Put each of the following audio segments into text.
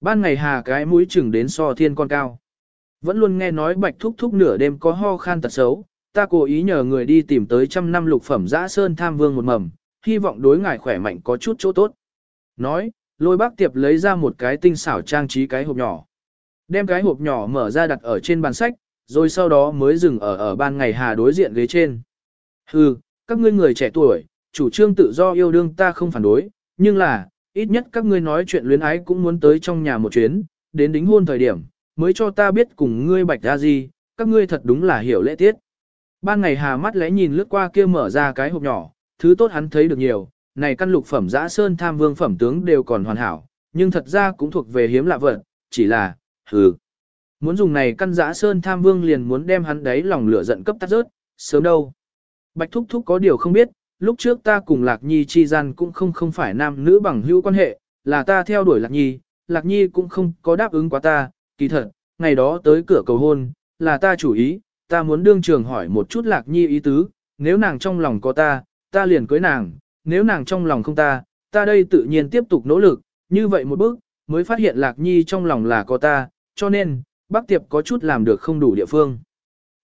Ban ngày hà cái mũi chừng đến so thiên con cao. Vẫn luôn nghe nói bạch thúc thúc nửa đêm có ho khan tật xấu, ta cố ý nhờ người đi tìm tới trăm năm lục phẩm giã sơn tham vương một mầm, hy vọng đối ngài khỏe mạnh có chút chỗ tốt. Nói, lôi bác tiệp lấy ra một cái tinh xảo trang trí cái hộp nhỏ. Đem cái hộp nhỏ mở ra đặt ở trên bàn sách, rồi sau đó mới dừng ở ở ban ngày hà đối diện ghế trên. Hừ, các ngươi người trẻ tuổi, chủ trương tự do yêu đương ta không phản đối, nhưng là, ít nhất các ngươi nói chuyện luyến ái cũng muốn tới trong nhà một chuyến, đến đính hôn thời điểm, mới cho ta biết cùng ngươi bạch ra gì, các ngươi thật đúng là hiểu lễ tiết. Ban ngày hà mắt lẽ nhìn lướt qua kia mở ra cái hộp nhỏ, thứ tốt hắn thấy được nhiều, này căn lục phẩm giã sơn tham vương phẩm tướng đều còn hoàn hảo, nhưng thật ra cũng thuộc về hiếm lạ vật, chỉ là, hừ. Muốn dùng này căn giã sơn tham vương liền muốn đem hắn đấy lòng lửa giận cấp tắt rớt, sớm đâu. Bạch Thúc Thúc có điều không biết, lúc trước ta cùng Lạc Nhi chi gian cũng không không phải nam nữ bằng hữu quan hệ, là ta theo đuổi Lạc Nhi, Lạc Nhi cũng không có đáp ứng quá ta, kỳ thật, ngày đó tới cửa cầu hôn, là ta chủ ý, ta muốn đương trường hỏi một chút Lạc Nhi ý tứ, nếu nàng trong lòng có ta, ta liền cưới nàng, nếu nàng trong lòng không ta, ta đây tự nhiên tiếp tục nỗ lực, như vậy một bước, mới phát hiện Lạc Nhi trong lòng là có ta, cho nên, bác tiệp có chút làm được không đủ địa phương.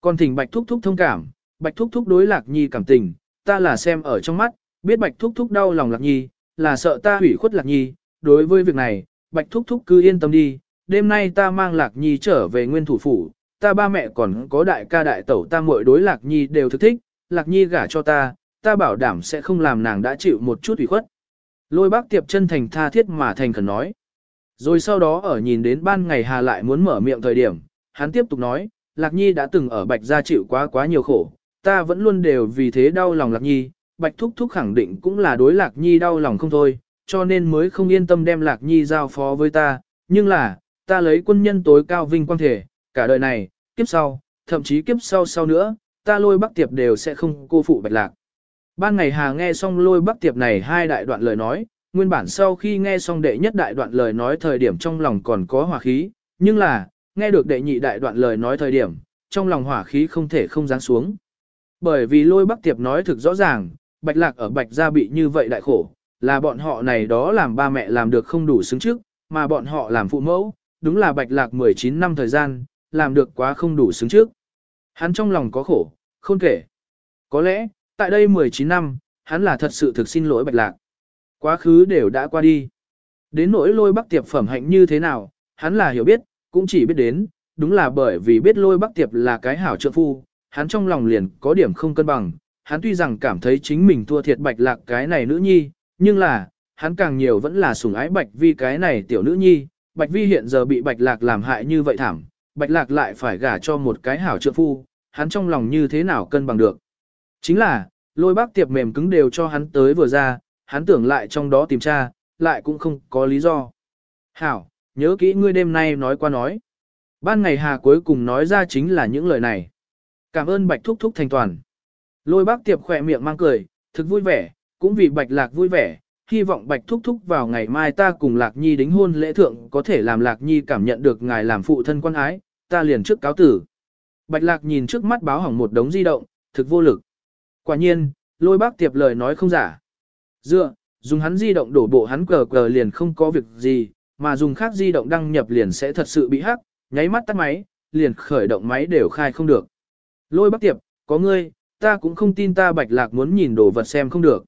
Còn thỉnh Bạch Thúc Thúc thông cảm, Bạch Thúc Thúc đối Lạc Nhi cảm tình, ta là xem ở trong mắt, biết Bạch Thúc Thúc đau lòng Lạc Nhi, là sợ ta hủy khuất Lạc Nhi, đối với việc này, Bạch Thúc Thúc cứ yên tâm đi, đêm nay ta mang Lạc Nhi trở về nguyên thủ phủ, ta ba mẹ còn có đại ca đại tẩu ta muội đối Lạc Nhi đều thực thích, Lạc Nhi gả cho ta, ta bảo đảm sẽ không làm nàng đã chịu một chút ủy khuất. Lôi bác tiệp chân thành tha thiết mà thành khẩn nói. Rồi sau đó ở nhìn đến ban ngày Hà lại muốn mở miệng thời điểm, hắn tiếp tục nói, Lạc Nhi đã từng ở Bạch gia chịu quá quá nhiều khổ, ta vẫn luôn đều vì thế đau lòng Lạc Nhi, Bạch Thúc Thúc khẳng định cũng là đối Lạc Nhi đau lòng không thôi, cho nên mới không yên tâm đem Lạc Nhi giao phó với ta, nhưng là, ta lấy quân nhân tối cao vinh quang thể, cả đời này, kiếp sau, thậm chí kiếp sau sau nữa, ta lôi bắc tiệp đều sẽ không cô phụ Bạch Lạc. Ban ngày Hà nghe xong lôi bắc tiệp này hai đại đoạn lời nói, nguyên bản sau khi nghe xong đệ nhất đại đoạn lời nói thời điểm trong lòng còn có hỏa khí, nhưng là, nghe được đệ nhị đại đoạn lời nói thời điểm, trong lòng hỏa khí không thể không giáng xuống. Bởi vì lôi bắc tiệp nói thực rõ ràng, bạch lạc ở bạch gia bị như vậy đại khổ, là bọn họ này đó làm ba mẹ làm được không đủ xứng trước, mà bọn họ làm phụ mẫu, đúng là bạch lạc 19 năm thời gian, làm được quá không đủ xứng trước. Hắn trong lòng có khổ, không kể. Có lẽ, tại đây 19 năm, hắn là thật sự thực xin lỗi bạch lạc. Quá khứ đều đã qua đi. Đến nỗi lôi bắc tiệp phẩm hạnh như thế nào, hắn là hiểu biết, cũng chỉ biết đến, đúng là bởi vì biết lôi bắc tiệp là cái hảo trợ phu, hắn trong lòng liền có điểm không cân bằng, hắn tuy rằng cảm thấy chính mình thua thiệt bạch lạc cái này nữ nhi, nhưng là, hắn càng nhiều vẫn là sủng ái bạch vi cái này tiểu nữ nhi, bạch vi hiện giờ bị bạch lạc làm hại như vậy thảm, bạch lạc lại phải gả cho một cái hảo trượng phu, hắn trong lòng như thế nào cân bằng được. Chính là, lôi bác tiệp mềm cứng đều cho hắn tới vừa ra, hắn tưởng lại trong đó tìm tra, lại cũng không có lý do. Hảo, nhớ kỹ ngươi đêm nay nói qua nói. Ban ngày Hà cuối cùng nói ra chính là những lời này. Cảm ơn Bạch Thúc Thúc thành toàn. Lôi bác tiệp khỏe miệng mang cười, thực vui vẻ, cũng vì Bạch Lạc vui vẻ, hy vọng Bạch Thúc Thúc vào ngày mai ta cùng Lạc Nhi đính hôn lễ thượng có thể làm Lạc Nhi cảm nhận được ngài làm phụ thân quan ái, ta liền trước cáo tử. Bạch Lạc nhìn trước mắt báo hỏng một đống di động, thực vô lực. Quả nhiên, lôi bác tiệp lời nói không giả. Dựa, dùng hắn di động đổ bộ hắn cờ cờ liền không có việc gì, mà dùng khác di động đăng nhập liền sẽ thật sự bị hack, nháy mắt tắt máy, liền khởi động máy đều khai không được. Lôi bác tiệp, có ngươi, ta cũng không tin ta bạch lạc muốn nhìn đồ vật xem không được.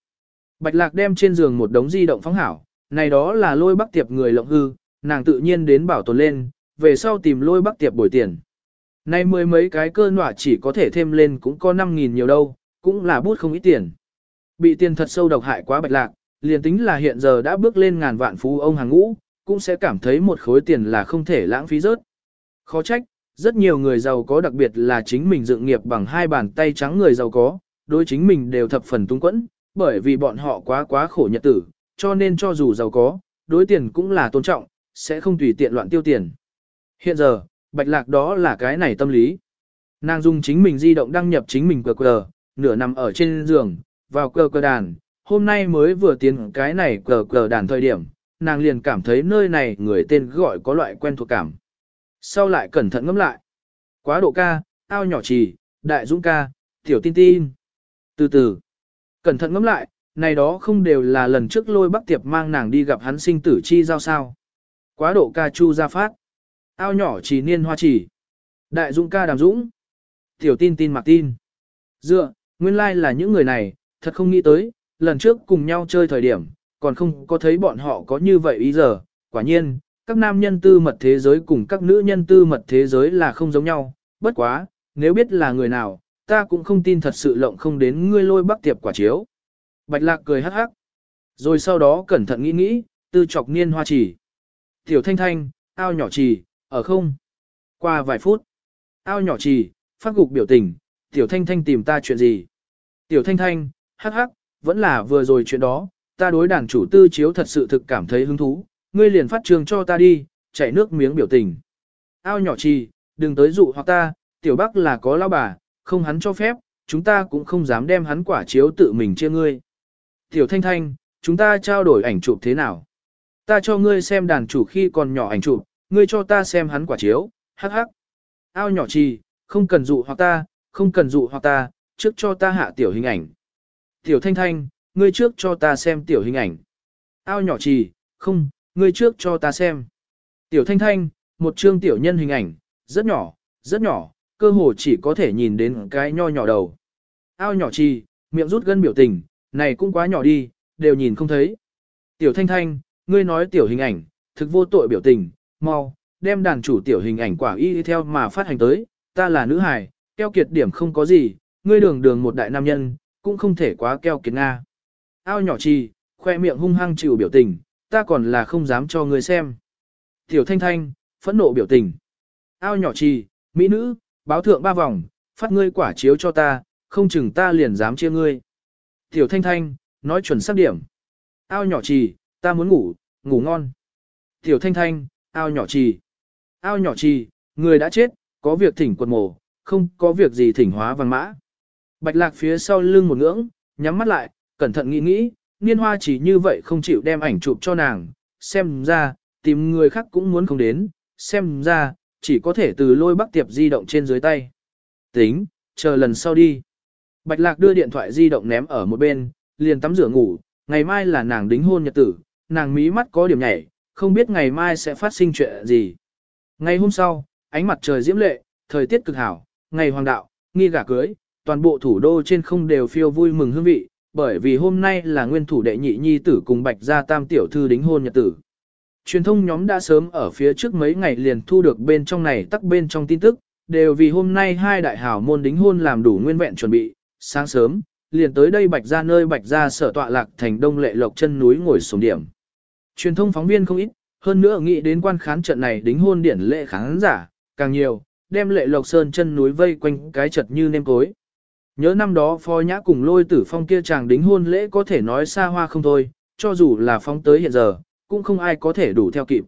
Bạch lạc đem trên giường một đống di động phóng hảo, này đó là lôi bác tiệp người lộng hư, nàng tự nhiên đến bảo tồn lên, về sau tìm lôi bác tiệp bồi tiền. Nay mười mấy cái cơ nọa chỉ có thể thêm lên cũng có 5.000 nhiều đâu, cũng là bút không ít tiền. Bị tiền thật sâu độc hại quá bạch lạc, liền tính là hiện giờ đã bước lên ngàn vạn phú ông hàng ngũ, cũng sẽ cảm thấy một khối tiền là không thể lãng phí rớt. Khó trách, rất nhiều người giàu có đặc biệt là chính mình dựng nghiệp bằng hai bàn tay trắng người giàu có, đối chính mình đều thập phần tung quẫn, bởi vì bọn họ quá quá khổ nhật tử, cho nên cho dù giàu có, đối tiền cũng là tôn trọng, sẽ không tùy tiện loạn tiêu tiền. Hiện giờ, bạch lạc đó là cái này tâm lý. Nàng dùng chính mình di động đăng nhập chính mình cờ cờ, nửa nằm ở trên giường, vào cờ cờ đàn, hôm nay mới vừa tiến cái này cờ cờ đàn thời điểm, nàng liền cảm thấy nơi này người tên gọi có loại quen thuộc cảm. Sau lại cẩn thận ngẫm lại. Quá độ ca, ao nhỏ trì, đại dũng ca, tiểu tin tin. Từ từ, cẩn thận ngẫm lại, này đó không đều là lần trước lôi bắc tiệp mang nàng đi gặp hắn sinh tử chi giao sao. Quá độ ca chu ra phát. Ao nhỏ chỉ niên hoa chỉ. Đại dũng ca đàm dũng. Tiểu tin tin mặc tin. Dựa, nguyên lai like là những người này, thật không nghĩ tới, lần trước cùng nhau chơi thời điểm, còn không có thấy bọn họ có như vậy ý giờ. Quả nhiên, các nam nhân tư mật thế giới cùng các nữ nhân tư mật thế giới là không giống nhau. Bất quá, nếu biết là người nào, ta cũng không tin thật sự lộng không đến ngươi lôi bắc tiệp quả chiếu. Bạch lạc cười hắc hắc. Rồi sau đó cẩn thận nghĩ nghĩ, tư chọc niên hoa chỉ. Tiểu thanh thanh, ao nhỏ trì, ở không? Qua vài phút, ao nhỏ trì, phát gục biểu tình, tiểu thanh thanh tìm ta chuyện gì? Tiểu thanh thanh, hắc hắc, vẫn là vừa rồi chuyện đó, ta đối đàn chủ tư chiếu thật sự thực cảm thấy hứng thú, ngươi liền phát trường cho ta đi, chảy nước miếng biểu tình. Ao nhỏ trì, đừng tới dụ hoặc ta, tiểu bắc là có lao bà, không hắn cho phép, chúng ta cũng không dám đem hắn quả chiếu tự mình chia ngươi. Tiểu thanh thanh, chúng ta trao đổi ảnh chụp thế nào? Ta cho ngươi xem đàn chủ khi còn nhỏ ảnh chụp, ngươi cho ta xem hắn quả chiếu, hắc hắc. Ao nhỏ trì, không cần dụ hoặc ta, không cần dụ hoặc ta, trước cho ta hạ tiểu hình ảnh. Tiểu thanh thanh, ngươi trước cho ta xem tiểu hình ảnh. Ao nhỏ trì, không, ngươi trước cho ta xem. Tiểu thanh thanh, một chương tiểu nhân hình ảnh, rất nhỏ, rất nhỏ, cơ hồ chỉ có thể nhìn đến cái nho nhỏ đầu. Ao nhỏ Chi miệng rút gân biểu tình, này cũng quá nhỏ đi, đều nhìn không thấy. Tiểu thanh thanh, ngươi nói tiểu hình ảnh, thực vô tội biểu tình, mau, đem đàn chủ tiểu hình ảnh quả y theo mà phát hành tới, ta là nữ hài, keo kiệt điểm không có gì, ngươi đường đường một đại nam nhân, cũng không thể quá keo kiệt Nga. Ao nhỏ Chi khoe miệng hung hăng chịu biểu tình, ta còn là không dám cho ngươi xem. Tiểu thanh thanh, phẫn nộ biểu tình. Ao nhỏ trì, mỹ nữ, báo thượng ba vòng, phát ngươi quả chiếu cho ta, không chừng ta liền dám chia ngươi. Tiểu thanh thanh, nói chuẩn xác điểm. Ao nhỏ trì, ta muốn ngủ, ngủ ngon. Tiểu thanh thanh, ao nhỏ trì. Ao nhỏ trì, người đã chết, có việc thỉnh quần mổ, không có việc gì thỉnh hóa văn mã. Bạch lạc phía sau lưng một ngưỡng, nhắm mắt lại, cẩn thận nghĩ nghĩ, niên hoa chỉ như vậy không chịu đem ảnh chụp cho nàng, xem ra, tìm người khác cũng muốn không đến, xem ra, chỉ có thể từ lôi bắc tiệp di động trên dưới tay. Tính, chờ lần sau đi. Bạch lạc đưa điện thoại di động ném ở một bên, liền tắm rửa ngủ, ngày mai là nàng đính hôn nhật tử, nàng mí mắt có điểm nhảy, không biết ngày mai sẽ phát sinh chuyện gì. Ngày hôm sau, ánh mặt trời diễm lệ, thời tiết cực hảo, ngày hoàng đạo, nghi gả cưới, toàn bộ thủ đô trên không đều phiêu vui mừng hương vị, bởi vì hôm nay là nguyên thủ đệ nhị nhi tử cùng bạch gia tam tiểu thư đính hôn nhật tử. Truyền thông nhóm đã sớm ở phía trước mấy ngày liền thu được bên trong này tắc bên trong tin tức, đều vì hôm nay hai đại hảo môn đính hôn làm đủ nguyên vẹn chuẩn bị, sáng sớm, liền tới đây bạch gia nơi bạch gia sở tọa lạc thành đông lệ lộc chân núi ngồi xuống điểm. Truyền thông phóng viên không ít, hơn nữa nghĩ đến quan khán trận này đính hôn điển lệ khán giả, càng nhiều, đem lệ lộc sơn chân núi vây quanh cái chật như nêm cối. Nhớ năm đó phó nhã cùng lôi tử phong kia chàng đính hôn lễ có thể nói xa hoa không thôi, cho dù là phong tới hiện giờ, cũng không ai có thể đủ theo kịp.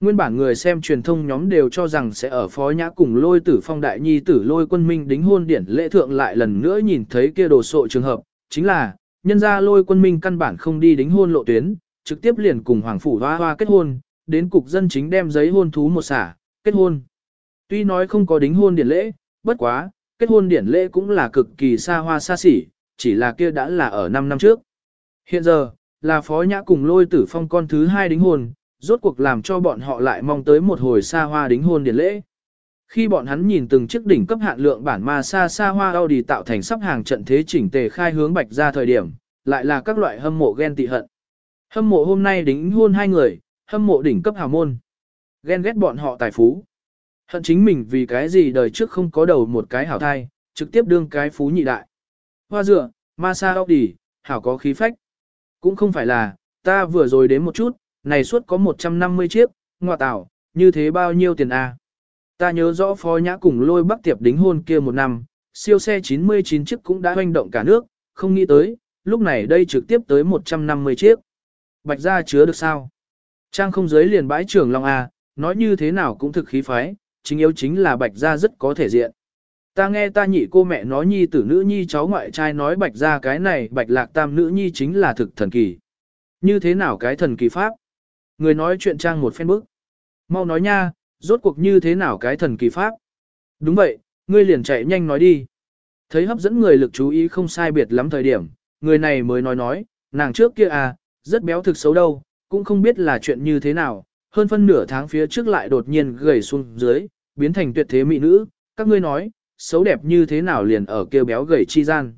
Nguyên bản người xem truyền thông nhóm đều cho rằng sẽ ở phó nhã cùng lôi tử phong đại nhi tử lôi quân minh đính hôn điển lễ thượng lại lần nữa nhìn thấy kia đồ sộ trường hợp, chính là, nhân ra lôi quân minh căn bản không đi đính hôn lộ tuyến, trực tiếp liền cùng hoàng phủ hoa hoa kết hôn, đến cục dân chính đem giấy hôn thú một xả, kết hôn. Tuy nói không có đính hôn điển lễ, bất quá, kết hôn điển lễ cũng là cực kỳ xa hoa xa xỉ, chỉ là kia đã là ở 5 năm trước. Hiện giờ, là phó nhã cùng lôi tử phong con thứ hai đính hôn, rốt cuộc làm cho bọn họ lại mong tới một hồi xa hoa đính hôn điển lễ. Khi bọn hắn nhìn từng chiếc đỉnh cấp hạn lượng bản ma xa xa hoa Audi tạo thành sắp hàng trận thế chỉnh tề khai hướng bạch ra thời điểm, lại là các loại hâm mộ ghen tị hận. Hâm mộ hôm nay đính hôn hai người, hâm mộ đỉnh cấp hào môn. Ghen ghét bọn họ tài phú. Hận chính mình vì cái gì đời trước không có đầu một cái hảo thai, trực tiếp đương cái phú nhị đại. Hoa dựa, ma sa Audi, hảo có khí phách. Cũng không phải là, ta vừa rồi đến một chút, này suốt có 150 chiếc, ngọa tảo như thế bao nhiêu tiền a? À? Ta nhớ rõ phó nhã cùng lôi bắc tiệp đính hôn kia một năm, siêu xe 99 chiếc cũng đã hoành động cả nước, không nghĩ tới, lúc này đây trực tiếp tới 150 chiếc. Bạch ra chứa được sao? Trang không giới liền bãi trưởng Long A, à, nói như thế nào cũng thực khí phái, chính yếu chính là bạch gia rất có thể diện. Ta nghe ta nhị cô mẹ nói nhi tử nữ nhi cháu ngoại trai nói bạch gia cái này bạch lạc tam nữ nhi chính là thực thần kỳ. Như thế nào cái thần kỳ pháp? Người nói chuyện trang một phen bức. Mau nói nha, rốt cuộc như thế nào cái thần kỳ pháp? Đúng vậy, ngươi liền chạy nhanh nói đi. Thấy hấp dẫn người lực chú ý không sai biệt lắm thời điểm, người này mới nói nói, nàng trước kia à, rất béo thực xấu đâu, cũng không biết là chuyện như thế nào, hơn phân nửa tháng phía trước lại đột nhiên gầy xuống dưới, biến thành tuyệt thế mỹ nữ, các ngươi nói, xấu đẹp như thế nào liền ở kêu béo gầy chi gian.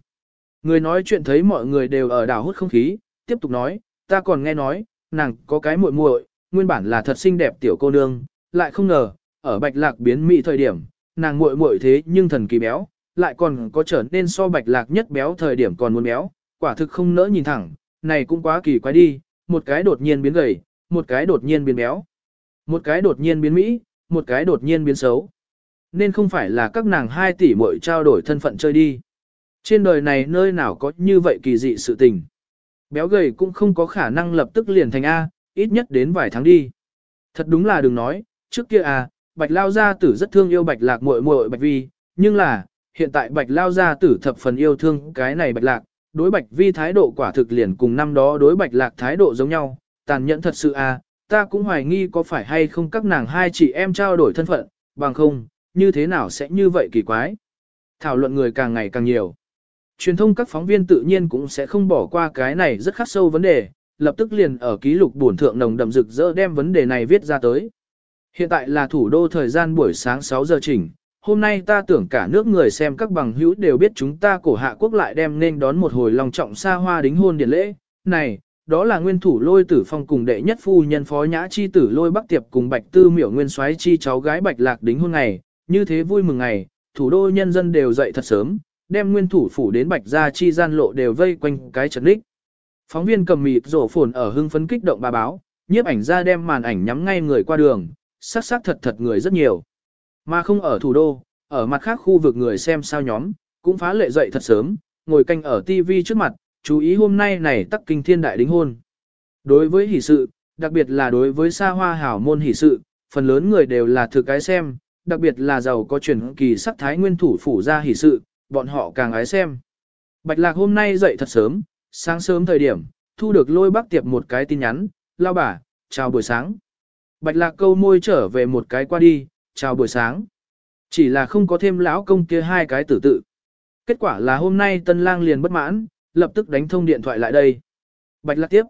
Người nói chuyện thấy mọi người đều ở đảo hút không khí, tiếp tục nói, ta còn nghe nói, nàng có cái muội muội, nguyên bản là thật xinh đẹp tiểu cô nương, lại không ngờ, ở bạch lạc biến mỹ thời điểm, nàng muội muội thế nhưng thần kỳ béo, lại còn có trở nên so bạch lạc nhất béo thời điểm còn muốn béo, quả thực không nỡ nhìn thẳng, này cũng quá kỳ quái đi, một cái đột nhiên biến gầy, một cái đột nhiên biến béo, một cái đột nhiên biến mỹ, một cái đột nhiên biến xấu. Nên không phải là các nàng hai tỷ muội trao đổi thân phận chơi đi. Trên đời này nơi nào có như vậy kỳ dị sự tình. Béo gầy cũng không có khả năng lập tức liền thành A, ít nhất đến vài tháng đi. Thật đúng là đừng nói, trước kia à, bạch lao gia tử rất thương yêu bạch lạc muội muội bạch vi, nhưng là, hiện tại bạch lao gia tử thập phần yêu thương cái này bạch lạc, đối bạch vi thái độ quả thực liền cùng năm đó đối bạch lạc thái độ giống nhau, tàn nhẫn thật sự à, ta cũng hoài nghi có phải hay không các nàng hai chị em trao đổi thân phận, bằng không, như thế nào sẽ như vậy kỳ quái. Thảo luận người càng ngày càng nhiều. Truyền thông các phóng viên tự nhiên cũng sẽ không bỏ qua cái này rất khắc sâu vấn đề, lập tức liền ở ký lục bổn thượng nồng đậm rực rỡ đem vấn đề này viết ra tới. Hiện tại là thủ đô thời gian buổi sáng 6 giờ chỉnh, hôm nay ta tưởng cả nước người xem các bằng hữu đều biết chúng ta cổ hạ quốc lại đem nên đón một hồi lòng trọng xa hoa đính hôn điện lễ. Này, đó là nguyên thủ lôi tử phong cùng đệ nhất phu nhân phó nhã chi tử lôi bắc tiệp cùng bạch tư miểu nguyên soái chi cháu gái bạch lạc đính hôn ngày, như thế vui mừng ngày, thủ đô nhân dân đều dậy thật sớm, đem nguyên thủ phủ đến bạch gia chi gian lộ đều vây quanh cái trận đích. Phóng viên cầm mịt rổ phồn ở hưng phấn kích động bà báo, nhiếp ảnh ra đem màn ảnh nhắm ngay người qua đường, sắc sắc thật thật người rất nhiều. Mà không ở thủ đô, ở mặt khác khu vực người xem sao nhóm, cũng phá lệ dậy thật sớm, ngồi canh ở TV trước mặt, chú ý hôm nay này tắc kinh thiên đại đính hôn. Đối với hỷ sự, đặc biệt là đối với xa hoa hảo môn hỷ sự, phần lớn người đều là thực cái xem, đặc biệt là giàu có truyền kỳ sắc thái nguyên thủ phủ ra hỷ sự, bọn họ càng ái xem. Bạch lạc hôm nay dậy thật sớm, sáng sớm thời điểm, thu được lôi bác tiệp một cái tin nhắn, lao bà, chào buổi sáng. Bạch lạc câu môi trở về một cái qua đi, chào buổi sáng. Chỉ là không có thêm lão công kia hai cái tử tự. Kết quả là hôm nay tân lang liền bất mãn, lập tức đánh thông điện thoại lại đây. Bạch lạc tiếp.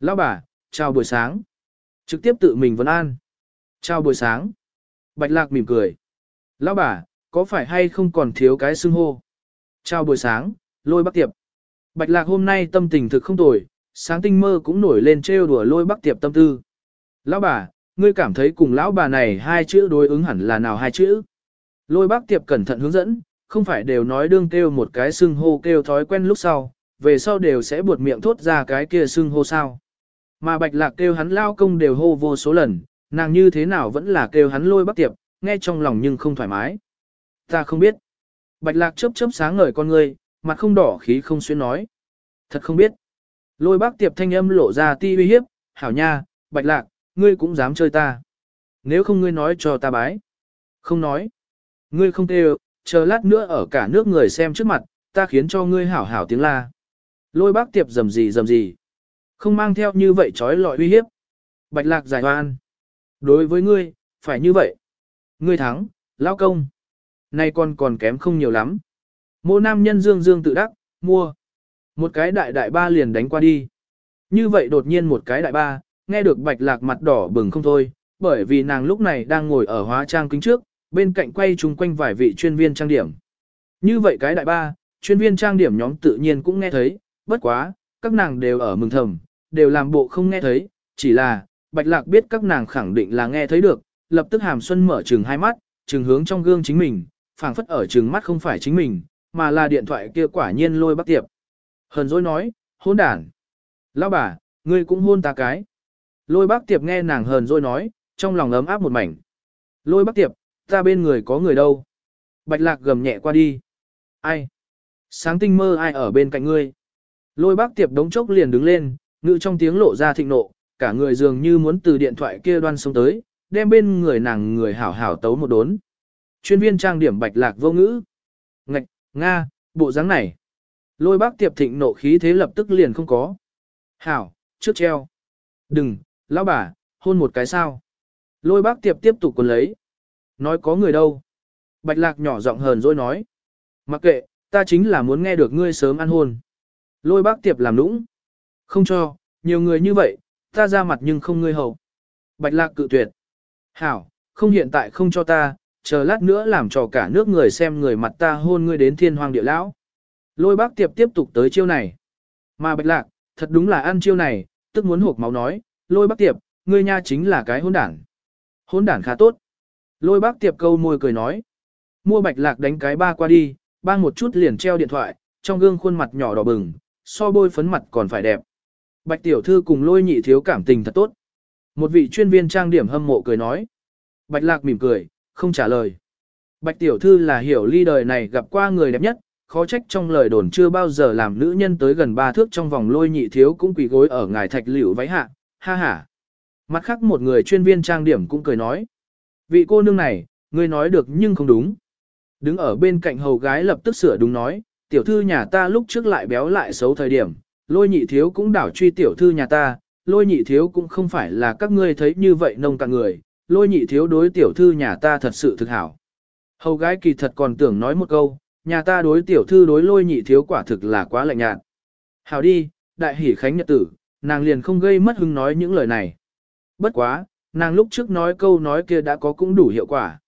Lão bà, chào buổi sáng. Trực tiếp tự mình vấn an. Chào buổi sáng. Bạch lạc mỉm cười. Lão bà, có phải hay không còn thiếu cái xưng hô? Chào buổi sáng, lôi bắc tiệp. Bạch lạc hôm nay tâm tình thực không tồi, sáng tinh mơ cũng nổi lên trêu đùa lôi bắc tiệp tâm tư. Lão bà, ngươi cảm thấy cùng lão bà này hai chữ đối ứng hẳn là nào hai chữ? Lôi bác tiệp cẩn thận hướng dẫn, không phải đều nói đương kêu một cái xưng hô kêu thói quen lúc sau, về sau đều sẽ buột miệng thốt ra cái kia xưng hô sao. Mà bạch lạc kêu hắn lao công đều hô vô số lần, nàng như thế nào vẫn là kêu hắn lôi bắc tiệp, nghe trong lòng nhưng không thoải mái. Ta không biết. Bạch lạc chớp chớp sáng ngời con ngươi, mặt không đỏ khí không xuyên nói. Thật không biết. Lôi bác tiệp thanh âm lộ ra ti uy hiếp, hảo nha, bạch lạc, ngươi cũng dám chơi ta. Nếu không ngươi nói cho ta bái. Không nói. Ngươi không tê chờ lát nữa ở cả nước người xem trước mặt, ta khiến cho ngươi hảo hảo tiếng la. Lôi bác tiệp dầm gì dầm gì. Không mang theo như vậy trói lọi uy hiếp. Bạch lạc giải oan. Đối với ngươi, phải như vậy. Ngươi thắng, lao công. Nay còn còn kém không nhiều lắm. Mô nam nhân dương dương tự đắc, mua. Một cái đại đại ba liền đánh qua đi. Như vậy đột nhiên một cái đại ba, nghe được bạch lạc mặt đỏ bừng không thôi, bởi vì nàng lúc này đang ngồi ở hóa trang kính trước, bên cạnh quay chung quanh vài vị chuyên viên trang điểm. Như vậy cái đại ba, chuyên viên trang điểm nhóm tự nhiên cũng nghe thấy, bất quá, các nàng đều ở mừng thầm, đều làm bộ không nghe thấy, chỉ là, bạch lạc biết các nàng khẳng định là nghe thấy được, lập tức hàm xuân mở trừng hai mắt, trừng hướng trong gương chính mình, phảng phất ở trừng mắt không phải chính mình, mà là điện thoại kia quả nhiên lôi bắc tiệp. Hờn dối nói, hôn đản. Lão bà, ngươi cũng hôn ta cái. Lôi bác tiệp nghe nàng hờn dỗi nói, trong lòng ấm áp một mảnh. Lôi bác tiệp, ta bên người có người đâu. Bạch lạc gầm nhẹ qua đi. Ai? Sáng tinh mơ ai ở bên cạnh ngươi? Lôi bác tiệp đống chốc liền đứng lên, ngự trong tiếng lộ ra thịnh nộ, cả người dường như muốn từ điện thoại kia đoan xuống tới, đem bên người nàng người hảo hảo tấu một đốn. Chuyên viên trang điểm bạch lạc vô ngữ. Ngạch, Nga, bộ dáng này. Lôi bác tiệp thịnh nộ khí thế lập tức liền không có. Hảo, trước treo. Đừng, lão bà, hôn một cái sao. Lôi bác tiệp tiếp tục còn lấy. Nói có người đâu. Bạch lạc nhỏ giọng hờn dỗi nói. Mặc kệ, ta chính là muốn nghe được ngươi sớm ăn hôn. Lôi bác tiệp làm lũng, Không cho, nhiều người như vậy, ta ra mặt nhưng không ngươi hầu. Bạch lạc cự tuyệt. Hảo, không hiện tại không cho ta, chờ lát nữa làm cho cả nước người xem người mặt ta hôn ngươi đến thiên hoàng địa lão. Lôi bác tiệp tiếp tục tới chiêu này. Mà bạch lạc, thật đúng là ăn chiêu này, tức muốn hộp máu nói, lôi bác tiệp, ngươi nha chính là cái hôn đảng. Hôn đảng khá tốt. Lôi bác tiệp câu môi cười nói. Mua bạch lạc đánh cái ba qua đi, bang một chút liền treo điện thoại, trong gương khuôn mặt nhỏ đỏ bừng, so bôi phấn mặt còn phải đẹp. Bạch tiểu thư cùng lôi nhị thiếu cảm tình thật tốt. Một vị chuyên viên trang điểm hâm mộ cười nói. Bạch lạc mỉm cười, không trả lời. Bạch tiểu thư là hiểu ly đời này gặp qua người đẹp nhất, khó trách trong lời đồn chưa bao giờ làm nữ nhân tới gần ba thước trong vòng lôi nhị thiếu cũng quỳ gối ở ngài thạch liễu váy hạ, ha ha. Mặt khác một người chuyên viên trang điểm cũng cười nói. Vị cô nương này, ngươi nói được nhưng không đúng. Đứng ở bên cạnh hầu gái lập tức sửa đúng nói, tiểu thư nhà ta lúc trước lại béo lại xấu thời điểm, lôi nhị thiếu cũng đảo truy tiểu thư nhà ta, lôi nhị thiếu cũng không phải là các ngươi thấy như vậy nông cạn người, lôi nhị thiếu đối tiểu thư nhà ta thật sự thực hảo. Hầu gái kỳ thật còn tưởng nói một câu, nhà ta đối tiểu thư đối lôi nhị thiếu quả thực là quá lạnh nhạt. Hảo đi, đại hỷ khánh nhật tử, nàng liền không gây mất hứng nói những lời này. Bất quá, nàng lúc trước nói câu nói kia đã có cũng đủ hiệu quả.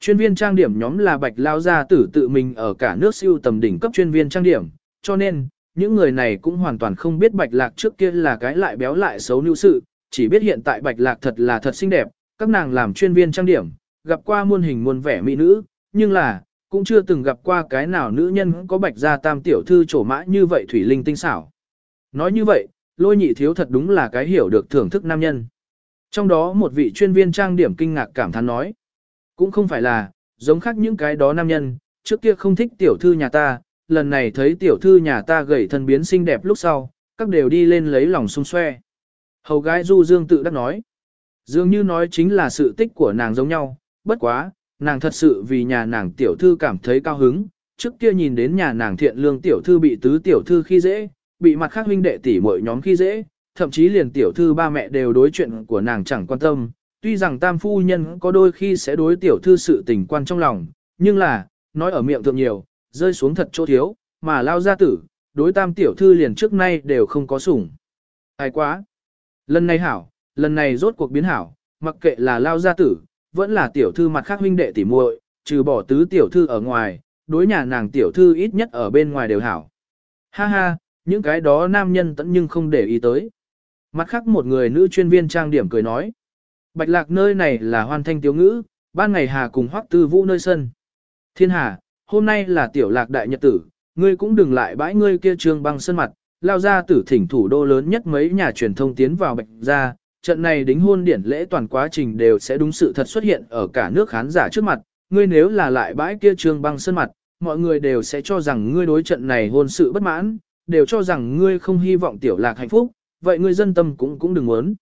Chuyên viên trang điểm nhóm là bạch lao gia tử tự mình ở cả nước siêu tầm đỉnh cấp chuyên viên trang điểm, cho nên, những người này cũng hoàn toàn không biết bạch lạc trước kia là cái lại béo lại xấu nữ sự, chỉ biết hiện tại bạch lạc thật là thật xinh đẹp, các nàng làm chuyên viên trang điểm, gặp qua muôn hình muôn vẻ mỹ nữ, nhưng là, cũng chưa từng gặp qua cái nào nữ nhân có bạch gia tam tiểu thư trổ mã như vậy thủy linh tinh xảo. Nói như vậy, lôi nhị thiếu thật đúng là cái hiểu được thưởng thức nam nhân. Trong đó một vị chuyên viên trang điểm kinh ngạc cảm thán nói, cũng không phải là, giống khác những cái đó nam nhân, trước kia không thích tiểu thư nhà ta, lần này thấy tiểu thư nhà ta gầy thân biến xinh đẹp lúc sau, các đều đi lên lấy lòng xung xoe. Hầu gái Du Dương tự đắc nói, dường như nói chính là sự tích của nàng giống nhau, bất quá, nàng thật sự vì nhà nàng tiểu thư cảm thấy cao hứng, trước kia nhìn đến nhà nàng thiện lương tiểu thư bị tứ tiểu thư khi dễ, bị mặt khác huynh đệ tỷ muội nhóm khi dễ, thậm chí liền tiểu thư ba mẹ đều đối chuyện của nàng chẳng quan tâm, tuy rằng tam phu nhân có đôi khi sẽ đối tiểu thư sự tình quan trong lòng, nhưng là, nói ở miệng thượng nhiều, rơi xuống thật chỗ thiếu, mà lao gia tử, đối tam tiểu thư liền trước nay đều không có sủng. Ai quá! Lần này hảo, lần này rốt cuộc biến hảo, mặc kệ là lao gia tử, vẫn là tiểu thư mặt khác huynh đệ tỉ muội, trừ bỏ tứ tiểu thư ở ngoài, đối nhà nàng tiểu thư ít nhất ở bên ngoài đều hảo. Ha ha, những cái đó nam nhân tận nhưng không để ý tới. Mặt khác một người nữ chuyên viên trang điểm cười nói. Bạch lạc nơi này là hoàn thanh tiếu ngữ, ban ngày hà cùng hoắc tư vũ nơi sân. Thiên hà, hôm nay là tiểu lạc đại nhật tử, ngươi cũng đừng lại bãi ngươi kia trương băng sân mặt, lao ra tử thỉnh thủ đô lớn nhất mấy nhà truyền thông tiến vào bạch ra, trận này đính hôn điển lễ toàn quá trình đều sẽ đúng sự thật xuất hiện ở cả nước khán giả trước mặt, ngươi nếu là lại bãi kia trương băng sân mặt, mọi người đều sẽ cho rằng ngươi đối trận này hôn sự bất mãn, đều cho rằng ngươi không hy vọng tiểu lạc hạnh phúc, vậy ngươi dân tâm cũng cũng đừng muốn.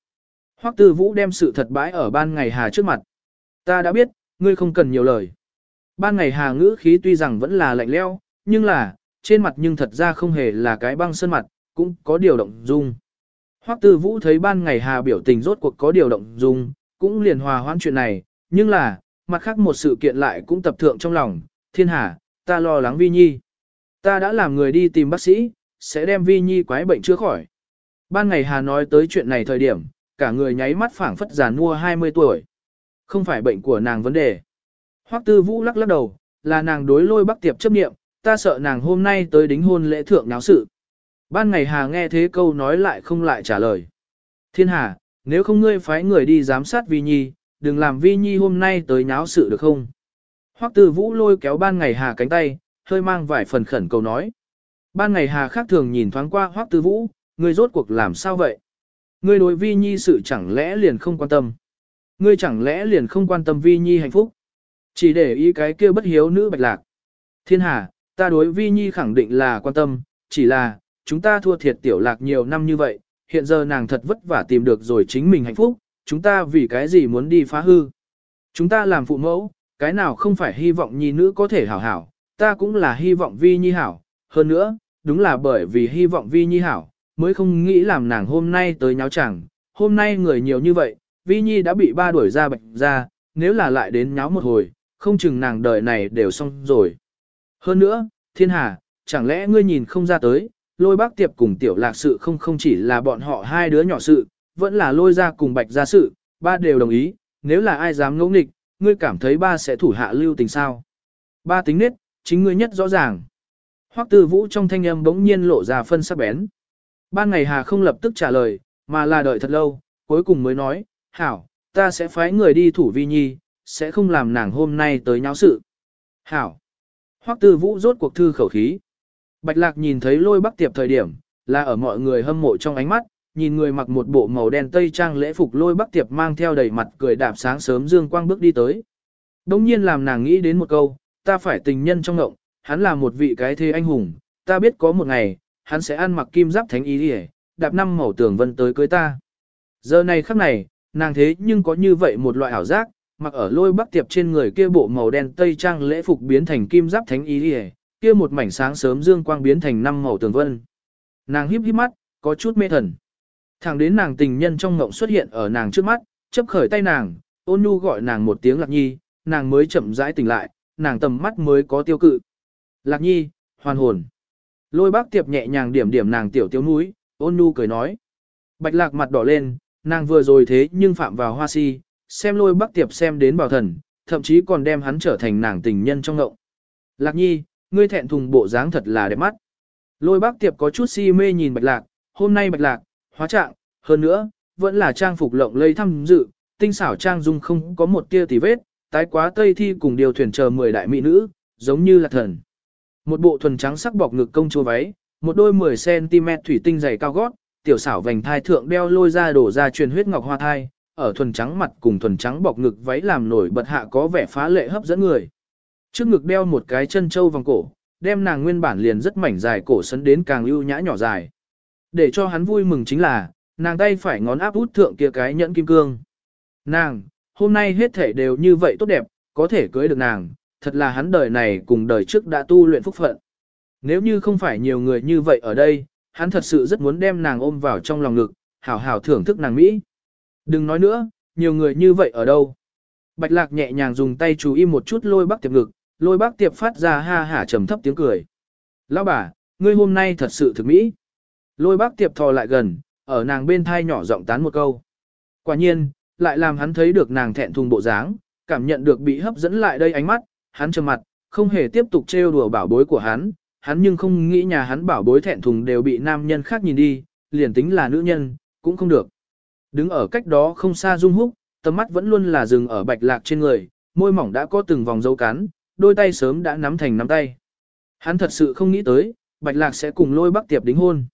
Hoắc Tư Vũ đem sự thật bãi ở ban ngày hà trước mặt. Ta đã biết, ngươi không cần nhiều lời. Ban ngày hà ngữ khí tuy rằng vẫn là lạnh lẽo nhưng là, trên mặt nhưng thật ra không hề là cái băng sơn mặt, cũng có điều động dung. Hoắc Tư Vũ thấy ban ngày hà biểu tình rốt cuộc có điều động dung, cũng liền hòa hoãn chuyện này, nhưng là, mặt khác một sự kiện lại cũng tập thượng trong lòng, thiên hà, ta lo lắng Vi Nhi. Ta đã làm người đi tìm bác sĩ, sẽ đem Vi Nhi quái bệnh chữa khỏi. Ban ngày hà nói tới chuyện này thời điểm, cả người nháy mắt phảng phất giàn mua 20 tuổi. Không phải bệnh của nàng vấn đề. Hoắc Tư Vũ lắc lắc đầu, là nàng đối lôi Bắc Tiệp chấp niệm, ta sợ nàng hôm nay tới đính hôn lễ thượng náo sự. Ban ngày Hà nghe thế câu nói lại không lại trả lời. Thiên Hà, nếu không ngươi phái người đi giám sát Vi Nhi, đừng làm Vi Nhi hôm nay tới náo sự được không? Hoắc Tư Vũ lôi kéo ban ngày Hà cánh tay, hơi mang vài phần khẩn cầu nói. Ban ngày Hà khác thường nhìn thoáng qua Hoắc Tư Vũ, ngươi rốt cuộc làm sao vậy? Ngươi đối Vi Nhi sự chẳng lẽ liền không quan tâm? Ngươi chẳng lẽ liền không quan tâm Vi Nhi hạnh phúc? Chỉ để ý cái kia bất hiếu nữ bạch lạc. Thiên Hà, ta đối Vi Nhi khẳng định là quan tâm, chỉ là, chúng ta thua thiệt tiểu lạc nhiều năm như vậy, hiện giờ nàng thật vất vả tìm được rồi chính mình hạnh phúc, chúng ta vì cái gì muốn đi phá hư. Chúng ta làm phụ mẫu, cái nào không phải hy vọng nhi nữ có thể hảo hảo, ta cũng là hy vọng Vi Nhi hảo, hơn nữa, đúng là bởi vì hy vọng Vi Nhi hảo, mới không nghĩ làm nàng hôm nay tới nháo chẳng, hôm nay người nhiều như vậy, Vi Nhi đã bị ba đuổi ra bệnh ra, nếu là lại đến nháo một hồi, không chừng nàng đời này đều xong rồi. Hơn nữa, thiên hà, chẳng lẽ ngươi nhìn không ra tới, lôi bác tiệp cùng tiểu lạc sự không không chỉ là bọn họ hai đứa nhỏ sự, vẫn là lôi ra cùng bạch ra sự, ba đều đồng ý, nếu là ai dám ngẫu nghịch, ngươi cảm thấy ba sẽ thủ hạ lưu tình sao. Ba tính nết, chính ngươi nhất rõ ràng. Hoắc Tư Vũ trong thanh âm bỗng nhiên lộ ra phân sắc bén. Ban ngày Hà không lập tức trả lời, mà là đợi thật lâu, cuối cùng mới nói, Hảo, ta sẽ phái người đi thủ vi nhi, sẽ không làm nàng hôm nay tới nháo sự. Hảo. Hoắc Tư Vũ rốt cuộc thư khẩu khí. Bạch Lạc nhìn thấy lôi bắc tiệp thời điểm, là ở mọi người hâm mộ trong ánh mắt, nhìn người mặc một bộ màu đen tây trang lễ phục lôi bắc tiệp mang theo đầy mặt cười đạp sáng sớm dương quang bước đi tới. Đông nhiên làm nàng nghĩ đến một câu, ta phải tình nhân trong ngộng, hắn là một vị cái thế anh hùng, ta biết có một ngày, hắn sẽ ăn mặc kim giáp thánh ý đi đạp năm màu tường vân tới cưới ta. Giờ này khắc này, nàng thế nhưng có như vậy một loại ảo giác, mặc ở lôi bắc tiệp trên người kia bộ màu đen tây trang lễ phục biến thành kim giáp thánh ý đi kia một mảnh sáng sớm dương quang biến thành năm màu tường vân. Nàng híp híp mắt, có chút mê thần. Thẳng đến nàng tình nhân trong ngộng xuất hiện ở nàng trước mắt, chấp khởi tay nàng, ôn nhu gọi nàng một tiếng lạc nhi, nàng mới chậm rãi tỉnh lại, nàng tầm mắt mới có tiêu cự. Lạc nhi, hoàn hồn. Lôi bác tiệp nhẹ nhàng điểm điểm nàng tiểu tiếu núi, ôn nhu cười nói. Bạch lạc mặt đỏ lên, nàng vừa rồi thế nhưng phạm vào hoa si, xem lôi bác tiệp xem đến bảo thần, thậm chí còn đem hắn trở thành nàng tình nhân trong ngộng. Lạc nhi, ngươi thẹn thùng bộ dáng thật là đẹp mắt. Lôi bác tiệp có chút si mê nhìn bạch lạc, hôm nay bạch lạc, hóa trạng, hơn nữa, vẫn là trang phục lộng lây thăm dự, tinh xảo trang dung không có một tia tì vết, tái quá tây thi cùng điều thuyền chờ 10 đại mỹ nữ, giống như là thần. Một bộ thuần trắng sắc bọc ngực công chúa váy, một đôi 10cm thủy tinh dày cao gót, tiểu xảo vành thai thượng đeo lôi ra đổ ra truyền huyết ngọc hoa thai, ở thuần trắng mặt cùng thuần trắng bọc ngực váy làm nổi bật hạ có vẻ phá lệ hấp dẫn người. Trước ngực đeo một cái chân châu vòng cổ, đem nàng nguyên bản liền rất mảnh dài cổ sấn đến càng ưu nhã nhỏ dài. Để cho hắn vui mừng chính là, nàng tay phải ngón áp út thượng kia cái nhẫn kim cương. Nàng, hôm nay hết thể đều như vậy tốt đẹp, có thể cưới được nàng, thật là hắn đời này cùng đời trước đã tu luyện phúc phận. Nếu như không phải nhiều người như vậy ở đây, hắn thật sự rất muốn đem nàng ôm vào trong lòng ngực, hảo hảo thưởng thức nàng Mỹ. Đừng nói nữa, nhiều người như vậy ở đâu. Bạch lạc nhẹ nhàng dùng tay chú ý một chút lôi bác tiệp ngực, lôi bác tiệp phát ra ha hả trầm thấp tiếng cười. Lão bà, ngươi hôm nay thật sự thực Mỹ. Lôi bác tiệp thò lại gần, ở nàng bên thai nhỏ giọng tán một câu. Quả nhiên, lại làm hắn thấy được nàng thẹn thùng bộ dáng, cảm nhận được bị hấp dẫn lại đây ánh mắt, hắn trầm mặt, không hề tiếp tục trêu đùa bảo bối của hắn, hắn nhưng không nghĩ nhà hắn bảo bối thẹn thùng đều bị nam nhân khác nhìn đi, liền tính là nữ nhân, cũng không được. Đứng ở cách đó không xa Dung Húc, tầm mắt vẫn luôn là dừng ở bạch lạc trên người, môi mỏng đã có từng vòng dấu cắn, đôi tay sớm đã nắm thành nắm tay. Hắn thật sự không nghĩ tới, bạch lạc sẽ cùng lôi bắc tiệp đính hôn.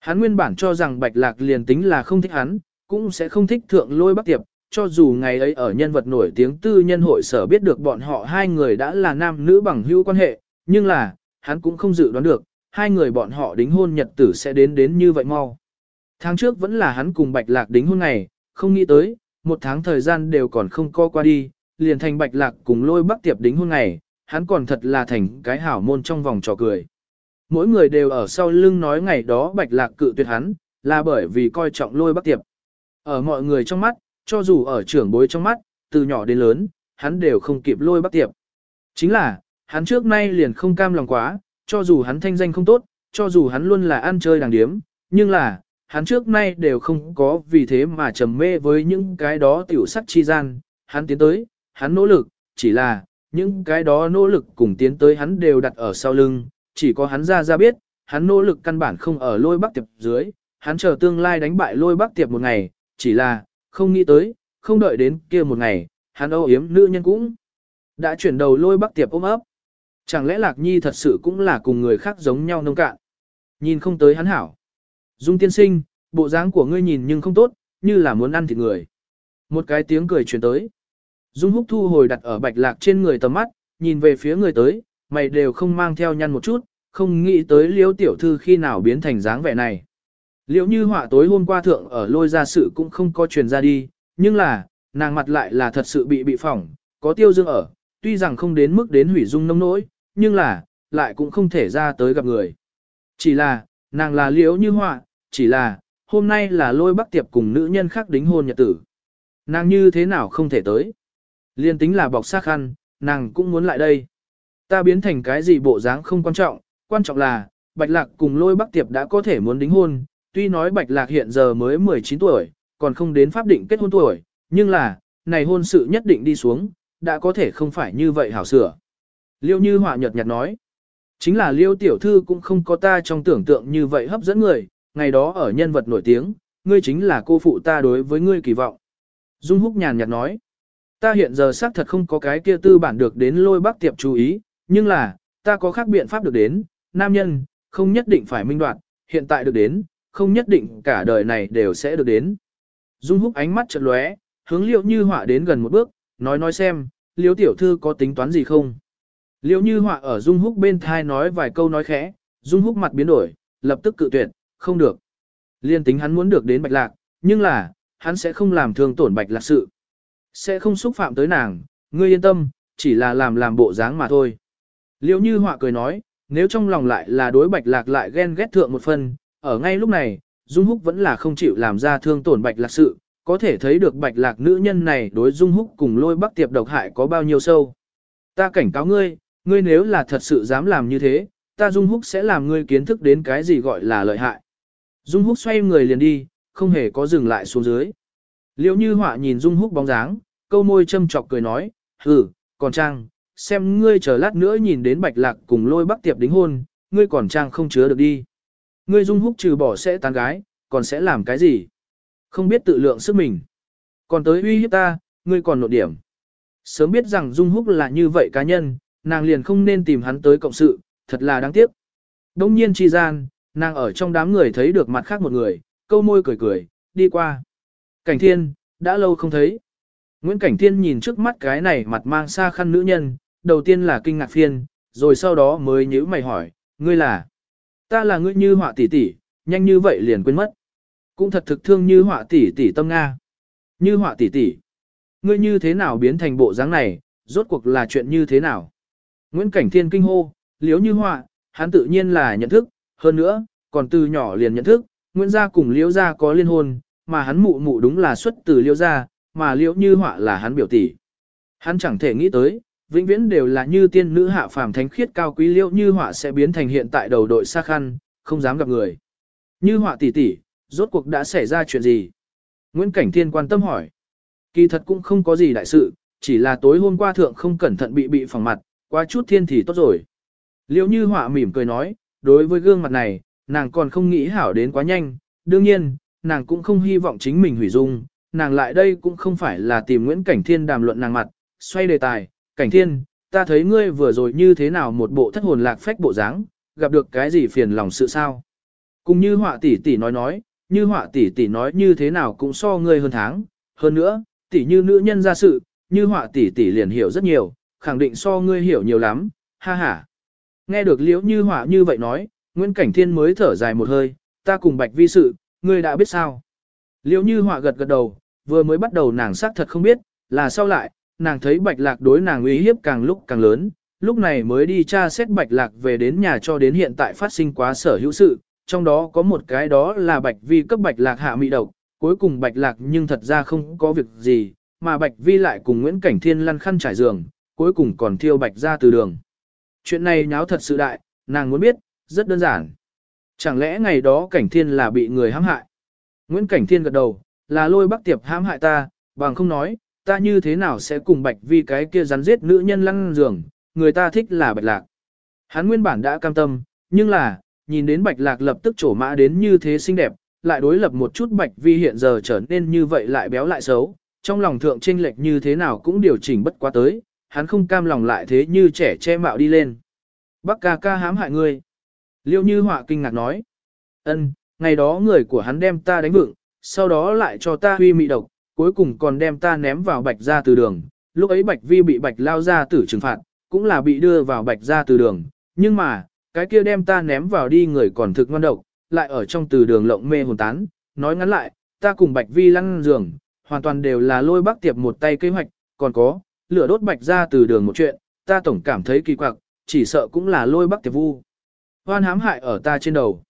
Hắn nguyên bản cho rằng bạch lạc liền tính là không thích hắn, cũng sẽ không thích thượng lôi bắc tiệp, cho dù ngày ấy ở nhân vật nổi tiếng tư nhân hội sở biết được bọn họ hai người đã là nam nữ bằng hữu quan hệ, nhưng là, hắn cũng không dự đoán được, hai người bọn họ đính hôn nhật tử sẽ đến đến như vậy mau. Tháng trước vẫn là hắn cùng Bạch Lạc đính hôn ngày, không nghĩ tới, một tháng thời gian đều còn không co qua đi, liền thành Bạch Lạc cùng lôi bắc tiệp đính hôn ngày, hắn còn thật là thành cái hảo môn trong vòng trò cười. Mỗi người đều ở sau lưng nói ngày đó Bạch Lạc cự tuyệt hắn, là bởi vì coi trọng lôi bắc tiệp. Ở mọi người trong mắt, cho dù ở trưởng bối trong mắt, từ nhỏ đến lớn, hắn đều không kịp lôi bác tiệp. Chính là, hắn trước nay liền không cam lòng quá, cho dù hắn thanh danh không tốt, cho dù hắn luôn là ăn chơi đàng điếm, nhưng là, hắn trước nay đều không có vì thế mà trầm mê với những cái đó tiểu sắc chi gian, hắn tiến tới, hắn nỗ lực, chỉ là, những cái đó nỗ lực cùng tiến tới hắn đều đặt ở sau lưng, chỉ có hắn ra ra biết, hắn nỗ lực căn bản không ở lôi bắc tiệp dưới, hắn chờ tương lai đánh bại lôi bắc tiệp một ngày, chỉ là, không nghĩ tới, không đợi đến kia một ngày, hắn âu yếm nữ nhân cũng đã chuyển đầu lôi bắc tiệp ôm ấp. Chẳng lẽ Lạc Nhi thật sự cũng là cùng người khác giống nhau nông cạn? Nhìn không tới hắn hảo. Dung tiên sinh, bộ dáng của ngươi nhìn nhưng không tốt, như là muốn ăn thịt người. Một cái tiếng cười truyền tới. Dung húc thu hồi đặt ở bạch lạc trên người tầm mắt, nhìn về phía người tới, mày đều không mang theo nhăn một chút, không nghĩ tới liễu tiểu thư khi nào biến thành dáng vẻ này liệu như họa tối hôm qua thượng ở lôi ra sự cũng không có truyền ra đi, nhưng là, nàng mặt lại là thật sự bị bị phỏng, có tiêu dương ở, tuy rằng không đến mức đến hủy dung nông nỗi, nhưng là, lại cũng không thể ra tới gặp người. Chỉ là, nàng là liễu như họa, chỉ là, hôm nay là lôi bắc tiệp cùng nữ nhân khác đính hôn nhật tử. Nàng như thế nào không thể tới. Liên tính là bọc xác khăn, nàng cũng muốn lại đây. Ta biến thành cái gì bộ dáng không quan trọng, quan trọng là, Bạch Lạc cùng lôi bắc tiệp đã có thể muốn đính hôn, tuy nói Bạch Lạc hiện giờ mới 19 tuổi, còn không đến pháp định kết hôn tuổi, nhưng là, này hôn sự nhất định đi xuống, đã có thể không phải như vậy hảo sửa. Liêu như họa nhật nhạt nói, chính là liêu tiểu thư cũng không có ta trong tưởng tượng như vậy hấp dẫn người, ngày đó ở nhân vật nổi tiếng, ngươi chính là cô phụ ta đối với ngươi kỳ vọng. Dung húc nhàn nhạt nói, ta hiện giờ xác thật không có cái kia tư bản được đến lôi bác tiệp chú ý, nhưng là, ta có khác biện pháp được đến, nam nhân, không nhất định phải minh đoạt, hiện tại được đến, không nhất định cả đời này đều sẽ được đến. Dung húc ánh mắt chợt lóe, hướng liệu như họa đến gần một bước, nói nói xem, Liễu tiểu thư có tính toán gì không? Liễu như họa ở Dung húc bên thai nói vài câu nói khẽ, Dung húc mặt biến đổi, lập tức cự tuyệt, không được. Liên tính hắn muốn được đến bạch lạc, nhưng là, hắn sẽ không làm thương tổn bạch lạc sự. Sẽ không xúc phạm tới nàng, ngươi yên tâm, chỉ là làm làm bộ dáng mà thôi. Liễu như họa cười nói, nếu trong lòng lại là đối bạch lạc lại ghen ghét thượng một phần, ở ngay lúc này, Dung Húc vẫn là không chịu làm ra thương tổn bạch lạc sự, có thể thấy được bạch lạc nữ nhân này đối Dung Húc cùng lôi bắc tiệp độc hại có bao nhiêu sâu. Ta cảnh cáo ngươi, ngươi nếu là thật sự dám làm như thế, ta Dung Húc sẽ làm ngươi kiến thức đến cái gì gọi là lợi hại. Dung Húc xoay người liền đi, không hề có dừng lại xuống dưới. Liễu Như Họa nhìn Dung Húc bóng dáng, câu môi châm chọc cười nói, hừ, còn trang, xem ngươi chờ lát nữa nhìn đến bạch lạc cùng lôi bắc tiệp đính hôn, ngươi còn trang không chứa được đi. Ngươi dung húc trừ bỏ sẽ tán gái, còn sẽ làm cái gì? Không biết tự lượng sức mình. Còn tới uy hiếp ta, ngươi còn nộ điểm. Sớm biết rằng dung húc là như vậy cá nhân, nàng liền không nên tìm hắn tới cộng sự, thật là đáng tiếc. Đông nhiên chi gian, nàng ở trong đám người thấy được mặt khác một người, câu môi cười cười, đi qua. Cảnh thiên, đã lâu không thấy. Nguyễn Cảnh Thiên nhìn trước mắt cái này mặt mang xa khăn nữ nhân, đầu tiên là kinh ngạc phiên, rồi sau đó mới nhíu mày hỏi, ngươi là? Ta là ngươi như họa tỷ tỷ, nhanh như vậy liền quên mất. Cũng thật thực thương như họa tỷ tỷ tâm Nga. Như họa tỷ tỷ. Ngươi như thế nào biến thành bộ dáng này, rốt cuộc là chuyện như thế nào? Nguyễn Cảnh Thiên kinh hô, liếu như họa, hắn tự nhiên là nhận thức, hơn nữa, còn từ nhỏ liền nhận thức, Nguyễn gia cùng liễu gia có liên hôn, mà hắn mụ mụ đúng là xuất từ liễu gia, mà liễu như họa là hắn biểu tỷ. Hắn chẳng thể nghĩ tới, vĩnh viễn đều là như tiên nữ hạ phàm thánh khiết cao quý liễu như họa sẽ biến thành hiện tại đầu đội xa khăn, không dám gặp người. Như họa tỷ tỷ, rốt cuộc đã xảy ra chuyện gì? Nguyễn Cảnh Thiên quan tâm hỏi. Kỳ thật cũng không có gì đại sự, chỉ là tối hôm qua thượng không cẩn thận bị bị phẳng mặt, quá chút thiên thì tốt rồi. Liễu như họa mỉm cười nói, đối với gương mặt này, nàng còn không nghĩ hảo đến quá nhanh, đương nhiên, nàng cũng không hy vọng chính mình hủy dung, nàng lại đây cũng không phải là tìm Nguyễn Cảnh Thiên đàm luận nàng mặt, xoay đề tài, Cảnh Thiên, ta thấy ngươi vừa rồi như thế nào một bộ thất hồn lạc phách bộ dáng, gặp được cái gì phiền lòng sự sao? Cùng như họa tỷ tỷ nói nói, như họa tỷ tỷ nói như thế nào cũng so ngươi hơn tháng, hơn nữa, tỷ như nữ nhân ra sự, như họa tỷ tỷ liền hiểu rất nhiều, khẳng định so ngươi hiểu nhiều lắm, ha ha. Nghe được liễu như họa như vậy nói, Nguyễn Cảnh Thiên mới thở dài một hơi, ta cùng bạch vi sự, ngươi đã biết sao? Liễu như họa gật gật đầu, vừa mới bắt đầu nàng xác thật không biết, là sau lại, nàng thấy bạch lạc đối nàng uy hiếp càng lúc càng lớn, lúc này mới đi tra xét bạch lạc về đến nhà cho đến hiện tại phát sinh quá sở hữu sự, trong đó có một cái đó là bạch vi cấp bạch lạc hạ mị độc, cuối cùng bạch lạc nhưng thật ra không có việc gì, mà bạch vi lại cùng Nguyễn Cảnh Thiên lăn khăn trải giường, cuối cùng còn thiêu bạch ra từ đường. Chuyện này nháo thật sự đại, nàng muốn biết, rất đơn giản. Chẳng lẽ ngày đó Cảnh Thiên là bị người hãm hại? Nguyễn Cảnh Thiên gật đầu, là lôi bắc tiệp hãm hại ta, bằng không nói, ta như thế nào sẽ cùng bạch vi cái kia rắn giết nữ nhân lăn giường, người ta thích là bạch lạc. Hắn nguyên bản đã cam tâm, nhưng là, nhìn đến bạch lạc lập tức trổ mã đến như thế xinh đẹp, lại đối lập một chút bạch vi hiện giờ trở nên như vậy lại béo lại xấu, trong lòng thượng trinh lệch như thế nào cũng điều chỉnh bất quá tới, hắn không cam lòng lại thế như trẻ che mạo đi lên. Bắc ca ca hãm hại ngươi. Liêu như họa kinh ngạc nói. ân ngày đó người của hắn đem ta đánh vựng, sau đó lại cho ta huy mị độc, cuối cùng còn đem ta ném vào bạch ra từ đường. Lúc ấy bạch vi bị bạch lao ra tử trừng phạt, cũng là bị đưa vào bạch ra từ đường. Nhưng mà, cái kia đem ta ném vào đi người còn thực ngon độc, lại ở trong từ đường lộng mê hồn tán. Nói ngắn lại, ta cùng bạch vi lăn giường, hoàn toàn đều là lôi bác tiệp một tay kế hoạch, còn có, lửa đốt bạch ra từ đường một chuyện, ta tổng cảm thấy kỳ quặc, chỉ sợ cũng là lôi bác tiệp vu. Hoan hãm hại ở ta trên đầu.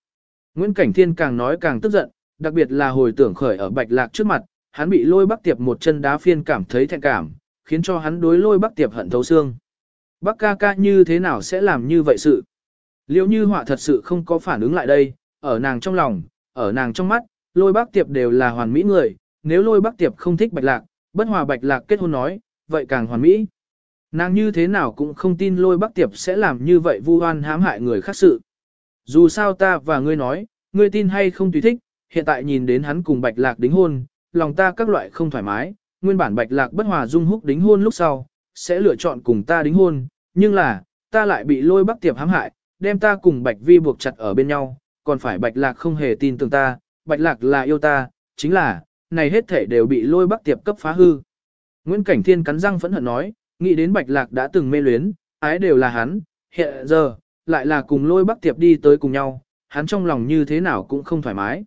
Nguyễn Cảnh Thiên càng nói càng tức giận, đặc biệt là hồi tưởng khởi ở bạch lạc trước mặt, hắn bị lôi bắc tiệp một chân đá phiên cảm thấy thẹn cảm, khiến cho hắn đối lôi bắc tiệp hận thấu xương. Bắc ca ca như thế nào sẽ làm như vậy sự? Liệu như họa thật sự không có phản ứng lại đây, ở nàng trong lòng, ở nàng trong mắt, lôi bắc tiệp đều là hoàn mỹ người, nếu lôi bắc tiệp không thích bạch lạc, Bất hòa bạch lạc kết hôn nói, vậy càng hoàn mỹ. Nàng như thế nào cũng không tin lôi bắc tiệp sẽ làm như vậy vu oan hãm hại người khác sự. Dù sao ta và ngươi nói, ngươi tin hay không tùy thích, hiện tại nhìn đến hắn cùng bạch lạc đính hôn, lòng ta các loại không thoải mái, nguyên bản bạch lạc bất hòa dung húc đính hôn lúc sau, sẽ lựa chọn cùng ta đính hôn, nhưng là, ta lại bị lôi bắc tiệp hãm hại, đem ta cùng bạch vi buộc chặt ở bên nhau, còn phải bạch lạc không hề tin tưởng ta, bạch lạc là yêu ta, chính là, này hết thể đều bị lôi bắc tiệp cấp phá hư. Nguyễn Cảnh Thiên cắn răng phẫn hận nói, nghĩ đến bạch lạc đã từng mê luyến, ái đều là hắn, hiện giờ, lại là cùng lôi bắc tiệp đi tới cùng nhau, hắn trong lòng như thế nào cũng không thoải mái.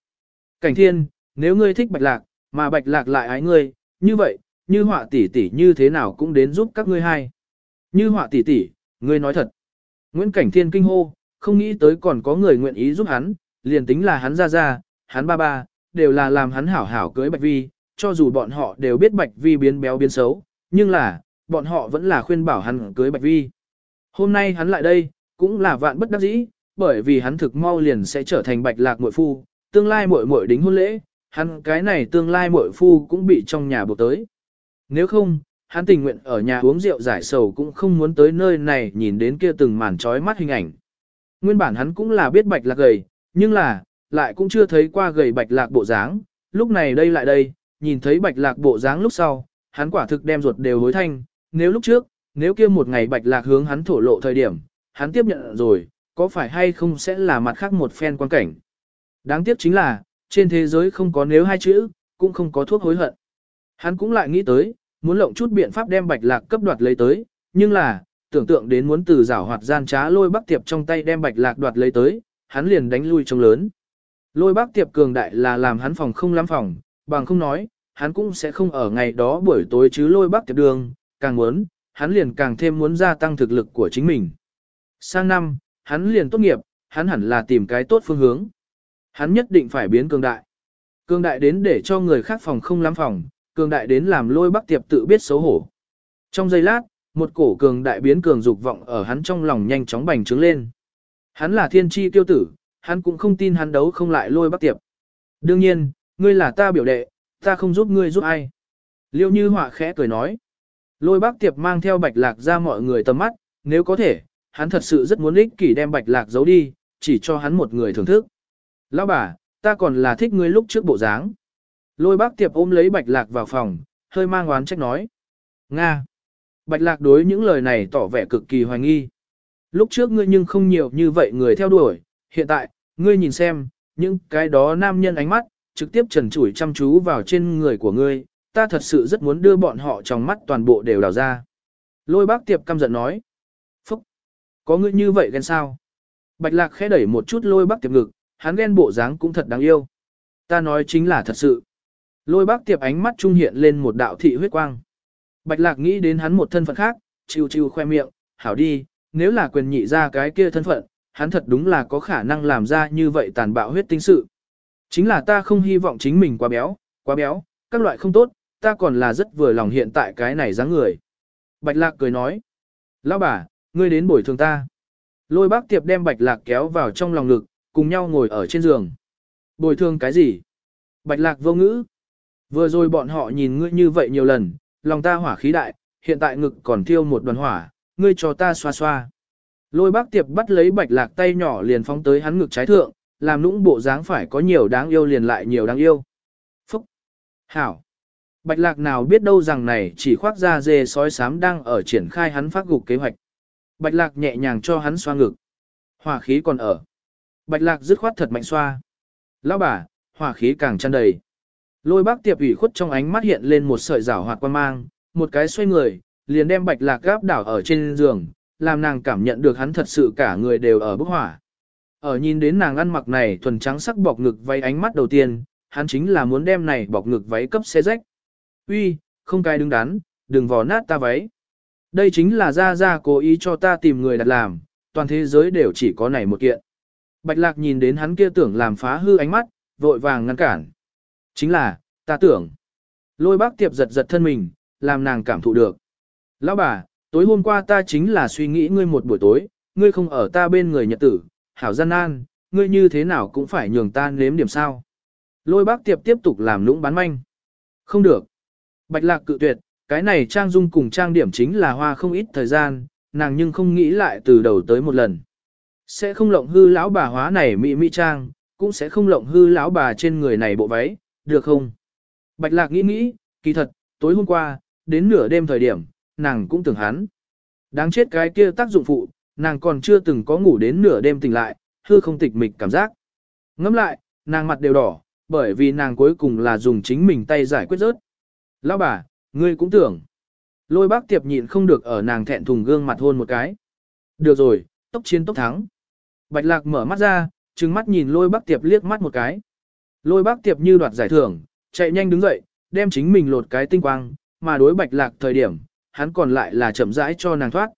Cảnh Thiên, nếu ngươi thích bạch lạc, mà bạch lạc lại ái ngươi, như vậy, như họa tỷ tỷ như thế nào cũng đến giúp các ngươi hai. Như họa tỷ tỷ, ngươi nói thật. Nguyễn Cảnh Thiên kinh hô, không nghĩ tới còn có người nguyện ý giúp hắn, liền tính là hắn ra ra, hắn ba ba, đều là làm hắn hảo hảo cưới Bạch Vi, cho dù bọn họ đều biết Bạch Vi biến béo biến xấu, nhưng là, bọn họ vẫn là khuyên bảo hắn cưới Bạch Vi. Hôm nay hắn lại đây, cũng là vạn bất đắc dĩ, bởi vì hắn thực mau liền sẽ trở thành Bạch Lạc muội phu, tương lai muội muội đính hôn lễ, hắn cái này tương lai muội phu cũng bị trong nhà buộc tới. Nếu không, hắn tình nguyện ở nhà uống rượu giải sầu cũng không muốn tới nơi này nhìn đến kia từng màn trói mắt hình ảnh. Nguyên bản hắn cũng là biết bạch lạc gầy, nhưng là, lại cũng chưa thấy qua gầy bạch lạc bộ dáng, lúc này đây lại đây, nhìn thấy bạch lạc bộ dáng lúc sau, hắn quả thực đem ruột đều hối thanh, nếu lúc trước, nếu kia một ngày bạch lạc hướng hắn thổ lộ thời điểm, hắn tiếp nhận rồi, có phải hay không sẽ là mặt khác một phen quan cảnh. Đáng tiếc chính là, trên thế giới không có nếu hai chữ, cũng không có thuốc hối hận. Hắn cũng lại nghĩ tới, muốn lộng chút biện pháp đem bạch lạc cấp đoạt lấy tới, nhưng là, tưởng tượng đến muốn từ giảo hoạt gian trá lôi bắc tiệp trong tay đem bạch lạc đoạt lấy tới, hắn liền đánh lui trông lớn. Lôi bắc tiệp cường đại là làm hắn phòng không lắm phòng, bằng không nói, hắn cũng sẽ không ở ngày đó buổi tối chứ lôi bắc tiệp đường, càng muốn, hắn liền càng thêm muốn gia tăng thực lực của chính mình. Sang năm, hắn liền tốt nghiệp, hắn hẳn là tìm cái tốt phương hướng. Hắn nhất định phải biến cường đại. Cường đại đến để cho người khác phòng không lắm phòng, cường đại đến làm lôi bắc tiệp tự biết xấu hổ. Trong giây lát, một cổ cường đại biến cường dục vọng ở hắn trong lòng nhanh chóng bành trướng lên. Hắn là thiên tri tiêu tử, hắn cũng không tin hắn đấu không lại lôi bắc tiệp. Đương nhiên, ngươi là ta biểu đệ, ta không giúp ngươi giúp ai. Liêu như họa khẽ cười nói. Lôi bác tiệp mang theo bạch lạc ra mọi người tầm mắt, nếu có thể, hắn thật sự rất muốn ích kỷ đem bạch lạc giấu đi, chỉ cho hắn một người thưởng thức. Lão bà, ta còn là thích ngươi lúc trước bộ dáng. Lôi bác tiệp ôm lấy bạch lạc vào phòng, hơi mang oán trách nói. Nga. Bạch lạc đối những lời này tỏ vẻ cực kỳ hoài nghi. Lúc trước ngươi nhưng không nhiều như vậy người theo đuổi, hiện tại, ngươi nhìn xem, những cái đó nam nhân ánh mắt, trực tiếp trần trụi chăm chú vào trên người của ngươi, ta thật sự rất muốn đưa bọn họ trong mắt toàn bộ đều đào ra. Lôi bác tiệp căm giận nói. Phúc! Có ngươi như vậy ghen sao? Bạch lạc khẽ đẩy một chút lôi bác tiệp ngực, hắn ghen bộ dáng cũng thật đáng yêu. Ta nói chính là thật sự. Lôi bác tiệp ánh mắt trung hiện lên một đạo thị huyết quang. Bạch lạc nghĩ đến hắn một thân phận khác, chiêu chiêu khoe miệng, hảo đi, nếu là quyền nhị ra cái kia thân phận, hắn thật đúng là có khả năng làm ra như vậy tàn bạo huyết tinh sự. Chính là ta không hy vọng chính mình quá béo, quá béo, các loại không tốt, ta còn là rất vừa lòng hiện tại cái này dáng người. Bạch lạc cười nói, lão bà, ngươi đến bồi thường ta. Lôi bác tiệp đem bạch lạc kéo vào trong lòng ngực, cùng nhau ngồi ở trên giường. Bồi thường cái gì? Bạch lạc vô ngữ. Vừa rồi bọn họ nhìn ngươi như vậy nhiều lần, lòng ta hỏa khí đại, hiện tại ngực còn thiêu một đoàn hỏa, ngươi cho ta xoa xoa. Lôi bác tiệp bắt lấy bạch lạc tay nhỏ liền phóng tới hắn ngực trái thượng, làm nũng bộ dáng phải có nhiều đáng yêu liền lại nhiều đáng yêu. Phúc! Hảo! Bạch lạc nào biết đâu rằng này chỉ khoác ra dê sói sám đang ở triển khai hắn phát gục kế hoạch. Bạch lạc nhẹ nhàng cho hắn xoa ngực. Hỏa khí còn ở. Bạch lạc dứt khoát thật mạnh xoa. Lão bà, hỏa khí càng tràn đầy. Lôi bác tiệp ủy khuất trong ánh mắt hiện lên một sợi rảo hoạt quan mang, một cái xoay người, liền đem bạch lạc gáp đảo ở trên giường, làm nàng cảm nhận được hắn thật sự cả người đều ở bức hỏa. Ở nhìn đến nàng ăn mặc này thuần trắng sắc bọc ngực váy ánh mắt đầu tiên, hắn chính là muốn đem này bọc ngực váy cấp xe rách. Uy, không cai đứng đắn, đừng vò nát ta váy. Đây chính là ra ra cố ý cho ta tìm người đặt làm, toàn thế giới đều chỉ có này một kiện. Bạch lạc nhìn đến hắn kia tưởng làm phá hư ánh mắt, vội vàng ngăn cản. Chính là, ta tưởng. Lôi bác tiệp giật giật thân mình, làm nàng cảm thụ được. Lão bà, tối hôm qua ta chính là suy nghĩ ngươi một buổi tối, ngươi không ở ta bên người nhật tử, hảo gian nan, ngươi như thế nào cũng phải nhường ta nếm điểm sao. Lôi bác tiệp tiếp tục làm lũng bán manh. Không được. Bạch lạc cự tuyệt, cái này trang dung cùng trang điểm chính là hoa không ít thời gian, nàng nhưng không nghĩ lại từ đầu tới một lần. Sẽ không lộng hư lão bà hóa này mỹ mỹ trang, cũng sẽ không lộng hư lão bà trên người này bộ váy, được không? Bạch lạc nghĩ nghĩ, kỳ thật, tối hôm qua, đến nửa đêm thời điểm, nàng cũng tưởng hắn. Đáng chết cái kia tác dụng phụ, nàng còn chưa từng có ngủ đến nửa đêm tỉnh lại, hư không tịch mịch cảm giác. ngẫm lại, nàng mặt đều đỏ, bởi vì nàng cuối cùng là dùng chính mình tay giải quyết rớt. Lão bà, ngươi cũng tưởng. Lôi bác tiệp nhịn không được ở nàng thẹn thùng gương mặt hôn một cái. Được rồi, tốc chiến tốc thắng. Bạch lạc mở mắt ra, trừng mắt nhìn lôi bác tiệp liếc mắt một cái. Lôi bác tiệp như đoạt giải thưởng, chạy nhanh đứng dậy, đem chính mình lột cái tinh quang, mà đối bạch lạc thời điểm, hắn còn lại là chậm rãi cho nàng thoát.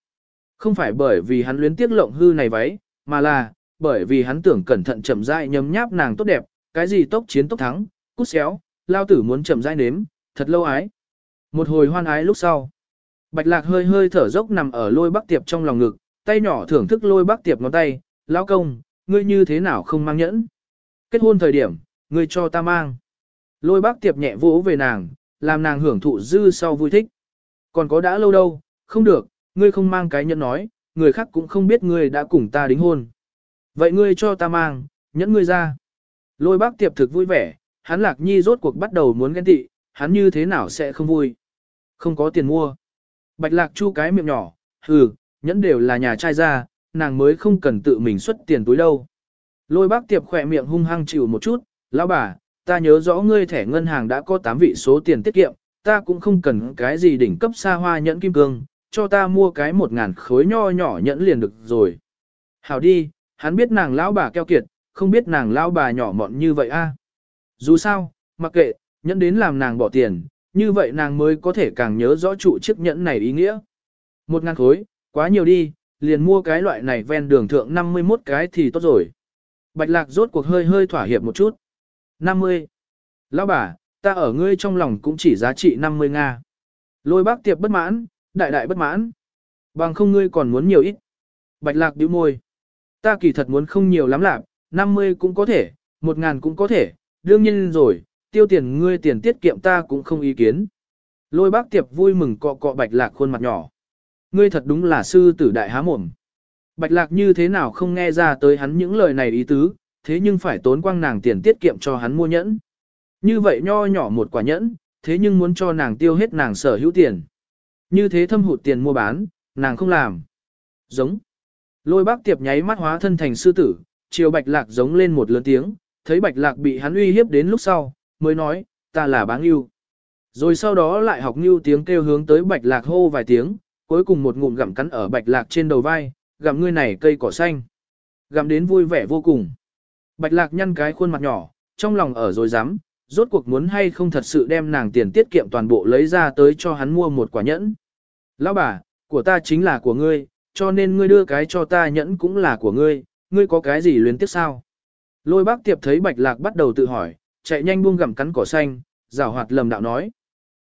Không phải bởi vì hắn luyến tiếc lộng hư này váy, mà là, bởi vì hắn tưởng cẩn thận chậm rãi nhấm nháp nàng tốt đẹp, cái gì tốc chiến tốc thắng, cút xéo, lao tử muốn chậm rãi nếm, thật lâu ái. Một hồi hoan ái lúc sau, bạch lạc hơi hơi thở dốc nằm ở lôi bắc tiệp trong lòng ngực, tay nhỏ thưởng thức lôi bắc tiệp ngón tay, Lão công, ngươi như thế nào không mang nhẫn. Kết hôn thời điểm, ngươi cho ta mang. Lôi bác tiệp nhẹ vỗ về nàng, làm nàng hưởng thụ dư sau vui thích. Còn có đã lâu đâu, không được, ngươi không mang cái nhẫn nói, người khác cũng không biết ngươi đã cùng ta đính hôn. Vậy ngươi cho ta mang, nhẫn ngươi ra. Lôi bác tiệp thực vui vẻ, hắn lạc nhi rốt cuộc bắt đầu muốn ghen tị, hắn như thế nào sẽ không vui. Không có tiền mua. Bạch lạc chu cái miệng nhỏ, hừ, nhẫn đều là nhà trai ra, nàng mới không cần tự mình xuất tiền túi đâu. Lôi bác tiệp khỏe miệng hung hăng chịu một chút, lão bà, ta nhớ rõ ngươi thẻ ngân hàng đã có 8 vị số tiền tiết kiệm, ta cũng không cần cái gì đỉnh cấp xa hoa nhẫn kim cương, cho ta mua cái một ngàn khối nho nhỏ nhẫn liền được rồi. Hảo đi, hắn biết nàng lão bà keo kiệt, không biết nàng lão bà nhỏ mọn như vậy a. Dù sao, mặc kệ, nhẫn đến làm nàng bỏ tiền, như vậy nàng mới có thể càng nhớ rõ trụ chiếc nhẫn này ý nghĩa. Một ngàn khối, quá nhiều đi, liền mua cái loại này ven đường thượng 51 cái thì tốt rồi. Bạch lạc rốt cuộc hơi hơi thỏa hiệp một chút. 50. Lão bà, ta ở ngươi trong lòng cũng chỉ giá trị 50 Nga. Lôi bác tiệp bất mãn, đại đại bất mãn. Bằng không ngươi còn muốn nhiều ít. Bạch lạc điếu môi. Ta kỳ thật muốn không nhiều lắm lạc, 50 cũng có thể, 1 ngàn cũng có thể, đương nhiên rồi, tiêu tiền ngươi tiền tiết kiệm ta cũng không ý kiến. Lôi bác tiệp vui mừng cọ cọ bạch lạc khuôn mặt nhỏ. Ngươi thật đúng là sư tử đại há mồm. Bạch lạc như thế nào không nghe ra tới hắn những lời này ý tứ, thế nhưng phải tốn quang nàng tiền tiết kiệm cho hắn mua nhẫn. Như vậy nho nhỏ một quả nhẫn, thế nhưng muốn cho nàng tiêu hết nàng sở hữu tiền. Như thế thâm hụt tiền mua bán, nàng không làm. Giống. Lôi bác tiệp nháy mắt hóa thân thành sư tử, chiều bạch lạc giống lên một lớn tiếng, thấy bạch lạc bị hắn uy hiếp đến lúc sau, mới nói, ta là báng yêu. Rồi sau đó lại học như tiếng kêu hướng tới bạch lạc hô vài tiếng, cuối cùng một ngụm gặm cắn ở bạch lạc trên đầu vai, gặm ngươi này cây cỏ xanh. Gặm đến vui vẻ vô cùng. Bạch lạc nhăn cái khuôn mặt nhỏ, trong lòng ở rồi dám, rốt cuộc muốn hay không thật sự đem nàng tiền tiết kiệm toàn bộ lấy ra tới cho hắn mua một quả nhẫn. Lão bà, của ta chính là của ngươi, cho nên ngươi đưa cái cho ta nhẫn cũng là của ngươi, ngươi có cái gì luyến tiếc sao? Lôi bác tiệp thấy bạch lạc bắt đầu tự hỏi, chạy nhanh buông gặm cắn cỏ xanh, rào hoạt lầm đạo nói.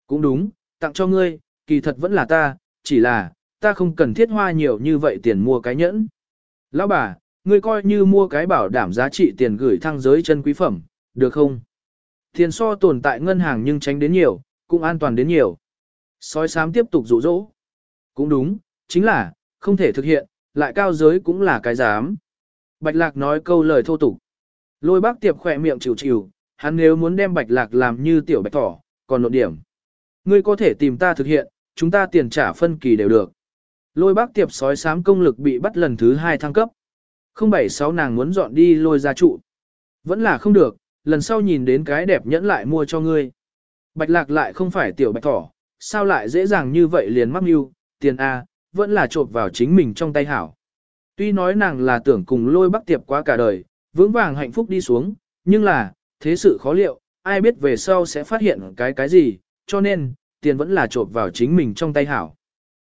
Cũng đúng, tặng cho ngươi, kỳ thật vẫn là ta, chỉ là, ta không cần thiết hoa nhiều như vậy tiền mua cái nhẫn. Lão bà, ngươi coi như mua cái bảo đảm giá trị tiền gửi thăng giới chân quý phẩm, được không? Tiền so tồn tại ngân hàng nhưng tránh đến nhiều, cũng an toàn đến nhiều. Sói sám tiếp tục dụ dỗ. Cũng đúng, chính là, không thể thực hiện, lại cao giới cũng là cái dám. Bạch lạc nói câu lời thô tục. Lôi bác tiệp khỏe miệng chịu chịu, hắn nếu muốn đem bạch lạc làm như tiểu bạch thỏ, còn nộp điểm. Ngươi có thể tìm ta thực hiện, chúng ta tiền trả phân kỳ đều được. Lôi bác tiệp sói sám công lực bị bắt lần thứ hai thăng cấp. Không bảy sáu nàng muốn dọn đi lôi ra trụ. Vẫn là không được, lần sau nhìn đến cái đẹp nhẫn lại mua cho ngươi. Bạch lạc lại không phải tiểu bạch thỏ, sao lại dễ dàng như vậy liền mắc mưu, tiền A, vẫn là trộp vào chính mình trong tay hảo. Tuy nói nàng là tưởng cùng lôi bắc tiệp quá cả đời, vững vàng hạnh phúc đi xuống, nhưng là, thế sự khó liệu, ai biết về sau sẽ phát hiện cái cái gì, cho nên, tiền vẫn là trộm vào chính mình trong tay hảo.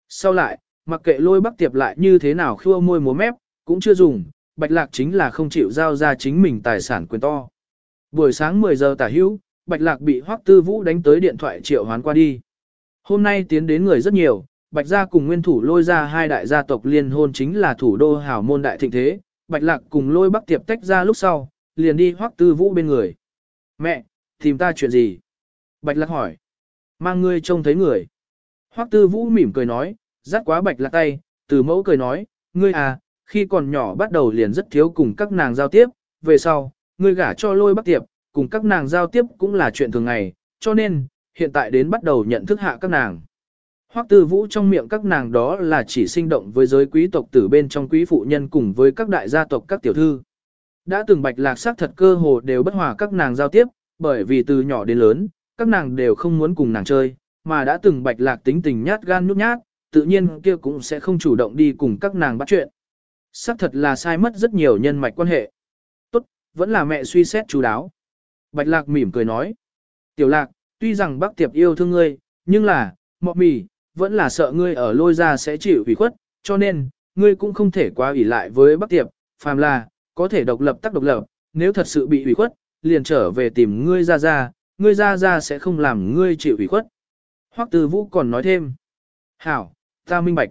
Sau lại, mặc kệ lôi bắc tiệp lại như thế nào khua môi múa mép, cũng chưa dùng, bạch lạc chính là không chịu giao ra chính mình tài sản quyền to. Buổi sáng 10 giờ tả hữu, bạch lạc bị hoắc tư vũ đánh tới điện thoại triệu hoán qua đi. Hôm nay tiến đến người rất nhiều, bạch gia cùng nguyên thủ lôi ra hai đại gia tộc liên hôn chính là thủ đô hảo môn đại thịnh thế, bạch lạc cùng lôi bắc tiệp tách ra lúc sau, liền đi hoắc tư vũ bên người. Mẹ, tìm ta chuyện gì? Bạch lạc hỏi. Mang ngươi trông thấy người. Hoắc tư vũ mỉm cười nói, dắt quá bạch lạc tay, từ mẫu cười nói, ngươi à, khi còn nhỏ bắt đầu liền rất thiếu cùng các nàng giao tiếp, về sau, ngươi gả cho lôi bắc tiệp, cùng các nàng giao tiếp cũng là chuyện thường ngày, cho nên, hiện tại đến bắt đầu nhận thức hạ các nàng. Hoắc tư vũ trong miệng các nàng đó là chỉ sinh động với giới quý tộc tử bên trong quý phụ nhân cùng với các đại gia tộc các tiểu thư. Đã từng bạch lạc sắc thật cơ hồ đều bất hòa các nàng giao tiếp, bởi vì từ nhỏ đến lớn, các nàng đều không muốn cùng nàng chơi, mà đã từng bạch lạc tính tình nhát gan nhút nhát, tự nhiên kia cũng sẽ không chủ động đi cùng các nàng bắt chuyện. Sắc thật là sai mất rất nhiều nhân mạch quan hệ. Tốt, vẫn là mẹ suy xét chú đáo. Bạch lạc mỉm cười nói. Tiểu lạc, tuy rằng bác tiệp yêu thương ngươi, nhưng là, mọ mì, vẫn là sợ ngươi ở lôi ra sẽ chịu ủy khuất, cho nên, ngươi cũng không thể quá ủy lại với bác tiệp, phàm là, có thể độc lập tắc độc lập, nếu thật sự bị ủy khuất, liền trở về tìm ngươi ra ra, ngươi ra ra sẽ không làm ngươi chịu ủy khuất. Hoắc Từ Vũ còn nói thêm. Hảo, ta minh bạch.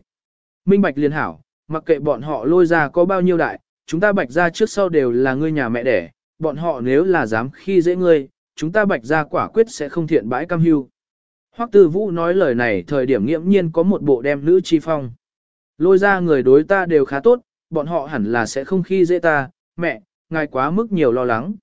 Minh bạch liền hảo, mặc kệ bọn họ lôi ra có bao nhiêu đại, chúng ta bạch ra trước sau đều là ngươi nhà mẹ đẻ, bọn họ nếu là dám khi dễ ngươi, chúng ta bạch ra quả quyết sẽ không thiện bãi cam hưu. Hoắc Tư Vũ nói lời này thời điểm nghiễm nhiên có một bộ đem nữ chi phong. Lôi ra người đối ta đều khá tốt, bọn họ hẳn là sẽ không khi dễ ta, mẹ, ngài quá mức nhiều lo lắng.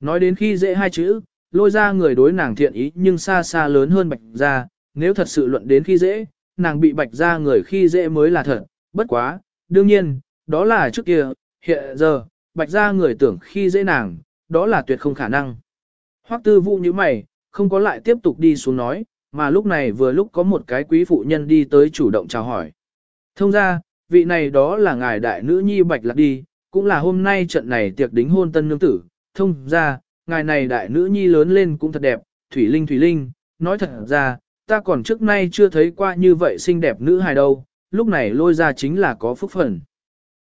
Nói đến khi dễ hai chữ, lôi ra người đối nàng thiện ý nhưng xa xa lớn hơn bạch ra, nếu thật sự luận đến khi dễ, nàng bị bạch ra người khi dễ mới là thật, bất quá, đương nhiên, đó là trước kia, hiện giờ, bạch ra người tưởng khi dễ nàng, đó là tuyệt không khả năng. Hoắc tư vũ như mày, không có lại tiếp tục đi xuống nói, mà lúc này vừa lúc có một cái quý phụ nhân đi tới chủ động chào hỏi. Thông ra, vị này đó là ngài đại nữ nhi bạch lạc đi, cũng là hôm nay trận này tiệc đính hôn tân nương tử, thông ra, ngài này đại nữ nhi lớn lên cũng thật đẹp, thủy linh thủy linh, nói thật ra, ta còn trước nay chưa thấy qua như vậy xinh đẹp nữ hài đâu, lúc này lôi ra chính là có phúc phần.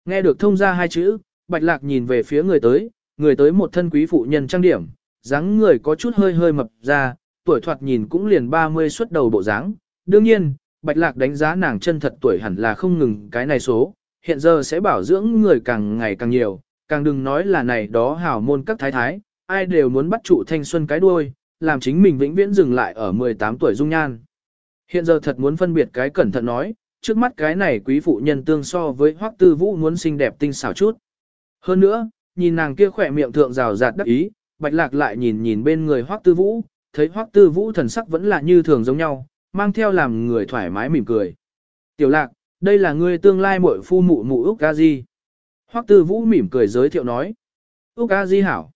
Nghe được thông ra hai chữ, bạch lạc nhìn về phía người tới, người tới một thân quý phụ nhân trang điểm, dáng người có chút hơi hơi mập ra, tuổi thoạt nhìn cũng liền 30 xuất đầu bộ dáng. Đương nhiên, bạch lạc đánh giá nàng chân thật tuổi hẳn là không ngừng cái này số, hiện giờ sẽ bảo dưỡng người càng ngày càng nhiều, càng đừng nói là này đó hảo môn các thái thái, ai đều muốn bắt trụ thanh xuân cái đuôi, làm chính mình vĩnh viễn dừng lại ở 18 tuổi dung nhan. Hiện giờ thật muốn phân biệt cái cẩn thận nói, trước mắt cái này quý phụ nhân tương so với hoắc tư vũ muốn xinh đẹp tinh xảo chút. Hơn nữa, nhìn nàng kia khỏe miệng thượng rào rạt đắc ý, bạch lạc lại nhìn nhìn bên người hoắc tư vũ, thấy hoắc tư vũ thần sắc vẫn là như thường giống nhau, mang theo làm người thoải mái mỉm cười. Tiểu lạc, đây là ngươi tương lai muội phu mụ mụ Úc Gazi. Hoắc Tư Vũ mỉm cười giới thiệu nói. Úc Gazi hảo.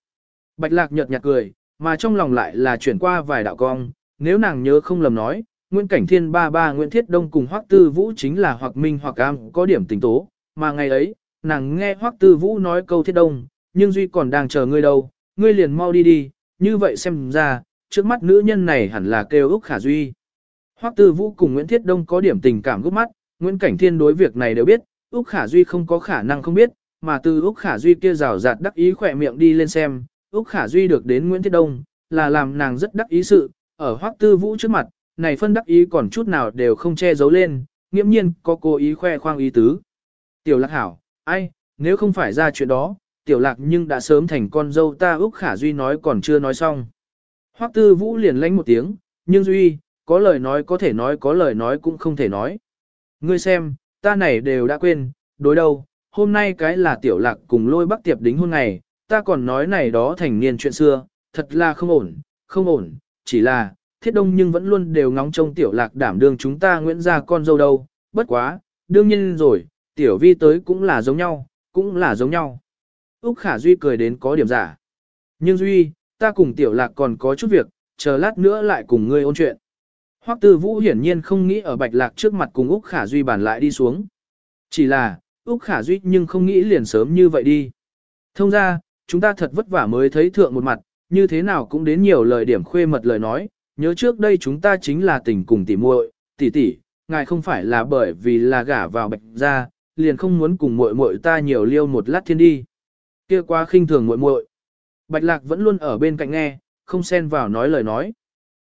Bạch Lạc nhợt nhạt cười, mà trong lòng lại là chuyển qua vài đạo cong, nếu nàng nhớ không lầm nói, Nguyễn Cảnh Thiên ba ba Nguyễn Thiết Đông cùng Hoắc Tư Vũ chính là hoặc minh hoặc am có điểm tình tố, mà ngày ấy, nàng nghe Hoắc Tư Vũ nói câu Thiết Đông, nhưng Duy còn đang chờ ngươi đâu, ngươi liền mau đi đi, như vậy xem ra, trước mắt nữ nhân này hẳn là kêu Úc Khả Duy. Hoắc Tư Vũ cùng Nguyễn Thiết Đông có điểm tình cảm gút mắt, Nguyễn Cảnh Thiên đối việc này đều biết, Úc Khả Duy không có khả năng không biết, mà từ Úc Khả Duy kia rào rạt đắc ý khỏe miệng đi lên xem, Úc Khả Duy được đến Nguyễn Thiết Đông, là làm nàng rất đắc ý sự, ở Hoắc Tư Vũ trước mặt, này phân đắc ý còn chút nào đều không che giấu lên, nghiễm nhiên có cố ý khoe khoang ý tứ. Tiểu Lạc hảo, ai, nếu không phải ra chuyện đó, Tiểu Lạc nhưng đã sớm thành con dâu ta Úc Khả Duy nói còn chưa nói xong. Hoắc Tư Vũ liền lánh một tiếng, nhưng Duy, có lời nói có thể nói có lời nói cũng không thể nói. Ngươi xem, ta này đều đã quên, đối đâu, hôm nay cái là tiểu lạc cùng lôi bắc tiệp đính hôn ngày, ta còn nói này đó thành niên chuyện xưa, thật là không ổn, không ổn, chỉ là, thiết đông nhưng vẫn luôn đều ngóng trông tiểu lạc đảm đương chúng ta nguyễn ra con dâu đâu, bất quá, đương nhiên rồi, tiểu vi tới cũng là giống nhau, cũng là giống nhau. Úc Khả Duy cười đến có điểm giả. Nhưng Duy, ta cùng tiểu lạc còn có chút việc, chờ lát nữa lại cùng ngươi ôn chuyện. Hoắc Tư Vũ hiển nhiên không nghĩ ở Bạch Lạc trước mặt cùng Úc Khả Duy bàn lại đi xuống. Chỉ là, Úc Khả Duy nhưng không nghĩ liền sớm như vậy đi. Thông ra, chúng ta thật vất vả mới thấy thượng một mặt, như thế nào cũng đến nhiều lời điểm khuê mật lời nói, nhớ trước đây chúng ta chính là tình cùng tỷ muội, tỷ tỷ, ngài không phải là bởi vì là gả vào Bạch gia, liền không muốn cùng muội muội ta nhiều liêu một lát thiên đi. Kia quá khinh thường muội muội. Bạch Lạc vẫn luôn ở bên cạnh nghe, không xen vào nói lời nói.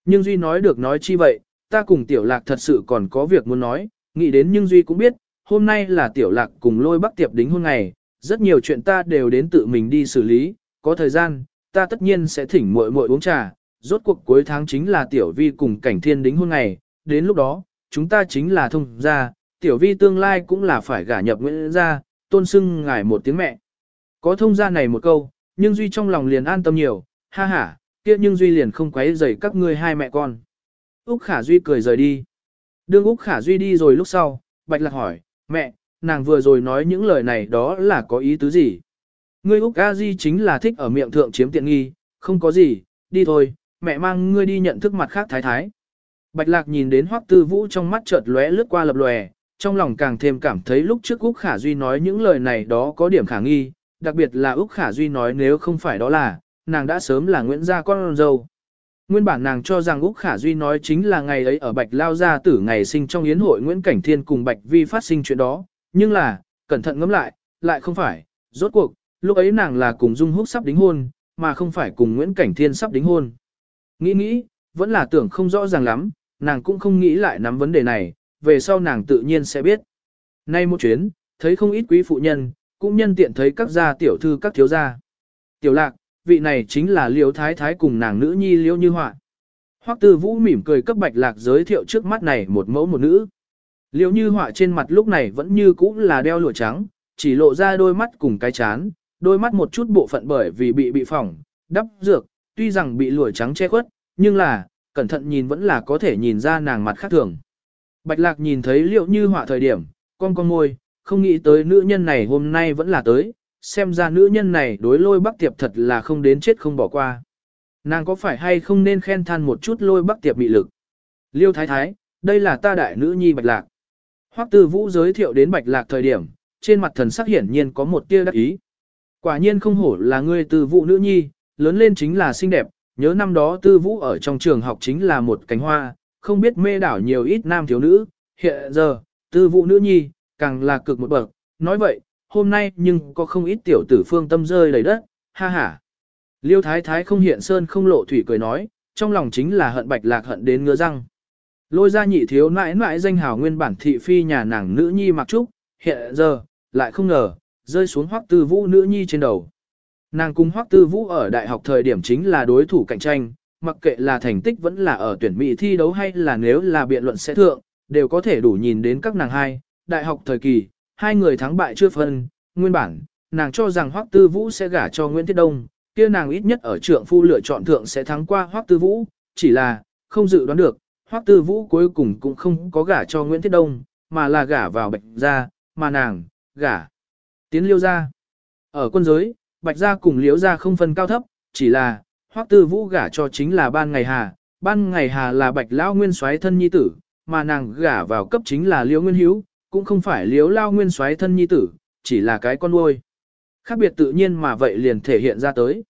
Nhưng Duy nói được nói chi vậy, ta cùng tiểu lạc thật sự còn có việc muốn nói, nghĩ đến nhưng Duy cũng biết, hôm nay là tiểu lạc cùng lôi bắc tiệp đính hôn ngày, rất nhiều chuyện ta đều đến tự mình đi xử lý, có thời gian, ta tất nhiên sẽ thỉnh muội muội uống trà, rốt cuộc cuối tháng chính là tiểu vi cùng cảnh thiên đính hôn ngày, đến lúc đó, chúng ta chính là thông gia, tiểu vi tương lai cũng là phải gả nhập nguyễn gia, tôn sưng ngài một tiếng mẹ. Có thông gia này một câu, nhưng Duy trong lòng liền an tâm nhiều, ha ha, kia nhưng Duy liền không quấy rầy các ngươi hai mẹ con. Úc Khả Duy cười rời đi. Đương Úc Khả Duy đi rồi lúc sau, Bạch Lạc hỏi, mẹ, nàng vừa rồi nói những lời này đó là có ý tứ gì? Ngươi Úc A Di chính là thích ở miệng thượng chiếm tiện nghi, không có gì, đi thôi, mẹ mang ngươi đi nhận thức mặt khác thái thái. Bạch Lạc nhìn đến Hoắc Tư Vũ trong mắt chợt lóe lướt qua lập lòe, trong lòng càng thêm cảm thấy lúc trước Úc Khả Duy nói những lời này đó có điểm khả nghi, đặc biệt là Úc Khả Duy nói nếu không phải đó là, nàng đã sớm là Nguyễn gia con dâu. Nguyên bản nàng cho rằng Úc Khả Duy nói chính là ngày ấy ở Bạch Lao Gia tử ngày sinh trong yến hội Nguyễn Cảnh Thiên cùng Bạch Vi phát sinh chuyện đó, nhưng là, cẩn thận ngẫm lại, lại không phải, rốt cuộc, lúc ấy nàng là cùng Dung Húc sắp đính hôn, mà không phải cùng Nguyễn Cảnh Thiên sắp đính hôn. Nghĩ nghĩ, vẫn là tưởng không rõ ràng lắm, nàng cũng không nghĩ lại nắm vấn đề này, về sau nàng tự nhiên sẽ biết. Nay một chuyến, thấy không ít quý phụ nhân, cũng nhân tiện thấy các gia tiểu thư các thiếu gia. Tiểu lạc, vị này chính là liễu thái thái cùng nàng nữ nhi liễu như họa. Hoắc tư vũ mỉm cười cấp bạch lạc giới thiệu trước mắt này một mẫu một nữ. Liễu như họa trên mặt lúc này vẫn như cũ là đeo lụa trắng, chỉ lộ ra đôi mắt cùng cái chán, đôi mắt một chút bộ phận bởi vì bị bị phỏng, đắp dược, tuy rằng bị lụa trắng che khuất, nhưng là, cẩn thận nhìn vẫn là có thể nhìn ra nàng mặt khác thường. Bạch lạc nhìn thấy liệu như họa thời điểm, con con môi, không nghĩ tới nữ nhân này hôm nay vẫn là tới, xem ra nữ nhân này đối lôi bắc tiệp thật là không đến chết không bỏ qua. Nàng có phải hay không nên khen than một chút lôi bắc tiệp bị lực. Liêu thái thái, đây là ta đại nữ nhi bạch lạc. Hoắc tư vũ giới thiệu đến bạch lạc thời điểm, trên mặt thần sắc hiển nhiên có một tia đắc ý. Quả nhiên không hổ là ngươi tư vũ nữ nhi, lớn lên chính là xinh đẹp, nhớ năm đó tư vũ ở trong trường học chính là một cánh hoa, không biết mê đảo nhiều ít nam thiếu nữ, hiện giờ, tư vũ nữ nhi, càng là cực một bậc, nói vậy, hôm nay nhưng có không ít tiểu tử phương tâm rơi đầy đất, ha ha. Liêu thái thái không hiện sơn không lộ thủy cười nói, trong lòng chính là hận bạch lạc hận đến ngứa răng. Lôi ra nhị thiếu nãi nãi danh hào nguyên bản thị phi nhà nàng nữ nhi mặc trúc, hiện giờ, lại không ngờ, rơi xuống hoắc tư vũ nữ nhi trên đầu. Nàng cùng hoắc tư vũ ở đại học thời điểm chính là đối thủ cạnh tranh, mặc kệ là thành tích vẫn là ở tuyển mỹ thi đấu hay là nếu là biện luận sẽ thượng, đều có thể đủ nhìn đến các nàng hai. Đại học thời kỳ, hai người thắng bại chưa phân, nguyên bản, nàng cho rằng hoắc tư vũ sẽ gả cho Nguyễn Thiết Đông, kia nàng ít nhất ở trượng phu lựa chọn thượng sẽ thắng qua hoắc tư vũ, chỉ là, không dự đoán được, hoắc tư vũ cuối cùng cũng không có gả cho Nguyễn Thiết Đông, mà là gả vào bạch gia, mà nàng, gả. Tiến liêu gia. Ở quân giới, bạch gia cùng liễu gia không phân cao thấp, chỉ là, hoắc tư vũ gả cho chính là ban ngày hà, ban ngày hà là bạch lão nguyên soái thân nhi tử, mà nàng gả vào cấp chính là liễu nguyên hữu, cũng không phải liễu lao nguyên soái thân nhi tử, chỉ là cái con nuôi. Khác biệt tự nhiên mà vậy liền thể hiện ra tới.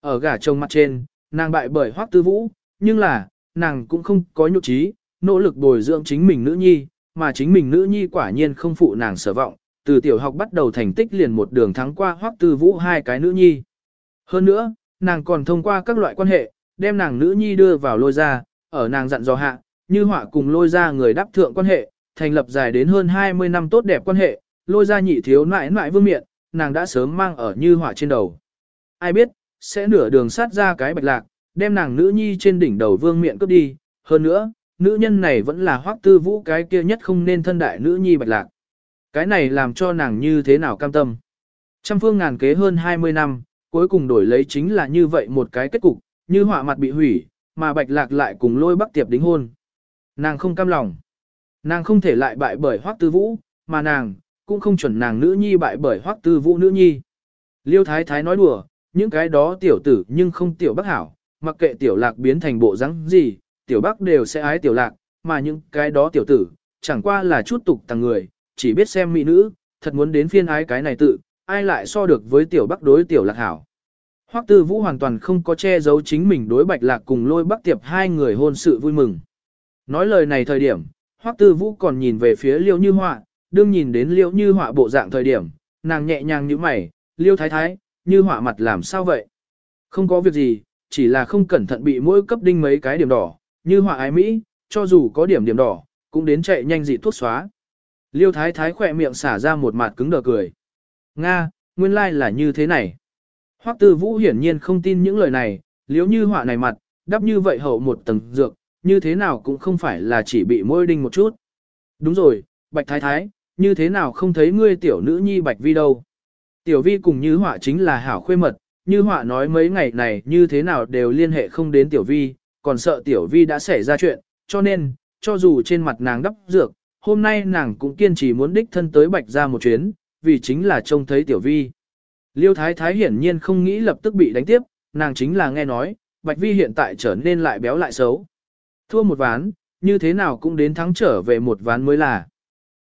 Ở gả chồng mặt trên, nàng bại bởi hoắc tư vũ, nhưng là, nàng cũng không có nhục trí, nỗ lực bồi dưỡng chính mình nữ nhi, mà chính mình nữ nhi quả nhiên không phụ nàng sở vọng, từ tiểu học bắt đầu thành tích liền một đường thắng qua hoắc tư vũ hai cái nữ nhi. Hơn nữa, nàng còn thông qua các loại quan hệ, đem nàng nữ nhi đưa vào lôi ra, ở nàng dặn dò hạ, như họa cùng lôi ra người đáp thượng quan hệ, thành lập dài đến hơn 20 năm tốt đẹp quan hệ, lôi ra nhị thiếu nãi nãi vương miện, nàng đã sớm mang ở như họa trên đầu. Ai biết, sẽ nửa đường sát ra cái bạch lạc, đem nàng nữ nhi trên đỉnh đầu vương miện cướp đi, hơn nữa, nữ nhân này vẫn là hoắc tư vũ cái kia nhất không nên thân đại nữ nhi bạch lạc. Cái này làm cho nàng như thế nào cam tâm. Trăm phương ngàn kế hơn 20 năm, cuối cùng đổi lấy chính là như vậy một cái kết cục, như họa mặt bị hủy, mà bạch lạc lại cùng lôi bắc tiệp đính hôn. Nàng không cam lòng. Nàng không thể lại bại bởi hoắc tư vũ, mà nàng, cũng không chuẩn nàng nữ nhi bại bởi hoắc tư vũ nữ nhi. Liêu thái thái nói đùa, những cái đó tiểu tử nhưng không tiểu bác hảo, mặc kệ tiểu lạc biến thành bộ rắn gì, tiểu bắc đều sẽ ái tiểu lạc, mà những cái đó tiểu tử, chẳng qua là chút tục tàng người, chỉ biết xem mỹ nữ, thật muốn đến phiên ái cái này tự, ai lại so được với tiểu bắc đối tiểu lạc hảo. Hoắc Tư Vũ hoàn toàn không có che giấu chính mình đối Bạch Lạc cùng Lôi Bắc Tiệp hai người hôn sự vui mừng. Nói lời này thời điểm, Hoắc Tư Vũ còn nhìn về phía Liêu Như Họa, đương nhìn đến Liêu Như Họa bộ dạng thời điểm, nàng nhẹ nhàng như mày, Liêu Thái Thái, Như Họa mặt làm sao vậy? Không có việc gì, chỉ là không cẩn thận bị mỗi cấp đinh mấy cái điểm đỏ, Như Họa ái Mỹ, cho dù có điểm điểm đỏ, cũng đến chạy nhanh dị thuốc xóa. Liêu Thái Thái khỏe miệng xả ra một mặt cứng đờ cười. Nga, nguyên lai like là như thế này. Hoắc Tư Vũ hiển nhiên không tin những lời này, liếu như họa này mặt, đắp như vậy hậu một tầng dược, như thế nào cũng không phải là chỉ bị môi đinh một chút. Đúng rồi, Bạch Thái Thái, như thế nào không thấy ngươi tiểu nữ nhi Bạch Vi đâu. Tiểu Vi cùng Như Họa chính là hảo khuê mật, như Họa nói mấy ngày này như thế nào đều liên hệ không đến Tiểu Vi, còn sợ Tiểu Vi đã xảy ra chuyện, cho nên, cho dù trên mặt nàng đắp dược, hôm nay nàng cũng kiên trì muốn đích thân tới Bạch ra một chuyến, vì chính là trông thấy Tiểu Vi. Liêu Thái Thái hiển nhiên không nghĩ lập tức bị đánh tiếp, nàng chính là nghe nói, Bạch Vi hiện tại trở nên lại béo lại xấu. Thua một ván, như thế nào cũng đến thắng trở về một ván mới là.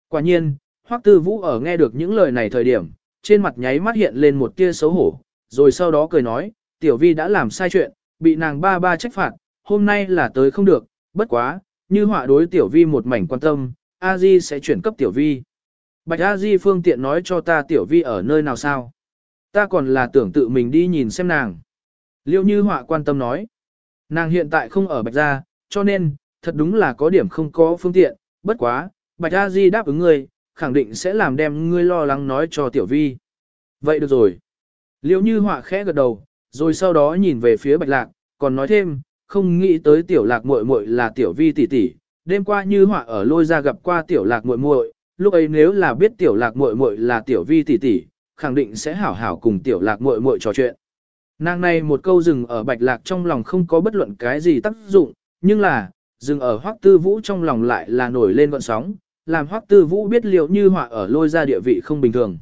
Quả nhiên, Hoắc Tư Vũ ở nghe được những lời này thời điểm, trên mặt nháy mắt hiện lên một tia xấu hổ, rồi sau đó cười nói, Tiểu Vi đã làm sai chuyện, bị nàng ba ba trách phạt, hôm nay là tới không được, bất quá, như họa đối Tiểu Vi một mảnh quan tâm, A Di sẽ chuyển cấp Tiểu Vi. Bạch A Di phương tiện nói cho ta Tiểu Vi ở nơi nào sao? Ta còn là tưởng tự mình đi nhìn xem nàng. Liêu như họa quan tâm nói. Nàng hiện tại không ở Bạch Gia, cho nên, thật đúng là có điểm không có phương tiện, bất quá, Bạch A Di đáp ứng ngươi, khẳng định sẽ làm đem ngươi lo lắng nói cho Tiểu Vi. Vậy được rồi. Liễu như họa khẽ gật đầu, rồi sau đó nhìn về phía Bạch Lạc, còn nói thêm, không nghĩ tới Tiểu Lạc muội muội là Tiểu Vi tỷ tỷ. Đêm qua như họa ở lôi ra gặp qua Tiểu Lạc muội muội, lúc ấy nếu là biết Tiểu Lạc muội muội là Tiểu Vi tỷ tỷ, khẳng định sẽ hảo hảo cùng Tiểu Lạc muội muội trò chuyện. Nàng này một câu dừng ở bạch lạc trong lòng không có bất luận cái gì tác dụng, nhưng là, dừng ở hoắc tư vũ trong lòng lại là nổi lên gọn sóng, làm hoắc tư vũ biết liệu như họa ở lôi ra địa vị không bình thường.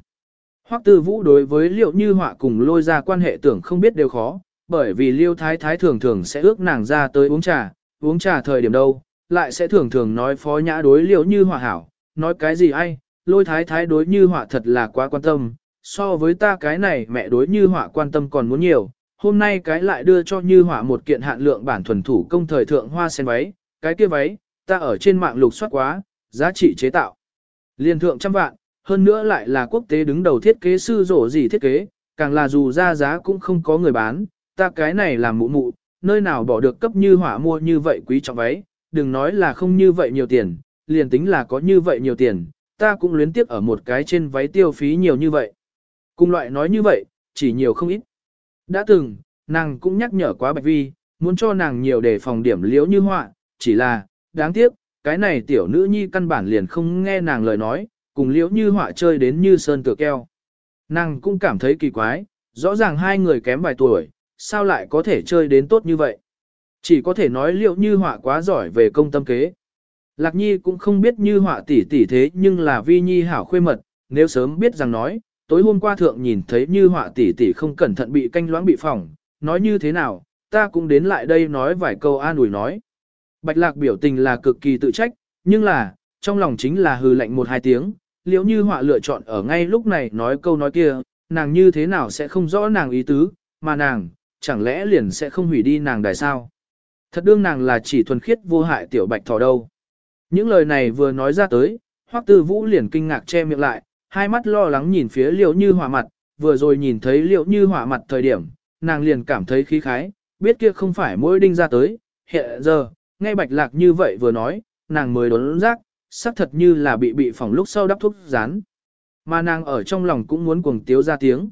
Hoắc tư vũ đối với Liễu như họa cùng lôi ra quan hệ tưởng không biết đều khó, bởi vì liêu thái thái thường thường sẽ ước nàng ra tới uống trà, uống trà thời điểm đâu, lại sẽ thường thường nói phó nhã đối Liễu như họa hảo, nói cái gì ai, lôi thái thái đối như họa thật là quá quan tâm, so với ta cái này mẹ đối như họa quan tâm còn muốn nhiều, hôm nay cái lại đưa cho như họa một kiện hạn lượng bản thuần thủ công thời thượng hoa sen váy, cái kia váy, ta ở trên mạng lục soát quá, giá trị chế tạo. Liên thượng trăm vạn, hơn nữa lại là quốc tế đứng đầu thiết kế sư rổ gì thiết kế, càng là dù ra giá cũng không có người bán, ta cái này làm mụ mụ, nơi nào bỏ được cấp như hỏa mua như vậy quý trọng váy, đừng nói là không như vậy nhiều tiền, liền tính là có như vậy nhiều tiền, ta cũng luyến tiếc ở một cái trên váy tiêu phí nhiều như vậy. Cùng loại nói như vậy, chỉ nhiều không ít. Đã từng, nàng cũng nhắc nhở quá Bạch Vi, muốn cho nàng nhiều để phòng điểm liễu như họa, chỉ là, đáng tiếc, cái này tiểu nữ nhi căn bản liền không nghe nàng lời nói, cùng liễu như họa chơi đến như sơn tựa keo. Nàng cũng cảm thấy kỳ quái, rõ ràng hai người kém vài tuổi, sao lại có thể chơi đến tốt như vậy. Chỉ có thể nói liễu như họa quá giỏi về công tâm kế. Lạc nhi cũng không biết như họa tỷ tỷ thế nhưng là vi nhi hảo khuê mật, nếu sớm biết rằng nói, tối hôm qua thượng nhìn thấy như họa tỷ tỷ không cẩn thận bị canh loãng bị phỏng, nói như thế nào, ta cũng đến lại đây nói vài câu an ủi nói. Bạch lạc biểu tình là cực kỳ tự trách, nhưng là, trong lòng chính là hừ lạnh một hai tiếng, liễu như họa lựa chọn ở ngay lúc này nói câu nói kia, nàng như thế nào sẽ không rõ nàng ý tứ, mà nàng, chẳng lẽ liền sẽ không hủy đi nàng đài sao. Thật đương nàng là chỉ thuần khiết vô hại tiểu bạch thỏ đâu. Những lời này vừa nói ra tới, hoắc tư vũ liền kinh ngạc che miệng lại, hai mắt lo lắng nhìn phía liệu như hỏa mặt, vừa rồi nhìn thấy liệu như hỏa mặt thời điểm, nàng liền cảm thấy khí khái, biết kia không phải mỗi đinh ra tới, hiện giờ, nghe bạch lạc như vậy vừa nói, nàng mới đốn giác, xác thật như là bị bị phỏng lúc sau đắp thuốc rán. Mà nàng ở trong lòng cũng muốn cuồng tiếu ra tiếng.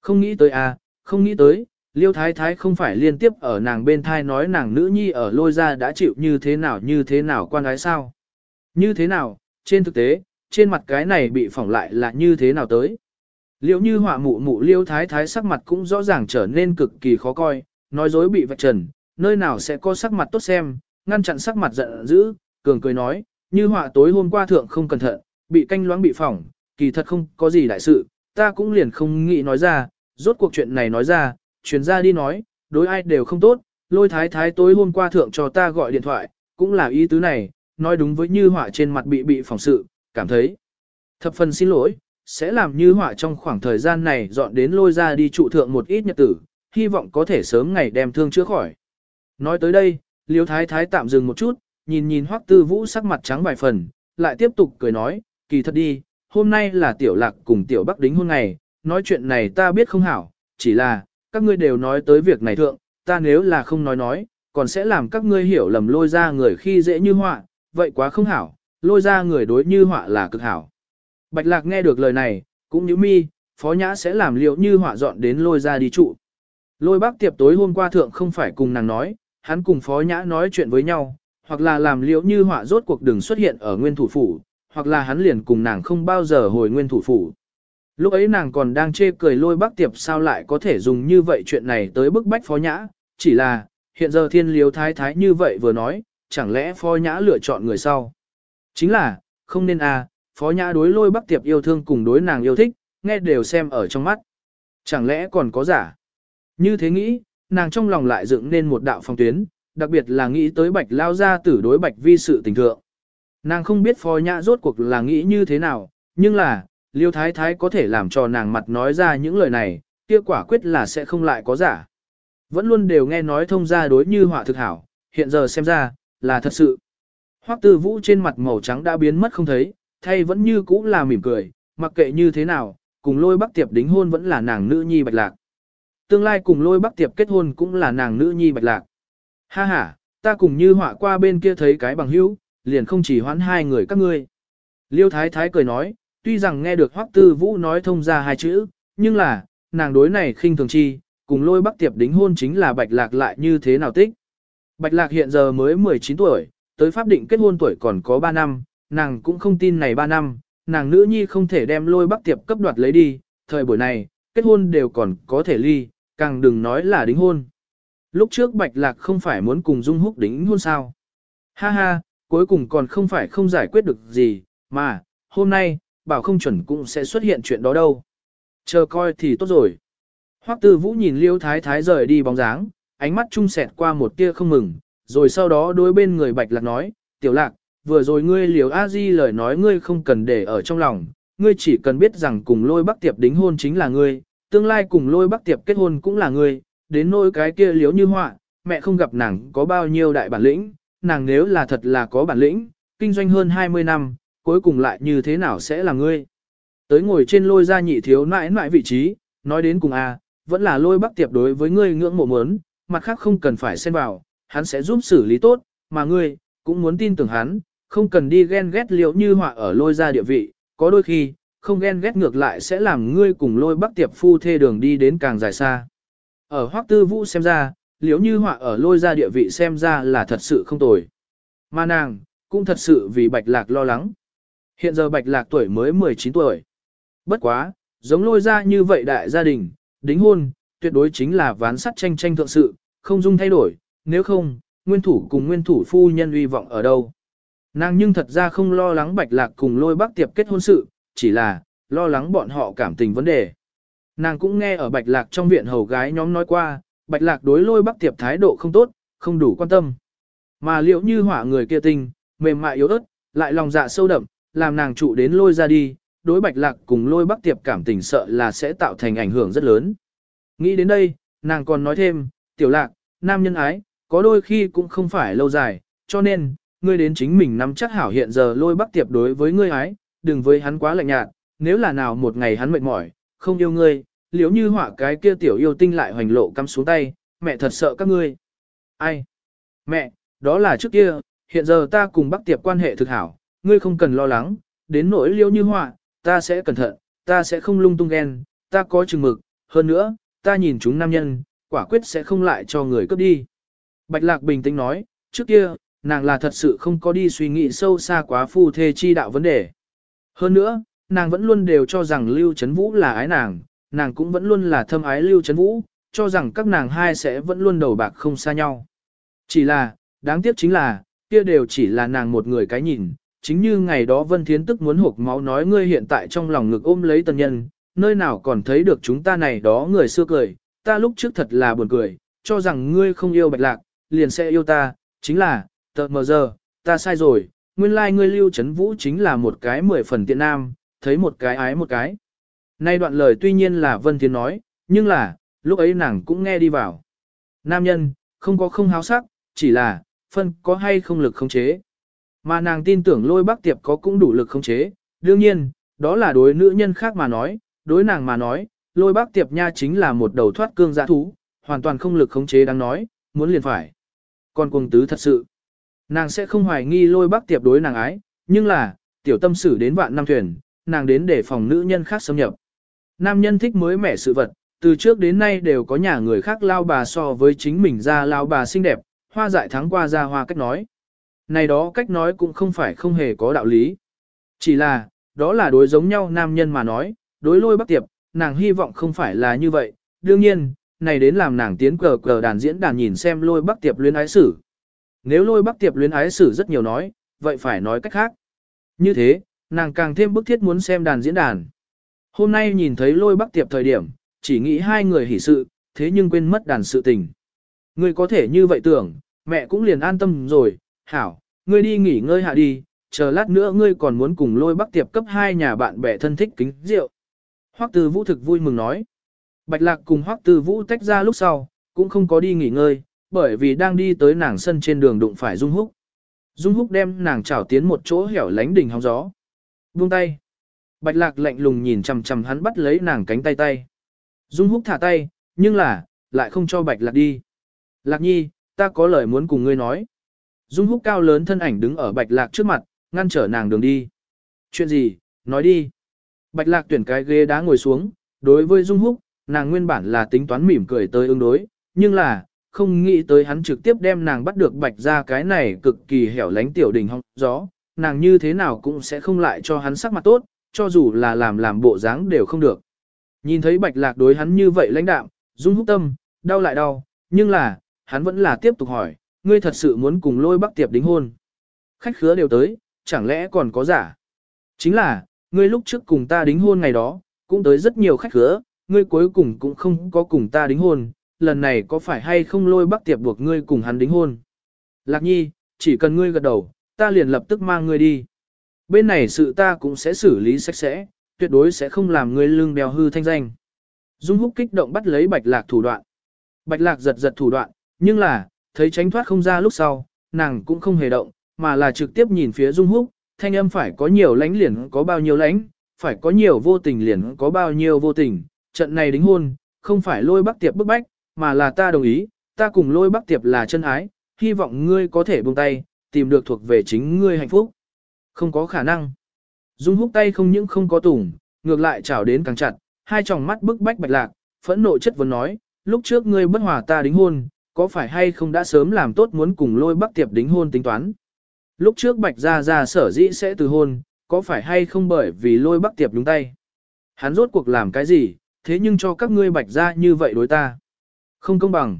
Không nghĩ tới à, không nghĩ tới, liêu thái thái không phải liên tiếp ở nàng bên thai nói nàng nữ nhi ở lôi ra đã chịu như thế nào như thế nào quan gái sao. Như thế nào, trên thực tế, trên mặt cái này bị phỏng lại là như thế nào tới. Liệu như họa mụ mụ liêu thái thái sắc mặt cũng rõ ràng trở nên cực kỳ khó coi, nói dối bị vạch trần, nơi nào sẽ có sắc mặt tốt xem, ngăn chặn sắc mặt giận dữ, cường cười nói, như họa tối hôm qua thượng không cẩn thận, bị canh loãng bị phỏng, kỳ thật không có gì đại sự, ta cũng liền không nghĩ nói ra, rốt cuộc chuyện này nói ra, chuyển ra đi nói, đối ai đều không tốt, lôi thái thái tối hôm qua thượng cho ta gọi điện thoại, cũng là ý tứ này, nói đúng với như họa trên mặt bị bị phỏng sự, cảm thấy thập phần xin lỗi, sẽ làm như họa trong khoảng thời gian này dọn đến lôi ra đi trụ thượng một ít nhật tử, hy vọng có thể sớm ngày đem thương chữa khỏi. Nói tới đây, Liêu Thái Thái tạm dừng một chút, nhìn nhìn Hoắc Tư Vũ sắc mặt trắng vài phần, lại tiếp tục cười nói, kỳ thật đi, hôm nay là tiểu lạc cùng tiểu bắc đính hôn ngày, nói chuyện này ta biết không hảo, chỉ là, các ngươi đều nói tới việc này thượng, ta nếu là không nói nói, còn sẽ làm các ngươi hiểu lầm lôi ra người khi dễ như họa, vậy quá không hảo, lôi ra người đối như họa là cực hảo. Bạch lạc nghe được lời này, cũng như mi, phó nhã sẽ làm liệu như họa dọn đến lôi ra đi trụ. Lôi bác tiệp tối hôm qua thượng không phải cùng nàng nói, hắn cùng phó nhã nói chuyện với nhau, hoặc là làm liễu như họa rốt cuộc đừng xuất hiện ở nguyên thủ phủ, hoặc là hắn liền cùng nàng không bao giờ hồi nguyên thủ phủ. Lúc ấy nàng còn đang chê cười lôi bác tiệp sao lại có thể dùng như vậy chuyện này tới bức bách phó nhã, chỉ là, hiện giờ thiên liếu thái thái như vậy vừa nói, chẳng lẽ phó nhã lựa chọn người sau. Chính là, không nên à, phó nhã đối lôi bác tiệp yêu thương cùng đối nàng yêu thích, nghe đều xem ở trong mắt. Chẳng lẽ còn có giả? Như thế nghĩ, nàng trong lòng lại dựng nên một đạo phong tuyến, đặc biệt là nghĩ tới bạch lao ra tử đối bạch vi sự tình thượng. Nàng không biết phó nhã rốt cuộc là nghĩ như thế nào, nhưng là, liêu thái thái có thể làm cho nàng mặt nói ra những lời này, kia quả quyết là sẽ không lại có giả. Vẫn luôn đều nghe nói thông gia đối như họa thực hảo, hiện giờ xem ra, là thật sự. Hoắc tư vũ trên mặt màu trắng đã biến mất không thấy, thay vẫn như cũ là mỉm cười, mặc kệ như thế nào, cùng lôi bắc tiệp đính hôn vẫn là nàng nữ nhi bạch lạc. Tương lai cùng lôi bắc tiệp kết hôn cũng là nàng nữ nhi bạch lạc. Ha ha, ta cùng như họa qua bên kia thấy cái bằng hữu, liền không chỉ hoãn hai người các ngươi. Liêu thái thái cười nói, tuy rằng nghe được hoắc tư vũ nói thông ra hai chữ, nhưng là, nàng đối này khinh thường chi, cùng lôi bắc tiệp đính hôn chính là bạch lạc lại như thế nào tích. Bạch lạc hiện giờ mới 19 tuổi, tới pháp định kết hôn tuổi còn có 3 năm, nàng cũng không tin này 3 năm, nàng nữ nhi không thể đem lôi bắc tiệp cấp đoạt lấy đi, thời buổi này, kết hôn đều còn có thể ly, càng đừng nói là đính hôn. Lúc trước bạch lạc không phải muốn cùng dung húc đính hôn sao. Ha ha, cuối cùng còn không phải không giải quyết được gì, mà, hôm nay, bảo không chuẩn cũng sẽ xuất hiện chuyện đó đâu. Chờ coi thì tốt rồi. Hoắc Tư Vũ nhìn Liêu Thái Thái rời đi bóng dáng, ánh mắt trung sẹt qua một tia không mừng, rồi sau đó đối bên người Bạch Lạc nói, "Tiểu Lạc, vừa rồi ngươi Liêu A Di lời nói ngươi không cần để ở trong lòng, ngươi chỉ cần biết rằng cùng Lôi Bắc Tiệp đính hôn chính là ngươi, tương lai cùng Lôi Bắc Tiệp kết hôn cũng là ngươi, đến nỗi cái kia liếu Như Họa, mẹ không gặp nàng có bao nhiêu đại bản lĩnh, nàng nếu là thật là có bản lĩnh, kinh doanh hơn 20 năm, cuối cùng lại như thế nào sẽ là ngươi?" Tới ngồi trên lôi ra nhị thiếu nãi nãi vị trí, nói đến cùng a, vẫn là lôi bắc tiệp đối với ngươi ngưỡng mộ muốn, mặt khác không cần phải xen vào, hắn sẽ giúp xử lý tốt, mà ngươi, cũng muốn tin tưởng hắn, không cần đi ghen ghét liệu như họa ở lôi ra địa vị, có đôi khi, không ghen ghét ngược lại sẽ làm ngươi cùng lôi bắc tiệp phu thê đường đi đến càng dài xa. Ở hoắc tư vũ xem ra, liếu như họa ở lôi ra địa vị xem ra là thật sự không tồi. Mà nàng, cũng thật sự vì bạch lạc lo lắng. Hiện giờ bạch lạc tuổi mới 19 tuổi. Bất quá, giống lôi ra như vậy đại gia đình, đính hôn, tuyệt đối chính là ván sắt tranh tranh thượng sự, không dung thay đổi, nếu không, nguyên thủ cùng nguyên thủ phu nhân uy vọng ở đâu. Nàng nhưng thật ra không lo lắng bạch lạc cùng lôi bác tiệp kết hôn sự, chỉ là, lo lắng bọn họ cảm tình vấn đề. Nàng cũng nghe ở bạch lạc trong viện hầu gái nhóm nói qua, bạch lạc đối lôi bắc tiệp thái độ không tốt, không đủ quan tâm. Mà liệu như hỏa người kia tinh, mềm mại yếu ớt, lại lòng dạ sâu đậm, làm nàng trụ đến lôi ra đi, đối bạch lạc cùng lôi bắc tiệp cảm tình sợ là sẽ tạo thành ảnh hưởng rất lớn. Nghĩ đến đây, nàng còn nói thêm, tiểu lạc, nam nhân ái, có đôi khi cũng không phải lâu dài, cho nên, ngươi đến chính mình nắm chắc hảo hiện giờ lôi bắc tiệp đối với ngươi ái, đừng với hắn quá lạnh nhạt, nếu là nào một ngày hắn mệt mỏi, không yêu ngươi, liếu như họa cái kia tiểu yêu tinh lại hoành lộ cắm xuống tay, mẹ thật sợ các ngươi. Ai? Mẹ, đó là trước kia, hiện giờ ta cùng bác tiệp quan hệ thực hảo, ngươi không cần lo lắng, đến nỗi liếu như họa, ta sẽ cẩn thận, ta sẽ không lung tung ghen, ta có chừng mực, hơn nữa, ta nhìn chúng nam nhân, quả quyết sẽ không lại cho người cướp đi. Bạch Lạc bình tĩnh nói, trước kia, nàng là thật sự không có đi suy nghĩ sâu xa quá phu thê chi đạo vấn đề. Hơn nữa, nàng vẫn luôn đều cho rằng Lưu Trấn Vũ là ái nàng, nàng cũng vẫn luôn là thâm ái Lưu Trấn Vũ, cho rằng các nàng hai sẽ vẫn luôn đầu bạc không xa nhau. Chỉ là, đáng tiếc chính là, kia đều chỉ là nàng một người cái nhìn, chính như ngày đó Vân Thiến tức muốn hộp máu nói ngươi hiện tại trong lòng ngực ôm lấy tần nhân, nơi nào còn thấy được chúng ta này đó người xưa cười, ta lúc trước thật là buồn cười, cho rằng ngươi không yêu bạch lạc, liền sẽ yêu ta, chính là, tờ mờ giờ, ta sai rồi, nguyên lai like ngươi lưu chấn vũ chính là một cái mười phần tiện nam, thấy một cái ái một cái. Nay đoạn lời tuy nhiên là Vân Thiên nói, nhưng là, lúc ấy nàng cũng nghe đi vào. Nam nhân, không có không háo sắc, chỉ là, phân có hay không lực không chế. Mà nàng tin tưởng lôi bác tiệp có cũng đủ lực khống chế, đương nhiên, đó là đối nữ nhân khác mà nói, đối nàng mà nói, lôi bác tiệp nha chính là một đầu thoát cương giã thú, hoàn toàn không lực khống chế đáng nói, muốn liền phải. Còn cuồng tứ thật sự, nàng sẽ không hoài nghi lôi bác tiệp đối nàng ái, nhưng là, tiểu tâm xử đến vạn năm thuyền, nàng đến để phòng nữ nhân khác xâm nhập. Nam nhân thích mới mẻ sự vật, từ trước đến nay đều có nhà người khác lao bà so với chính mình ra lao bà xinh đẹp, hoa dại thắng qua ra hoa cách nói. Này đó cách nói cũng không phải không hề có đạo lý. Chỉ là, đó là đối giống nhau nam nhân mà nói, đối lôi bắc tiệp, nàng hy vọng không phải là như vậy. Đương nhiên, này đến làm nàng tiến cờ cờ đàn diễn đàn nhìn xem lôi bắc tiệp luyến ái sử. Nếu lôi bắc tiệp luyến ái sử rất nhiều nói, vậy phải nói cách khác. Như thế, nàng càng thêm bức thiết muốn xem đàn diễn đàn. Hôm nay nhìn thấy lôi bắc tiệp thời điểm, chỉ nghĩ hai người hỉ sự, thế nhưng quên mất đàn sự tình. Ngươi có thể như vậy tưởng, mẹ cũng liền an tâm rồi, hảo, ngươi đi nghỉ ngơi hạ đi, chờ lát nữa ngươi còn muốn cùng lôi bắc tiệp cấp hai nhà bạn bè thân thích kính rượu. Hoắc Tư Vũ thực vui mừng nói. Bạch Lạc cùng Hoắc Tư Vũ tách ra lúc sau, cũng không có đi nghỉ ngơi, bởi vì đang đi tới nàng sân trên đường đụng phải Dung Húc. Dung Húc đem nàng chảo tiến một chỗ hẻo lánh đỉnh hóng gió. Buông tay. Bạch Lạc lạnh lùng nhìn chằm chằm hắn bắt lấy nàng cánh tay tay. Dung Húc thả tay, nhưng là, lại không cho Bạch Lạc đi. Lạc nhi, ta có lời muốn cùng ngươi nói. Dung Húc cao lớn thân ảnh đứng ở Bạch Lạc trước mặt, ngăn trở nàng đường đi. Chuyện gì, nói đi. Bạch Lạc tuyển cái ghế đá ngồi xuống, đối với Dung Húc, nàng nguyên bản là tính toán mỉm cười tới ứng đối, nhưng là, không nghĩ tới hắn trực tiếp đem nàng bắt được Bạch ra cái này cực kỳ hẻo lánh tiểu đình hong gió, nàng như thế nào cũng sẽ không lại cho hắn sắc mặt tốt, cho dù là làm làm bộ dáng đều không được. Nhìn thấy Bạch Lạc đối hắn như vậy lãnh đạm, Dung Húc tâm, đau lại đau, nhưng là, hắn vẫn là tiếp tục hỏi, ngươi thật sự muốn cùng lôi bắc tiệp đính hôn. Khách khứa đều tới, chẳng lẽ còn có giả? Chính là, ngươi lúc trước cùng ta đính hôn ngày đó, cũng tới rất nhiều khách khứa, ngươi cuối cùng cũng không có cùng ta đính hôn, lần này có phải hay không lôi bắc tiệp buộc ngươi cùng hắn đính hôn? Lạc nhi, chỉ cần ngươi gật đầu, ta liền lập tức mang ngươi đi. Bên này sự ta cũng sẽ xử lý sạch sẽ, tuyệt đối sẽ không làm ngươi lưng bèo hư thanh danh. Dung húc kích động bắt lấy bạch lạc thủ đoạn. Bạch lạc giật giật thủ đoạn, nhưng là, thấy tránh thoát không ra lúc sau, nàng cũng không hề động, mà là trực tiếp nhìn phía Dung Húc, thanh âm phải có nhiều lánh liền có bao nhiêu lánh, phải có nhiều vô tình liền có bao nhiêu vô tình, trận này đính hôn, không phải lôi bắc tiệp bức bách, mà là ta đồng ý, ta cùng lôi bắc tiệp là chân ái, hy vọng ngươi có thể buông tay, tìm được thuộc về chính ngươi hạnh phúc. Không có khả năng. Dung húc tay không những không có tủng, ngược lại chảo đến càng chặt, hai tròng mắt bức bách bạch lạc, phẫn nộ chất vấn nói, lúc trước ngươi bất hòa ta đính hôn, có phải hay không đã sớm làm tốt muốn cùng lôi bắc tiệp đính hôn tính toán. Lúc trước bạch gia gia sở dĩ sẽ từ hôn, có phải hay không bởi vì lôi bắc tiệp đúng tay. Hắn rốt cuộc làm cái gì, thế nhưng cho các ngươi bạch gia như vậy đối ta. Không công bằng.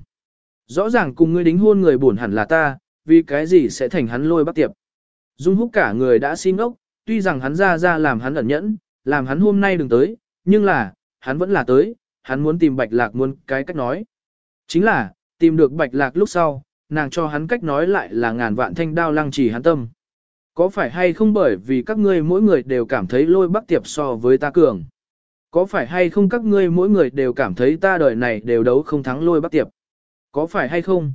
Rõ ràng cùng ngươi đính hôn người buồn hẳn là ta, vì cái gì sẽ thành hắn lôi bắt tiệp. Dung húc cả người đã xin ốc, tuy rằng hắn ra ra làm hắn ẩn nhẫn, làm hắn hôm nay đừng tới, nhưng là, hắn vẫn là tới, hắn muốn tìm bạch lạc muốn cái cách nói. Chính là, Tìm được bạch lạc lúc sau, nàng cho hắn cách nói lại là ngàn vạn thanh đao lăng trì hắn tâm. Có phải hay không bởi vì các ngươi mỗi người đều cảm thấy lôi bắc tiệp so với ta cường? Có phải hay không các ngươi mỗi người đều cảm thấy ta đời này đều đấu không thắng lôi bắc tiệp? Có phải hay không?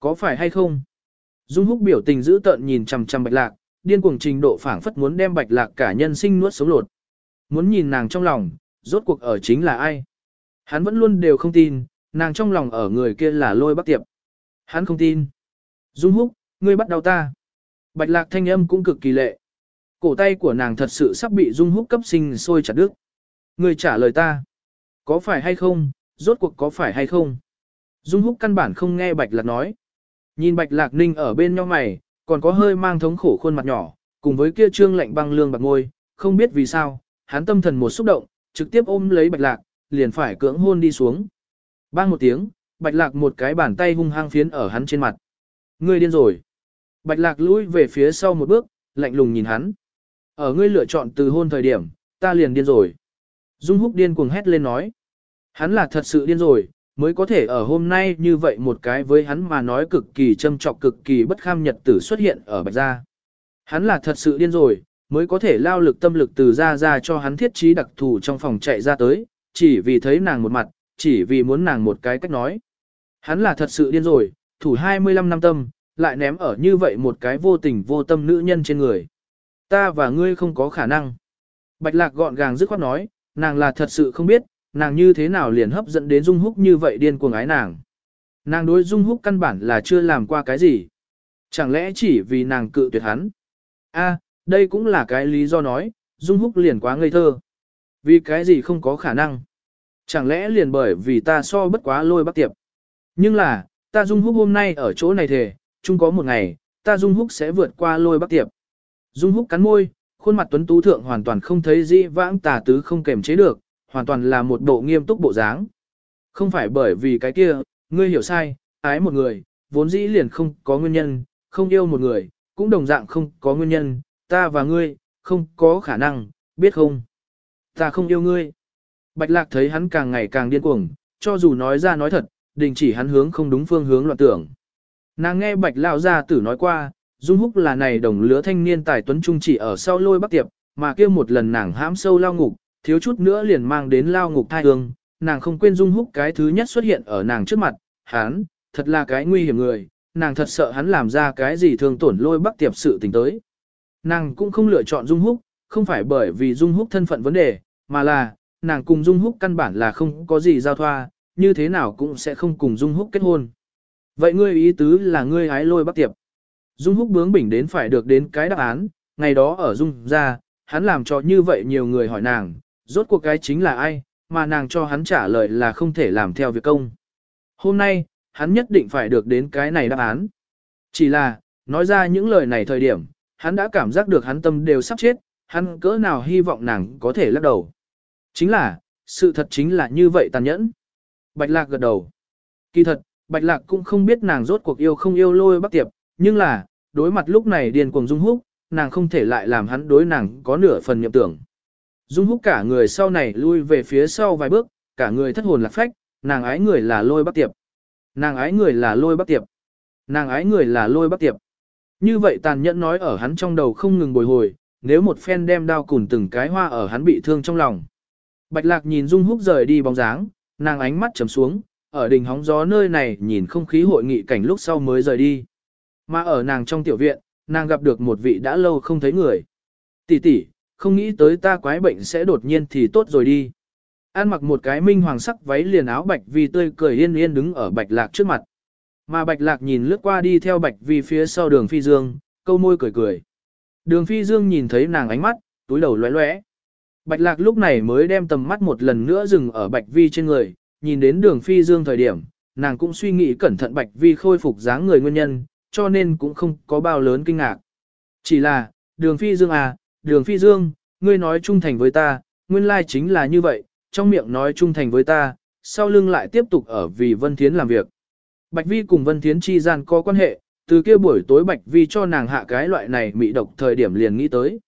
Có phải hay không? Dung húc biểu tình giữ tợn nhìn chằm chằm bạch lạc, điên cuồng trình độ phảng phất muốn đem bạch lạc cả nhân sinh nuốt sống lột. Muốn nhìn nàng trong lòng, rốt cuộc ở chính là ai? Hắn vẫn luôn đều không tin, nàng trong lòng ở người kia là lôi bắc tiệp. Hắn không tin. Dung húc, ngươi bắt đầu ta. Bạch lạc thanh âm cũng cực kỳ lệ. Cổ tay của nàng thật sự sắp bị dung húc cấp sinh sôi chặt đứt. Ngươi trả lời ta. Có phải hay không, rốt cuộc có phải hay không? Dung húc căn bản không nghe bạch lạc nói. Nhìn bạch lạc ninh ở bên nhau mày, còn có hơi mang thống khổ khuôn mặt nhỏ, cùng với kia trương lạnh băng lương bạc ngôi, không biết vì sao, hắn tâm thần một xúc động, trực tiếp ôm lấy bạch lạc, liền phải cưỡng hôn đi xuống. Bang một tiếng, bạch lạc một cái bàn tay hung hăng phiến ở hắn trên mặt. Ngươi điên rồi. Bạch lạc lùi về phía sau một bước, lạnh lùng nhìn hắn. Ở ngươi lựa chọn từ hôn thời điểm, ta liền điên rồi. Dung húc điên cuồng hét lên nói. Hắn là thật sự điên rồi, mới có thể ở hôm nay như vậy một cái với hắn mà nói cực kỳ châm trọng cực kỳ bất kham nhật tử xuất hiện ở bạch gia. Hắn là thật sự điên rồi, mới có thể lao lực tâm lực từ ra ra cho hắn thiết trí đặc thù trong phòng chạy ra tới, chỉ vì thấy nàng một mặt, chỉ vì muốn nàng một cái cách nói. Hắn là thật sự điên rồi, thủ 25 năm tâm, lại ném ở như vậy một cái vô tình vô tâm nữ nhân trên người. Ta và ngươi không có khả năng. Bạch lạc gọn gàng dứt khoát nói, nàng là thật sự không biết, nàng như thế nào liền hấp dẫn đến Dung Húc như vậy điên cuồng ái nàng. Nàng đối Dung Húc căn bản là chưa làm qua cái gì. Chẳng lẽ chỉ vì nàng cự tuyệt hắn? A, đây cũng là cái lý do nói, Dung Húc liền quá ngây thơ. Vì cái gì không có khả năng? Chẳng lẽ liền bởi vì ta so bất quá lôi bắc tiệp. Nhưng là, ta Dung Húc hôm nay ở chỗ này thề, chung có một ngày, ta Dung Húc sẽ vượt qua lôi bắc tiệp. Dung Húc cắn môi, khuôn mặt tuấn tú thượng hoàn toàn không thấy dĩ vãng tà tứ không kềm chế được, hoàn toàn là một bộ nghiêm túc bộ dáng. Không phải bởi vì cái kia, ngươi hiểu sai, ái một người, vốn dĩ liền không có nguyên nhân, không yêu một người, cũng đồng dạng không có nguyên nhân, ta và ngươi, không có khả năng, biết không? Ta không yêu ngươi. Bạch lạc thấy hắn càng ngày càng điên cuồng, cho dù nói ra nói thật, đình chỉ hắn hướng không đúng phương hướng loạn tưởng. Nàng nghe bạch lao gia tử nói qua, Dung Húc là này đồng lứa thanh niên tài tuấn trung chỉ ở sau lôi bắc tiệp, mà kia một lần nàng hãm sâu lao ngục, thiếu chút nữa liền mang đến lao ngục thai hương, nàng không quên Dung Húc cái thứ nhất xuất hiện ở nàng trước mặt, hắn, thật là cái nguy hiểm người, nàng thật sợ hắn làm ra cái gì thương tổn lôi bắc tiệp sự tình tới. Nàng cũng không lựa chọn Dung Húc, không phải bởi vì Dung Húc thân phận vấn đề, mà là, nàng cùng Dung Húc căn bản là không có gì giao thoa, như thế nào cũng sẽ không cùng Dung Húc kết hôn. Vậy ngươi ý tứ là ngươi hái lôi bắc tiệp. Dung Húc bướng bỉnh đến phải được đến cái đáp án, ngày đó ở Dung ra, hắn làm cho như vậy nhiều người hỏi nàng, rốt cuộc cái chính là ai, mà nàng cho hắn trả lời là không thể làm theo việc công. Hôm nay, hắn nhất định phải được đến cái này đáp án. Chỉ là, nói ra những lời này thời điểm, hắn đã cảm giác được hắn tâm đều sắp chết, hắn cỡ nào hy vọng nàng có thể lắc đầu. Chính là, sự thật chính là như vậy tàn nhẫn. Bạch Lạc gật đầu. Kỳ thật, Bạch Lạc cũng không biết nàng rốt cuộc yêu không yêu lôi bắc tiệp, nhưng là, đối mặt lúc này điên cuồng Dung Húc, nàng không thể lại làm hắn đối nàng có nửa phần nhậm tưởng. Dung Húc cả người sau này lui về phía sau vài bước, cả người thất hồn lạc phách, nàng ái người là lôi bắc tiệp. Nàng ái người là lôi bắc tiệp. Nàng ái người là lôi bắc tiệp. Như vậy tàn nhẫn nói ở hắn trong đầu không ngừng bồi hồi, nếu một phen đem đao cùn từng cái hoa ở hắn bị thương trong lòng. Bạch lạc nhìn Dung Húc rời đi bóng dáng, nàng ánh mắt trầm xuống, ở đỉnh hóng gió nơi này nhìn không khí hội nghị cảnh lúc sau mới rời đi. Mà ở nàng trong tiểu viện, nàng gặp được một vị đã lâu không thấy người. Tỷ tỷ, không nghĩ tới ta quái bệnh sẽ đột nhiên thì tốt rồi đi. An mặc một cái minh hoàng sắc váy liền áo bạch vi tươi cười yên yên đứng ở bạch lạc trước mặt. Mà bạch lạc nhìn lướt qua đi theo bạch vi phía sau đường phi dương, câu môi cười cười. Đường phi dương nhìn thấy nàng ánh mắt, túi đầu lóe lóe. Bạch lạc lúc này mới đem tầm mắt một lần nữa dừng ở bạch vi trên người, nhìn đến đường phi dương thời điểm, nàng cũng suy nghĩ cẩn thận bạch vi khôi phục dáng người nguyên nhân, cho nên cũng không có bao lớn kinh ngạc. Chỉ là, đường phi dương à, đường phi dương, ngươi nói trung thành với ta, nguyên lai chính là như vậy, trong miệng nói trung thành với ta, sau lưng lại tiếp tục ở vì Vân Thiến làm việc. Bạch Vi cùng Vân Thiến chi gian có quan hệ, từ kia buổi tối Bạch Vi cho nàng hạ cái loại này mị độc thời điểm liền nghĩ tới.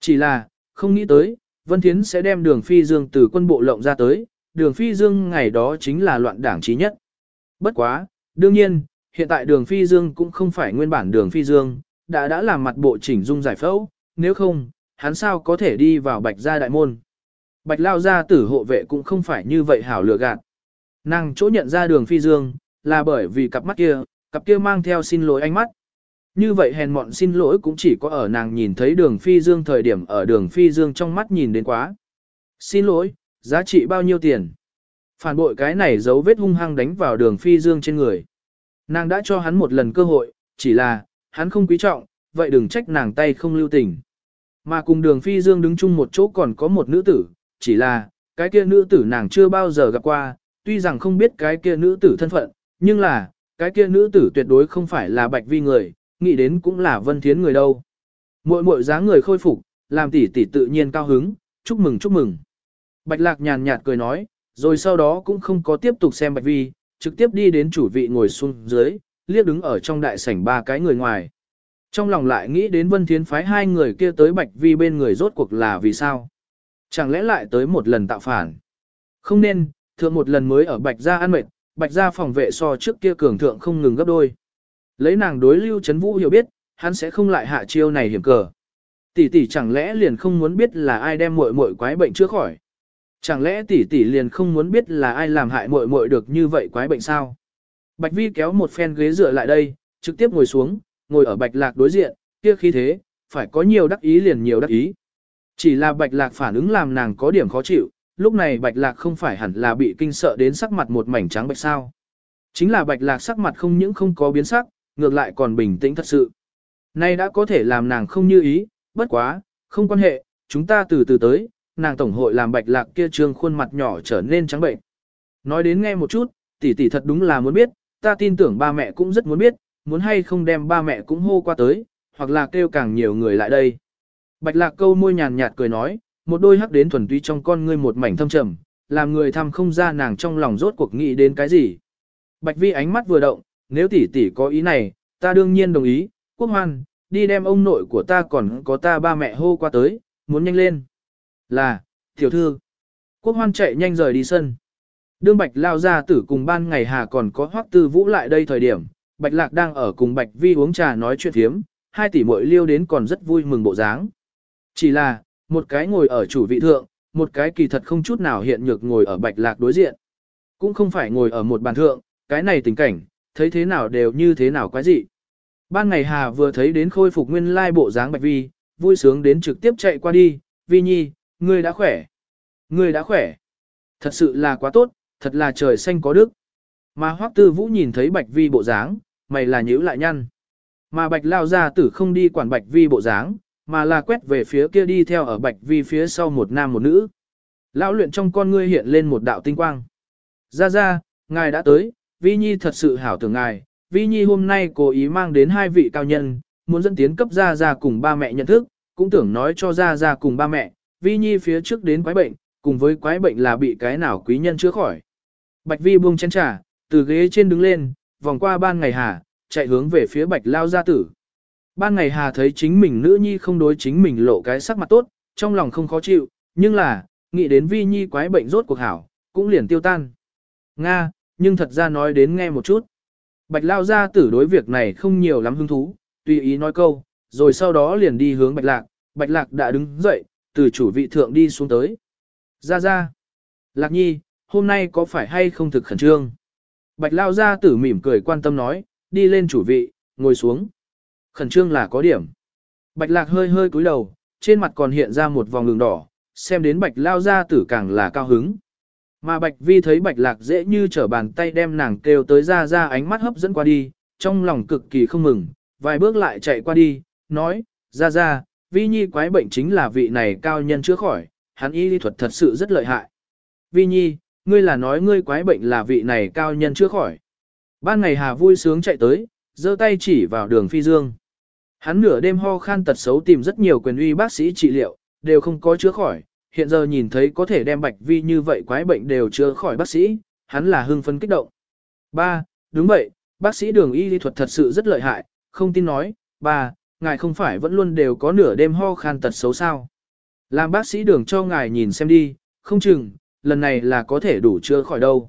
Chỉ là, không nghĩ tới, Vân Thiến sẽ đem đường Phi Dương từ quân bộ lộng ra tới, đường Phi Dương ngày đó chính là loạn đảng trí nhất. Bất quá, đương nhiên, hiện tại đường Phi Dương cũng không phải nguyên bản đường Phi Dương, đã đã làm mặt bộ chỉnh dung giải phẫu, nếu không, hắn sao có thể đi vào bạch gia đại môn. Bạch lao gia tử hộ vệ cũng không phải như vậy hảo lừa gạt. Nàng chỗ nhận ra đường Phi Dương, là bởi vì cặp mắt kia, cặp kia mang theo xin lỗi ánh mắt. Như vậy hèn mọn xin lỗi cũng chỉ có ở nàng nhìn thấy đường Phi Dương thời điểm ở đường Phi Dương trong mắt nhìn đến quá. Xin lỗi, giá trị bao nhiêu tiền? Phản bội cái này dấu vết hung hăng đánh vào đường Phi Dương trên người. Nàng đã cho hắn một lần cơ hội, chỉ là, hắn không quý trọng, vậy đừng trách nàng tay không lưu tình. Mà cùng đường Phi Dương đứng chung một chỗ còn có một nữ tử, chỉ là, cái kia nữ tử nàng chưa bao giờ gặp qua, tuy rằng không biết cái kia nữ tử thân phận, nhưng là, cái kia nữ tử tuyệt đối không phải là bạch vi người, nghĩ đến cũng là vân thiến người đâu. Mội mội dáng người khôi phục, làm tỷ tỷ tự nhiên cao hứng, chúc mừng chúc mừng. Bạch lạc nhàn nhạt cười nói, rồi sau đó cũng không có tiếp tục xem bạch vi, trực tiếp đi đến chủ vị ngồi xuống dưới, liếc đứng ở trong đại sảnh ba cái người ngoài. Trong lòng lại nghĩ đến vân thiến phái hai người kia tới bạch vi bên người rốt cuộc là vì sao. Chẳng lẽ lại tới một lần tạo phản? Không nên, thượng một lần mới ở Bạch Gia ăn mệt, Bạch Gia phòng vệ so trước kia cường thượng không ngừng gấp đôi. Lấy nàng đối Lưu Trấn Vũ hiểu biết, hắn sẽ không lại hạ chiêu này hiểm cờ. Tỷ tỷ chẳng lẽ liền không muốn biết là ai đem muội muội quái bệnh chữa khỏi? Chẳng lẽ tỷ tỷ liền không muốn biết là ai làm hại muội muội được như vậy quái bệnh sao? Bạch Vi kéo một phen ghế dựa lại đây, trực tiếp ngồi xuống, ngồi ở Bạch Lạc đối diện, kia khí thế, phải có nhiều đắc ý liền nhiều đắc ý. Chỉ là bạch lạc phản ứng làm nàng có điểm khó chịu, lúc này bạch lạc không phải hẳn là bị kinh sợ đến sắc mặt một mảnh trắng bạch sao. Chính là bạch lạc sắc mặt không những không có biến sắc, ngược lại còn bình tĩnh thật sự. Nay đã có thể làm nàng không như ý, bất quá, không quan hệ, chúng ta từ từ tới, nàng tổng hội làm bạch lạc kia trương khuôn mặt nhỏ trở nên trắng bệnh. Nói đến nghe một chút, tỷ tỷ thật đúng là muốn biết, ta tin tưởng ba mẹ cũng rất muốn biết, muốn hay không đem ba mẹ cũng hô qua tới, hoặc là kêu càng nhiều người lại đây. Bạch lạc câu môi nhàn nhạt cười nói, một đôi hắc đến thuần túy trong con ngươi một mảnh thâm trầm, làm người thăm không ra nàng trong lòng rốt cuộc nghĩ đến cái gì. Bạch vi ánh mắt vừa động, nếu tỷ tỷ có ý này, ta đương nhiên đồng ý, quốc hoan, đi đem ông nội của ta còn có ta ba mẹ hô qua tới, muốn nhanh lên. Là, tiểu thư. Quốc hoan chạy nhanh rời đi sân. Đương Bạch lao ra tử cùng ban ngày hà còn có hoắc tư vũ lại đây thời điểm, Bạch lạc đang ở cùng Bạch vi uống trà nói chuyện thiếm, hai tỷ muội liêu đến còn rất vui mừng bộ dáng. Chỉ là, một cái ngồi ở chủ vị thượng, một cái kỳ thật không chút nào hiện nhược ngồi ở Bạch lạc đối diện. Cũng không phải ngồi ở một bàn thượng, cái này tình cảnh, thấy thế nào đều như thế nào quái dị. Ban ngày Hà vừa thấy đến khôi phục nguyên lai bộ dáng Bạch Vi, vui sướng đến trực tiếp chạy qua đi, Vi Nhi, ngươi đã khỏe. Ngươi đã khỏe. Thật sự là quá tốt, thật là trời xanh có đức. Mà Hoắc Tư Vũ nhìn thấy Bạch Vi bộ dáng, mày là nhíu lại nhăn. Mà Bạch Lao ra tử không đi quản Bạch Vi bộ dáng, mà là quét về phía kia đi theo ở Bạch Vi phía sau một nam một nữ. Lão luyện trong con ngươi hiện lên một đạo tinh quang. Ra ra, ngài đã tới, Vi Nhi thật sự hảo tưởng ngài, Vi Nhi hôm nay cố ý mang đến hai vị cao nhân, muốn dẫn tiến cấp ra ra cùng ba mẹ nhận thức, cũng tưởng nói cho ra ra cùng ba mẹ, Vi Nhi phía trước đến quái bệnh, cùng với quái bệnh là bị cái nào quý nhân chữa khỏi. Bạch Vi buông chén trà, từ ghế trên đứng lên, vòng qua ban ngày hà, chạy hướng về phía Bạch Lao gia tử. Ban ngày hà thấy chính mình nữ nhi không đối chính mình lộ cái sắc mặt tốt, trong lòng không khó chịu, nhưng là, nghĩ đến Vi Nhi quái bệnh rốt cuộc hảo, cũng liền tiêu tan. Nga, nhưng thật ra nói đến nghe một chút. Bạch Lao gia tử đối việc này không nhiều lắm hứng thú, tùy ý nói câu, rồi sau đó liền đi hướng Bạch Lạc, Bạch Lạc đã đứng dậy, từ chủ vị thượng đi xuống tới. Ra ra. Lạc nhi, hôm nay có phải hay không thực khẩn trương? Bạch Lao gia tử mỉm cười quan tâm nói, đi lên chủ vị, ngồi xuống. Khẩn trương là có điểm. Bạch Lạc hơi hơi cúi đầu, trên mặt còn hiện ra một vòng đường đỏ, xem đến Bạch Lao gia tử càng là cao hứng. Mà Bạch Vi thấy Bạch Lạc dễ như trở bàn tay đem nàng kêu tới ra ra ánh mắt hấp dẫn qua đi, trong lòng cực kỳ không mừng, vài bước lại chạy qua đi, nói, ra ra, Vi Nhi quái bệnh chính là vị này cao nhân chữa khỏi, hắn y lý thuật thật sự rất lợi hại. Vi Nhi, ngươi là nói ngươi quái bệnh là vị này cao nhân chữa khỏi. Ban ngày Hà vui sướng chạy tới, giơ tay chỉ vào đường phi dương. Hắn nửa đêm ho khan tật xấu tìm rất nhiều quyền uy bác sĩ trị liệu, đều không có chữa khỏi, hiện giờ nhìn thấy có thể đem bạch vi như vậy quái bệnh đều chữa khỏi bác sĩ, hắn là hưng phấn kích động. Ba, đúng vậy, bác sĩ đường y lý thuật thật sự rất lợi hại, không tin nói, ba, ngài không phải vẫn luôn đều có nửa đêm ho khan tật xấu sao. Làm bác sĩ đường cho ngài nhìn xem đi, không chừng, lần này là có thể đủ chưa khỏi đâu.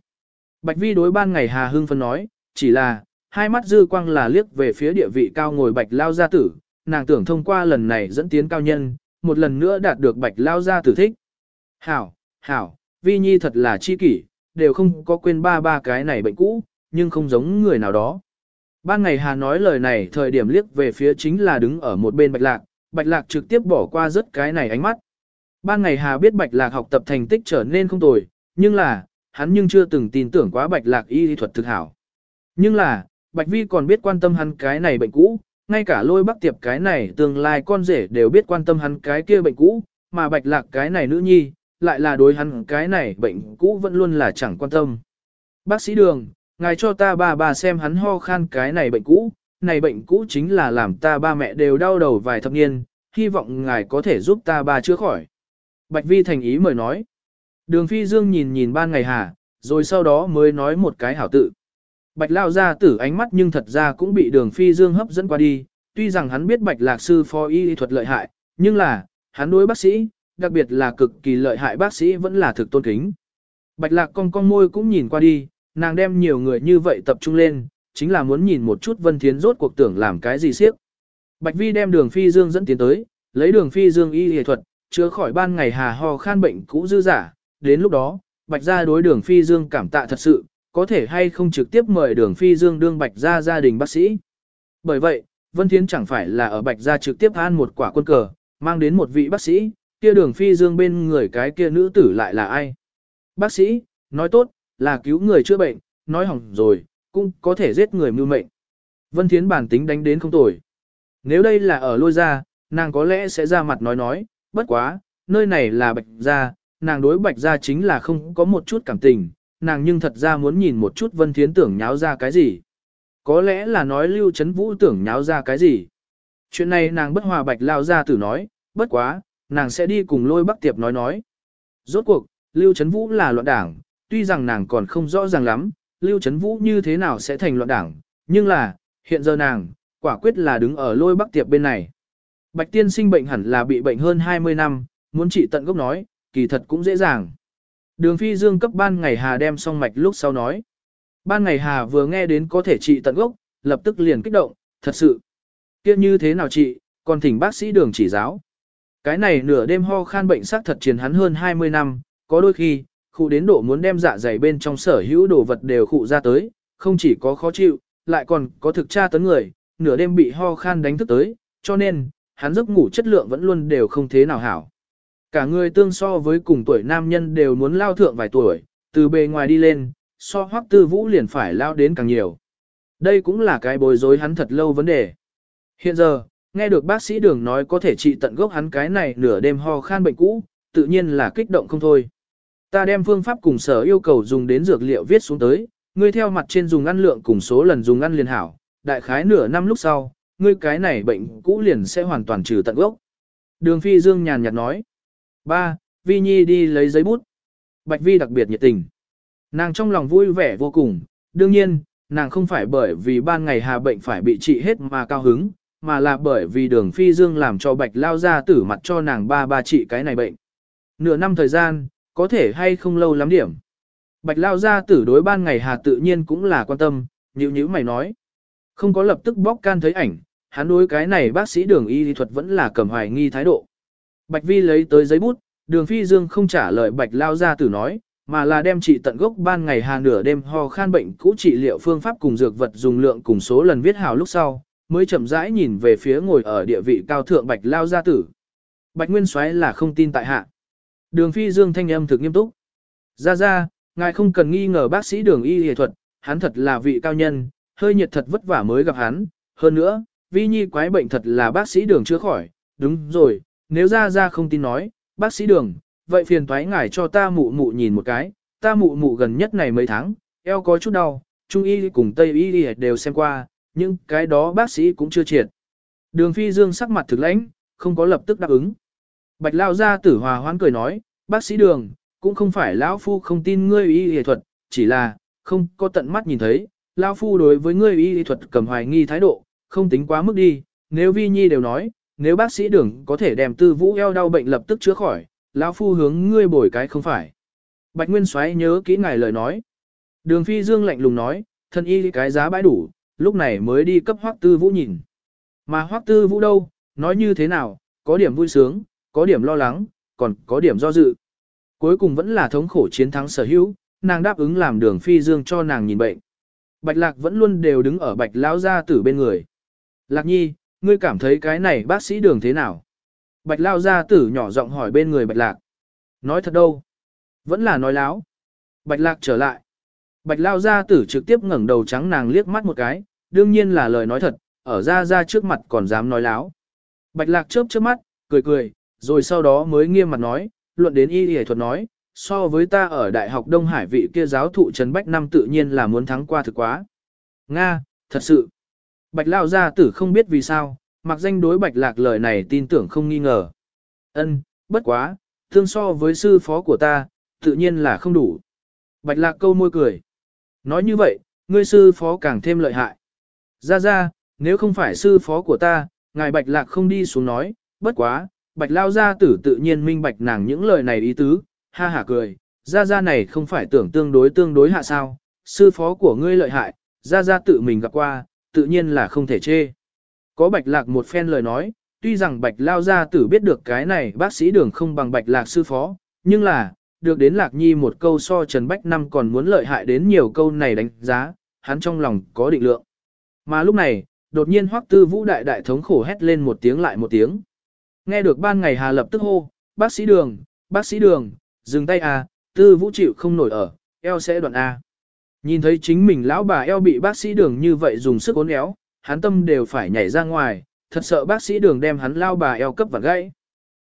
Bạch vi đối ban ngày hà hưng phân nói, chỉ là, hai mắt dư quang là liếc về phía địa vị cao ngồi bạch lao gia tử, nàng tưởng thông qua lần này dẫn tiến cao nhân, một lần nữa đạt được bạch lao gia tử thích. Hảo, hảo, vi nhi thật là chi kỷ, đều không có quên ba ba cái này bệnh cũ, nhưng không giống người nào đó. Ban ngày Hà nói lời này thời điểm liếc về phía chính là đứng ở một bên bạch lạc, bạch lạc trực tiếp bỏ qua rất cái này ánh mắt. Ban ngày Hà biết bạch lạc học tập thành tích trở nên không tồi, nhưng là, hắn nhưng chưa từng tin tưởng quá bạch lạc y lý thuật thực hảo. Nhưng là, bạch vi còn biết quan tâm hắn cái này bệnh cũ, ngay cả lôi bắc tiệp cái này tương lai con rể đều biết quan tâm hắn cái kia bệnh cũ, mà bạch lạc cái này nữ nhi, lại là đối hắn cái này bệnh cũ vẫn luôn là chẳng quan tâm. Bác sĩ đường, ngài cho ta ba bà xem hắn ho khan cái này bệnh cũ, này bệnh cũ chính là làm ta ba mẹ đều đau đầu vài thập niên, hy vọng ngài có thể giúp ta ba chữa khỏi. Bạch Vi thành ý mời nói. Đường Phi Dương nhìn nhìn ban ngày hà, rồi sau đó mới nói một cái hảo tự. Bạch Lao ra tử ánh mắt nhưng thật ra cũng bị đường Phi Dương hấp dẫn qua đi, tuy rằng hắn biết Bạch Lạc Sư phó y thuật lợi hại, nhưng là, hắn đối bác sĩ, đặc biệt là cực kỳ lợi hại bác sĩ vẫn là thực tôn kính. Bạch Lạc con con môi cũng nhìn qua đi, nàng đem nhiều người như vậy tập trung lên, chính là muốn nhìn một chút Vân Thiến rốt cuộc tưởng làm cái gì siếc. Bạch Vi đem đường Phi Dương dẫn tiến tới, lấy đường Phi Dương y y thuật, chữa khỏi ban ngày hà ho khan bệnh cũ dư giả, đến lúc đó, Bạch gia đối đường Phi Dương cảm tạ thật sự, có thể hay không trực tiếp mời đường Phi Dương đương Bạch gia gia đình bác sĩ. Bởi vậy, Vân Thiến chẳng phải là ở Bạch gia trực tiếp an một quả quân cờ, mang đến một vị bác sĩ, kia đường Phi Dương bên người cái kia nữ tử lại là ai? Bác sĩ, nói tốt, là cứu người chữa bệnh, nói hỏng rồi, cũng có thể giết người mưu mệnh. Vân Thiến bản tính đánh đến không tồi. Nếu đây là ở lôi ra, nàng có lẽ sẽ ra mặt nói nói, bất quá, nơi này là bạch gia, nàng đối bạch gia chính là không có một chút cảm tình, nàng nhưng thật ra muốn nhìn một chút Vân Thiến tưởng nháo ra cái gì. Có lẽ là nói Lưu chấn Vũ tưởng nháo ra cái gì. Chuyện này nàng bất hòa bạch lao ra tử nói, bất quá, nàng sẽ đi cùng lôi bắc tiệp nói nói. Rốt cuộc, Lưu chấn Vũ là loạn đảng, tuy rằng nàng còn không rõ ràng lắm, Lưu chấn Vũ như thế nào sẽ thành loạn đảng, nhưng là, hiện giờ nàng, quả quyết là đứng ở lôi bắc tiệp bên này. Bạch tiên sinh bệnh hẳn là bị bệnh hơn 20 năm, muốn trị tận gốc nói, kỳ thật cũng dễ dàng. Đường phi dương cấp ban ngày hà đem xong mạch lúc sau nói. Ban ngày hà vừa nghe đến có thể trị tận gốc, lập tức liền kích động, thật sự. kia như thế nào trị, còn thỉnh bác sĩ đường chỉ giáo. Cái này nửa đêm ho khan bệnh sắc thật chiến hắn hơn 20 năm, có đôi khi, khu đến độ muốn đem dạ dày bên trong sở hữu đồ vật đều khụ ra tới, không chỉ có khó chịu, lại còn có thực tra tấn người, nửa đêm bị ho khan đánh thức tới, cho nên, hắn giấc ngủ chất lượng vẫn luôn đều không thế nào hảo. Cả người tương so với cùng tuổi nam nhân đều muốn lao thượng vài tuổi, từ bề ngoài đi lên, so hoắc tư vũ liền phải lao đến càng nhiều. Đây cũng là cái bối rối hắn thật lâu vấn đề. Hiện giờ, nghe được bác sĩ đường nói có thể trị tận gốc hắn cái này nửa đêm ho khan bệnh cũ, tự nhiên là kích động không thôi. Ta đem phương pháp cùng sở yêu cầu dùng đến dược liệu viết xuống tới, ngươi theo mặt trên dùng ăn lượng cùng số lần dùng ăn liền hảo, đại khái nửa năm lúc sau, ngươi cái này bệnh cũ liền sẽ hoàn toàn trừ tận gốc. Đường Phi Dương nhàn nhạt nói. Ba, Vi Nhi đi lấy giấy bút. Bạch Vi đặc biệt nhiệt tình. Nàng trong lòng vui vẻ vô cùng, đương nhiên, nàng không phải bởi vì ban ngày hà bệnh phải bị trị hết mà cao hứng, mà là bởi vì đường Phi Dương làm cho Bạch lao ra tử mặt cho nàng ba ba trị cái này bệnh. Nửa năm thời gian, có thể hay không lâu lắm điểm. Bạch lao ra tử đối ban ngày hà tự nhiên cũng là quan tâm, nhữ nhữ mày nói. Không có lập tức bóc can thấy ảnh, hắn đối cái này bác sĩ đường y lý thuật vẫn là cầm hoài nghi thái độ. Bạch Vi lấy tới giấy bút, đường phi dương không trả lời bạch lao ra tử nói, mà là đem trị tận gốc ban ngày hà nửa đêm ho khan bệnh cũ trị liệu phương pháp cùng dược vật dùng lượng cùng số lần viết hào lúc sau, mới chậm rãi nhìn về phía ngồi ở địa vị cao thượng bạch lao gia tử. Bạch Nguyên Soái là không tin tại hạ. Đường phi dương thanh âm thực nghiêm túc. Ra ra, ngài không cần nghi ngờ bác sĩ đường y y thuật, hắn thật là vị cao nhân, hơi nhiệt thật vất vả mới gặp hắn. Hơn nữa, vi nhi quái bệnh thật là bác sĩ đường chữa khỏi. Đúng rồi, nếu ra ra không tin nói, bác sĩ đường, vậy phiền thoái ngài cho ta mụ mụ nhìn một cái, ta mụ mụ gần nhất này mấy tháng, eo có chút đau, trung y cùng tây y đều xem qua, nhưng cái đó bác sĩ cũng chưa triệt. Đường phi dương sắc mặt thực lãnh, không có lập tức đáp ứng. Bạch lao ra tử hòa hoãn cười nói, bác sĩ đường, cũng không phải lão phu không tin ngươi y y thuật, chỉ là, không có tận mắt nhìn thấy, lão phu đối với ngươi y y thuật cầm hoài nghi thái độ, không tính quá mức đi, nếu vi nhi đều nói, nếu bác sĩ đường có thể đem tư vũ eo đau bệnh lập tức chữa khỏi, lão phu hướng ngươi bồi cái không phải. Bạch Nguyên Soái nhớ kỹ ngài lời nói. Đường Phi Dương lạnh lùng nói, thân y cái giá bãi đủ, lúc này mới đi cấp Hoắc Tư Vũ nhìn. Mà Hoắc Tư Vũ đâu, nói như thế nào, có điểm vui sướng, có điểm lo lắng, còn có điểm do dự. Cuối cùng vẫn là thống khổ chiến thắng sở hữu, nàng đáp ứng làm đường Phi Dương cho nàng nhìn bệnh. Bạch Lạc vẫn luôn đều đứng ở Bạch Lão gia tử bên người. Lạc Nhi, ngươi cảm thấy cái này bác sĩ đường thế nào? Bạch lao gia tử nhỏ giọng hỏi bên người bạch lạc. Nói thật đâu? Vẫn là nói láo. Bạch lạc trở lại. Bạch lao gia tử trực tiếp ngẩng đầu trắng nàng liếc mắt một cái, đương nhiên là lời nói thật, ở ra ra trước mặt còn dám nói láo. Bạch lạc chớp chớp mắt, cười cười, rồi sau đó mới nghiêm mặt nói, luận đến y y thuật nói, so với ta ở Đại học Đông Hải vị kia giáo thụ Trần Bách Năm tự nhiên là muốn thắng qua thực quá. Nga, thật sự. Bạch Lao gia tử không biết vì sao, mặc danh đối bạch lạc lời này tin tưởng không nghi ngờ. Ân, bất quá, tương so với sư phó của ta, tự nhiên là không đủ. Bạch lạc câu môi cười. Nói như vậy, ngươi sư phó càng thêm lợi hại. Ra ra, nếu không phải sư phó của ta, ngài bạch lạc không đi xuống nói, bất quá, bạch lao gia tử tự nhiên minh bạch nàng những lời này ý tứ, ha hả cười, ra ra này không phải tưởng tương đối tương đối hạ sao, sư phó của ngươi lợi hại, ra ra tự mình gặp qua, tự nhiên là không thể chê. Có bạch lạc một phen lời nói, tuy rằng bạch lao gia tử biết được cái này bác sĩ đường không bằng bạch lạc sư phó, nhưng là, được đến lạc nhi một câu so Trần Bách Năm còn muốn lợi hại đến nhiều câu này đánh giá, hắn trong lòng có định lượng. Mà lúc này, đột nhiên hoắc tư vũ đại đại thống khổ hét lên một tiếng lại một tiếng. Nghe được ban ngày hà lập tức hô, bác sĩ đường, bác sĩ đường, dừng tay à, tư vũ chịu không nổi ở, eo sẽ đoạn A. Nhìn thấy chính mình lão bà eo bị bác sĩ đường như vậy dùng sức uốn éo, hắn tâm đều phải nhảy ra ngoài, thật sợ bác sĩ đường đem hắn lao bà eo cấp và gãy.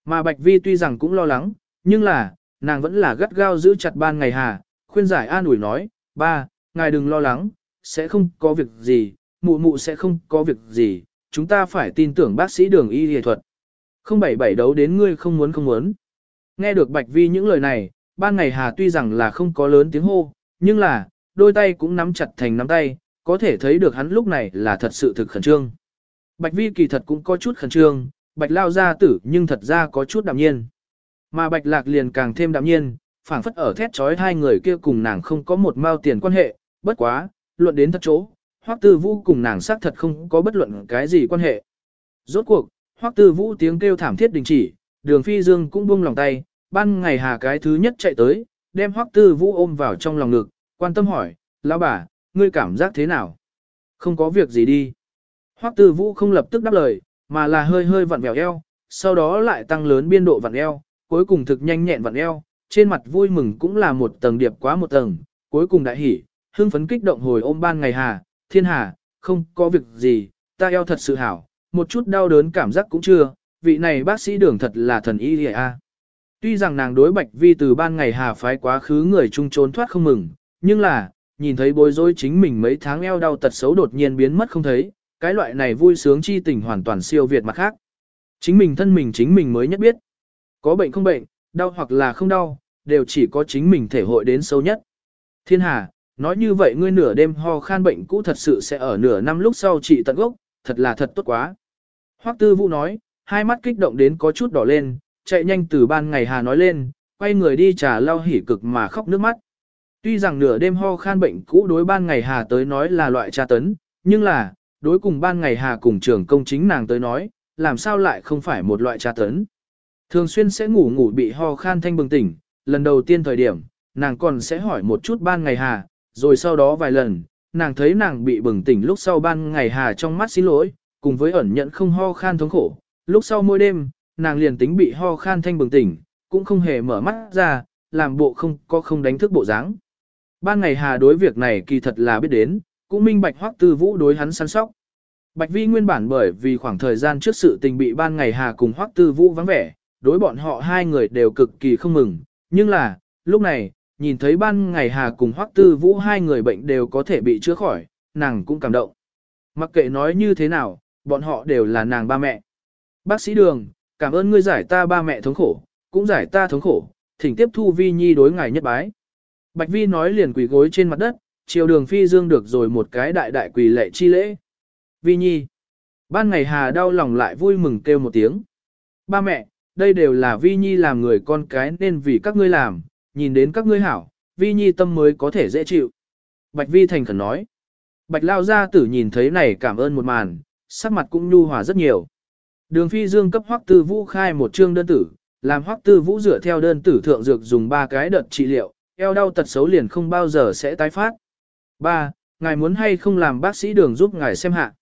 Mà Bạch Vi tuy rằng cũng lo lắng, nhưng là, nàng vẫn là gắt gao giữ chặt ban ngày hà, khuyên giải an ủi nói, ba, ngài đừng lo lắng, sẽ không có việc gì, mụ mụ sẽ không có việc gì, chúng ta phải tin tưởng bác sĩ đường y y thuật. Không bảy bảy đấu đến ngươi không muốn không muốn. Nghe được Bạch Vi những lời này, ban ngày Hà tuy rằng là không có lớn tiếng hô, nhưng là, đôi tay cũng nắm chặt thành nắm tay, có thể thấy được hắn lúc này là thật sự thực khẩn trương. Bạch Vi kỳ thật cũng có chút khẩn trương, Bạch lao ra tử nhưng thật ra có chút đạm nhiên. Mà Bạch lạc liền càng thêm đạm nhiên, phảng phất ở thét trói hai người kia cùng nàng không có một mao tiền quan hệ, bất quá, luận đến thật chỗ, Hoắc Tư Vũ cùng nàng xác thật không có bất luận cái gì quan hệ. Rốt cuộc, Hoắc Tư Vũ tiếng kêu thảm thiết đình chỉ, Đường Phi Dương cũng buông lòng tay, ban ngày hà cái thứ nhất chạy tới, đem Hoắc Tư Vũ ôm vào trong lòng ngực, quan tâm hỏi, lão bà, ngươi cảm giác thế nào? Không có việc gì đi. Hoắc Tư Vũ không lập tức đáp lời, mà là hơi hơi vặn vẹo eo, sau đó lại tăng lớn biên độ vặn eo, cuối cùng thực nhanh nhẹn vặn eo, trên mặt vui mừng cũng là một tầng điệp quá một tầng, cuối cùng đại hỉ, hưng phấn kích động hồi ôm ban ngày hà, thiên hà, không có việc gì, ta eo thật sự hảo, một chút đau đớn cảm giác cũng chưa, vị này bác sĩ đường thật là thần y a. Tuy rằng nàng đối bạch vi từ ban ngày hà phái quá khứ người chung trốn thoát không mừng, nhưng là, nhìn thấy bối rối chính mình mấy tháng eo đau tật xấu đột nhiên biến mất không thấy, cái loại này vui sướng chi tình hoàn toàn siêu việt mặt khác. Chính mình thân mình chính mình mới nhất biết. Có bệnh không bệnh, đau hoặc là không đau, đều chỉ có chính mình thể hội đến sâu nhất. Thiên Hà, nói như vậy ngươi nửa đêm ho khan bệnh cũ thật sự sẽ ở nửa năm lúc sau trị tận gốc, thật là thật tốt quá. Hoắc Tư Vũ nói, hai mắt kích động đến có chút đỏ lên, chạy nhanh từ ban ngày Hà nói lên, quay người đi trà lau hỉ cực mà khóc nước mắt. Tuy rằng nửa đêm ho khan bệnh cũ đối ban ngày Hà tới nói là loại tra tấn, nhưng là, đối cùng ban ngày Hà cùng trưởng công chính nàng tới nói, làm sao lại không phải một loại tra tấn. Thường xuyên sẽ ngủ ngủ bị ho khan thanh bừng tỉnh, lần đầu tiên thời điểm, nàng còn sẽ hỏi một chút ban ngày Hà, rồi sau đó vài lần, nàng thấy nàng bị bừng tỉnh lúc sau ban ngày Hà trong mắt xin lỗi, cùng với ẩn nhận không ho khan thống khổ. Lúc sau mỗi đêm, nàng liền tính bị ho khan thanh bừng tỉnh, cũng không hề mở mắt ra, làm bộ không có không đánh thức bộ dáng. Ban ngày Hà đối việc này kỳ thật là biết đến, cũng minh bạch hoắc tư vũ đối hắn săn sóc. Bạch Vi nguyên bản bởi vì khoảng thời gian trước sự tình bị ban ngày Hà cùng hoắc tư vũ vắng vẻ, đối bọn họ hai người đều cực kỳ không mừng, nhưng là, lúc này, nhìn thấy ban ngày Hà cùng hoắc tư vũ hai người bệnh đều có thể bị chữa khỏi, nàng cũng cảm động. Mặc kệ nói như thế nào, bọn họ đều là nàng ba mẹ. Bác sĩ Đường, cảm ơn ngươi giải ta ba mẹ thống khổ, cũng giải ta thống khổ, thỉnh tiếp thu Vi Nhi đối ngài nhất bái. Bạch Vi nói liền quỳ gối trên mặt đất, chiều đường phi dương được rồi một cái đại đại quỳ lệ chi lễ. Vi Nhi. Ban ngày Hà đau lòng lại vui mừng kêu một tiếng. Ba mẹ, đây đều là Vi Nhi làm người con cái nên vì các ngươi làm, nhìn đến các ngươi hảo, Vi Nhi tâm mới có thể dễ chịu. Bạch Vi thành khẩn nói. Bạch Lao Gia tử nhìn thấy này cảm ơn một màn, sắc mặt cũng nhu hòa rất nhiều. Đường Phi Dương cấp Hoắc Tư Vũ khai một chương đơn tử, làm Hoắc Tư Vũ dựa theo đơn tử thượng dược dùng ba cái đợt trị liệu, eo đau tật xấu liền không bao giờ sẽ tái phát. 3. Ngài muốn hay không làm bác sĩ đường giúp ngài xem hạ.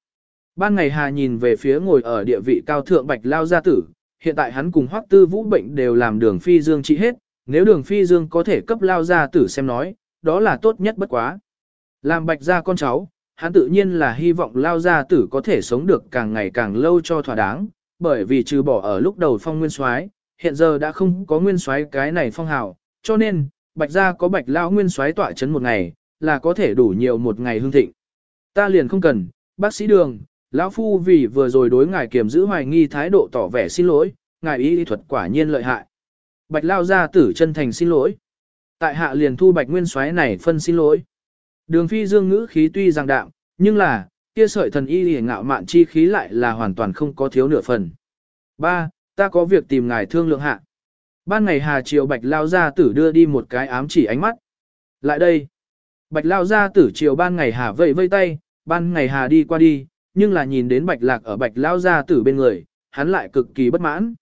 Ban ngày Hà nhìn về phía ngồi ở địa vị cao thượng Bạch Lao gia tử, hiện tại hắn cùng Hoắc Tư Vũ bệnh đều làm đường Phi Dương trị hết, nếu đường Phi Dương có thể cấp Lao gia tử xem nói, đó là tốt nhất bất quá. Làm Bạch gia con cháu, hắn tự nhiên là hy vọng Lao gia tử có thể sống được càng ngày càng lâu cho thỏa đáng, bởi vì trừ bỏ ở lúc đầu phong nguyên soái, hiện giờ đã không có nguyên soái cái này phong hào, cho nên, Bạch gia có Bạch lão nguyên soái tọa chấn một ngày, là có thể đủ nhiều một ngày hương thịnh. Ta liền không cần, bác sĩ đường, lão phu vì vừa rồi đối ngài kiềm giữ hoài nghi thái độ tỏ vẻ xin lỗi, ngài ý thuật quả nhiên lợi hại. Bạch lao gia tử chân thành xin lỗi. Tại hạ liền thu bạch nguyên soái này phân xin lỗi. Đường phi dương ngữ khí tuy rằng đạm, nhưng là, kia sợi thần y hề ngạo mạn chi khí lại là hoàn toàn không có thiếu nửa phần. Ba, ta có việc tìm ngài thương lượng hạ. Ban ngày Hà Triều Bạch Lao Gia Tử đưa đi một cái ám chỉ ánh mắt. Lại đây. Bạch Lao Gia Tử Triều ban ngày Hà vẫy vây tay, ban ngày Hà đi qua đi, nhưng là nhìn đến Bạch Lạc ở Bạch Lao Gia Tử bên người, hắn lại cực kỳ bất mãn.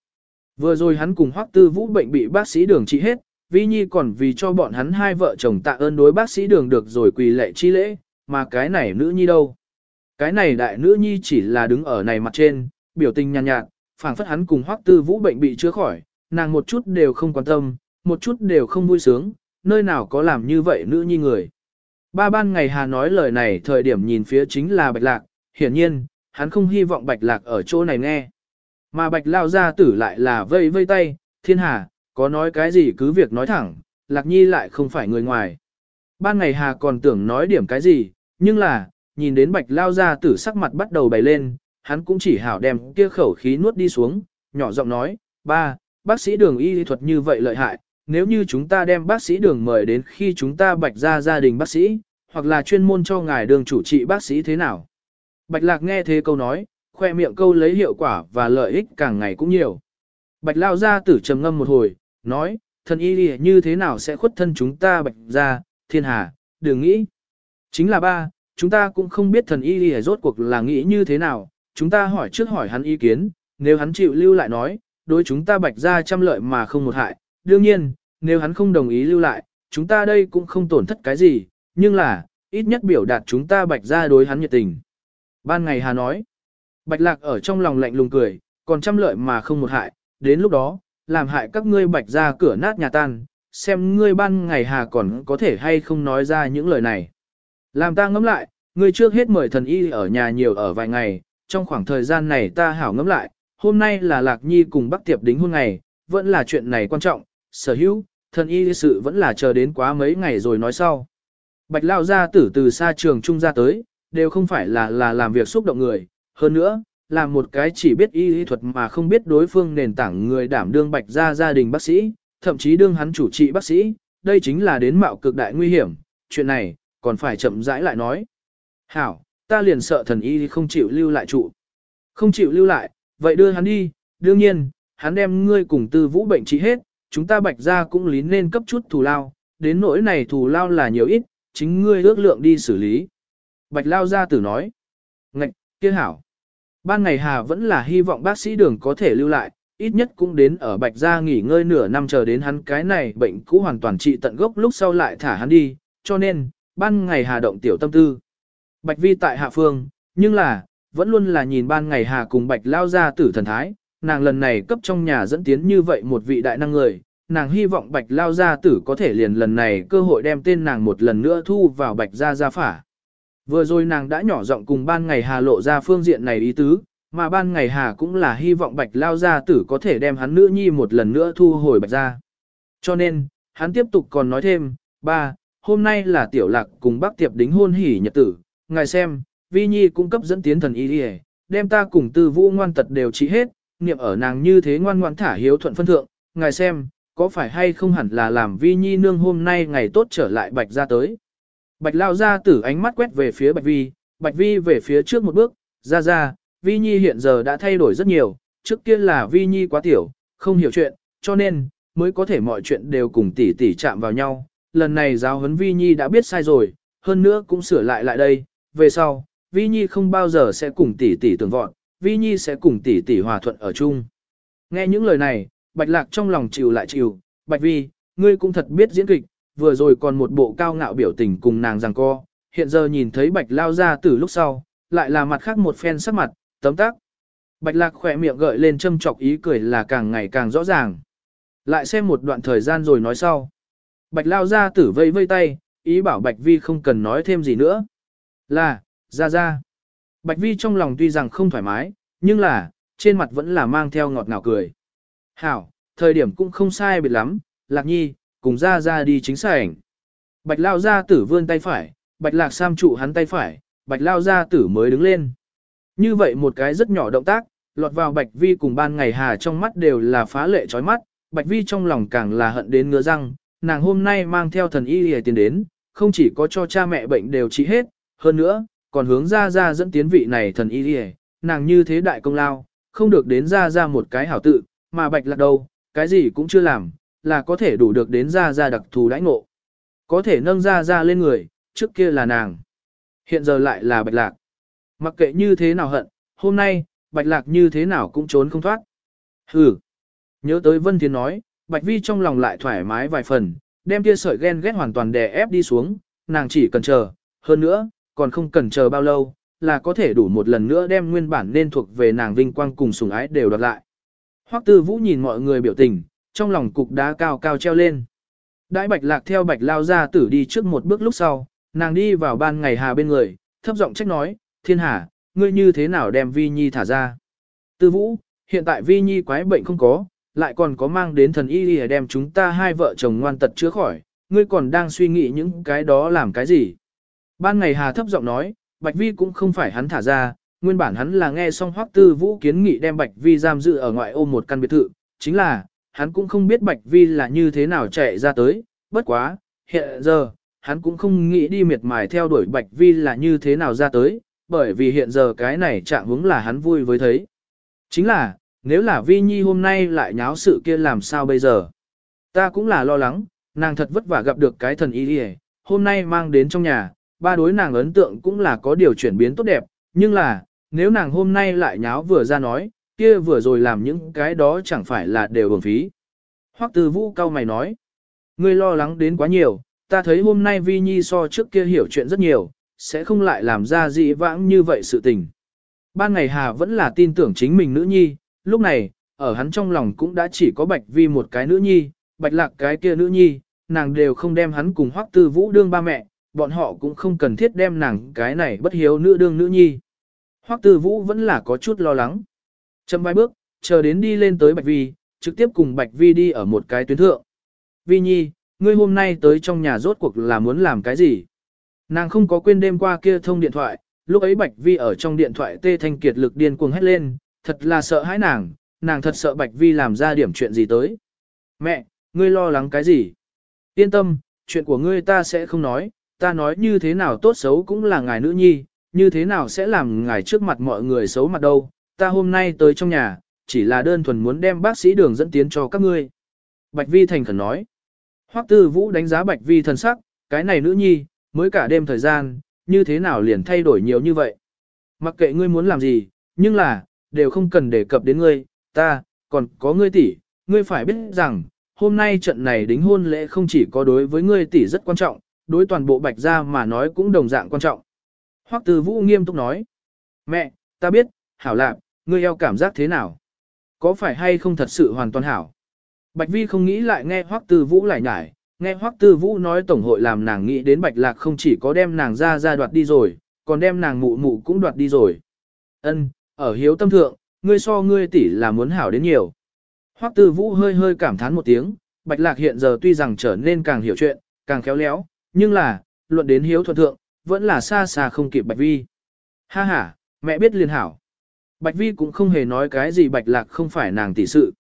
Vừa rồi hắn cùng Hoắc Tư Vũ bệnh bị bác sĩ đường trị hết, Vi Nhi còn vì cho bọn hắn hai vợ chồng tạ ơn đối bác sĩ đường được rồi quỳ lệ chi lễ, mà cái này nữ nhi đâu? Cái này đại nữ nhi chỉ là đứng ở này mặt trên, biểu tình nhàn nhạt, nhạt phảng phất hắn cùng Hoắc Tư Vũ bệnh bị chữa khỏi, nàng một chút đều không quan tâm, một chút đều không vui sướng, nơi nào có làm như vậy nữ nhi người. Ba ban ngày Hà nói lời này thời điểm nhìn phía chính là Bạch Lạc, hiển nhiên, hắn không hy vọng Bạch Lạc ở chỗ này nghe. Mà Bạch Lao gia tử lại là vây vây tay, thiên hà, có nói cái gì cứ việc nói thẳng, Lạc Nhi lại không phải người ngoài. ban ngày hà còn tưởng nói điểm cái gì, nhưng là, nhìn đến bạch lao ra tử sắc mặt bắt đầu bày lên, hắn cũng chỉ hảo đem kia khẩu khí nuốt đi xuống, nhỏ giọng nói, ba, bác sĩ đường y thuật như vậy lợi hại, nếu như chúng ta đem bác sĩ đường mời đến khi chúng ta bạch ra gia đình bác sĩ, hoặc là chuyên môn cho ngài đường chủ trị bác sĩ thế nào. Bạch lạc nghe thế câu nói, khoe miệng câu lấy hiệu quả và lợi ích càng ngày cũng nhiều. Bạch lao ra tử trầm ngâm một hồi, nói, thần y như thế nào sẽ khuất thân chúng ta bạch ra, thiên hà, đừng nghĩ. Chính là ba, chúng ta cũng không biết thần y rốt cuộc là nghĩ như thế nào, chúng ta hỏi trước hỏi hắn ý kiến, nếu hắn chịu lưu lại nói, đối chúng ta bạch ra trăm lợi mà không một hại, đương nhiên, nếu hắn không đồng ý lưu lại, chúng ta đây cũng không tổn thất cái gì, nhưng là, ít nhất biểu đạt chúng ta bạch ra đối hắn nhiệt tình. Ban ngày Hà nói, bạch lạc ở trong lòng lạnh lùng cười, còn trăm lợi mà không một hại, đến lúc đó, làm hại các ngươi bạch ra cửa nát nhà tan, xem ngươi ban ngày Hà còn có thể hay không nói ra những lời này. Làm ta ngẫm lại, ngươi trước hết mời thần y ở nhà nhiều ở vài ngày, trong khoảng thời gian này ta hảo ngẫm lại, hôm nay là Lạc Nhi cùng Bắc Tiệp đính hôn ngày, vẫn là chuyện này quan trọng, sở hữu, thần y sự vẫn là chờ đến quá mấy ngày rồi nói sau. Bạch Lao gia tử từ xa trường trung ra tới, đều không phải là là làm việc xúc động người, hơn nữa, là một cái chỉ biết y lý thuật mà không biết đối phương nền tảng người đảm đương Bạch gia gia đình bác sĩ, thậm chí đương hắn chủ trị bác sĩ, đây chính là đến mạo cực đại nguy hiểm, chuyện này, còn phải chậm rãi lại nói. Hảo, ta liền sợ thần y không chịu lưu lại trụ. Không chịu lưu lại, vậy đưa hắn đi, đương nhiên, hắn đem ngươi cùng tư vũ bệnh trị hết, chúng ta bạch ra cũng lý nên cấp chút thù lao, đến nỗi này thù lao là nhiều ít, chính ngươi ước lượng đi xử lý. Bạch lao gia tử nói, ngạch, kia hảo. Ban ngày Hà vẫn là hy vọng bác sĩ đường có thể lưu lại, ít nhất cũng đến ở Bạch Gia nghỉ ngơi nửa năm chờ đến hắn cái này bệnh cũ hoàn toàn trị tận gốc lúc sau lại thả hắn đi, cho nên, ban ngày Hà động tiểu tâm tư. Bạch Vi tại hạ phương, nhưng là, vẫn luôn là nhìn ban ngày Hà cùng Bạch lao ra tử thần thái, nàng lần này cấp trong nhà dẫn tiến như vậy một vị đại năng người, nàng hy vọng Bạch lao gia tử có thể liền lần này cơ hội đem tên nàng một lần nữa thu vào Bạch gia gia phả. Vừa rồi nàng đã nhỏ giọng cùng ban ngày Hà lộ ra phương diện này ý tứ, mà ban ngày Hà cũng là hy vọng Bạch lao gia tử có thể đem hắn nữ nhi một lần nữa thu hồi Bạch gia. Cho nên, hắn tiếp tục còn nói thêm, ba, hôm nay là tiểu lạc cùng bác tiệp đính hôn hỉ nhật tử, ngài xem, vi nhi cung cấp dẫn tiến thần y đi đem ta cùng tư vũ ngoan tật đều trị hết, niệm ở nàng như thế ngoan ngoãn thả hiếu thuận phân thượng, ngài xem, có phải hay không hẳn là làm vi nhi nương hôm nay ngày tốt trở lại bạch ra tới. Bạch lao ra tử ánh mắt quét về phía bạch vi, bạch vi về phía trước một bước, ra ra, vi nhi hiện giờ đã thay đổi rất nhiều, trước kia là vi nhi quá tiểu, không hiểu chuyện, cho nên, mới có thể mọi chuyện đều cùng tỷ tỷ chạm vào nhau, lần này giáo huấn Vi Nhi đã biết sai rồi, hơn nữa cũng sửa lại lại đây, về sau, Vi Nhi không bao giờ sẽ cùng tỷ tỷ tưởng vọn, Vi Nhi sẽ cùng tỷ tỷ hòa thuận ở chung. Nghe những lời này, Bạch Lạc trong lòng chịu lại chịu, Bạch Vi, ngươi cũng thật biết diễn kịch, vừa rồi còn một bộ cao ngạo biểu tình cùng nàng rằng co, hiện giờ nhìn thấy Bạch lao ra từ lúc sau, lại là mặt khác một phen sắc mặt, tấm tắc. Bạch Lạc khỏe miệng gợi lên châm chọc ý cười là càng ngày càng rõ ràng. Lại xem một đoạn thời gian rồi nói sau. Bạch lao ra tử vây vây tay, ý bảo Bạch Vi không cần nói thêm gì nữa. Là, ra ra. Bạch Vi trong lòng tuy rằng không thoải mái, nhưng là, trên mặt vẫn là mang theo ngọt ngào cười. Hảo, thời điểm cũng không sai biệt lắm, Lạc Nhi, cùng ra ra đi chính sảnh. Bạch lao ra tử vươn tay phải, Bạch lạc sam trụ hắn tay phải, Bạch lao ra tử mới đứng lên. Như vậy một cái rất nhỏ động tác, lọt vào Bạch Vi cùng ban ngày hà trong mắt đều là phá lệ chói mắt, Bạch Vi trong lòng càng là hận đến ngứa răng, nàng hôm nay mang theo thần y hề tiền đến, không chỉ có cho cha mẹ bệnh đều trị hết, hơn nữa, còn hướng ra ra dẫn tiến vị này thần y đi nàng như thế đại công lao, không được đến ra ra một cái hảo tự, mà bạch lạc đâu, cái gì cũng chưa làm, là có thể đủ được đến ra ra đặc thù đãi ngộ. Có thể nâng ra ra lên người, trước kia là nàng. Hiện giờ lại là bạch lạc. Mặc kệ như thế nào hận, hôm nay, bạch lạc như thế nào cũng trốn không thoát. Hừ. Nhớ tới Vân Thiên nói, Bạch Vi trong lòng lại thoải mái vài phần, đem kia sợi ghen ghét hoàn toàn đè ép đi xuống, nàng chỉ cần chờ, hơn nữa, còn không cần chờ bao lâu, là có thể đủ một lần nữa đem nguyên bản nên thuộc về nàng vinh quang cùng sủng ái đều đoạt lại. Hoắc Tư Vũ nhìn mọi người biểu tình, trong lòng cục đá cao cao treo lên. Đại Bạch Lạc theo Bạch lao ra tử đi trước một bước lúc sau, nàng đi vào ban ngày hà bên người, thấp giọng trách nói, "Thiên Hà, ngươi như thế nào đem Vi Nhi thả ra?" Tư Vũ, hiện tại Vi Nhi quái bệnh không có, lại còn có mang đến thần y để đem chúng ta hai vợ chồng ngoan tật chữa khỏi, ngươi còn đang suy nghĩ những cái đó làm cái gì. Ban ngày Hà thấp giọng nói, Bạch Vi cũng không phải hắn thả ra, nguyên bản hắn là nghe xong Hoắc Tư Vũ kiến nghị đem Bạch Vi giam giữ ở ngoại ô một căn biệt thự, chính là, hắn cũng không biết Bạch Vi là như thế nào chạy ra tới, bất quá, hiện giờ, hắn cũng không nghĩ đi miệt mài theo đuổi Bạch Vi là như thế nào ra tới, bởi vì hiện giờ cái này trạng hướng là hắn vui với thấy. Chính là, nếu là Vi Nhi hôm nay lại nháo sự kia làm sao bây giờ? Ta cũng là lo lắng, nàng thật vất vả gặp được cái thần y đi hôm nay mang đến trong nhà, ba đối nàng ấn tượng cũng là có điều chuyển biến tốt đẹp, nhưng là, nếu nàng hôm nay lại nháo vừa ra nói, kia vừa rồi làm những cái đó chẳng phải là đều uổng phí. Hoắc Từ Vũ cao mày nói, ngươi lo lắng đến quá nhiều, ta thấy hôm nay Vi Nhi so trước kia hiểu chuyện rất nhiều, sẽ không lại làm ra dị vãng như vậy sự tình. Ban ngày Hà vẫn là tin tưởng chính mình nữ nhi, lúc này, ở hắn trong lòng cũng đã chỉ có Bạch Vi một cái nữ nhi, Bạch Lạc cái kia nữ nhi, nàng đều không đem hắn cùng Hoắc Tư Vũ đương ba mẹ, bọn họ cũng không cần thiết đem nàng cái này bất hiếu nữ đương nữ nhi. Hoắc Tư Vũ vẫn là có chút lo lắng. Chậm vài bước, chờ đến đi lên tới Bạch Vi, trực tiếp cùng Bạch Vi đi ở một cái tuyến thượng. Vi Nhi, ngươi hôm nay tới trong nhà rốt cuộc là muốn làm cái gì? Nàng không có quên đêm qua kia thông điện thoại, lúc ấy Bạch Vi ở trong điện thoại tê thanh kiệt lực điên cuồng hét lên, thật là sợ hãi nàng, nàng thật sợ Bạch Vi làm ra điểm chuyện gì tới. Mẹ, ngươi lo lắng cái gì? Yên tâm, chuyện của ngươi ta sẽ không nói, ta nói như thế nào tốt xấu cũng là ngài nữ nhi, như thế nào sẽ làm ngài trước mặt mọi người xấu mặt đâu, ta hôm nay tới trong nhà, chỉ là đơn thuần muốn đem bác sĩ đường dẫn tiến cho các ngươi. Bạch Vi thành khẩn nói. Hoắc Tư Vũ đánh giá Bạch Vi thần sắc, cái này nữ nhi, mới cả đêm thời gian, như thế nào liền thay đổi nhiều như vậy. Mặc kệ ngươi muốn làm gì, nhưng là, đều không cần đề cập đến ngươi, ta, còn có ngươi tỷ, ngươi phải biết rằng, hôm nay trận này đính hôn lễ không chỉ có đối với ngươi tỷ rất quan trọng, đối toàn bộ bạch gia mà nói cũng đồng dạng quan trọng. Hoắc Từ Vũ nghiêm túc nói, mẹ, ta biết, hảo lạc, ngươi eo cảm giác thế nào? Có phải hay không thật sự hoàn toàn hảo? Bạch Vi không nghĩ lại nghe Hoắc Từ Vũ lại nhải, nghe Hoắc Tư Vũ nói tổng hội làm nàng nghĩ đến Bạch Lạc không chỉ có đem nàng ra ra đoạt đi rồi, còn đem nàng mụ mụ cũng đoạt đi rồi. Ân, ở hiếu tâm thượng, ngươi so ngươi tỷ là muốn hảo đến nhiều. Hoắc Tư Vũ hơi hơi cảm thán một tiếng, Bạch Lạc hiện giờ tuy rằng trở nên càng hiểu chuyện, càng khéo léo, nhưng là, luận đến hiếu thuận thượng, vẫn là xa xa không kịp Bạch Vi. Ha ha, mẹ biết liền hảo. Bạch Vi cũng không hề nói cái gì Bạch Lạc không phải nàng tỷ sự.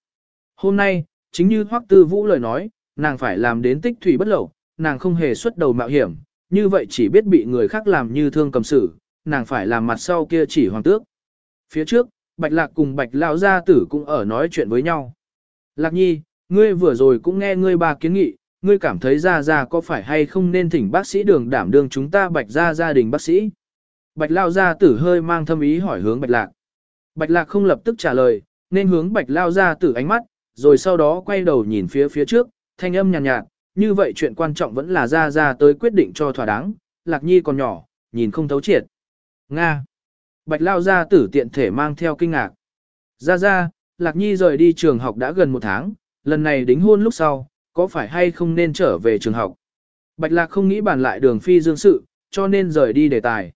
Hôm nay, chính như Hoắc Tư Vũ lời nói, nàng phải làm đến tích thủy bất lậu, nàng không hề xuất đầu mạo hiểm, như vậy chỉ biết bị người khác làm như thương cầm xử, nàng phải làm mặt sau kia chỉ hoàng tước. Phía trước, Bạch Lạc cùng Bạch Lão gia tử cũng ở nói chuyện với nhau. Lạc Nhi, ngươi vừa rồi cũng nghe ngươi ba kiến nghị, ngươi cảm thấy ra ra có phải hay không nên thỉnh bác sĩ đường đảm đương chúng ta Bạch Ra gia đình bác sĩ. Bạch Lão gia tử hơi mang thâm ý hỏi hướng Bạch Lạc. Bạch Lạc không lập tức trả lời, nên hướng Bạch Lão gia tử ánh mắt, rồi sau đó quay đầu nhìn phía phía trước, thanh âm nhàn nhạt, nhạt, như vậy chuyện quan trọng vẫn là ra ra tới quyết định cho thỏa đáng, Lạc Nhi còn nhỏ, nhìn không thấu triệt. Nga. Bạch Lao gia tử tiện thể mang theo kinh ngạc. Ra ra, Lạc Nhi rời đi trường học đã gần một tháng, lần này đính hôn lúc sau, có phải hay không nên trở về trường học? Bạch Lạc không nghĩ bàn lại đường phi dương sự, cho nên rời đi đề tài.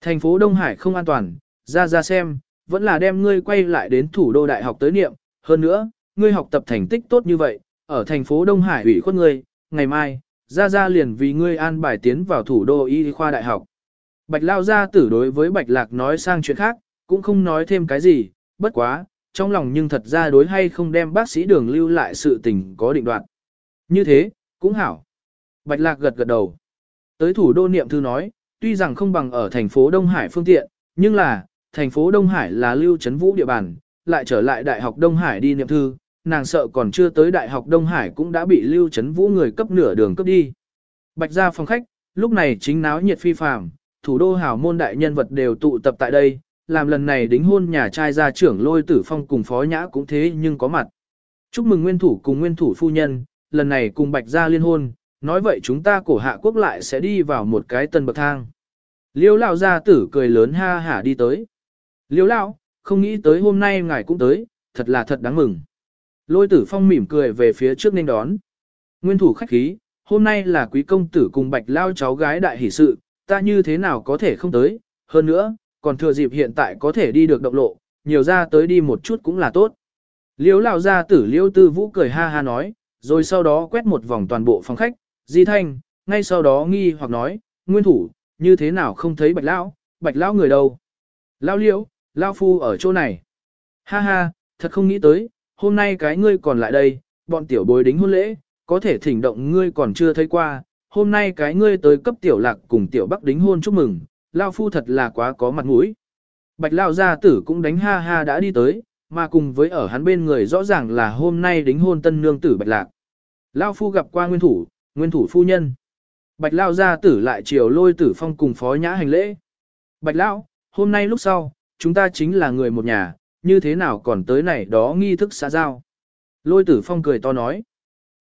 Thành phố Đông Hải không an toàn, ra ra xem, vẫn là đem ngươi quay lại đến thủ đô đại học tới niệm. Hơn nữa, ngươi học tập thành tích tốt như vậy, ở thành phố Đông Hải ủy khuất ngươi, ngày mai, ra ra liền vì ngươi an bài tiến vào thủ đô y khoa đại học. Bạch Lao gia tử đối với Bạch Lạc nói sang chuyện khác, cũng không nói thêm cái gì, bất quá, trong lòng nhưng thật ra đối hay không đem bác sĩ đường lưu lại sự tình có định đoạn. Như thế, cũng hảo. Bạch Lạc gật gật đầu. Tới thủ đô niệm thư nói, tuy rằng không bằng ở thành phố Đông Hải phương tiện, nhưng là, thành phố Đông Hải là lưu trấn vũ địa bàn, lại trở lại Đại học Đông Hải đi niệm thư, nàng sợ còn chưa tới Đại học Đông Hải cũng đã bị lưu trấn vũ người cấp nửa đường cấp đi. Bạch ra phòng khách, lúc này chính náo nhiệt phi phàm, thủ đô hảo môn đại nhân vật đều tụ tập tại đây, làm lần này đính hôn nhà trai gia trưởng lôi tử phong cùng phó nhã cũng thế nhưng có mặt. Chúc mừng nguyên thủ cùng nguyên thủ phu nhân, lần này cùng bạch gia liên hôn, nói vậy chúng ta cổ hạ quốc lại sẽ đi vào một cái tân bậc thang. Liêu lão gia tử cười lớn ha hả đi tới. Liêu lão, không nghĩ tới hôm nay ngài cũng tới, thật là thật đáng mừng. Lôi tử phong mỉm cười về phía trước nên đón. Nguyên thủ khách khí, hôm nay là quý công tử cùng bạch lao cháu gái đại hỷ sự, ta như thế nào có thể không tới, hơn nữa, còn thừa dịp hiện tại có thể đi được động lộ, nhiều ra tới đi một chút cũng là tốt. Liêu lao gia tử liêu tư vũ cười ha ha nói, rồi sau đó quét một vòng toàn bộ phòng khách, di thanh, ngay sau đó nghi hoặc nói, nguyên thủ, như thế nào không thấy bạch lão, bạch lão người đâu. Lão liễu, lão phu ở chỗ này. Ha ha, thật không nghĩ tới, hôm nay cái ngươi còn lại đây, bọn tiểu bối đính hôn lễ, có thể thỉnh động ngươi còn chưa thấy qua, hôm nay cái ngươi tới cấp tiểu lạc cùng tiểu bắc đính hôn chúc mừng, lão phu thật là quá có mặt mũi. Bạch lão gia tử cũng đánh ha ha đã đi tới, mà cùng với ở hắn bên người rõ ràng là hôm nay đính hôn tân nương tử bạch lạc. Lão phu gặp qua nguyên thủ, nguyên thủ phu nhân. Bạch lão gia tử lại chiều lôi tử phong cùng phó nhã hành lễ. Bạch lão, hôm nay lúc sau, chúng ta chính là người một nhà, như thế nào còn tới này đó nghi thức xã giao. Lôi tử phong cười to nói.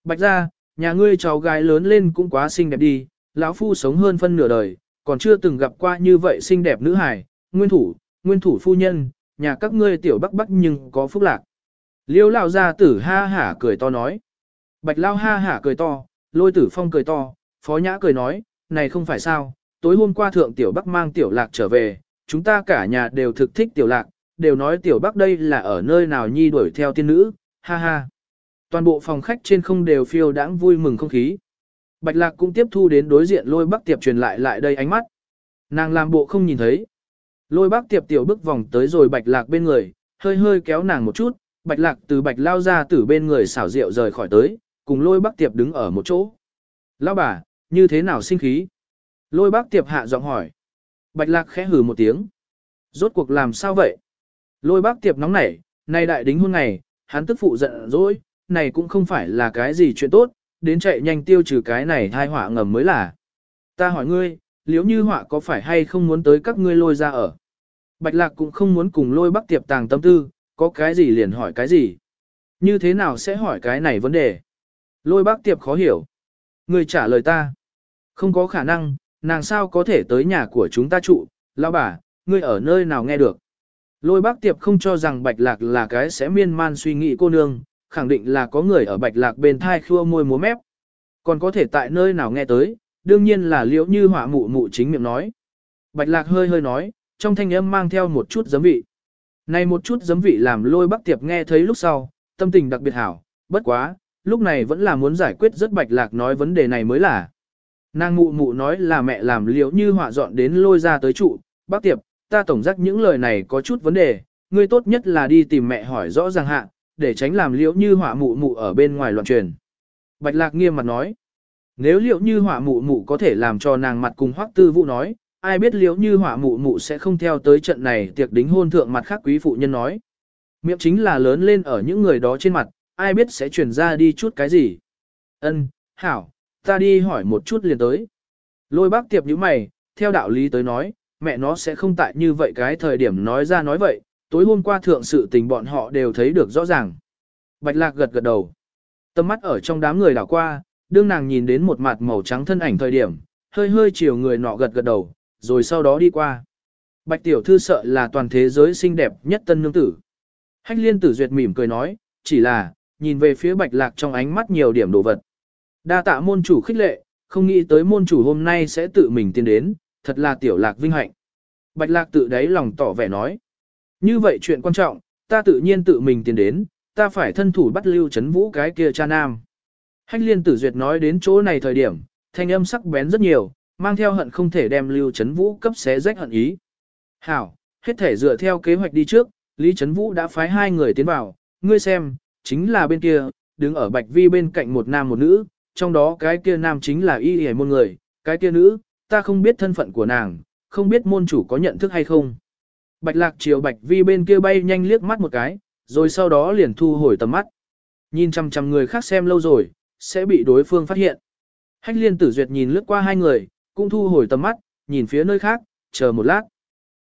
Bạch ra, nhà ngươi cháu gái lớn lên cũng quá xinh đẹp đi, lão phu sống hơn phân nửa đời, còn chưa từng gặp qua như vậy xinh đẹp nữ hài, nguyên thủ, nguyên thủ phu nhân, nhà các ngươi tiểu bắc bắc nhưng có phúc lạc. Liêu lão gia tử ha hả cười to nói. Bạch lao ha hả cười to, lôi tử phong cười to, phó nhã cười nói, này không phải sao, tối hôm qua thượng tiểu bắc mang tiểu lạc trở về, chúng ta cả nhà đều thực thích tiểu lạc, đều nói tiểu bắc đây là ở nơi nào nhi đuổi theo tiên nữ, ha ha. Toàn bộ phòng khách trên không đều phiêu đãng vui mừng không khí. Bạch lạc cũng tiếp thu đến đối diện lôi bắc tiệp truyền lại lại đây ánh mắt. Nàng làm bộ không nhìn thấy. Lôi bác tiệp tiểu bước vòng tới rồi bạch lạc bên người, hơi hơi kéo nàng một chút, bạch lạc từ bạch lao ra từ bên người xảo rượu rời khỏi tới, cùng lôi bác tiệp đứng ở một chỗ. Lao bà, như thế nào sinh khí? Lôi bác tiệp hạ giọng hỏi. Bạch lạc khẽ hừ một tiếng. Rốt cuộc làm sao vậy? Lôi bác tiệp nóng nảy, nay đại đính hôn ngày, hắn tức phụ giận dỗi, này cũng không phải là cái gì chuyện tốt, đến chạy nhanh tiêu trừ cái này thai họa ngầm mới là. Ta hỏi ngươi, liếu như họa có phải hay không muốn tới các ngươi lôi ra ở? Bạch lạc cũng không muốn cùng lôi Bắc tiệp tàng tâm tư, có cái gì liền hỏi cái gì? Như thế nào sẽ hỏi cái này vấn đề? Lôi bác tiệp khó hiểu. Người trả lời ta. Không có khả năng, nàng sao có thể tới nhà của chúng ta trụ, lão bà, ngươi ở nơi nào nghe được. Lôi bác tiệp không cho rằng bạch lạc là cái sẽ miên man suy nghĩ cô nương, khẳng định là có người ở bạch lạc bên thai khua môi múa mép. Còn có thể tại nơi nào nghe tới, đương nhiên là liễu như họa mụ mụ chính miệng nói. Bạch lạc hơi hơi nói, trong thanh âm mang theo một chút giấm vị. Này một chút giấm vị làm lôi bác tiệp nghe thấy lúc sau, tâm tình đặc biệt hảo, bất quá, lúc này vẫn là muốn giải quyết rất bạch lạc nói vấn đề này mới là. Nàng mụ mụ nói là mẹ làm liễu như họa dọn đến lôi ra tới trụ, bác tiệp, ta tổng giác những lời này có chút vấn đề, ngươi tốt nhất là đi tìm mẹ hỏi rõ ràng hạ, để tránh làm liễu như họa mụ mụ ở bên ngoài loạn truyền. Bạch lạc nghiêm mặt nói, nếu liễu như họa mụ mụ có thể làm cho nàng mặt cùng hoắc tư vũ nói, ai biết liễu như hỏa mụ mụ sẽ không theo tới trận này tiệc đính hôn thượng mặt khác quý phụ nhân nói. Miệng chính là lớn lên ở những người đó trên mặt, ai biết sẽ truyền ra đi chút cái gì. Ân, hảo, ta đi hỏi một chút liền tới. Lôi bác tiệp như mày, theo đạo lý tới nói, mẹ nó sẽ không tại như vậy cái thời điểm nói ra nói vậy, tối hôm qua thượng sự tình bọn họ đều thấy được rõ ràng. Bạch lạc gật gật đầu. Tâm mắt ở trong đám người đảo qua, đương nàng nhìn đến một mặt màu trắng thân ảnh thời điểm, hơi hơi chiều người nọ gật gật đầu, rồi sau đó đi qua. Bạch tiểu thư sợ là toàn thế giới xinh đẹp nhất tân nương tử. Hách liên tử duyệt mỉm cười nói, chỉ là, nhìn về phía bạch lạc trong ánh mắt nhiều điểm đồ vật. Đa tạ môn chủ khích lệ, không nghĩ tới môn chủ hôm nay sẽ tự mình tiến đến, thật là tiểu lạc vinh hạnh. Bạch lạc tự đáy lòng tỏ vẻ nói. Như vậy chuyện quan trọng, ta tự nhiên tự mình tiến đến, ta phải thân thủ bắt lưu chấn vũ cái kia cha nam. Hách liên tử duyệt nói đến chỗ này thời điểm, thanh âm sắc bén rất nhiều, mang theo hận không thể đem lưu Trấn vũ cấp xé rách hận ý. Hảo, hết thể dựa theo kế hoạch đi trước, Lý Trấn Vũ đã phái hai người tiến vào, ngươi xem, chính là bên kia, đứng ở Bạch Vi bên cạnh một nam một nữ, trong đó cái kia nam chính là y hề môn người, cái kia nữ, ta không biết thân phận của nàng, không biết môn chủ có nhận thức hay không. Bạch lạc chiều bạch vi bên kia bay nhanh liếc mắt một cái, rồi sau đó liền thu hồi tầm mắt. Nhìn chăm chăm người khác xem lâu rồi, sẽ bị đối phương phát hiện. Hách liên tử duyệt nhìn lướt qua hai người, cũng thu hồi tầm mắt, nhìn phía nơi khác, chờ một lát.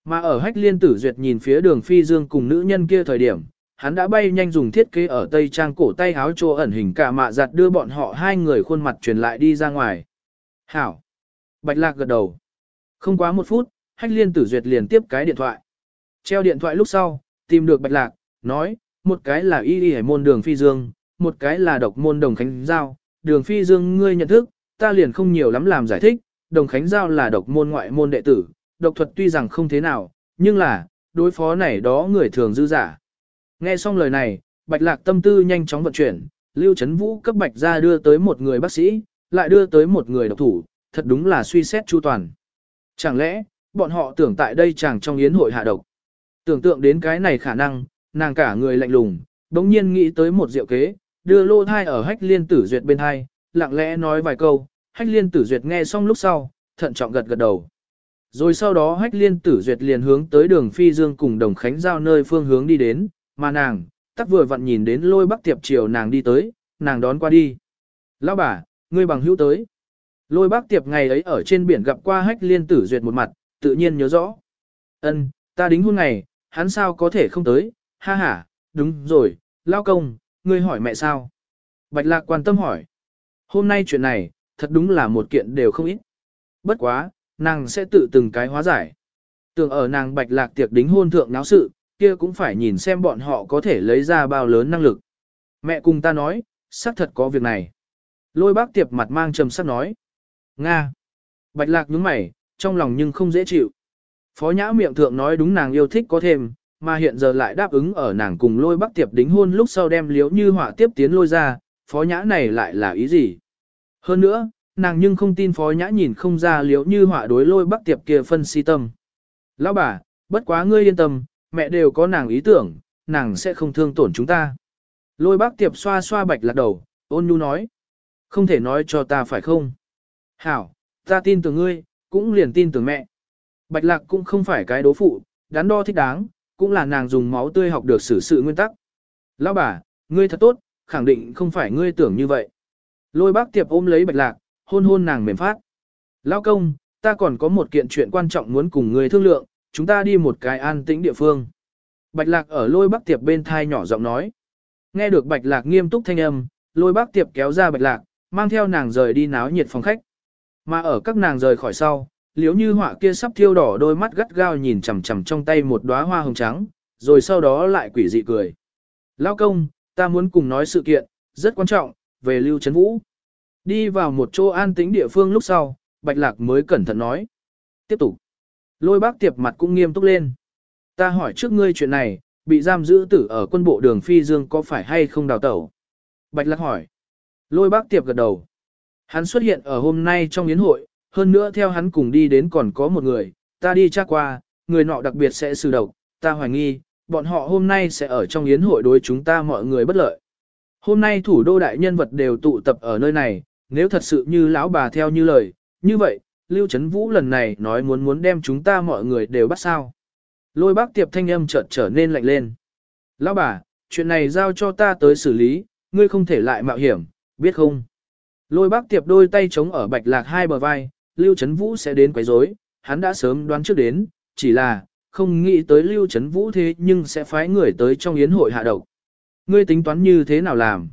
Mà ở hách liên tử duyệt nhìn phía đường phi dương cùng nữ nhân kia thời điểm, hắn đã bay nhanh dùng thiết kế ở tây trang cổ tay áo trô ẩn hình cả mạ giặt đưa bọn họ hai người khuôn mặt truyền lại đi ra ngoài. Hảo! Bạch lạc gật đầu. Không quá một phút, hách liên tử duyệt liền tiếp cái điện thoại. Treo điện thoại lúc sau, tìm được bạch lạc, nói, một cái là y y hải môn đường phi dương, một cái là độc môn đồng khánh giao. Đường phi dương ngươi nhận thức, ta liền không nhiều lắm làm giải thích, đồng khánh giao là độc môn ngoại môn đệ tử, độc thuật tuy rằng không thế nào, nhưng là, đối phó này đó người thường dư giả. Nghe xong lời này, Bạch Lạc tâm tư nhanh chóng vận chuyển, Lưu Chấn Vũ cấp Bạch ra đưa tới một người bác sĩ, lại đưa tới một người độc thủ, thật đúng là suy xét chu toàn. Chẳng lẽ, bọn họ tưởng tại đây chàng trong yến hội hạ độc. Tưởng tượng đến cái này khả năng, nàng cả người lạnh lùng, đống nhiên nghĩ tới một diệu kế, đưa lô thai ở hách liên tử duyệt bên hai, lặng lẽ nói vài câu, hách liên tử duyệt nghe xong lúc sau, thận trọng gật gật đầu. Rồi sau đó hách liên tử duyệt liền hướng tới đường phi dương cùng đồng khánh giao nơi phương hướng đi đến, mà nàng, tắc vừa vặn nhìn đến lôi bắc tiệp chiều nàng đi tới, nàng đón qua đi. Lão bà, ngươi bằng hữu tới. Lôi Bắc tiệp ngày ấy ở trên biển gặp qua hách liên tử duyệt một mặt, tự nhiên nhớ rõ. Ân, ta đính hôn ngày, hắn sao có thể không tới, ha ha, đúng rồi, lao công, ngươi hỏi mẹ sao? Bạch lạc quan tâm hỏi. Hôm nay chuyện này, thật đúng là một kiện đều không ít. Bất quá, nàng sẽ tự từng cái hóa giải. Tưởng ở nàng bạch lạc tiệc đính hôn thượng náo sự, kia cũng phải nhìn xem bọn họ có thể lấy ra bao lớn năng lực. Mẹ cùng ta nói, xác thật có việc này. Lôi bác tiệp mặt mang trầm sắc nói. Nga. Bạch lạc nhướng mày, trong lòng nhưng không dễ chịu. Phó nhã miệng thượng nói đúng nàng yêu thích có thêm, mà hiện giờ lại đáp ứng ở nàng cùng lôi bác tiệp đính hôn lúc sau đem liếu như họa tiếp tiến lôi ra, phó nhã này lại là ý gì? Hơn nữa, nàng nhưng không tin phó nhã nhìn không ra liếu như họa đối lôi bắc tiệp kia phân si tâm. Lão bà, bất quá ngươi yên tâm, mẹ đều có nàng ý tưởng, nàng sẽ không thương tổn chúng ta. Lôi bác tiệp xoa xoa bạch lạc đầu, ôn nhu nói. Không thể nói cho ta phải không? Hảo, ta tin tưởng ngươi, cũng liền tin tưởng mẹ. Bạch lạc cũng không phải cái đố phụ, đắn đo thích đáng, cũng là nàng dùng máu tươi học được xử sự nguyên tắc. Lão bà, ngươi thật tốt, khẳng định không phải ngươi tưởng như vậy. Lôi bác tiệp ôm lấy bạch lạc, hôn hôn nàng mềm phát. Lão công, ta còn có một kiện chuyện quan trọng muốn cùng ngươi thương lượng, chúng ta đi một cái an tĩnh địa phương. Bạch lạc ở lôi bác tiệp bên thai nhỏ giọng nói. Nghe được bạch lạc nghiêm túc thanh âm, lôi bác tiệp kéo ra bạch lạc, mang theo nàng rời đi náo nhiệt phòng khách. Mà ở các nàng rời khỏi sau, liếu như họa kia sắp thiêu đỏ đôi mắt gắt gao nhìn chằm chằm trong tay một đóa hoa hồng trắng, rồi sau đó lại quỷ dị cười. Lao công, ta muốn cùng nói sự kiện, rất quan trọng, về Lưu Trấn Vũ. Đi vào một chỗ an tĩnh địa phương lúc sau, Bạch Lạc mới cẩn thận nói. Tiếp tục. Lôi bác tiệp mặt cũng nghiêm túc lên. Ta hỏi trước ngươi chuyện này, bị giam giữ tử ở quân bộ đường Phi Dương có phải hay không đào tẩu? Bạch Lạc hỏi. Lôi bác tiệp gật đầu. Hắn xuất hiện ở hôm nay trong yến hội, hơn nữa theo hắn cùng đi đến còn có một người, ta đi tra qua, người nọ đặc biệt sẽ xử độc, ta hoài nghi, bọn họ hôm nay sẽ ở trong yến hội đối chúng ta mọi người bất lợi. Hôm nay thủ đô đại nhân vật đều tụ tập ở nơi này, nếu thật sự như lão bà theo như lời, như vậy, Lưu Trấn Vũ lần này nói muốn muốn đem chúng ta mọi người đều bắt sao. Lôi bác tiệp thanh âm chợt trở nên lạnh lên. Lão bà, chuyện này giao cho ta tới xử lý, ngươi không thể lại mạo hiểm, biết không? Lôi bác tiệp đôi tay chống ở bạch lạc hai bờ vai, Lưu Trấn Vũ sẽ đến quấy rối, hắn đã sớm đoán trước đến, chỉ là, không nghĩ tới Lưu Trấn Vũ thế nhưng sẽ phái người tới trong yến hội hạ độc. Ngươi tính toán như thế nào làm?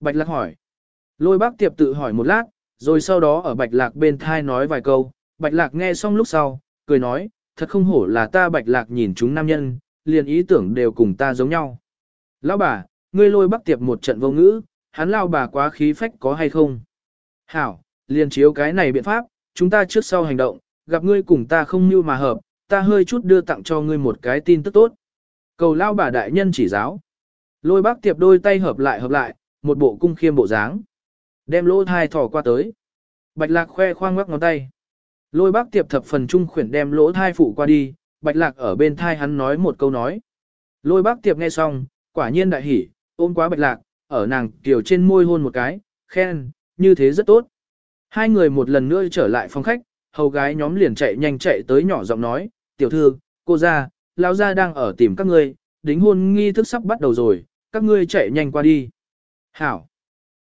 Bạch lạc hỏi. Lôi bác tiệp tự hỏi một lát, rồi sau đó ở bạch lạc bên thai nói vài câu, bạch lạc nghe xong lúc sau, cười nói, thật không hổ là ta bạch lạc nhìn chúng nam nhân, liền ý tưởng đều cùng ta giống nhau. Lão bà, ngươi lôi bác tiệp một trận vô ngữ, hắn lao bà quá khí phách có hay không? Hảo, liền chiếu cái này biện pháp, chúng ta trước sau hành động, gặp ngươi cùng ta không như mà hợp, ta hơi chút đưa tặng cho ngươi một cái tin tức tốt. Cầu lao bà đại nhân chỉ giáo. Lôi bác tiệp đôi tay hợp lại hợp lại, một bộ cung khiêm bộ dáng. Đem lỗ thai thỏ qua tới. Bạch lạc khoe khoang ngoắc ngón tay. Lôi bác tiệp thập phần trung khuyển đem lỗ thai phụ qua đi, bạch lạc ở bên thai hắn nói một câu nói. Lôi bác tiệp nghe xong, quả nhiên đại hỉ, ôm quá bạch lạc, ở nàng kiều trên môi hôn một cái, khen, như thế rất tốt. Hai người một lần nữa trở lại phòng khách, hầu gái nhóm liền chạy nhanh chạy tới nhỏ giọng nói, tiểu thư, cô ra, lão gia đang ở tìm các ngươi, đính hôn nghi thức sắp bắt đầu rồi, các ngươi chạy nhanh qua đi. Hảo.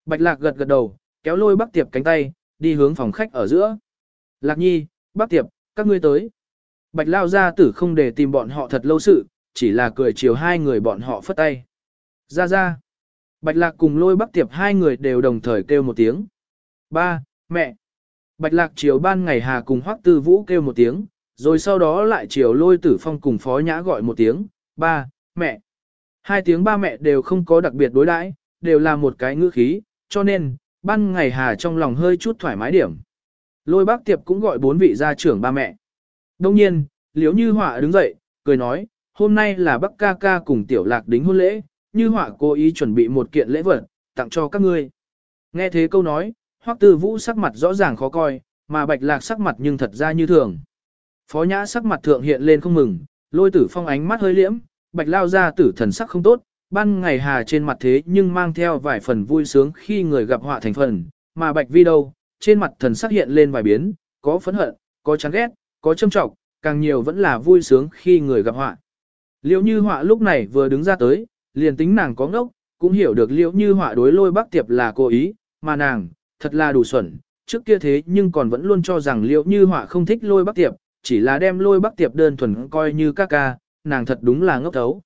Bạch lạc gật gật đầu, kéo lôi bác tiệp cánh tay, đi hướng phòng khách ở giữa. Lạc nhi, bác tiệp, các ngươi tới. Bạch lao gia tử không để tìm bọn họ thật lâu sự, chỉ là cười chiều hai người bọn họ phất tay. Ra ra. Bạch lạc cùng lôi bác tiệp hai người đều đồng thời kêu một tiếng. Ba, mẹ. Bạch lạc chiều ban ngày hà cùng hoắc tư vũ kêu một tiếng, rồi sau đó lại chiều lôi tử phong cùng phó nhã gọi một tiếng. Ba, mẹ. Hai tiếng ba mẹ đều không có đặc biệt đối đãi, đều là một cái ngữ khí, cho nên, ban ngày hà trong lòng hơi chút thoải mái điểm. Lôi bác tiệp cũng gọi bốn vị gia trưởng ba mẹ. Đông nhiên, liếu như họa đứng dậy, cười nói, hôm nay là bác ca ca cùng tiểu lạc đính hôn lễ, như họa cố ý chuẩn bị một kiện lễ vật, tặng cho các ngươi. Nghe thế câu nói, Hoắc Tư Vũ sắc mặt rõ ràng khó coi, mà Bạch Lạc sắc mặt nhưng thật ra như thường. Phó Nhã sắc mặt thượng hiện lên không mừng, lôi tử phong ánh mắt hơi liễm, Bạch Lao ra tử thần sắc không tốt, ban ngày hà trên mặt thế nhưng mang theo vài phần vui sướng khi người gặp họa thành phần, mà Bạch Vi đâu, trên mặt thần sắc hiện lên vài biến, có phẫn hận, có chán ghét, có châm trọng, càng nhiều vẫn là vui sướng khi người gặp họa. Liễu Như Họa lúc này vừa đứng ra tới, liền tính nàng có ngốc, cũng hiểu được Liễu Như Họa đối lôi bác tiệp là cố ý, mà nàng, thật là đủ xuẩn, trước kia thế nhưng còn vẫn luôn cho rằng Liễu Như Họa không thích lôi bác tiệp, chỉ là đem lôi bác tiệp đơn thuần coi như ca ca, nàng thật đúng là ngốc thấu.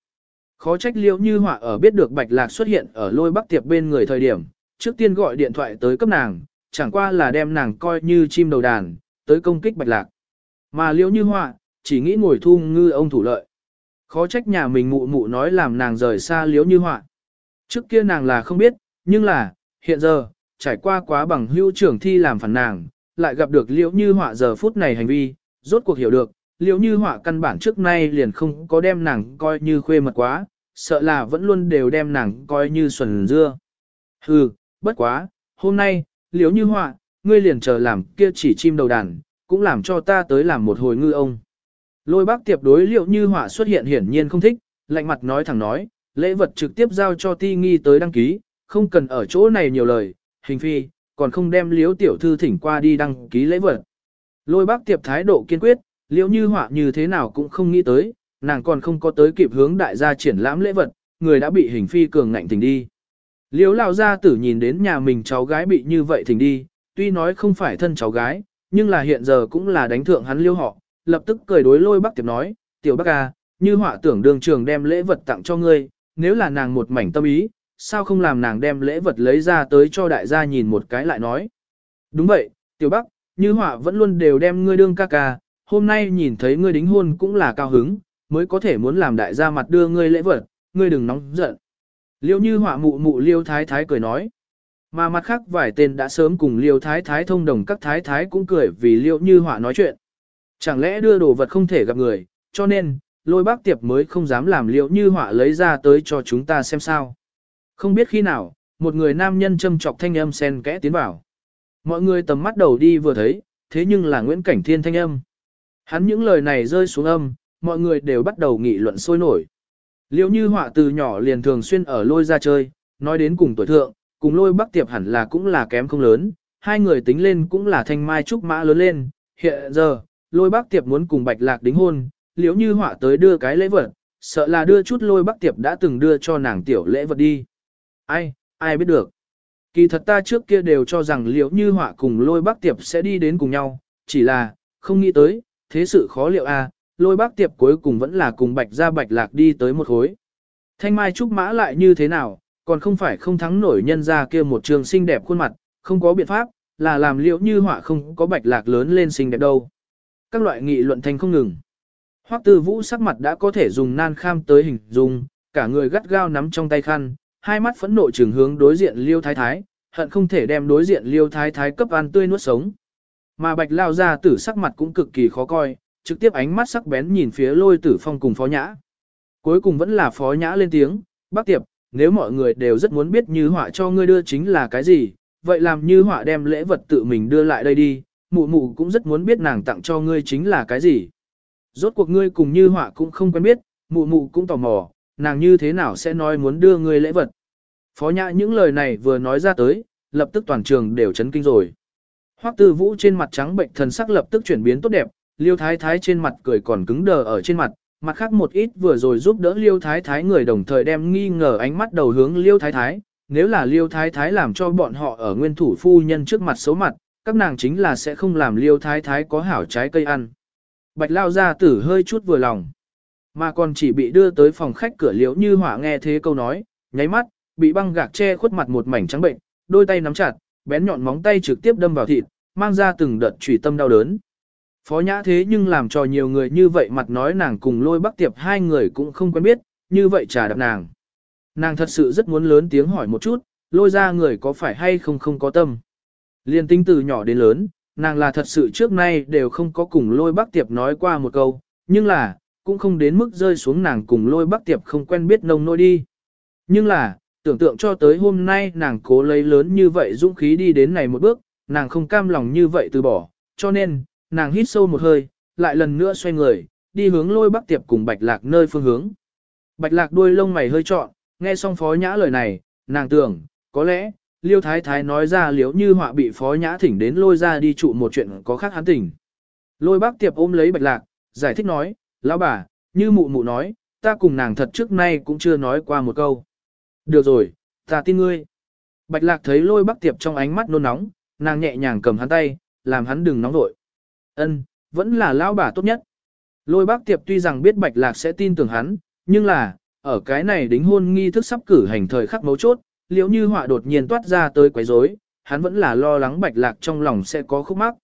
Khó trách Liễu Như Họa ở biết được Bạch Lạc xuất hiện ở lôi bắc tiệp bên người thời điểm, trước tiên gọi điện thoại tới cấp nàng, chẳng qua là đem nàng coi như chim đầu đàn, tới công kích Bạch Lạc. Mà Liễu Như Họa, chỉ nghĩ ngồi thu ngư ông thủ lợi. Khó trách nhà mình mụ mụ nói làm nàng rời xa liễu như họa. Trước kia nàng là không biết, nhưng là, hiện giờ, trải qua quá bằng hưu trưởng thi làm phản nàng, lại gặp được liễu như họa giờ phút này hành vi, rốt cuộc hiểu được, liệu như họa căn bản trước nay liền không có đem nàng coi như khuê mật quá, sợ là vẫn luôn đều đem nàng coi như xuẩn dưa. Hừ, bất quá, hôm nay, liếu như họa, ngươi liền chờ làm kia chỉ chim đầu đàn, cũng làm cho ta tới làm một hồi ngư ông. Lôi bác tiệp đối liệu như họa xuất hiện hiển nhiên không thích, lạnh mặt nói thẳng nói, lễ vật trực tiếp giao cho ti nghi tới đăng ký, không cần ở chỗ này nhiều lời, hình phi, còn không đem liếu tiểu thư thỉnh qua đi đăng ký lễ vật. Lôi bác tiệp thái độ kiên quyết, liễu như họa như thế nào cũng không nghĩ tới, nàng còn không có tới kịp hướng đại gia triển lãm lễ vật, người đã bị hình phi cường ngạnh thỉnh đi. Liễu lão gia tử nhìn đến nhà mình cháu gái bị như vậy thỉnh đi, tuy nói không phải thân cháu gái, nhưng là hiện giờ cũng là đánh thượng hắn liêu họ, lập tức cười đối lôi bác tiệp nói, tiểu bác à, như họa tưởng đường trường đem lễ vật tặng cho ngươi, nếu là nàng một mảnh tâm ý, sao không làm nàng đem lễ vật lấy ra tới cho đại gia nhìn một cái lại nói. Đúng vậy, tiểu bác, như họa vẫn luôn đều đem ngươi đương ca ca, hôm nay nhìn thấy ngươi đính hôn cũng là cao hứng, mới có thể muốn làm đại gia mặt đưa ngươi lễ vật, ngươi đừng nóng giận. Liêu như họa mụ mụ liêu thái thái cười nói. Mà mặt khác vài tên đã sớm cùng liêu thái thái thông đồng các thái thái cũng cười vì liêu như họa nói chuyện. Chẳng lẽ đưa đồ vật không thể gặp người, cho nên, lôi bác tiệp mới không dám làm liêu như họa lấy ra tới cho chúng ta xem sao. Không biết khi nào, một người nam nhân châm chọc thanh âm sen kẽ tiến vào. Mọi người tầm mắt đầu đi vừa thấy, thế nhưng là Nguyễn Cảnh Thiên thanh âm. Hắn những lời này rơi xuống âm, mọi người đều bắt đầu nghị luận sôi nổi. Liễu như họa từ nhỏ liền thường xuyên ở lôi ra chơi, nói đến cùng tuổi thượng, cùng lôi Bắc tiệp hẳn là cũng là kém không lớn, hai người tính lên cũng là thanh mai trúc mã lớn lên, hiện giờ, lôi Bắc tiệp muốn cùng bạch lạc đính hôn, Liễu như họa tới đưa cái lễ vật, sợ là đưa chút lôi Bắc tiệp đã từng đưa cho nàng tiểu lễ vật đi. Ai, ai biết được. Kỳ thật ta trước kia đều cho rằng Liễu như họa cùng lôi Bắc tiệp sẽ đi đến cùng nhau, chỉ là, không nghĩ tới, thế sự khó liệu a à, lôi bác tiệp cuối cùng vẫn là cùng bạch ra bạch lạc đi tới một khối. Thanh mai trúc mã lại như thế nào, còn không phải không thắng nổi nhân ra kia một trường xinh đẹp khuôn mặt, không có biện pháp, là làm liệu như họa không có bạch lạc lớn lên xinh đẹp đâu các loại nghị luận thành không ngừng. Hoắc Tư Vũ sắc mặt đã có thể dùng nan kham tới hình dung, cả người gắt gao nắm trong tay khăn, hai mắt phẫn nộ trừng hướng đối diện Liêu Thái Thái, hận không thể đem đối diện Liêu Thái Thái cấp ăn tươi nuốt sống. Mà Bạch Lao ra tử sắc mặt cũng cực kỳ khó coi, trực tiếp ánh mắt sắc bén nhìn phía Lôi Tử Phong cùng Phó Nhã. Cuối cùng vẫn là Phó Nhã lên tiếng, "Bác Tiệp, nếu mọi người đều rất muốn biết Như Họa cho ngươi đưa chính là cái gì, vậy làm Như Họa đem lễ vật tự mình đưa lại đây đi, mụ mụ cũng rất muốn biết nàng tặng cho ngươi chính là cái gì. Rốt cuộc ngươi cùng như họa cũng không quen biết, mụ mụ cũng tò mò, nàng như thế nào sẽ nói muốn đưa ngươi lễ vật. Phó nhã những lời này vừa nói ra tới, lập tức toàn trường đều chấn kinh rồi. Hoắc tư vũ trên mặt trắng bệnh thần sắc lập tức chuyển biến tốt đẹp, liêu thái thái trên mặt cười còn cứng đờ ở trên mặt, mặt khác một ít vừa rồi giúp đỡ liêu thái thái người đồng thời đem nghi ngờ ánh mắt đầu hướng liêu thái thái, nếu là liêu thái thái làm cho bọn họ ở nguyên thủ phu nhân trước mặt xấu mặt, các nàng chính là sẽ không làm liêu thái thái có hảo trái cây ăn. Bạch lao gia tử hơi chút vừa lòng, mà còn chỉ bị đưa tới phòng khách cửa liễu như hỏa nghe thế câu nói, nháy mắt, bị băng gạc che khuất mặt một mảnh trắng bệnh, đôi tay nắm chặt, bén nhọn móng tay trực tiếp đâm vào thịt, mang ra từng đợt chủy tâm đau đớn. Phó nhã thế nhưng làm cho nhiều người như vậy mặt nói nàng cùng lôi bắc tiệp hai người cũng không quen biết, như vậy trả đập nàng. Nàng thật sự rất muốn lớn tiếng hỏi một chút, lôi ra người có phải hay không không có tâm. Liên tinh từ nhỏ đến lớn, nàng là thật sự trước nay đều không có cùng lôi bắc tiệp nói qua một câu, nhưng là, cũng không đến mức rơi xuống nàng cùng lôi bắc tiệp không quen biết nông nôi đi. Nhưng là, tưởng tượng cho tới hôm nay nàng cố lấy lớn như vậy dũng khí đi đến này một bước, nàng không cam lòng như vậy từ bỏ, cho nên, nàng hít sâu một hơi, lại lần nữa xoay người, đi hướng lôi bắc tiệp cùng bạch lạc nơi phương hướng. Bạch lạc đuôi lông mày hơi trọn, nghe xong phó nhã lời này, nàng tưởng, có lẽ, liêu thái thái nói ra liếu như họa bị phó nhã thỉnh đến lôi ra đi trụ một chuyện có khác hắn tỉnh. Lôi bác tiệp ôm lấy bạch lạc, giải thích nói, lão bà, như mụ mụ nói, ta cùng nàng thật trước nay cũng chưa nói qua một câu. Được rồi, ta tin ngươi. Bạch lạc thấy lôi Bắc tiệp trong ánh mắt nôn nóng, nàng nhẹ nhàng cầm hắn tay, làm hắn đừng nóng vội. Ân, vẫn là lão bà tốt nhất. Lôi bác tiệp tuy rằng biết bạch lạc sẽ tin tưởng hắn, nhưng là, ở cái này đính hôn nghi thức sắp cử hành thời khắc mấu chốt, liễu như họa đột nhiên toát ra tới quấy rối, hắn vẫn là lo lắng bạch lạc trong lòng sẽ có khúc mắc.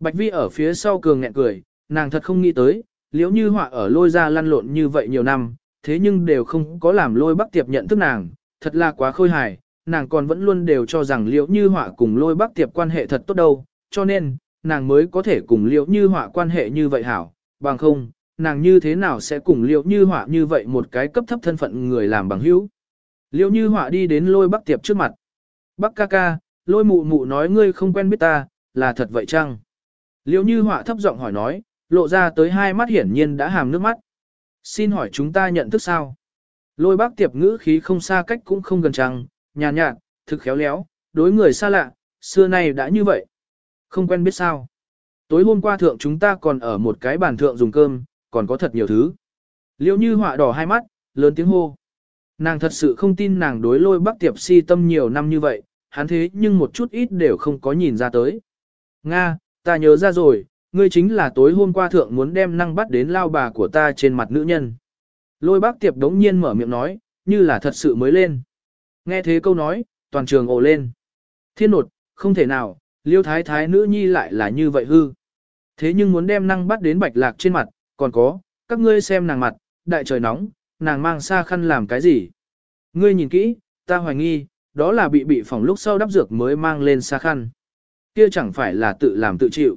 Bạch vi ở phía sau cường nghẹn cười, nàng thật không nghĩ tới, liễu như họa ở lôi ra lăn lộn như vậy nhiều năm, thế nhưng đều không có làm lôi bắc tiệp nhận thức nàng, thật là quá khôi hài, nàng còn vẫn luôn đều cho rằng liễu như họa cùng lôi bắc tiệp quan hệ thật tốt đâu, cho nên, nàng mới có thể cùng liễu như họa quan hệ như vậy hảo, bằng không, nàng như thế nào sẽ cùng liễu như họa như vậy một cái cấp thấp thân phận người làm bằng hữu. Liễu như họa đi đến lôi bắc tiệp trước mặt. Bắc ca ca, lôi mụ mụ nói ngươi không quen biết ta, là thật vậy chăng? Liễu như họa thấp giọng hỏi nói, lộ ra tới hai mắt hiển nhiên đã hàm nước mắt. Xin hỏi chúng ta nhận thức sao? Lôi bác tiệp ngữ khí không xa cách cũng không gần trăng, nhàn nhạt, thực khéo léo, đối người xa lạ, xưa nay đã như vậy. Không quen biết sao. Tối hôm qua thượng chúng ta còn ở một cái bàn thượng dùng cơm, còn có thật nhiều thứ. Liễu như họa đỏ hai mắt, lớn tiếng hô. Nàng thật sự không tin nàng đối lôi bác tiệp si tâm nhiều năm như vậy, hắn thế nhưng một chút ít đều không có nhìn ra tới. Nga, ta nhớ ra rồi, ngươi chính là tối hôm qua thượng muốn đem năng bắt đến lao bà của ta trên mặt nữ nhân. Lôi bác tiệp đống nhiên mở miệng nói, như là thật sự mới lên. Nghe thế câu nói, toàn trường ồ lên. Thiên nột, không thể nào, liêu thái thái nữ nhi lại là như vậy hư. Thế nhưng muốn đem năng bắt đến bạch lạc trên mặt, còn có, các ngươi xem nàng mặt, đại trời nóng, nàng mang xa khăn làm cái gì. Ngươi nhìn kỹ, ta hoài nghi, đó là bị bị phòng lúc sau đắp dược mới mang lên xa khăn. Kia chẳng phải là tự làm tự chịu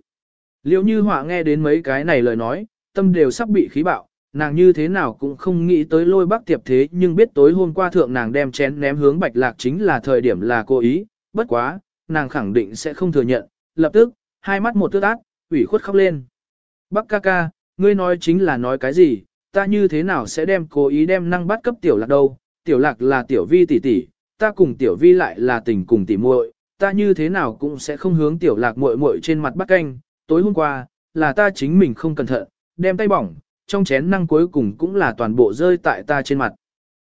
liệu như họa nghe đến mấy cái này lời nói, tâm đều sắp bị khí bạo, nàng như thế nào cũng không nghĩ tới lôi bác tiệp thế nhưng biết tối hôm qua thượng nàng đem chén ném hướng bạch lạc chính là thời điểm là cố ý, bất quá, nàng khẳng định sẽ không thừa nhận, lập tức, hai mắt một tước ác, ủy khuất khóc lên. Bác ca ca, ngươi nói chính là nói cái gì, ta như thế nào sẽ đem cố ý đem năng bắt cấp tiểu lạc đâu, tiểu lạc là tiểu vi tỷ tỷ, ta cùng tiểu vi lại là tình cùng tỷ muội, ta như thế nào cũng sẽ không hướng tiểu lạc muội muội trên mặt bắt canh, tối hôm qua, là ta chính mình không cẩn thận, đem tay bỏng, trong chén năng cuối cùng cũng là toàn bộ rơi tại ta trên mặt.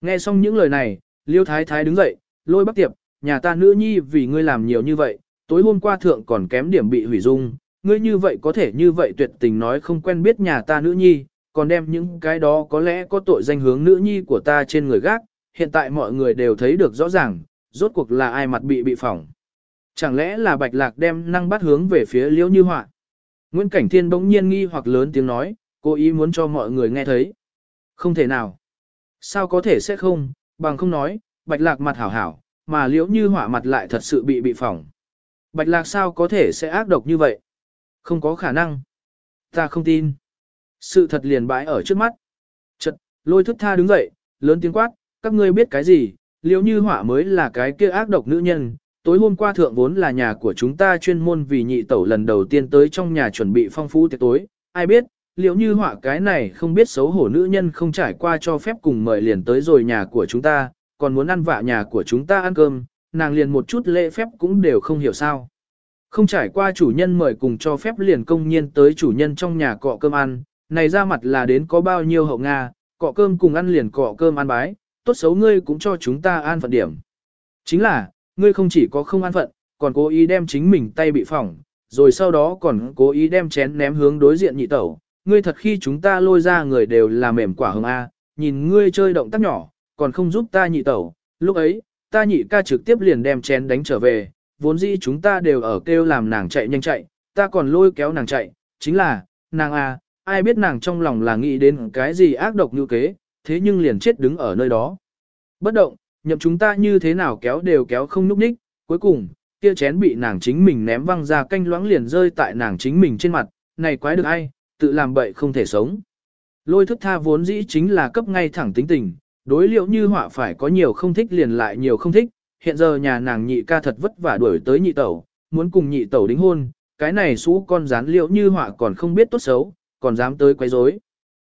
Nghe xong những lời này, Liêu Thái Thái đứng dậy, lôi bắc tiệp, nhà ta nữ nhi vì ngươi làm nhiều như vậy, tối hôm qua thượng còn kém điểm bị hủy dung, ngươi như vậy có thể như vậy tuyệt tình nói không quen biết nhà ta nữ nhi, còn đem những cái đó có lẽ có tội danh hướng nữ nhi của ta trên người gác, hiện tại mọi người đều thấy được rõ ràng, rốt cuộc là ai mặt bị bị phỏng. Chẳng lẽ là bạch lạc đem năng bắt hướng về phía liễu như họa Nguyễn Cảnh Thiên bỗng nhiên nghi hoặc lớn tiếng nói, cố ý muốn cho mọi người nghe thấy. Không thể nào. Sao có thể sẽ không, bằng không nói, bạch lạc mặt hảo hảo, mà liễu như hỏa mặt lại thật sự bị bị phỏng. Bạch lạc sao có thể sẽ ác độc như vậy? Không có khả năng. Ta không tin. Sự thật liền bãi ở trước mắt. Chật, lôi thức tha đứng dậy, lớn tiếng quát, các ngươi biết cái gì, liễu như hỏa mới là cái kia ác độc nữ nhân, tối hôm qua thượng vốn là nhà của chúng ta chuyên môn vì nhị tẩu lần đầu tiên tới trong nhà chuẩn bị phong phú tiệc tối, ai biết, liệu như họa cái này không biết xấu hổ nữ nhân không trải qua cho phép cùng mời liền tới rồi nhà của chúng ta, còn muốn ăn vạ nhà của chúng ta ăn cơm, nàng liền một chút lễ phép cũng đều không hiểu sao. Không trải qua chủ nhân mời cùng cho phép liền công nhiên tới chủ nhân trong nhà cọ cơm ăn, này ra mặt là đến có bao nhiêu hậu Nga, cọ cơm cùng ăn liền cọ cơm ăn bái, tốt xấu ngươi cũng cho chúng ta an phận điểm. Chính là, ngươi không chỉ có không an phận, còn cố ý đem chính mình tay bị phỏng, rồi sau đó còn cố ý đem chén ném hướng đối diện nhị tẩu. Ngươi thật khi chúng ta lôi ra người đều là mềm quả hồng A, nhìn ngươi chơi động tác nhỏ, còn không giúp ta nhị tẩu. Lúc ấy, ta nhị ca trực tiếp liền đem chén đánh trở về, vốn dĩ chúng ta đều ở kêu làm nàng chạy nhanh chạy, ta còn lôi kéo nàng chạy, chính là, nàng A, ai biết nàng trong lòng là nghĩ đến cái gì ác độc như kế, thế nhưng liền chết đứng ở nơi đó. Bất động, nhậm chúng ta như thế nào kéo đều kéo không núp ních, cuối cùng, kia chén bị nàng chính mình ném văng ra canh loãng liền rơi tại nàng chính mình trên mặt, này quái được ai, tự làm bậy không thể sống. Lôi thức tha vốn dĩ chính là cấp ngay thẳng tính tình, đối liệu như họa phải có nhiều không thích liền lại nhiều không thích, hiện giờ nhà nàng nhị ca thật vất vả đuổi tới nhị tẩu, muốn cùng nhị tẩu đính hôn, cái này xú con rán liệu như họa còn không biết tốt xấu, còn dám tới quấy rối.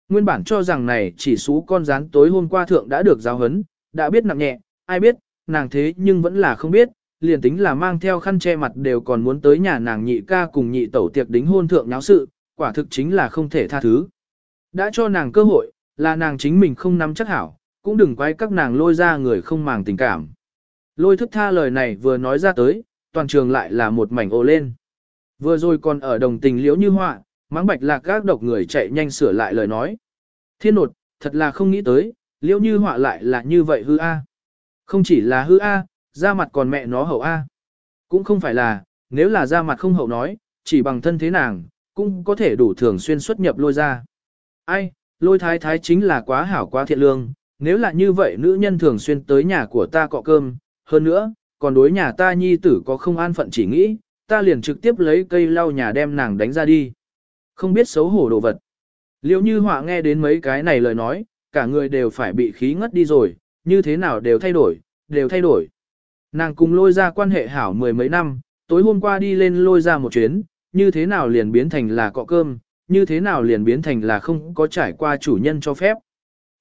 Nguyên bản cho rằng này chỉ xú con rán tối hôm qua thượng đã được giáo hấn, đã biết nặng nhẹ, ai biết, nàng thế nhưng vẫn là không biết, liền tính là mang theo khăn che mặt đều còn muốn tới nhà nàng nhị ca cùng nhị tẩu tiệc đính hôn thượng nháo sự, quả thực chính là không thể tha thứ. Đã cho nàng cơ hội, là nàng chính mình không nắm chắc hảo, cũng đừng quay các nàng lôi ra người không màng tình cảm. Lôi thức tha lời này vừa nói ra tới, toàn trường lại là một mảnh ô lên. Vừa rồi còn ở đồng tình liễu như họa, mắng bạch lạc gác độc người chạy nhanh sửa lại lời nói. Thiên nột, thật là không nghĩ tới, liễu như họa lại là như vậy hư a. Không chỉ là hư a, ra mặt còn mẹ nó hậu a. Cũng không phải là, nếu là ra mặt không hậu nói, chỉ bằng thân thế nàng, cũng có thể đủ thường xuyên xuất nhập lôi ra. Ai, lôi thái thái chính là quá hảo quá thiện lương, nếu là như vậy nữ nhân thường xuyên tới nhà của ta cọ cơm, hơn nữa, còn đối nhà ta nhi tử có không an phận chỉ nghĩ, ta liền trực tiếp lấy cây lau nhà đem nàng đánh ra đi. Không biết xấu hổ đồ vật. Liệu như họa nghe đến mấy cái này lời nói, cả người đều phải bị khí ngất đi rồi, như thế nào đều thay đổi, đều thay đổi. Nàng cùng lôi ra quan hệ hảo mười mấy năm, tối hôm qua đi lên lôi ra một chuyến, như thế nào liền biến thành là cọ cơm, như thế nào liền biến thành là không có trải qua chủ nhân cho phép.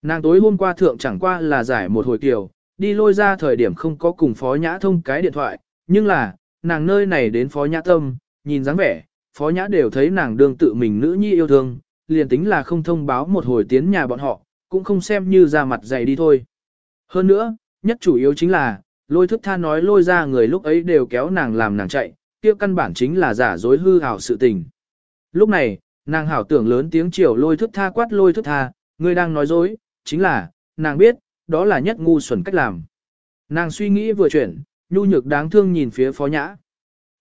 Nàng tối hôm qua thượng chẳng qua là giải một hồi kiều, đi lôi ra thời điểm không có cùng phó nhã thông cái điện thoại, nhưng là, nàng nơi này đến phó nhã tâm, nhìn dáng vẻ, phó nhã đều thấy nàng đương tự mình nữ nhi yêu thương, liền tính là không thông báo một hồi tiến nhà bọn họ, cũng không xem như ra mặt dày đi thôi. Hơn nữa, nhất chủ yếu chính là, lôi thức tha nói lôi ra người lúc ấy đều kéo nàng làm nàng chạy, kia căn bản chính là giả dối hư hảo sự tình. Lúc này, nàng hảo tưởng lớn tiếng chiều lôi thức tha quát lôi thức tha, người đang nói dối, chính là, nàng biết, đó là nhất ngu xuẩn cách làm. Nàng suy nghĩ vừa chuyển, nhu nhược đáng thương nhìn phía phó nhã.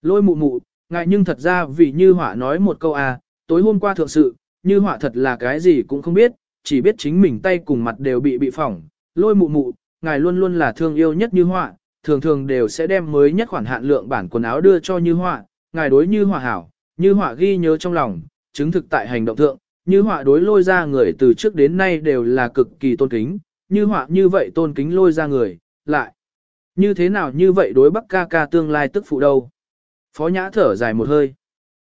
Lôi mụ mụ, ngại nhưng thật ra vì như họa nói một câu à, tối hôm qua thượng sự, như họa thật là cái gì cũng không biết, chỉ biết chính mình tay cùng mặt đều bị bị phỏng. Lôi mụ mụ, ngài luôn luôn là thương yêu nhất như họa, thường thường đều sẽ đem mới nhất khoản hạn lượng bản quần áo đưa cho như họa, ngài đối như họa hảo, như họa ghi nhớ trong lòng, chứng thực tại hành động thượng, như họa đối lôi ra người từ trước đến nay đều là cực kỳ tôn kính, như họa như vậy tôn kính lôi ra người, lại. Như thế nào như vậy đối bắc ca ca tương lai tức phụ đâu? Phó nhã thở dài một hơi.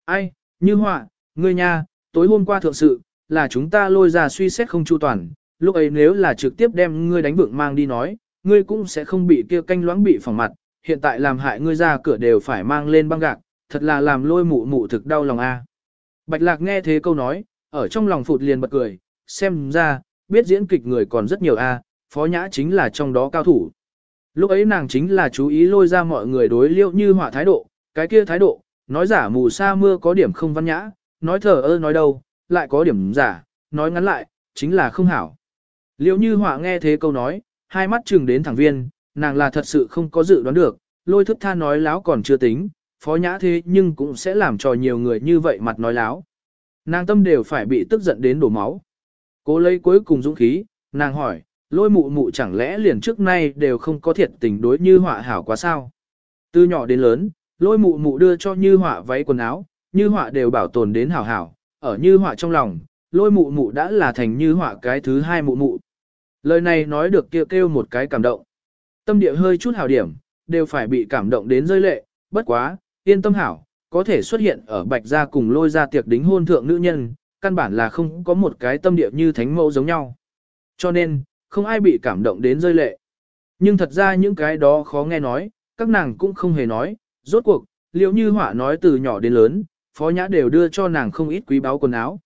Ai, như họa, ngươi nha, tối hôm qua thượng sự, là chúng ta lôi ra suy xét không chu toàn, lúc ấy nếu là trực tiếp đem ngươi đánh vượng mang đi nói, ngươi cũng sẽ không bị kia canh loãng bị phỏng mặt, hiện tại làm hại ngươi ra cửa đều phải mang lên băng gạc, thật là làm lôi mụ mụ thực đau lòng a. À. Bạch lạc nghe thế câu nói, ở trong lòng phụt liền bật cười, xem ra, biết diễn kịch người còn rất nhiều a, à, phó nhã chính là trong đó cao thủ. Lúc ấy nàng chính là chú ý lôi ra mọi người đối liệu như họa thái độ, cái kia thái độ, nói giả mù sa mưa có điểm không văn nhã, nói thở ơ nói đâu, lại có điểm giả, nói ngắn lại, chính là không hảo. Liệu như họa nghe thế câu nói, hai mắt chừng đến thẳng viên, nàng là thật sự không có dự đoán được, lôi thức tha nói láo còn chưa tính, phó nhã thế nhưng cũng sẽ làm cho nhiều người như vậy mặt nói láo. Nàng tâm đều phải bị tức giận đến đổ máu. Cố lấy cuối cùng dũng khí, nàng hỏi, lôi mụ mụ chẳng lẽ liền trước nay đều không có thiệt tình đối như họa hảo quá sao. Từ nhỏ đến lớn, lôi mụ mụ đưa cho như họa váy quần áo, như họa đều bảo tồn đến hảo hảo, ở như họa trong lòng, lôi mụ mụ đã là thành như họa cái thứ hai mụ mụ. Lời này nói được kêu kêu một cái cảm động. Tâm địa hơi chút hảo điểm, đều phải bị cảm động đến rơi lệ, bất quá, yên tâm hảo, có thể xuất hiện ở bạch gia cùng lôi ra tiệc đính hôn thượng nữ nhân, căn bản là không có một cái tâm địa như thánh mẫu giống nhau. Cho nên, không ai bị cảm động đến rơi lệ. Nhưng thật ra những cái đó khó nghe nói, các nàng cũng không hề nói, rốt cuộc, liệu như họa nói từ nhỏ đến lớn, phó nhã đều đưa cho nàng không ít quý báu quần áo.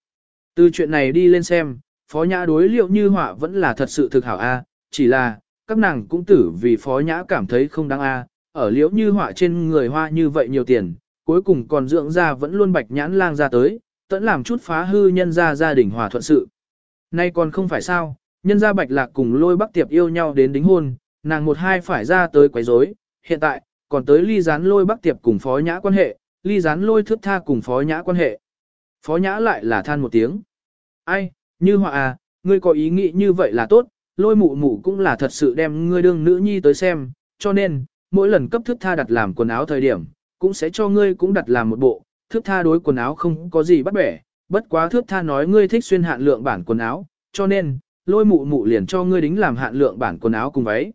Từ chuyện này đi lên xem, phó nhã đối liệu như họa vẫn là thật sự thực hảo a, chỉ là, các nàng cũng tử vì phó nhã cảm thấy không đáng a, ở liễu như họa trên người hoa như vậy nhiều tiền, cuối cùng còn dưỡng ra vẫn luôn bạch nhãn lang ra tới, tẫn làm chút phá hư nhân ra gia đình hòa thuận sự. Nay còn không phải sao, nhân gia bạch lạc cùng lôi bắc tiệp yêu nhau đến đính hôn, nàng một hai phải ra tới quấy rối, hiện tại, còn tới ly gián lôi bắc tiệp cùng phó nhã quan hệ, ly gián lôi thước tha cùng phó nhã quan hệ. Phó nhã lại là than một tiếng. Ai, như họa à, ngươi có ý nghĩ như vậy là tốt, lôi mụ mụ cũng là thật sự đem ngươi đương nữ nhi tới xem, cho nên, mỗi lần cấp thước tha đặt làm quần áo thời điểm, cũng sẽ cho ngươi cũng đặt làm một bộ, thước tha đối quần áo không có gì bắt bẻ, bất quá thước tha nói ngươi thích xuyên hạn lượng bản quần áo, cho nên, lôi mụ mụ liền cho ngươi đính làm hạn lượng bản quần áo cùng váy.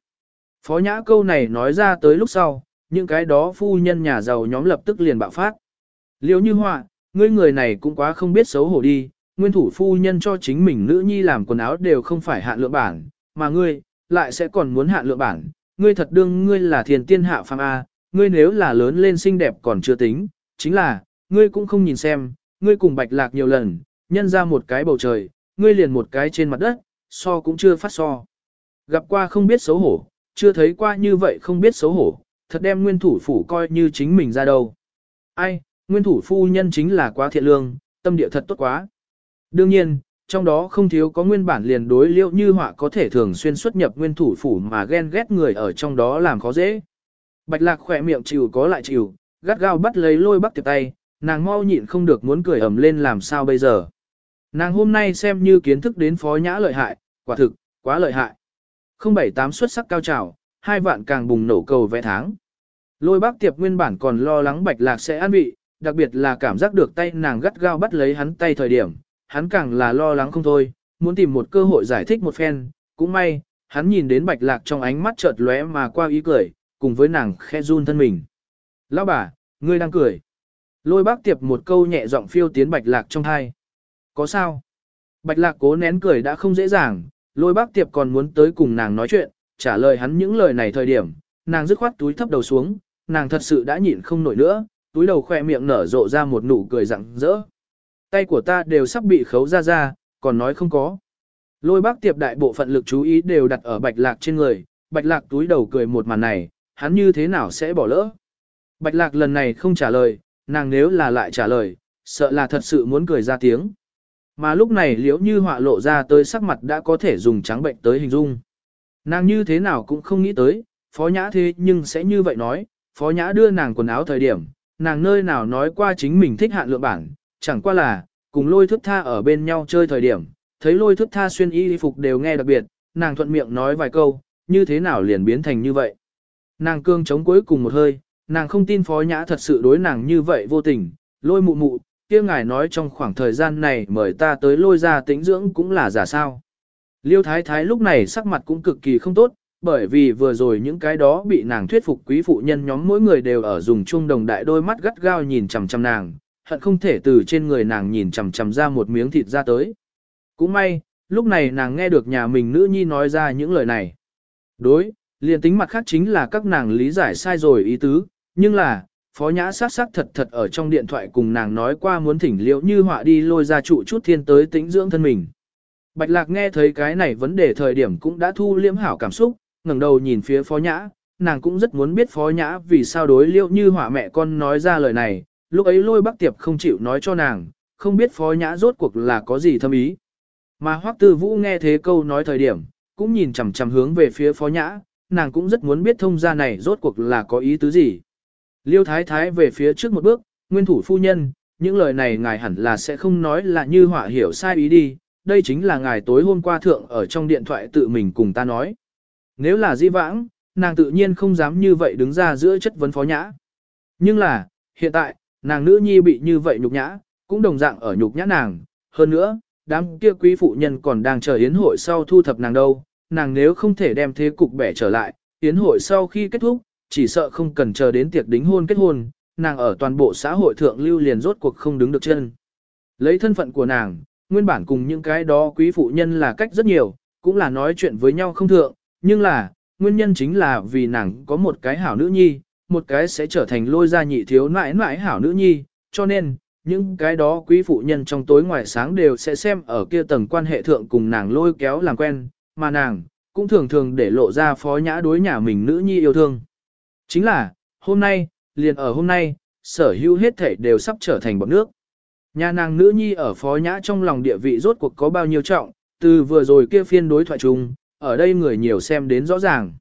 Phó nhã câu này nói ra tới lúc sau, những cái đó phu nhân nhà giàu nhóm lập tức liền bạo phát. Liêu như họa, ngươi người này cũng quá không biết xấu hổ đi, nguyên thủ phu nhân cho chính mình nữ nhi làm quần áo đều không phải hạn lượng bản, mà ngươi, lại sẽ còn muốn hạn lượng bản, ngươi thật đương ngươi là thiền tiên hạ phàm A, ngươi nếu là lớn lên xinh đẹp còn chưa tính, chính là, ngươi cũng không nhìn xem, ngươi cùng bạch lạc nhiều lần, nhân ra một cái bầu trời, ngươi liền một cái trên mặt đất, so cũng chưa phát so. Gặp qua không biết xấu hổ, chưa thấy qua như vậy không biết xấu hổ, thật đem nguyên thủ phủ coi như chính mình ra đâu. Ai, nguyên thủ phu nhân chính là quá thiện lương, tâm địa thật tốt quá. Đương nhiên, trong đó không thiếu có nguyên bản liền đối liệu như họa có thể thường xuyên xuất nhập nguyên thủ phủ mà ghen ghét người ở trong đó làm khó dễ. Bạch lạc khỏe miệng chịu có lại chịu, gắt gao bắt lấy lôi bắc tiệp tay, nàng mau nhịn không được muốn cười ẩm lên làm sao bây giờ. Nàng hôm nay xem như kiến thức đến phó nhã lợi hại, quả thực, quá lợi hại. 078 xuất sắc cao trào, hai vạn càng bùng nổ cầu vẽ tháng. Lôi bác tiệp nguyên bản còn lo lắng bạch lạc sẽ ăn bị, đặc biệt là cảm giác được tay nàng gắt gao bắt lấy hắn tay thời điểm, hắn càng là lo lắng không thôi, muốn tìm một cơ hội giải thích một phen, cũng may, hắn nhìn đến bạch lạc trong ánh mắt chợt lóe mà qua ý cười, cùng với nàng khe run thân mình. Lão bà, ngươi đang cười. Lôi bác tiệp một câu nhẹ giọng phiêu tiến bạch lạc trong hai. Có sao? Bạch lạc cố nén cười đã không dễ dàng, lôi bác tiệp còn muốn tới cùng nàng nói chuyện, trả lời hắn những lời này thời điểm, nàng dứt khoát túi thấp đầu xuống, nàng thật sự đã nhịn không nổi nữa, túi đầu khoe miệng nở rộ ra một nụ cười rặng rỡ. Tay của ta đều sắp bị khấu ra ra, còn nói không có. Lôi bác tiệp đại bộ phận lực chú ý đều đặt ở bạch lạc trên người, bạch lạc túi đầu cười một màn này, hắn như thế nào sẽ bỏ lỡ. Bạch lạc lần này không trả lời, nàng nếu là lại trả lời, sợ là thật sự muốn cười ra tiếng. Mà lúc này liễu như họa lộ ra tới sắc mặt đã có thể dùng trắng bệnh tới hình dung. Nàng như thế nào cũng không nghĩ tới, phó nhã thế nhưng sẽ như vậy nói, phó nhã đưa nàng quần áo thời điểm, nàng nơi nào nói qua chính mình thích hạn lượng bản, chẳng qua là, cùng lôi thức tha ở bên nhau chơi thời điểm, thấy lôi thức tha xuyên y phục đều nghe đặc biệt, nàng thuận miệng nói vài câu, như thế nào liền biến thành như vậy. Nàng cương chống cuối cùng một hơi, nàng không tin phó nhã thật sự đối nàng như vậy vô tình, lôi mụ mụ, kia ngài nói trong khoảng thời gian này mời ta tới lôi ra tĩnh dưỡng cũng là giả sao. Liêu thái thái lúc này sắc mặt cũng cực kỳ không tốt, bởi vì vừa rồi những cái đó bị nàng thuyết phục quý phụ nhân nhóm mỗi người đều ở dùng chung đồng đại đôi mắt gắt gao nhìn chằm chằm nàng, hận không thể từ trên người nàng nhìn chằm chằm ra một miếng thịt ra tới. Cũng may, lúc này nàng nghe được nhà mình nữ nhi nói ra những lời này. Đối, liền tính mặt khác chính là các nàng lý giải sai rồi ý tứ, nhưng là, phó nhã sát sát thật thật ở trong điện thoại cùng nàng nói qua muốn thỉnh liễu như họa đi lôi ra trụ chút thiên tới tĩnh dưỡng thân mình. Bạch lạc nghe thấy cái này vấn đề thời điểm cũng đã thu liễm hảo cảm xúc, ngẩng đầu nhìn phía phó nhã, nàng cũng rất muốn biết phó nhã vì sao đối liễu như hỏa mẹ con nói ra lời này, lúc ấy lôi bắc tiệp không chịu nói cho nàng, không biết phó nhã rốt cuộc là có gì thâm ý. Mà hoắc tư vũ nghe thế câu nói thời điểm, cũng nhìn chằm chằm hướng về phía phó nhã, nàng cũng rất muốn biết thông gia này rốt cuộc là có ý tứ gì. Liêu thái thái về phía trước một bước, nguyên thủ phu nhân, những lời này ngài hẳn là sẽ không nói là như họa hiểu sai ý đi, đây chính là ngài tối hôm qua thượng ở trong điện thoại tự mình cùng ta nói. Nếu là di vãng, nàng tự nhiên không dám như vậy đứng ra giữa chất vấn phó nhã. Nhưng là, hiện tại, nàng nữ nhi bị như vậy nhục nhã, cũng đồng dạng ở nhục nhã nàng. Hơn nữa, đám kia quý phụ nhân còn đang chờ yến hội sau thu thập nàng đâu, nàng nếu không thể đem thế cục bẻ trở lại, yến hội sau khi kết thúc, chỉ sợ không cần chờ đến tiệc đính hôn kết hôn, nàng ở toàn bộ xã hội thượng lưu liền rốt cuộc không đứng được chân. Lấy thân phận của nàng, nguyên bản cùng những cái đó quý phụ nhân là cách rất nhiều, cũng là nói chuyện với nhau không thượng, nhưng là, nguyên nhân chính là vì nàng có một cái hảo nữ nhi, một cái sẽ trở thành lôi gia nhị thiếu nãi nãi hảo nữ nhi, cho nên, những cái đó quý phụ nhân trong tối ngoài sáng đều sẽ xem ở kia tầng quan hệ thượng cùng nàng lôi kéo làm quen, mà nàng, cũng thường thường để lộ ra phó nhã đối nhà mình nữ nhi yêu thương. Chính là, hôm nay, liền ở hôm nay, sở hữu hết thể đều sắp trở thành bọn nước. Nhà nàng nữ nhi ở phó nhã trong lòng địa vị rốt cuộc có bao nhiêu trọng, từ vừa rồi kia phiên đối thoại chung, ở đây người nhiều xem đến rõ ràng.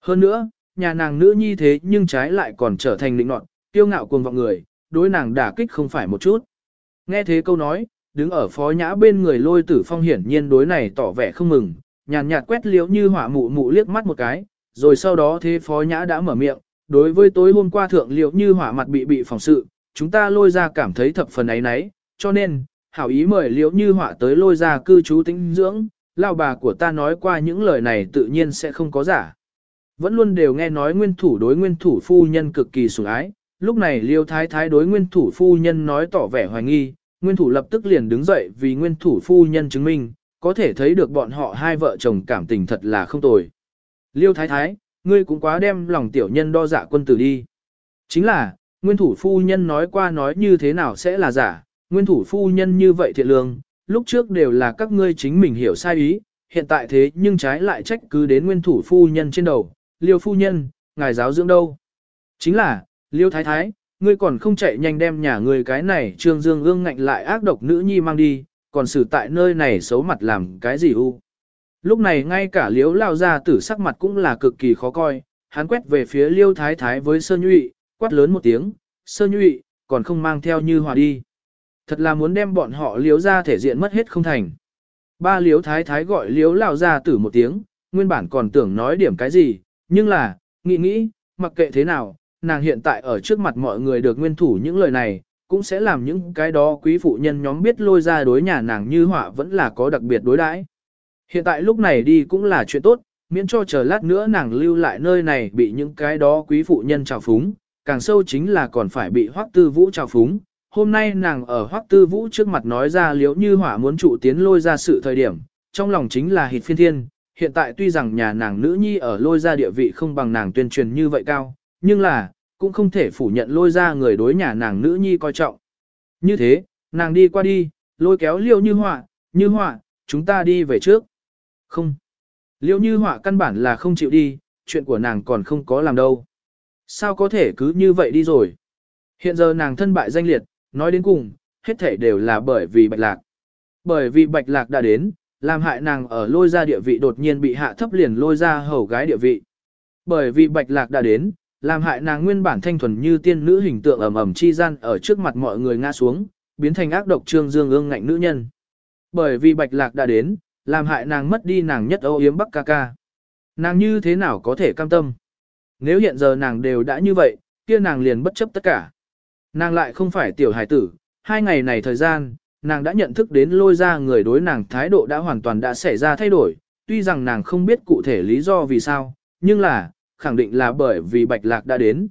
Hơn nữa, nhà nàng nữ nhi thế nhưng trái lại còn trở thành lĩnh nọt, kiêu ngạo cuồng vọng người, đối nàng đả kích không phải một chút. Nghe thế câu nói, đứng ở phó nhã bên người lôi tử phong hiển nhiên đối này tỏ vẻ không mừng, nhàn nhạt quét liếu như hỏa mụ mụ liếc mắt một cái, rồi sau đó thế phó nhã đã mở miệng, đối với tối hôm qua thượng liễu như hỏa mặt bị bị phòng sự, chúng ta lôi ra cảm thấy thập phần ấy nấy, cho nên, hảo ý mời liễu như họa tới lôi ra cư trú tĩnh dưỡng, lao bà của ta nói qua những lời này tự nhiên sẽ không có giả. Vẫn luôn đều nghe nói nguyên thủ đối nguyên thủ phu nhân cực kỳ sủng ái, lúc này liêu thái thái đối nguyên thủ phu nhân nói tỏ vẻ hoài nghi, nguyên thủ lập tức liền đứng dậy vì nguyên thủ phu nhân chứng minh, có thể thấy được bọn họ hai vợ chồng cảm tình thật là không tồi. Liêu thái thái, ngươi cũng quá đem lòng tiểu nhân đo dạ quân tử đi. Chính là, nguyên thủ phu nhân nói qua nói như thế nào sẽ là giả, nguyên thủ phu nhân như vậy thiện lương, lúc trước đều là các ngươi chính mình hiểu sai ý, hiện tại thế nhưng trái lại trách cứ đến nguyên thủ phu nhân trên đầu, liêu phu nhân, ngài giáo dưỡng đâu. Chính là, liêu thái thái, ngươi còn không chạy nhanh đem nhà ngươi cái này trương dương ương ngạnh lại ác độc nữ nhi mang đi, còn xử tại nơi này xấu mặt làm cái gì u. Lúc này ngay cả liếu lao ra tử sắc mặt cũng là cực kỳ khó coi, hắn quét về phía liêu thái thái với sơ nhụy, quát lớn một tiếng, sơ nhụy, còn không mang theo như hòa đi. Thật là muốn đem bọn họ liếu ra thể diện mất hết không thành. Ba liếu thái thái gọi liếu lao ra tử một tiếng, nguyên bản còn tưởng nói điểm cái gì, nhưng là, nghĩ nghĩ, mặc kệ thế nào, nàng hiện tại ở trước mặt mọi người được nguyên thủ những lời này, cũng sẽ làm những cái đó quý phụ nhân nhóm biết lôi ra đối nhà nàng như họa vẫn là có đặc biệt đối đãi. Hiện tại lúc này đi cũng là chuyện tốt, miễn cho chờ lát nữa nàng lưu lại nơi này bị những cái đó quý phụ nhân trào phúng, càng sâu chính là còn phải bị hoắc tư vũ trào phúng. Hôm nay nàng ở hoắc tư vũ trước mặt nói ra liễu như hỏa muốn trụ tiến lôi ra sự thời điểm, trong lòng chính là hịt phiên thiên, hiện tại tuy rằng nhà nàng nữ nhi ở lôi ra địa vị không bằng nàng tuyên truyền như vậy cao, nhưng là, cũng không thể phủ nhận lôi ra người đối nhà nàng nữ nhi coi trọng. Như thế, nàng đi qua đi, lôi kéo liễu như hỏa, như hỏa chúng ta đi về trước. Không. liễu như hỏa căn bản là không chịu đi, chuyện của nàng còn không có làm đâu. Sao có thể cứ như vậy đi rồi? Hiện giờ nàng thân bại danh liệt, nói đến cùng, hết thể đều là bởi vì bạch lạc. Bởi vì bạch lạc đã đến, làm hại nàng ở lôi ra địa vị đột nhiên bị hạ thấp liền lôi ra hầu gái địa vị. Bởi vì bạch lạc đã đến, làm hại nàng nguyên bản thanh thuần như tiên nữ hình tượng ẩm ẩm chi gian ở trước mặt mọi người ngã xuống, biến thành ác độc trương dương ương ngạnh nữ nhân. Bởi vì bạch lạc đã đến, làm hại nàng mất đi nàng nhất âu yếm bắc ca ca. Nàng như thế nào có thể cam tâm? Nếu hiện giờ nàng đều đã như vậy, kia nàng liền bất chấp tất cả. Nàng lại không phải tiểu hải tử, hai ngày này thời gian, nàng đã nhận thức đến lôi ra người đối nàng thái độ đã hoàn toàn đã xảy ra thay đổi, tuy rằng nàng không biết cụ thể lý do vì sao, nhưng là, khẳng định là bởi vì bạch lạc đã đến.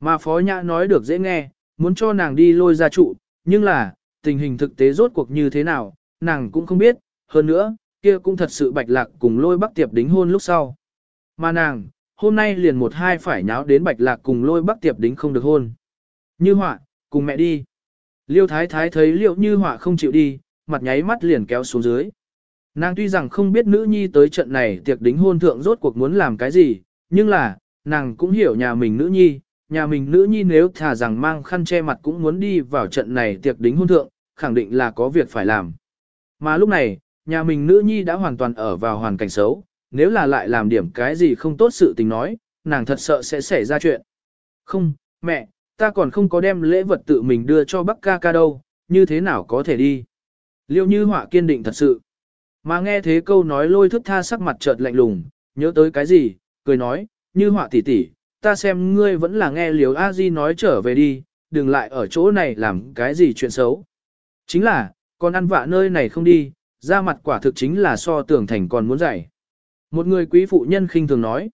Mà phó nhã nói được dễ nghe, muốn cho nàng đi lôi ra trụ, nhưng là, tình hình thực tế rốt cuộc như thế nào, nàng cũng không biết, hơn nữa, kia cũng thật sự bạch lạc cùng lôi bắc tiệp đính hôn lúc sau. Mà nàng, hôm nay liền một hai phải nháo đến bạch lạc cùng lôi bắc tiệp đính không được hôn. Như họa, cùng mẹ đi. Liêu thái thái thấy liệu như họa không chịu đi, mặt nháy mắt liền kéo xuống dưới. Nàng tuy rằng không biết nữ nhi tới trận này tiệc đính hôn thượng rốt cuộc muốn làm cái gì, nhưng là, nàng cũng hiểu nhà mình nữ nhi, nhà mình nữ nhi nếu thà rằng mang khăn che mặt cũng muốn đi vào trận này tiệc đính hôn thượng, khẳng định là có việc phải làm. Mà lúc này, nhà mình nữ nhi đã hoàn toàn ở vào hoàn cảnh xấu, nếu là lại làm điểm cái gì không tốt sự tình nói, nàng thật sợ sẽ xảy ra chuyện. Không, mẹ, ta còn không có đem lễ vật tự mình đưa cho bác ca ca đâu, như thế nào có thể đi. Liêu như họa kiên định thật sự. Mà nghe thế câu nói lôi thức tha sắc mặt chợt lạnh lùng, nhớ tới cái gì, cười nói, như họa tỷ tỷ, ta xem ngươi vẫn là nghe liều a di nói trở về đi, đừng lại ở chỗ này làm cái gì chuyện xấu. Chính là, con ăn vạ nơi này không đi, ra mặt quả thực chính là so tưởng thành còn muốn dạy. Một người quý phụ nhân khinh thường nói,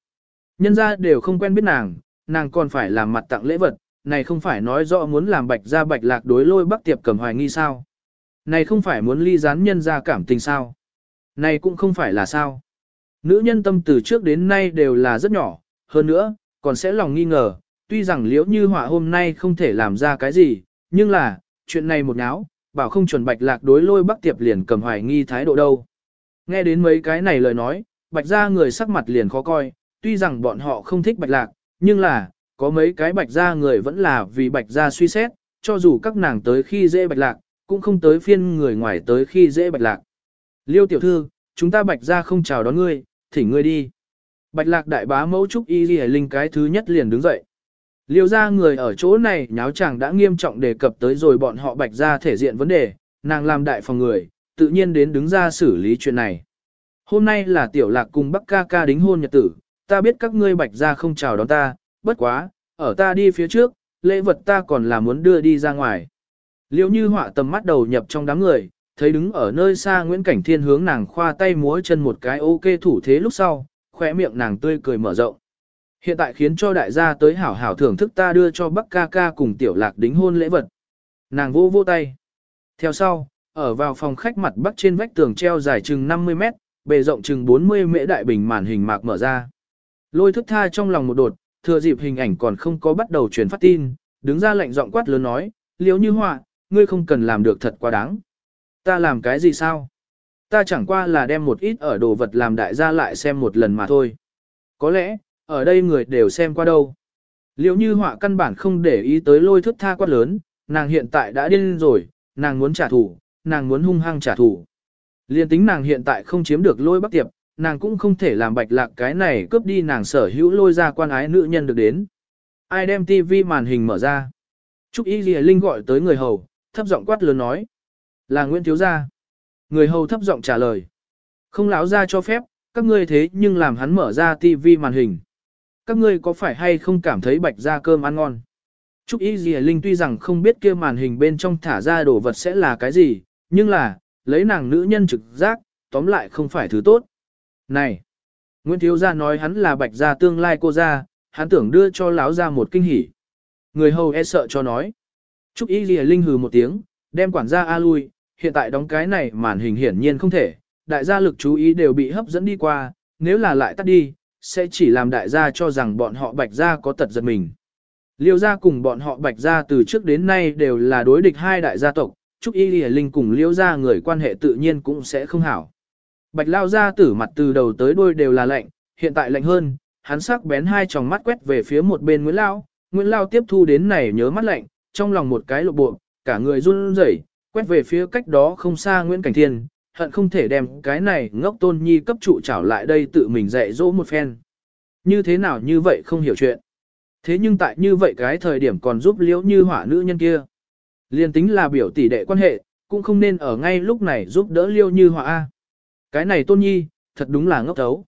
nhân ra đều không quen biết nàng, nàng còn phải làm mặt tặng lễ vật, này không phải nói rõ muốn làm bạch ra bạch lạc đối lôi bắc tiệp cầm hoài nghi sao. Này không phải muốn ly gián nhân ra cảm tình sao. Này cũng không phải là sao. Nữ nhân tâm từ trước đến nay đều là rất nhỏ, hơn nữa, còn sẽ lòng nghi ngờ, tuy rằng liễu như họa hôm nay không thể làm ra cái gì, nhưng là, chuyện này một náo, bảo không chuẩn bạch lạc đối lôi bắc tiệp liền cầm hoài nghi thái độ đâu. Nghe đến mấy cái này lời nói, bạch gia người sắc mặt liền khó coi, tuy rằng bọn họ không thích bạch lạc, nhưng là, có mấy cái bạch gia người vẫn là vì bạch gia suy xét, cho dù các nàng tới khi dễ bạch lạc, cũng không tới phiên người ngoài tới khi dễ bạch lạc. Liêu tiểu thư, chúng ta bạch gia không chào đón ngươi, thỉnh ngươi đi. Bạch lạc đại bá mẫu trúc y ghi linh cái thứ nhất liền đứng dậy. Liêu gia người ở chỗ này nháo chàng đã nghiêm trọng đề cập tới rồi bọn họ bạch gia thể diện vấn đề, nàng làm đại phòng người, tự nhiên đến đứng ra xử lý chuyện này. Hôm nay là tiểu lạc cùng bắc ca ca đính hôn nhật tử, ta biết các ngươi bạch ra không chào đón ta, bất quá, ở ta đi phía trước, lễ vật ta còn là muốn đưa đi ra ngoài. Liêu như họa tầm mắt đầu nhập trong đám người, thấy đứng ở nơi xa Nguyễn Cảnh Thiên hướng nàng khoa tay múa chân một cái ok thủ thế lúc sau, khỏe miệng nàng tươi cười mở rộng. Hiện tại khiến cho đại gia tới hảo hảo thưởng thức ta đưa cho Bắc ca ca cùng tiểu lạc đính hôn lễ vật. Nàng vô vô tay. Theo sau, ở vào phòng khách mặt bắc trên vách tường treo dài chừng 50 mét, bề rộng chừng 40 mễ đại bình màn hình mạc mở ra. Lôi thức tha trong lòng một đột, thừa dịp hình ảnh còn không có bắt đầu truyền phát tin, đứng ra lệnh giọng quát lớn nói, liếu như họa, ngươi không cần làm được thật quá đáng. Ta làm cái gì sao? Ta chẳng qua là đem một ít ở đồ vật làm đại gia lại xem một lần mà thôi. Có lẽ, ở đây người đều xem qua đâu. Liễu như họa căn bản không để ý tới lôi thức tha quát lớn, nàng hiện tại đã điên rồi, nàng muốn trả thù, nàng muốn hung hăng trả thù. Liên tính nàng hiện tại không chiếm được lôi bắc tiệp, nàng cũng không thể làm bạch lạc cái này cướp đi nàng sở hữu lôi ra quan ái nữ nhân được đến. Ai đem tivi màn hình mở ra? Trúc Y Lìa Linh gọi tới người hầu, thấp giọng quát lớn nói. Là Nguyễn Thiếu Gia. Người hầu thấp giọng trả lời. Không lão ra cho phép, các ngươi thế nhưng làm hắn mở ra tivi màn hình. Các ngươi có phải hay không cảm thấy bạch ra cơm ăn ngon? Trúc Y Lìa Linh tuy rằng không biết kia màn hình bên trong thả ra đồ vật sẽ là cái gì, nhưng là, lấy nàng nữ nhân trực giác, tóm lại không phải thứ tốt. Này! Nguyễn Thiếu Gia nói hắn là bạch gia tương lai cô gia, hắn tưởng đưa cho lão gia một kinh hỉ. Người hầu e sợ cho nói. Trúc Y Lìa Linh hừ một tiếng, đem quản gia A lui, hiện tại đóng cái này màn hình hiển nhiên không thể, đại gia lực chú ý đều bị hấp dẫn đi qua, nếu là lại tắt đi, sẽ chỉ làm đại gia cho rằng bọn họ bạch gia có tật giật mình. Liêu gia cùng bọn họ bạch gia từ trước đến nay đều là đối địch hai đại gia tộc, Trúc Y Lìa Linh cùng liễu gia người quan hệ tự nhiên cũng sẽ không hảo. Bạch lao gia tử mặt từ đầu tới đuôi đều là lạnh, hiện tại lạnh hơn, hắn sắc bén hai tròng mắt quét về phía một bên Nguyễn Lao, Nguyễn Lao tiếp thu đến này nhớ mắt lạnh, trong lòng một cái lộ bộ, cả người run rẩy, quét về phía cách đó không xa Nguyễn Cảnh Thiên, hận không thể đem cái này ngốc tôn nhi cấp trụ trảo lại đây tự mình dạy dỗ một phen. Như thế nào như vậy không hiểu chuyện. Thế nhưng tại như vậy cái thời điểm còn giúp liễu như hỏa nữ nhân kia. Liên tính là biểu tỷ đệ quan hệ, cũng không nên ở ngay lúc này giúp đỡ liêu như họa A. Cái này tôn nhi, thật đúng là ngốc thấu.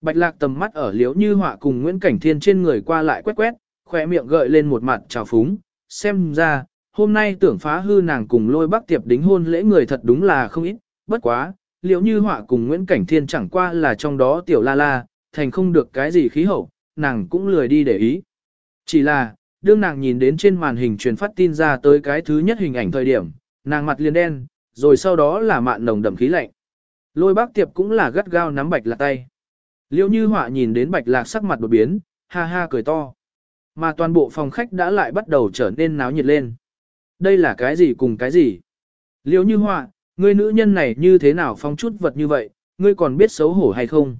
Bạch lạc tầm mắt ở liễu như họa cùng Nguyễn Cảnh Thiên trên người qua lại quét quét, khỏe miệng gợi lên một mặt trào phúng, xem ra, hôm nay tưởng phá hư nàng cùng lôi bác tiệp đính hôn lễ người thật đúng là không ít, bất quá, liễu như họa cùng Nguyễn Cảnh Thiên chẳng qua là trong đó tiểu la la, thành không được cái gì khí hậu, nàng cũng lười đi để ý. Chỉ là, đương nàng nhìn đến trên màn hình truyền phát tin ra tới cái thứ nhất hình ảnh thời điểm, nàng mặt liền đen, rồi sau đó là mạn nồng đậm khí lạnh. Lôi bác tiệp cũng là gắt gao nắm bạch lạc tay. Liễu như họa nhìn đến bạch lạc sắc mặt đột biến, ha ha cười to. Mà toàn bộ phòng khách đã lại bắt đầu trở nên náo nhiệt lên. Đây là cái gì cùng cái gì? Liễu như họa, ngươi nữ nhân này như thế nào phong chút vật như vậy, ngươi còn biết xấu hổ hay không?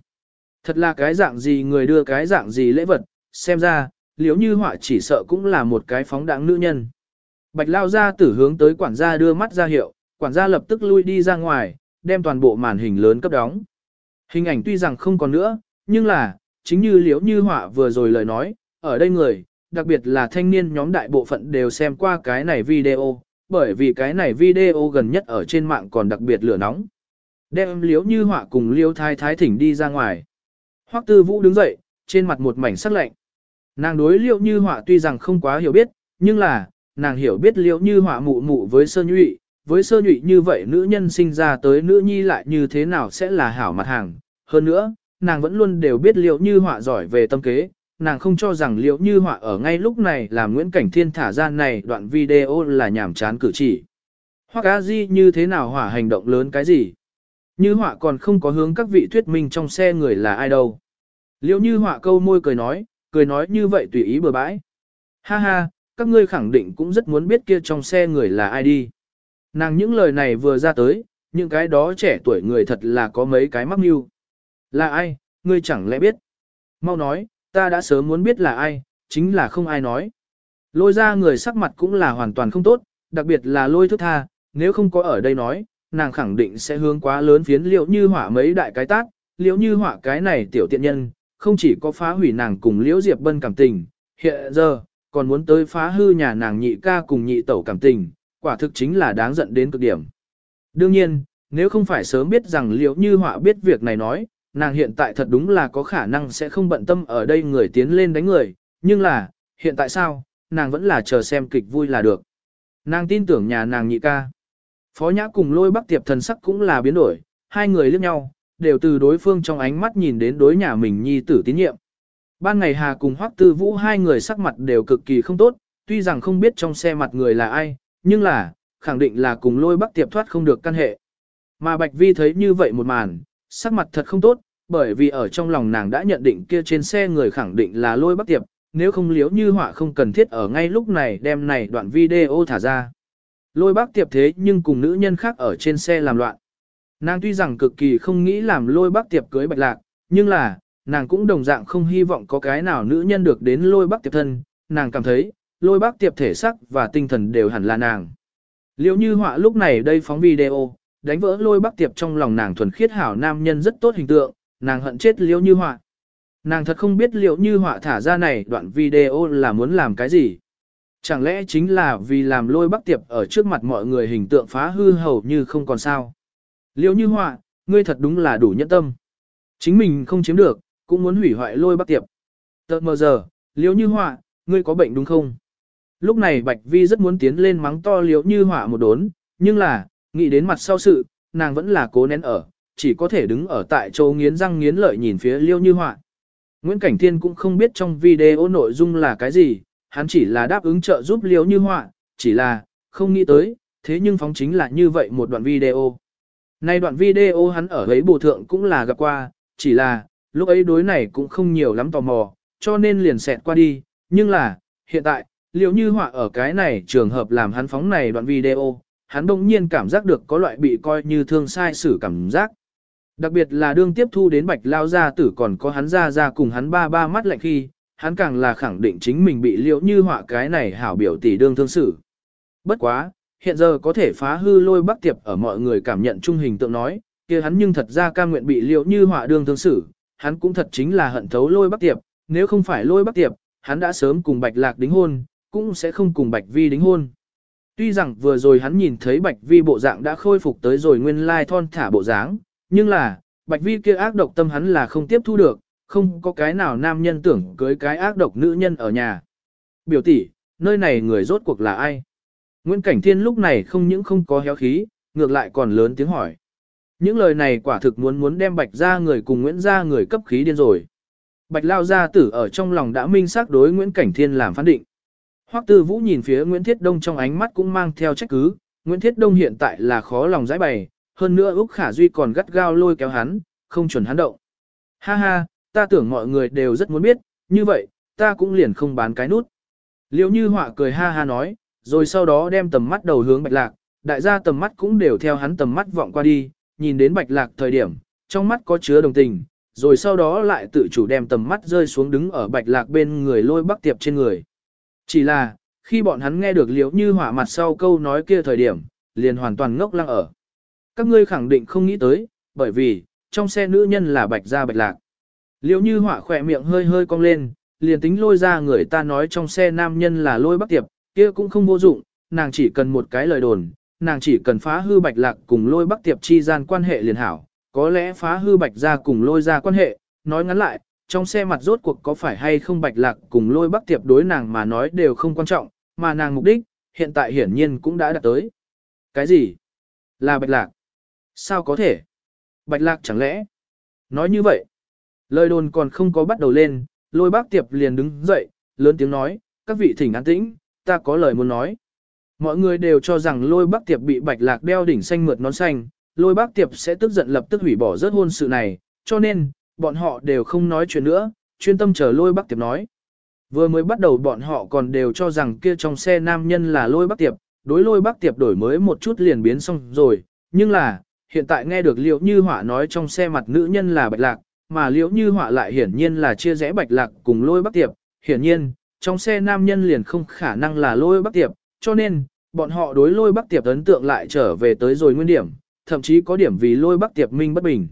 Thật là cái dạng gì người đưa cái dạng gì lễ vật, xem ra, liếu như họa chỉ sợ cũng là một cái phóng đáng nữ nhân. Bạch lao ra tử hướng tới quản gia đưa mắt ra hiệu, quản gia lập tức lui đi ra ngoài, đem toàn bộ màn hình lớn cấp đóng. Hình ảnh tuy rằng không còn nữa, nhưng là, chính như liếu như họa vừa rồi lời nói, ở đây người, đặc biệt là thanh niên nhóm đại bộ phận đều xem qua cái này video, bởi vì cái này video gần nhất ở trên mạng còn đặc biệt lửa nóng. Đem liếu như họa cùng liêu thái thái thỉnh đi ra ngoài. Hoắc tư vũ đứng dậy, trên mặt một mảnh sắc lạnh. Nàng đối liệu như họa tuy rằng không quá hiểu biết, nhưng là, nàng hiểu biết liệu như họa mụ mụ với sơ nhụy, với sơ nhụy như vậy nữ nhân sinh ra tới nữ nhi lại như thế nào sẽ là hảo mặt hàng. Hơn nữa, nàng vẫn luôn đều biết liệu như họa giỏi về tâm kế, nàng không cho rằng liệu như họa ở ngay lúc này làm Nguyễn Cảnh Thiên thả ra này đoạn video là nhảm chán cử chỉ. Hoặc a di như thế nào hỏa hành động lớn cái gì? Như họa còn không có hướng các vị thuyết minh trong xe người là ai đâu. liệu như họa câu môi cười nói, cười nói như vậy tùy ý bừa bãi. Ha ha, các ngươi khẳng định cũng rất muốn biết kia trong xe người là ai đi. Nàng những lời này vừa ra tới, những cái đó trẻ tuổi người thật là có mấy cái mắc mưu. Là ai, ngươi chẳng lẽ biết? Mau nói, ta đã sớm muốn biết là ai, chính là không ai nói. Lôi ra người sắc mặt cũng là hoàn toàn không tốt, đặc biệt là lôi thức tha, nếu không có ở đây nói, nàng khẳng định sẽ hướng quá lớn phiến liệu như hỏa mấy đại cái tác, liệu như hỏa cái này tiểu tiện nhân, không chỉ có phá hủy nàng cùng liễu diệp bân cảm tình, hiện giờ, còn muốn tới phá hư nhà nàng nhị ca cùng nhị tẩu cảm tình, quả thực chính là đáng giận đến cực điểm. Đương nhiên, nếu không phải sớm biết rằng liễu như họa biết việc này nói, nàng hiện tại thật đúng là có khả năng sẽ không bận tâm ở đây người tiến lên đánh người, nhưng là, hiện tại sao, nàng vẫn là chờ xem kịch vui là được. Nàng tin tưởng nhà nàng nhị ca. Phó nhã cùng lôi bắc tiệp thần sắc cũng là biến đổi, hai người liếc nhau, đều từ đối phương trong ánh mắt nhìn đến đối nhà mình nhi tử tín nhiệm. Ban ngày Hà cùng Hoắc Tư Vũ hai người sắc mặt đều cực kỳ không tốt, tuy rằng không biết trong xe mặt người là ai, nhưng là, khẳng định là cùng lôi bắc tiệp thoát không được căn hệ. Mà Bạch Vi thấy như vậy một màn, sắc mặt thật không tốt, bởi vì ở trong lòng nàng đã nhận định kia trên xe người khẳng định là lôi bắc tiệp, nếu không liếu như họa không cần thiết ở ngay lúc này đem này đoạn video thả ra. Lôi bác tiệp thế nhưng cùng nữ nhân khác ở trên xe làm loạn. Nàng tuy rằng cực kỳ không nghĩ làm lôi bác tiệp cưới bạch lạc, nhưng là, nàng cũng đồng dạng không hy vọng có cái nào nữ nhân được đến lôi bác tiệp thân, nàng cảm thấy, lôi bác tiệp thể sắc và tinh thần đều hẳn là nàng. Liệu như họa lúc này đây phóng video, đánh vỡ lôi bác tiệp trong lòng nàng thuần khiết hảo nam nhân rất tốt hình tượng, nàng hận chết liễu như họa. Nàng thật không biết liệu như họa thả ra này đoạn video là muốn làm cái gì. Chẳng lẽ chính là vì làm lôi bắc tiệp ở trước mặt mọi người hình tượng phá hư hầu như không còn sao. Liêu như họa, ngươi thật đúng là đủ nhẫn tâm. Chính mình không chiếm được, cũng muốn hủy hoại lôi bắc tiệp. Tợt mờ giờ, Liêu như họa, ngươi có bệnh đúng không? Lúc này Bạch Vi rất muốn tiến lên mắng to Liêu như họa một đốn, nhưng là, nghĩ đến mặt sau sự, nàng vẫn là cố nén ở, chỉ có thể đứng ở tại chỗ nghiến răng nghiến lợi nhìn phía liêu như họa. Nguyễn Cảnh Thiên cũng không biết trong video nội dung là cái gì, hắn chỉ là đáp ứng trợ giúp Liêu như họa, chỉ là, không nghĩ tới, thế nhưng phóng chính là như vậy một đoạn video. Nay đoạn video hắn ở ấy bổ thượng cũng là gặp qua, chỉ là, lúc ấy đối này cũng không nhiều lắm tò mò, cho nên liền xẹt qua đi, nhưng là, hiện tại, liệu như họa ở cái này trường hợp làm hắn phóng này đoạn video, hắn đông nhiên cảm giác được có loại bị coi như thương sai xử cảm giác. Đặc biệt là đương tiếp thu đến bạch lao gia tử còn có hắn ra ra cùng hắn ba ba mắt lạnh khi, hắn càng là khẳng định chính mình bị liệu như họa cái này hảo biểu tỷ đương thương xử. Bất quá, hiện giờ có thể phá hư lôi bắc tiệp ở mọi người cảm nhận trung hình tượng nói, kia hắn nhưng thật ra cam nguyện bị liệu như họa đương thương xử, hắn cũng thật chính là hận thấu lôi bắc tiệp, nếu không phải lôi bắc tiệp, hắn đã sớm cùng bạch lạc đính hôn, cũng sẽ không cùng bạch vi đính hôn. Tuy rằng vừa rồi hắn nhìn thấy bạch vi bộ dạng đã khôi phục tới rồi nguyên lai thon thả bộ dáng, nhưng là, bạch vi kia ác độc tâm hắn là không tiếp thu được, không có cái nào nam nhân tưởng cưới cái ác độc nữ nhân ở nhà. Biểu tỷ, nơi này người rốt cuộc là ai? Nguyễn Cảnh Thiên lúc này không những không có héo khí, ngược lại còn lớn tiếng hỏi. Những lời này quả thực muốn muốn đem bạch ra người cùng Nguyễn ra người cấp khí điên rồi. Bạch lao gia tử ở trong lòng đã minh xác đối Nguyễn Cảnh Thiên làm phán định. Hoắc Tư Vũ nhìn phía Nguyễn Thiết Đông trong ánh mắt cũng mang theo trách cứ, Nguyễn Thiết Đông hiện tại là khó lòng giải bày, hơn nữa Úc Khả Duy còn gắt gao lôi kéo hắn, không chuẩn hắn động. Ha ha, ta tưởng mọi người đều rất muốn biết, như vậy, ta cũng liền không bán cái nút. Liêu như họa cười ha ha nói, rồi sau đó đem tầm mắt đầu hướng bạch lạc, đại gia tầm mắt cũng đều theo hắn tầm mắt vọng qua đi, nhìn đến bạch lạc thời điểm, trong mắt có chứa đồng tình, rồi sau đó lại tự chủ đem tầm mắt rơi xuống đứng ở bạch lạc bên người lôi bắc tiệp trên người. Chỉ là, khi bọn hắn nghe được liễu như hỏa mặt sau câu nói kia thời điểm, liền hoàn toàn ngốc lăng ở. Các ngươi khẳng định không nghĩ tới, bởi vì, trong xe nữ nhân là bạch gia bạch lạc. Liễu như hỏa khỏe miệng hơi hơi cong lên, liền tính lôi ra người ta nói trong xe nam nhân là lôi bắc tiệp, kia cũng không vô dụng, nàng chỉ cần một cái lời đồn, nàng chỉ cần phá hư bạch lạc cùng lôi bắc tiệp chi gian quan hệ liền hảo, có lẽ phá hư bạch ra cùng lôi ra quan hệ, nói ngắn lại, trong xe mặt rốt cuộc có phải hay không bạch lạc cùng lôi bắc tiệp đối nàng mà nói đều không quan trọng, mà nàng mục đích, hiện tại hiển nhiên cũng đã đạt tới. Cái gì? Là bạch lạc? Sao có thể? Bạch lạc chẳng lẽ? Nói như vậy, lời đồn còn không có bắt đầu lên, lôi bác tiệp liền đứng dậy, lớn tiếng nói, các vị thỉnh an tĩnh, ta có lời muốn nói. Mọi người đều cho rằng lôi bác tiệp bị bạch lạc đeo đỉnh xanh mượt nón xanh, lôi bác tiệp sẽ tức giận lập tức hủy bỏ rớt hôn sự này, cho nên, bọn họ đều không nói chuyện nữa, chuyên tâm chờ lôi bác tiệp nói. Vừa mới bắt đầu bọn họ còn đều cho rằng kia trong xe nam nhân là lôi bác tiệp, đối lôi bác tiệp đổi mới một chút liền biến xong rồi, nhưng là, hiện tại nghe được liệu như họa nói trong xe mặt nữ nhân là bạch lạc, mà liệu như họa lại hiển nhiên là chia rẽ bạch lạc cùng lôi bắc tiệp, hiển nhiên, trong xe nam nhân liền không khả năng là lôi bắc tiệp, cho nên, bọn họ đối lôi bắc tiệp ấn tượng lại trở về tới rồi nguyên điểm, thậm chí có điểm vì lôi bắc tiệp minh bất bình.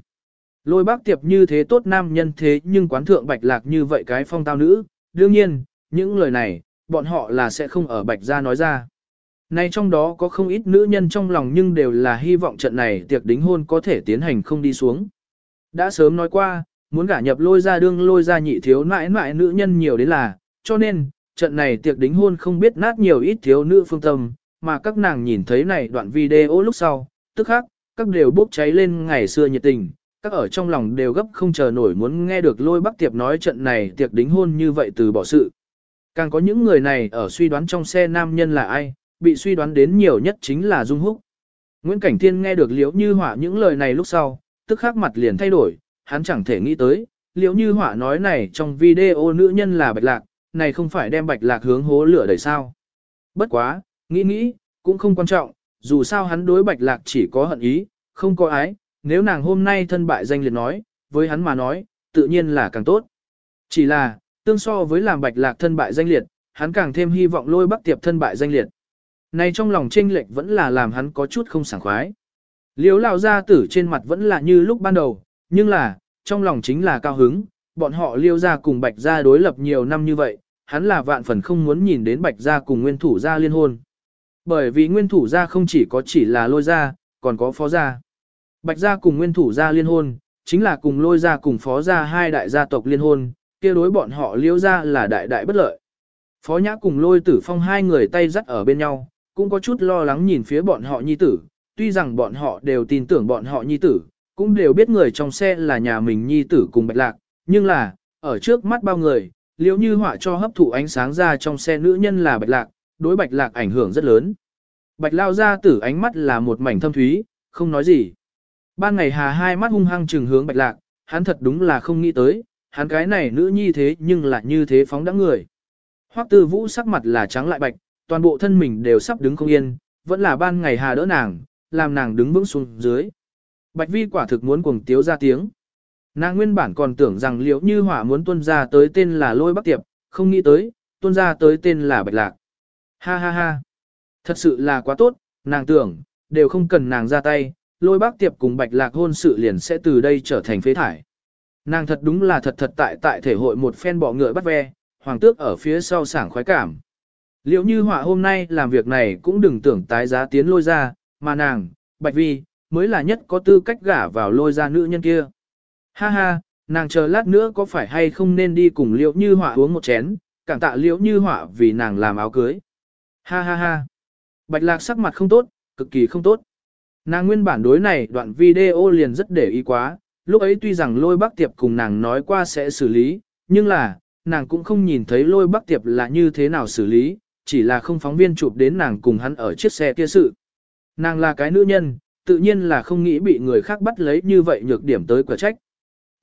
Lôi bắc tiệp như thế tốt nam nhân thế nhưng quán thượng bạch lạc như vậy cái phong tao nữ, đương nhiên, những lời này, bọn họ là sẽ không ở bạch ra nói ra. Nay trong đó có không ít nữ nhân trong lòng nhưng đều là hy vọng trận này tiệc đính hôn có thể tiến hành không đi xuống. Đã sớm nói qua, muốn gả nhập lôi ra đương lôi ra nhị thiếu nãi nãi nữ nhân nhiều đến là, cho nên, trận này tiệc đính hôn không biết nát nhiều ít thiếu nữ phương tâm, mà các nàng nhìn thấy này đoạn video lúc sau, tức khắc, các đều bốc cháy lên ngày xưa nhiệt tình, các ở trong lòng đều gấp không chờ nổi muốn nghe được lôi bắc tiệp nói trận này tiệc đính hôn như vậy từ bỏ sự. Càng có những người này ở suy đoán trong xe nam nhân là ai, bị suy đoán đến nhiều nhất chính là Dung Húc. Nguyễn Cảnh Thiên nghe được Liễu Như Hỏa những lời này lúc sau, tức khắc mặt liền thay đổi, hắn chẳng thể nghĩ tới, Liễu Như Hỏa nói này trong video nữ nhân là Bạch Lạc, này không phải đem Bạch Lạc hướng hố lửa đẩy sao. Bất quá, nghĩ nghĩ, cũng không quan trọng, dù sao hắn đối Bạch Lạc chỉ có hận ý, không có ái, nếu nàng hôm nay thân bại danh liệt nói, với hắn mà nói, tự nhiên là càng tốt. Chỉ là, tương so với làm Bạch Lạc thân bại danh liệt, hắn càng thêm hy vọng lôi Bắc Tiệp thân bại danh liệt. Này trong lòng chênh lệch vẫn là làm hắn có chút không sảng khoái. Liếu lão gia tử trên mặt vẫn là như lúc ban đầu, nhưng là, trong lòng chính là cao hứng, bọn họ liêu ra cùng bạch gia đối lập nhiều năm như vậy, hắn là vạn phần không muốn nhìn đến bạch gia cùng nguyên thủ gia liên hôn. Bởi vì nguyên thủ gia không chỉ có chỉ là lôi gia, còn có phó gia. Bạch gia cùng nguyên thủ gia liên hôn, chính là cùng lôi gia cùng phó gia hai đại gia tộc liên hôn, kia đối bọn họ liêu gia là đại đại bất lợi. Phó nhã cùng lôi tử phong hai người tay dắt ở bên nhau, cũng có chút lo lắng nhìn phía bọn họ nhi tử, tuy rằng bọn họ đều tin tưởng bọn họ nhi tử, cũng đều biết người trong xe là nhà mình nhi tử cùng bạch lạc, nhưng là, ở trước mắt bao người, liễu như họa cho hấp thụ ánh sáng ra trong xe nữ nhân là bạch lạc, đối bạch lạc ảnh hưởng rất lớn. Bạch lao ra tử ánh mắt là một mảnh thâm thúy, không nói gì. Ban ngày hà hai mắt hung hăng trừng hướng bạch lạc, hắn thật đúng là không nghĩ tới, hắn cái này nữ nhi thế nhưng lại như thế phóng đãng người. Hoắc tư vũ sắc mặt là trắng lại bạch, toàn bộ thân mình đều sắp đứng không yên, vẫn là ban ngày hà đỡ nàng, làm nàng đứng vững xuống dưới. Bạch vi quả thực muốn cuồng tiếu ra tiếng. Nàng nguyên bản còn tưởng rằng liễu như hỏa muốn tuân ra tới tên là lôi bắc tiệp, không nghĩ tới, tuân ra tới tên là bạch lạc. Ha ha ha. Thật sự là quá tốt, nàng tưởng, đều không cần nàng ra tay, lôi bác tiệp cùng bạch lạc hôn sự liền sẽ từ đây trở thành phế thải. Nàng thật đúng là thật thật tại tại thể hội một phen bọ ngựa bắt ve, hoàng tước ở phía sau sảng khoái cảm. Liệu như họa hôm nay làm việc này cũng đừng tưởng tái giá tiến lôi ra, mà nàng, Bạch Vi, mới là nhất có tư cách gả vào lôi ra nữ nhân kia. Ha ha, nàng chờ lát nữa có phải hay không nên đi cùng liễu như họa uống một chén, cảm tạ liễu như họa vì nàng làm áo cưới. Ha ha ha. Bạch lạc sắc mặt không tốt, cực kỳ không tốt. Nàng nguyên bản đối này đoạn video liền rất để ý quá, lúc ấy tuy rằng lôi bác tiệp cùng nàng nói qua sẽ xử lý, nhưng là, nàng cũng không nhìn thấy lôi bác tiệp là như thế nào xử lý, chỉ là không phóng viên chụp đến nàng cùng hắn ở chiếc xe kia sự. Nàng là cái nữ nhân, tự nhiên là không nghĩ bị người khác bắt lấy như vậy nhược điểm tới quả trách.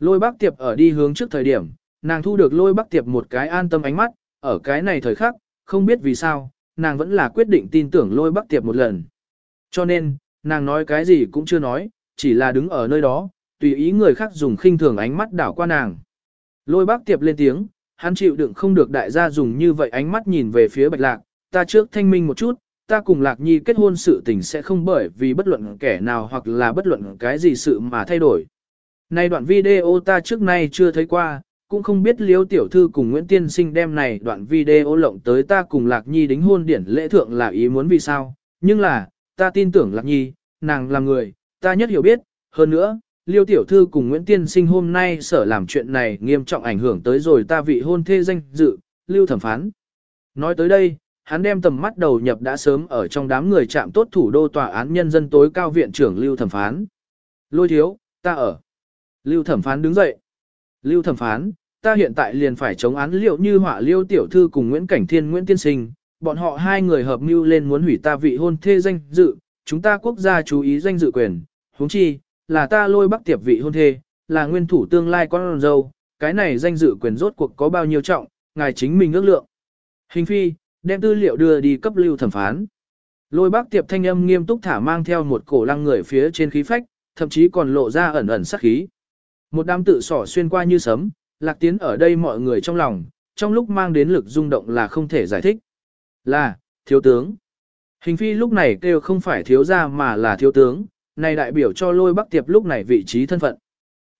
Lôi bác tiệp ở đi hướng trước thời điểm, nàng thu được lôi bác tiệp một cái an tâm ánh mắt, ở cái này thời khắc, không biết vì sao, nàng vẫn là quyết định tin tưởng lôi bác tiệp một lần. Cho nên, nàng nói cái gì cũng chưa nói, chỉ là đứng ở nơi đó, tùy ý người khác dùng khinh thường ánh mắt đảo qua nàng. Lôi bác tiệp lên tiếng, hắn chịu đựng không được đại gia dùng như vậy ánh mắt nhìn về phía bạch lạc, ta trước thanh minh một chút, ta cùng lạc nhi kết hôn sự tình sẽ không bởi vì bất luận kẻ nào hoặc là bất luận cái gì sự mà thay đổi nay đoạn video ta trước nay chưa thấy qua, cũng không biết liêu tiểu thư cùng Nguyễn Tiên Sinh đem này đoạn video lộng tới ta cùng lạc nhi đính hôn điển lễ thượng là ý muốn vì sao, nhưng là, ta tin tưởng lạc nhi, nàng là người, ta nhất hiểu biết, hơn nữa, Liêu tiểu thư cùng Nguyễn Tiên Sinh hôm nay sở làm chuyện này nghiêm trọng ảnh hưởng tới rồi ta vị hôn thê danh dự, Lưu thẩm phán. Nói tới đây, hắn đem tầm mắt đầu nhập đã sớm ở trong đám người chạm tốt thủ đô tòa án nhân dân tối cao viện trưởng Lưu thẩm phán. Lôi thiếu, ta ở. Lưu thẩm phán đứng dậy. Lưu thẩm phán, ta hiện tại liền phải chống án liệu như họa Liêu tiểu thư cùng Nguyễn Cảnh Thiên Nguyễn Tiên Sinh, bọn họ hai người hợp mưu lên muốn hủy ta vị hôn thê danh dự, chúng ta quốc gia chú ý danh dự quyền, huống chi, là ta lôi bắc tiệp vị hôn thê, là nguyên thủ tương lai con dâu, cái này danh dự quyền rốt cuộc có bao nhiêu trọng, ngài chính mình ước lượng. Hình phi, đem tư liệu đưa đi cấp lưu thẩm phán. Lôi bác tiệp thanh âm nghiêm túc thả mang theo một cổ lăng người phía trên khí phách, thậm chí còn lộ ra ẩn ẩn sắc khí. Một đám tự sỏ xuyên qua như sấm, lạc tiến ở đây mọi người trong lòng, trong lúc mang đến lực rung động là không thể giải thích. Là, thiếu tướng. Hình phi lúc này kêu không phải thiếu gia mà là thiếu tướng, này đại biểu cho lôi bắc tiệp lúc này vị trí thân phận.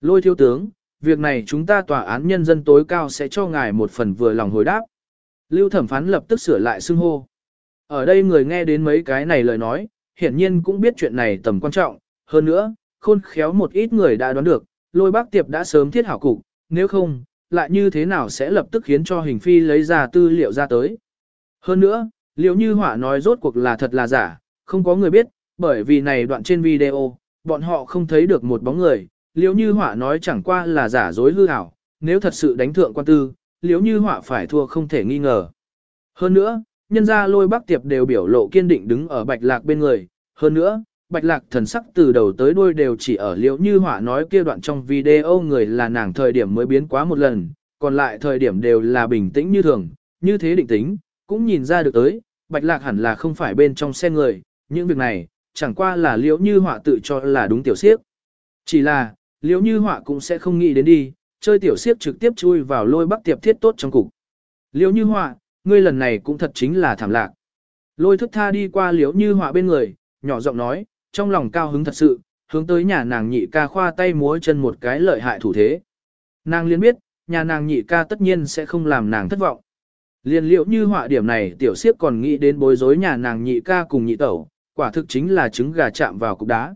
Lôi thiếu tướng, việc này chúng ta tòa án nhân dân tối cao sẽ cho ngài một phần vừa lòng hồi đáp. Lưu thẩm phán lập tức sửa lại xưng hô. Ở đây người nghe đến mấy cái này lời nói, hiển nhiên cũng biết chuyện này tầm quan trọng, hơn nữa, khôn khéo một ít người đã đoán được, lôi bác tiệp đã sớm thiết hảo cục, nếu không, lại như thế nào sẽ lập tức khiến cho hình phi lấy ra tư liệu ra tới. Hơn nữa, liệu như hỏa nói rốt cuộc là thật là giả, không có người biết, bởi vì này đoạn trên video, bọn họ không thấy được một bóng người, Liệu như họa nói chẳng qua là giả dối hư hảo, nếu thật sự đánh thượng quan tư, liệu như họa phải thua không thể nghi ngờ. Hơn nữa, nhân gia lôi bác tiệp đều biểu lộ kiên định đứng ở bạch lạc bên người, hơn nữa, bạch lạc thần sắc từ đầu tới đuôi đều chỉ ở liễu như họa nói kia đoạn trong video người là nàng thời điểm mới biến quá một lần, còn lại thời điểm đều là bình tĩnh như thường, như thế định tính, cũng nhìn ra được tới, bạch lạc hẳn là không phải bên trong xe người, những việc này, chẳng qua là liễu như họa tự cho là đúng tiểu siếp. Chỉ là, liễu như họa cũng sẽ không nghĩ đến đi, chơi tiểu siếp trực tiếp chui vào lôi bắc tiệp thiết tốt trong cục. Liễu như họa, ngươi lần này cũng thật chính là thảm lạc. Lôi thức tha đi qua liễu như họa bên người, nhỏ giọng nói, trong lòng cao hứng thật sự, hướng tới nhà nàng nhị ca khoa tay múa chân một cái lợi hại thủ thế. Nàng liên biết, nhà nàng nhị ca tất nhiên sẽ không làm nàng thất vọng. Liên liệu như họa điểm này tiểu siếp còn nghĩ đến bối rối nhà nàng nhị ca cùng nhị tẩu, quả thực chính là trứng gà chạm vào cục đá.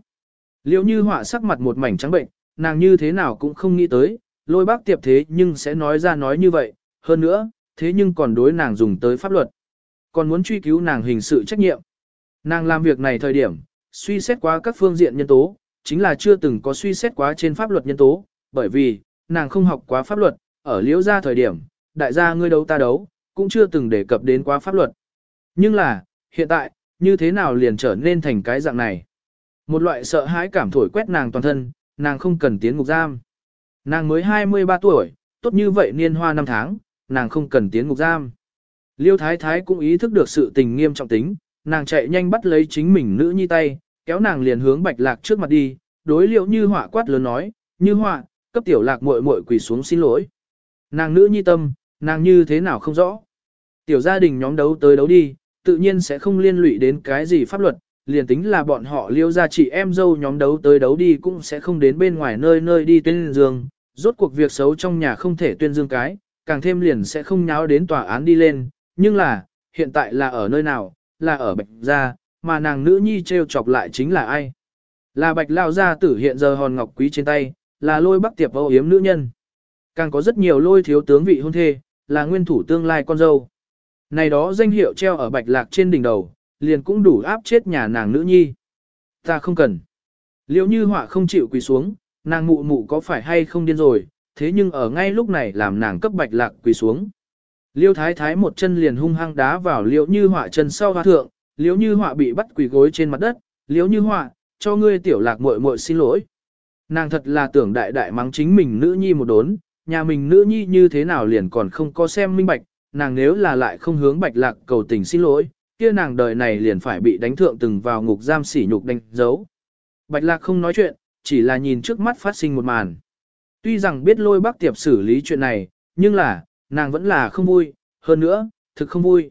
Liệu như họa sắc mặt một mảnh trắng bệnh, nàng như thế nào cũng không nghĩ tới, lôi bác tiệp thế nhưng sẽ nói ra nói như vậy, hơn nữa, thế nhưng còn đối nàng dùng tới pháp luật. Còn muốn truy cứu nàng hình sự trách nhiệm. Nàng làm việc này thời điểm, suy xét quá các phương diện nhân tố, chính là chưa từng có suy xét quá trên pháp luật nhân tố, bởi vì, nàng không học quá pháp luật, ở liễu gia thời điểm, đại gia ngươi đấu ta đấu, cũng chưa từng đề cập đến quá pháp luật. Nhưng là, hiện tại, như thế nào liền trở nên thành cái dạng này? Một loại sợ hãi cảm thổi quét nàng toàn thân, nàng không cần tiến ngục giam. Nàng mới 23 tuổi, tốt như vậy niên hoa năm tháng, nàng không cần tiến ngục giam. Liêu Thái Thái cũng ý thức được sự tình nghiêm trọng tính, nàng chạy nhanh bắt lấy chính mình nữ nhi tay, kéo nàng liền hướng bạch lạc trước mặt đi, đối liệu như họa quát lớn nói, như họa, cấp tiểu lạc muội muội quỳ xuống xin lỗi. Nàng nữ nhi tâm, nàng như thế nào không rõ. Tiểu gia đình nhóm đấu tới đấu đi, tự nhiên sẽ không liên lụy đến cái gì pháp luật, liền tính là bọn họ liêu ra chị em dâu nhóm đấu tới đấu đi cũng sẽ không đến bên ngoài nơi nơi đi tuyên dương, rốt cuộc việc xấu trong nhà không thể tuyên dương cái, càng thêm liền sẽ không nháo đến tòa án đi lên, nhưng là, hiện tại là ở nơi nào, là ở bạch gia, mà nàng nữ nhi treo chọc lại chính là ai? Là bạch lao gia tử hiện giờ hòn ngọc quý trên tay, là lôi bắc tiệp âu yếm nữ nhân. Càng có rất nhiều lôi thiếu tướng vị hôn thê, là nguyên thủ tương lai con dâu. Này đó danh hiệu treo ở bạch lạc trên đỉnh đầu, liền cũng đủ áp chết nhà nàng nữ nhi. Ta không cần. Liệu như họa không chịu quỳ xuống, nàng mụ mụ có phải hay không điên rồi, thế nhưng ở ngay lúc này làm nàng cấp bạch lạc quỳ xuống. Liêu thái thái một chân liền hung hăng đá vào liễu như họa chân sau hoa thượng, liếu như họa bị bắt quỳ gối trên mặt đất, liếu như họa, cho ngươi tiểu lạc muội muội xin lỗi. Nàng thật là tưởng đại đại mắng chính mình nữ nhi một đốn, nhà mình nữ nhi như thế nào liền còn không có xem minh bạch, nàng nếu là lại không hướng bạch lạc cầu tình xin lỗi, kia nàng đời này liền phải bị đánh thượng từng vào ngục giam sỉ nhục đánh dấu. Bạch lạc không nói chuyện, chỉ là nhìn trước mắt phát sinh một màn. Tuy rằng biết lôi bác tiệp xử lý chuyện này, nhưng là, nàng vẫn là không vui, hơn nữa, thực không vui.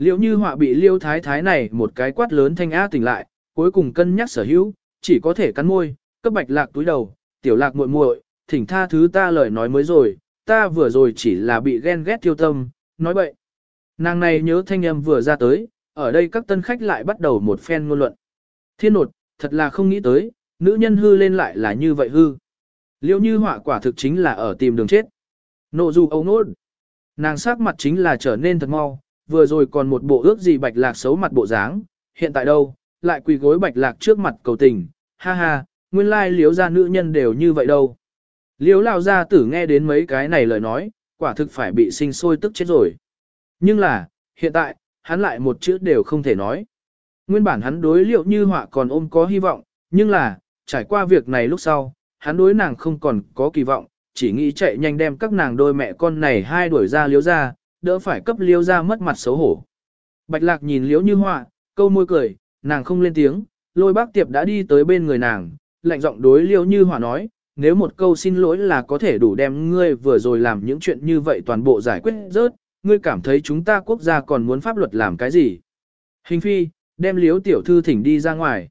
Liệu như họa bị liêu thái thái này một cái quát lớn thanh á tỉnh lại, cuối cùng cân nhắc sở hữu, chỉ có thể cắn môi, cấp bạch lạc túi đầu, tiểu lạc muội muội, thỉnh tha thứ ta lời nói mới rồi, ta vừa rồi chỉ là bị ghen ghét tiêu tâm, nói bậy. Nàng này nhớ thanh âm vừa ra tới, ở đây các tân khách lại bắt đầu một phen ngôn luận. Thiên nột, thật là không nghĩ tới, nữ nhân hư lên lại là như vậy hư. Liêu như họa quả thực chính là ở tìm đường chết. Nộ dù ấu nốt. Nàng sắc mặt chính là trở nên thật mau, vừa rồi còn một bộ ước gì bạch lạc xấu mặt bộ dáng, hiện tại đâu, lại quỳ gối bạch lạc trước mặt cầu tình, ha ha, nguyên lai liếu ra nữ nhân đều như vậy đâu. Liếu lao gia tử nghe đến mấy cái này lời nói, quả thực phải bị sinh sôi tức chết rồi. Nhưng là, hiện tại, hắn lại một chữ đều không thể nói. Nguyên bản hắn đối liệu như họa còn ôm có hy vọng, nhưng là, trải qua việc này lúc sau, hắn đối nàng không còn có kỳ vọng, chỉ nghĩ chạy nhanh đem các nàng đôi mẹ con này hai đuổi ra liếu ra, đỡ phải cấp liếu ra mất mặt xấu hổ. Bạch lạc nhìn liếu như họa, câu môi cười, nàng không lên tiếng, lôi bác tiệp đã đi tới bên người nàng, lạnh giọng đối liếu như họa nói, nếu một câu xin lỗi là có thể đủ đem ngươi vừa rồi làm những chuyện như vậy toàn bộ giải quyết rớt, ngươi cảm thấy chúng ta quốc gia còn muốn pháp luật làm cái gì? Hình phi, đem liếu tiểu thư thỉnh đi ra ngoài.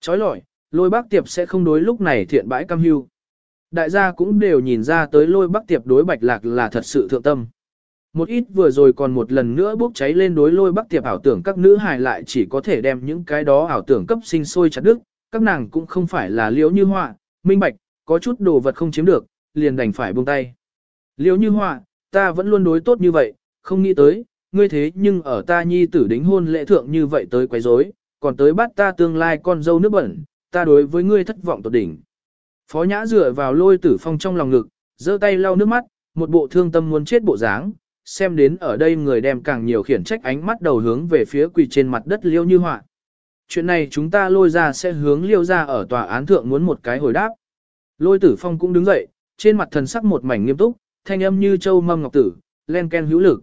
Chói lọi, lôi bác tiệp sẽ không đối lúc này thiện bãi cam hưu. Đại gia cũng đều nhìn ra tới lôi bác tiệp đối bạch lạc là thật sự thượng tâm. Một ít vừa rồi còn một lần nữa bốc cháy lên đối lôi bắc tiệp ảo tưởng các nữ hài lại chỉ có thể đem những cái đó ảo tưởng cấp sinh sôi chặt đức, các nàng cũng không phải là liễu như họa, minh bạch, có chút đồ vật không chiếm được, liền đành phải buông tay. Liễu như họa, ta vẫn luôn đối tốt như vậy, không nghĩ tới, ngươi thế nhưng ở ta nhi tử đính hôn lễ thượng như vậy tới quấy rối, còn tới bắt ta tương lai con dâu nước bẩn, ta đối với ngươi thất vọng tột đỉnh. Phó Nhã dựa vào lôi tử phong trong lòng ngực, giơ tay lau nước mắt, một bộ thương tâm muốn chết bộ dáng, xem đến ở đây người đem càng nhiều khiển trách ánh mắt đầu hướng về phía quỳ trên mặt đất liêu như họa. Chuyện này chúng ta lôi ra sẽ hướng liêu ra ở tòa án thượng muốn một cái hồi đáp. Lôi tử phong cũng đứng dậy, trên mặt thần sắc một mảnh nghiêm túc, thanh âm như châu mâm ngọc tử, len ken hữu lực.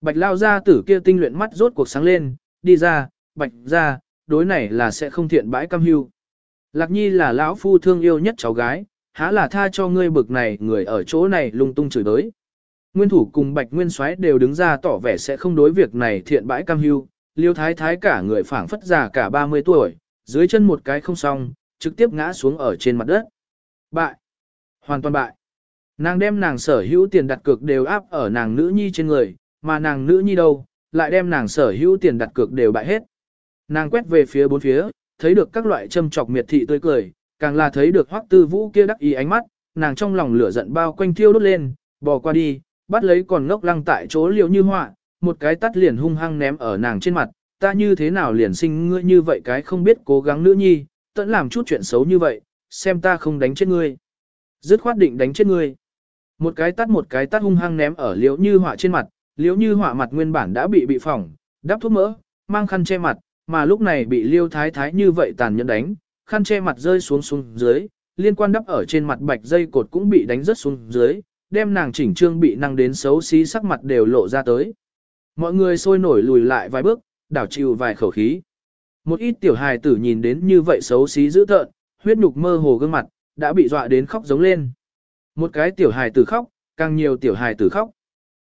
Bạch lao ra tử kia tinh luyện mắt rốt cuộc sáng lên, đi ra, bạch ra, đối này là sẽ không thiện bãi cam hưu. Lạc nhi là lão phu thương yêu nhất cháu gái, há là tha cho ngươi bực này người ở chỗ này lung tung chửi đới. Nguyên thủ cùng bạch nguyên soái đều đứng ra tỏ vẻ sẽ không đối việc này thiện bãi cam hưu, liêu thái thái cả người phảng phất già cả 30 tuổi, dưới chân một cái không xong, trực tiếp ngã xuống ở trên mặt đất. Bại! Hoàn toàn bại! Nàng đem nàng sở hữu tiền đặt cược đều áp ở nàng nữ nhi trên người, mà nàng nữ nhi đâu, lại đem nàng sở hữu tiền đặt cược đều bại hết. Nàng quét về phía bốn phía, thấy được các loại châm chọc miệt thị tươi cười, càng là thấy được hoắc tư vũ kia đắc ý ánh mắt, nàng trong lòng lửa giận bao quanh thiêu đốt lên, bò qua đi, bắt lấy còn ngốc lăng tại chỗ liều như họa, một cái tắt liền hung hăng ném ở nàng trên mặt, ta như thế nào liền sinh ngươi như vậy cái không biết cố gắng nữ nhi, tận làm chút chuyện xấu như vậy, xem ta không đánh chết ngươi. Dứt khoát định đánh chết ngươi. Một cái tắt một cái tắt hung hăng ném ở liễu như họa trên mặt, liễu như họa mặt nguyên bản đã bị bị phỏng, đắp thuốc mỡ, mang khăn che mặt, mà lúc này bị liêu thái thái như vậy tàn nhẫn đánh, khăn che mặt rơi xuống xuống dưới, liên quan đắp ở trên mặt bạch dây cột cũng bị đánh rớt xuống dưới, đem nàng chỉnh trương bị năng đến xấu xí sắc mặt đều lộ ra tới. Mọi người sôi nổi lùi lại vài bước, đảo chịu vài khẩu khí. Một ít tiểu hài tử nhìn đến như vậy xấu xí dữ tợn, huyết nhục mơ hồ gương mặt, đã bị dọa đến khóc giống lên. Một cái tiểu hài tử khóc, càng nhiều tiểu hài tử khóc.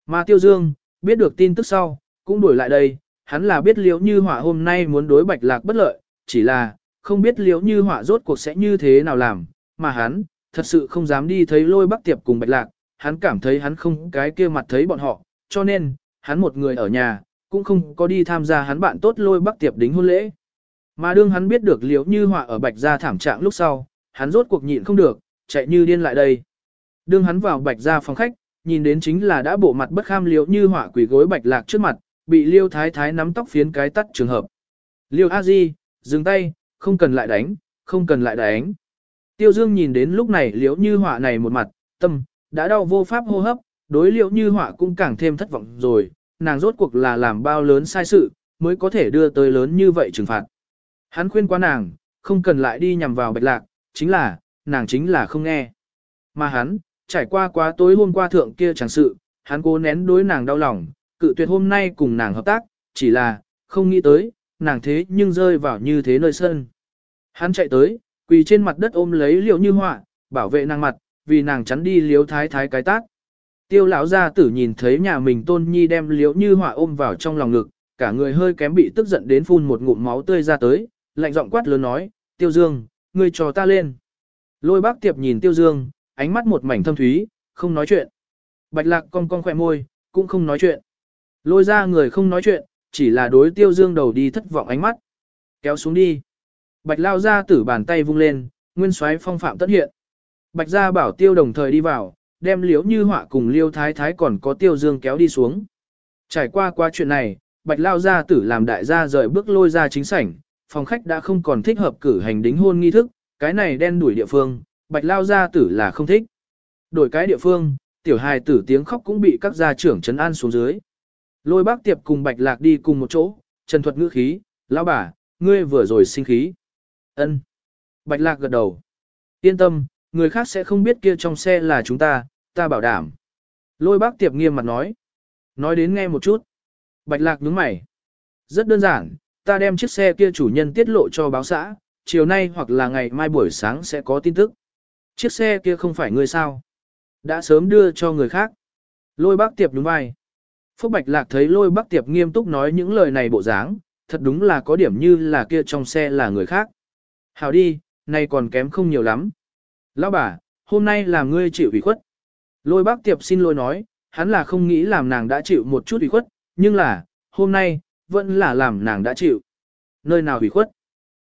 Mà Tiêu Dương, biết được tin tức sau, cũng đuổi lại đây, hắn là biết liễu như họa hôm nay muốn đối bạch lạc bất lợi, chỉ là, không biết liễu như họa rốt cuộc sẽ như thế nào làm, mà hắn, thật sự không dám đi thấy lôi bắc tiệp cùng bạch lạc, hắn cảm thấy hắn không cái kia mặt thấy bọn họ, cho nên, hắn một người ở nhà, cũng không có đi tham gia hắn bạn tốt lôi bắc tiệp đính hôn lễ. Mà đương hắn biết được liễu như họa ở bạch gia thảm trạng lúc sau, hắn rốt cuộc nhịn không được, chạy như điên lại đây. Đương hắn vào bạch gia phòng khách, nhìn đến chính là đã bộ mặt bất kham liễu như họa quỷ gối bạch lạc trước mặt, bị liêu thái thái nắm tóc phiến cái tắt trường hợp. Liêu a di, dừng tay, không cần lại đánh, không cần lại đánh. Tiêu dương nhìn đến lúc này liễu như họa này một mặt, tâm, đã đau vô pháp hô hấp, đối liệu như họa cũng càng thêm thất vọng rồi, nàng rốt cuộc là làm bao lớn sai sự, mới có thể đưa tới lớn như vậy trừng phạt. Hắn khuyên qua nàng, không cần lại đi nhằm vào bạch lạc, chính là, nàng chính là không nghe. Mà hắn, trải qua quá tối hôm qua thượng kia chẳng sự, hắn cố nén đối nàng đau lòng, cự tuyệt hôm nay cùng nàng hợp tác, chỉ là, không nghĩ tới, nàng thế nhưng rơi vào như thế nơi sân. Hắn chạy tới, quỳ trên mặt đất ôm lấy liệu như họa, bảo vệ nàng mặt, vì nàng chắn đi liếu thái thái cái tác. Tiêu lão gia tử nhìn thấy nhà mình tôn nhi đem liễu như họa ôm vào trong lòng ngực, cả người hơi kém bị tức giận đến phun một ngụm máu tươi ra tới, lạnh giọng quát lớn nói, tiêu dương, ngươi cho ta lên. Lôi bác tiệp nhìn tiêu dương, ánh mắt một mảnh thâm thúy, không nói chuyện. Bạch lạc cong cong khỏe môi, cũng không nói chuyện. Lôi ra người không nói chuyện, chỉ là đối tiêu dương đầu đi thất vọng ánh mắt. Kéo xuống đi. Bạch lao ra tử bàn tay vung lên, nguyên soái phong phạm tất hiện. Bạch gia bảo tiêu đồng thời đi vào, đem liễu như họa cùng liêu thái thái còn có tiêu dương kéo đi xuống. Trải qua qua chuyện này, bạch lao gia tử làm đại gia rời bước lôi ra chính sảnh, phòng khách đã không còn thích hợp cử hành đính hôn nghi thức, cái này đen đuổi địa phương, bạch lao gia tử là không thích. Đổi cái địa phương, tiểu hài tử tiếng khóc cũng bị các gia trưởng trấn an xuống dưới. Lôi bác tiệp cùng bạch lạc đi cùng một chỗ, trần thuật ngữ khí, lão bà, ngươi vừa rồi sinh khí. ân Bạch lạc gật đầu. Yên tâm, người khác sẽ không biết kia trong xe là chúng ta, ta bảo đảm. Lôi bác tiệp nghiêm mặt nói. Nói đến nghe một chút. Bạch lạc nhướng mày. Rất đơn giản, ta đem chiếc xe kia chủ nhân tiết lộ cho báo xã, chiều nay hoặc là ngày mai buổi sáng sẽ có tin tức. Chiếc xe kia không phải ngươi sao? Đã sớm đưa cho người khác. Lôi bác tiệp đúng vai. Phúc Bạch Lạc thấy lôi bác tiệp nghiêm túc nói những lời này bộ dáng, thật đúng là có điểm như là kia trong xe là người khác. Hảo đi, nay còn kém không nhiều lắm. Lão bà, hôm nay là ngươi chịu ủy khuất. Lôi bác tiệp xin lỗi nói, hắn là không nghĩ làm nàng đã chịu một chút ủy khuất, nhưng là, hôm nay, vẫn là làm nàng đã chịu. Nơi nào ủy khuất?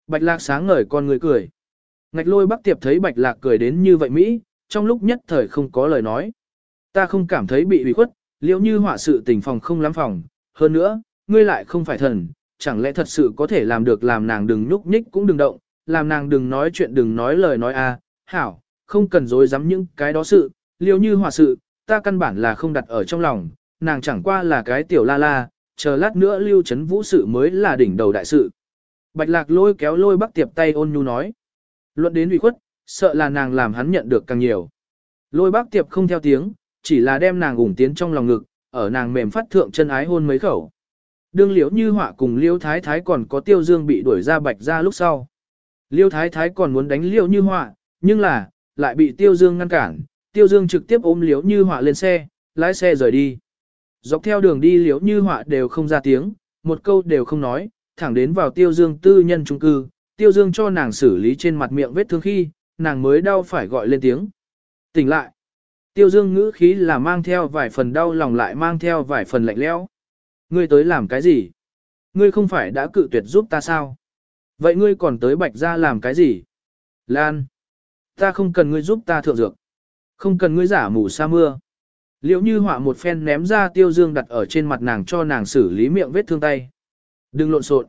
Bạch lạc sáng ngời con người cười. Ngạch lôi bác tiệp thấy bạch lạc cười đến như vậy Mỹ, trong lúc nhất thời không có lời nói. Ta không cảm thấy bị ủy khuất, liễu như họa sự tình phòng không lắm phòng, hơn nữa, ngươi lại không phải thần, chẳng lẽ thật sự có thể làm được làm nàng đừng nhúc nhích cũng đừng động, làm nàng đừng nói chuyện đừng nói lời nói a, hảo, không cần dối dám những cái đó sự, liêu như hòa sự, ta căn bản là không đặt ở trong lòng, nàng chẳng qua là cái tiểu la la, chờ lát nữa lưu chấn vũ sự mới là đỉnh đầu đại sự. Bạch lạc lôi kéo lôi bắc tiệp tay ôn nhu nói. Luận đến ủy khuất, sợ là nàng làm hắn nhận được càng nhiều. Lôi bác tiệp không theo tiếng, chỉ là đem nàng ủng tiến trong lòng ngực, ở nàng mềm phát thượng chân ái hôn mấy khẩu. Đương liễu như họa cùng liêu thái thái còn có tiêu dương bị đuổi ra bạch ra lúc sau. Liêu thái thái còn muốn đánh liễu như họa, nhưng là, lại bị tiêu dương ngăn cản, tiêu dương trực tiếp ôm liễu như họa lên xe, lái xe rời đi. Dọc theo đường đi liễu như họa đều không ra tiếng, một câu đều không nói, thẳng đến vào tiêu dương tư nhân trung cư, tiêu dương cho nàng xử lý trên mặt miệng vết thương khi, nàng mới đau phải gọi lên tiếng. Tỉnh lại. Tiêu dương ngữ khí là mang theo vài phần đau lòng lại mang theo vài phần lạnh lẽo. Ngươi tới làm cái gì? Ngươi không phải đã cự tuyệt giúp ta sao? Vậy ngươi còn tới bạch gia làm cái gì? Lan. Ta không cần ngươi giúp ta thượng dược. Không cần ngươi giả mù sa mưa. Liệu như họa một phen ném ra tiêu dương đặt ở trên mặt nàng cho nàng xử lý miệng vết thương tay. Đừng lộn xộn.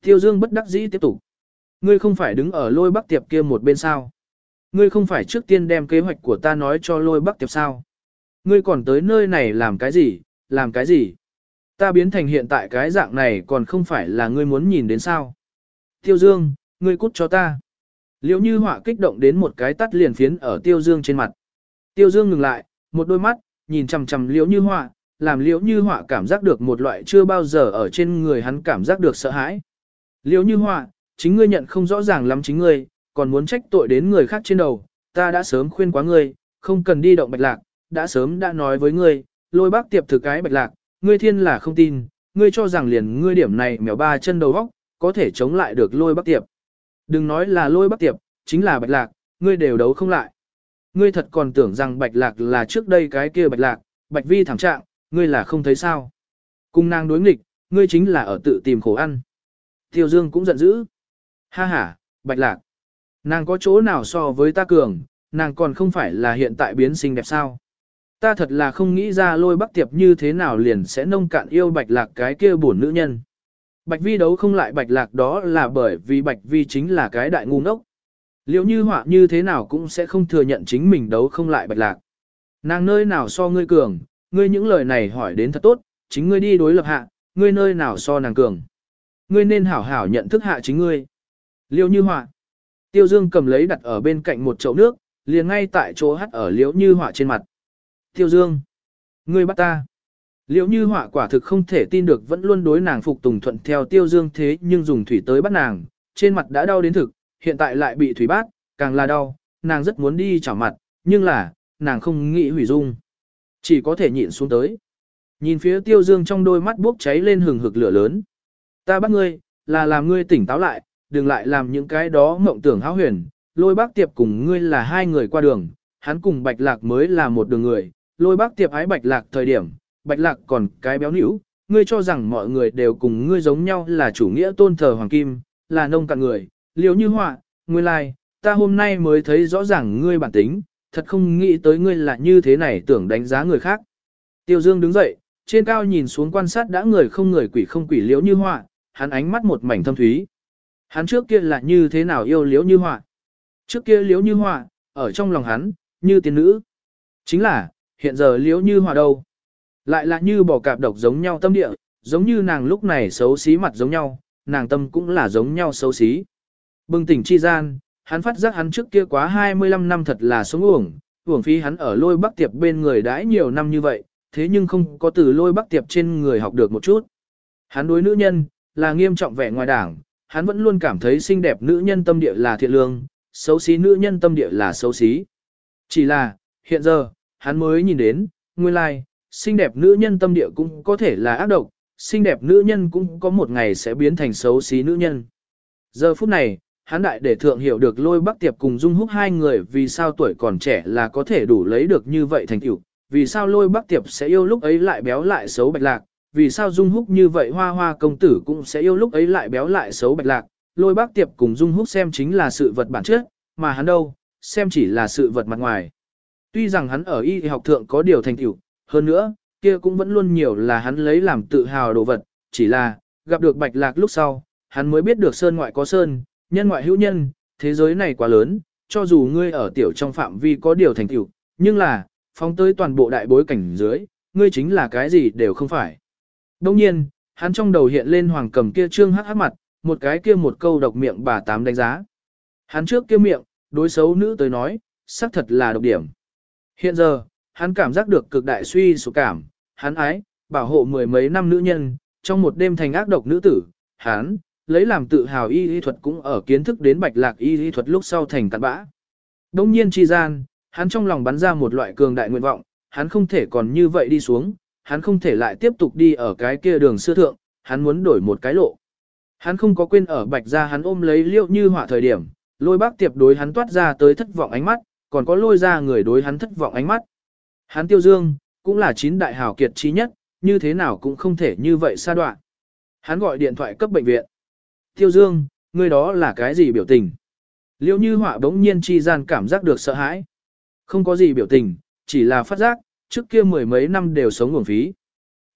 Tiêu dương bất đắc dĩ tiếp tục. Ngươi không phải đứng ở lôi bắc tiệp kia một bên sao. Ngươi không phải trước tiên đem kế hoạch của ta nói cho lôi bắc tiệp sao. Ngươi còn tới nơi này làm cái gì, làm cái gì. Ta biến thành hiện tại cái dạng này còn không phải là ngươi muốn nhìn đến sao. Tiêu dương, ngươi cút cho ta. Liễu như họa kích động đến một cái tắt liền phiến ở tiêu dương trên mặt. Tiêu dương ngừng lại, một đôi mắt, nhìn chằm chằm liễu như họa, làm liễu như họa cảm giác được một loại chưa bao giờ ở trên người hắn cảm giác được sợ hãi. Liễu như họa, chính ngươi nhận không rõ ràng lắm chính ngươi, còn muốn trách tội đến người khác trên đầu, ta đã sớm khuyên quá ngươi, không cần đi động bạch lạc, đã sớm đã nói với ngươi, lôi bác tiệp thực cái bạch lạc, ngươi thiên là không tin, ngươi cho rằng liền ngươi điểm này mèo ba chân đầu góc, có thể chống lại được lôi bác tiệp. Đừng nói là lôi bắc tiệp, chính là bạch lạc, ngươi đều đấu không lại. Ngươi thật còn tưởng rằng bạch lạc là trước đây cái kia bạch lạc, bạch vi thảm trạng, ngươi là không thấy sao. Cung nàng đối nghịch, ngươi chính là ở tự tìm khổ ăn. Tiêu Dương cũng giận dữ. Ha ha, bạch lạc. Nàng có chỗ nào so với ta cường, nàng còn không phải là hiện tại biến sinh đẹp sao. Ta thật là không nghĩ ra lôi bắc tiệp như thế nào liền sẽ nông cạn yêu bạch lạc cái kia buồn nữ nhân. Bạch vi đấu không lại bạch lạc đó là bởi vì bạch vi chính là cái đại ngu ngốc. Liệu như họa như thế nào cũng sẽ không thừa nhận chính mình đấu không lại bạch lạc. Nàng nơi nào so ngươi cường, ngươi những lời này hỏi đến thật tốt, chính ngươi đi đối lập hạ, ngươi nơi nào so nàng cường. Ngươi nên hảo hảo nhận thức hạ chính ngươi. Liêu như họa. Tiêu Dương cầm lấy đặt ở bên cạnh một chậu nước, liền ngay tại chỗ hắt ở liễu như họa trên mặt. Tiêu Dương. Ngươi bắt ta liệu như họa quả thực không thể tin được vẫn luôn đối nàng phục tùng thuận theo Tiêu Dương thế nhưng dùng thủy tới bắt nàng, trên mặt đã đau đến thực, hiện tại lại bị thủy bát, càng là đau, nàng rất muốn đi chảo mặt, nhưng là, nàng không nghĩ hủy dung. Chỉ có thể nhịn xuống tới. Nhìn phía Tiêu Dương trong đôi mắt bốc cháy lên hừng hực lửa lớn. Ta bắt ngươi, là làm ngươi tỉnh táo lại, đừng lại làm những cái đó mộng tưởng hão huyền, lôi bác tiệp cùng ngươi là hai người qua đường, hắn cùng bạch lạc mới là một đường người, lôi bác tiệp ái bạch lạc thời điểm, bạch lạc còn cái béo nỉu, ngươi cho rằng mọi người đều cùng ngươi giống nhau là chủ nghĩa tôn thờ hoàng kim, là nông cạn người, liều như họa, ngươi lai, ta hôm nay mới thấy rõ ràng ngươi bản tính, thật không nghĩ tới ngươi là như thế này tưởng đánh giá người khác. Tiêu Dương đứng dậy, trên cao nhìn xuống quan sát đã người không người quỷ không quỷ liễu như họa, hắn ánh mắt một mảnh thâm thúy. Hắn trước kia là như thế nào yêu liễu như họa. Trước kia liễu như họa, ở trong lòng hắn, như tiên nữ. Chính là, hiện giờ liễu như họa đâu. Lại là như bò cạp độc giống nhau tâm địa, giống như nàng lúc này xấu xí mặt giống nhau, nàng tâm cũng là giống nhau xấu xí. Bừng tỉnh chi gian, hắn phát giác hắn trước kia quá 25 năm thật là sống uổng, uổng phí hắn ở lôi bắc tiệp bên người đãi nhiều năm như vậy, thế nhưng không có từ lôi bắc tiệp trên người học được một chút. Hắn đối nữ nhân, là nghiêm trọng vẻ ngoài đảng, hắn vẫn luôn cảm thấy xinh đẹp nữ nhân tâm địa là thiện lương, xấu xí nữ nhân tâm địa là xấu xí. Chỉ là, hiện giờ, hắn mới nhìn đến, nguyên lai, like, xinh đẹp nữ nhân tâm địa cũng có thể là ác độc, xinh đẹp nữ nhân cũng có một ngày sẽ biến thành xấu xí nữ nhân. Giờ phút này, hắn đại để thượng hiểu được lôi bắc tiệp cùng dung húc hai người vì sao tuổi còn trẻ là có thể đủ lấy được như vậy thành tựu, vì sao lôi bắc tiệp sẽ yêu lúc ấy lại béo lại xấu bạch lạc, vì sao dung húc như vậy hoa hoa công tử cũng sẽ yêu lúc ấy lại béo lại xấu bạch lạc, lôi bắc tiệp cùng dung húc xem chính là sự vật bản chất, mà hắn đâu, xem chỉ là sự vật mặt ngoài. Tuy rằng hắn ở y học thượng có điều thành tựu, hơn nữa, kia cũng vẫn luôn nhiều là hắn lấy làm tự hào đồ vật, chỉ là, gặp được bạch lạc lúc sau, hắn mới biết được sơn ngoại có sơn, nhân ngoại hữu nhân, thế giới này quá lớn, cho dù ngươi ở tiểu trong phạm vi có điều thành tựu, nhưng là, phóng tới toàn bộ đại bối cảnh dưới, ngươi chính là cái gì đều không phải. Đồng nhiên, hắn trong đầu hiện lên hoàng cầm kia trương hắc hắc mặt, một cái kia một câu độc miệng bà tám đánh giá. Hắn trước kia miệng, đối xấu nữ tới nói, xác thật là độc điểm. Hiện giờ, hắn cảm giác được cực đại suy sụp cảm, hắn ái, bảo hộ mười mấy năm nữ nhân, trong một đêm thành ác độc nữ tử, hắn, lấy làm tự hào y y thuật cũng ở kiến thức đến bạch lạc y y thuật lúc sau thành cặn bã. Đông nhiên chi gian, hắn trong lòng bắn ra một loại cường đại nguyện vọng, hắn không thể còn như vậy đi xuống, hắn không thể lại tiếp tục đi ở cái kia đường xưa thượng, hắn muốn đổi một cái lộ. Hắn không có quên ở bạch ra hắn ôm lấy liệu như họa thời điểm, lôi bác tiệp đối hắn toát ra tới thất vọng ánh mắt, còn có lôi ra người đối hắn thất vọng ánh mắt. Hán tiêu dương, cũng là chín đại hào kiệt trí nhất, như thế nào cũng không thể như vậy xa đoạn. Hắn gọi điện thoại cấp bệnh viện. Tiêu dương, người đó là cái gì biểu tình? Liêu như họa bỗng nhiên chi gian cảm giác được sợ hãi. Không có gì biểu tình, chỉ là phát giác, trước kia mười mấy năm đều sống nguồn phí.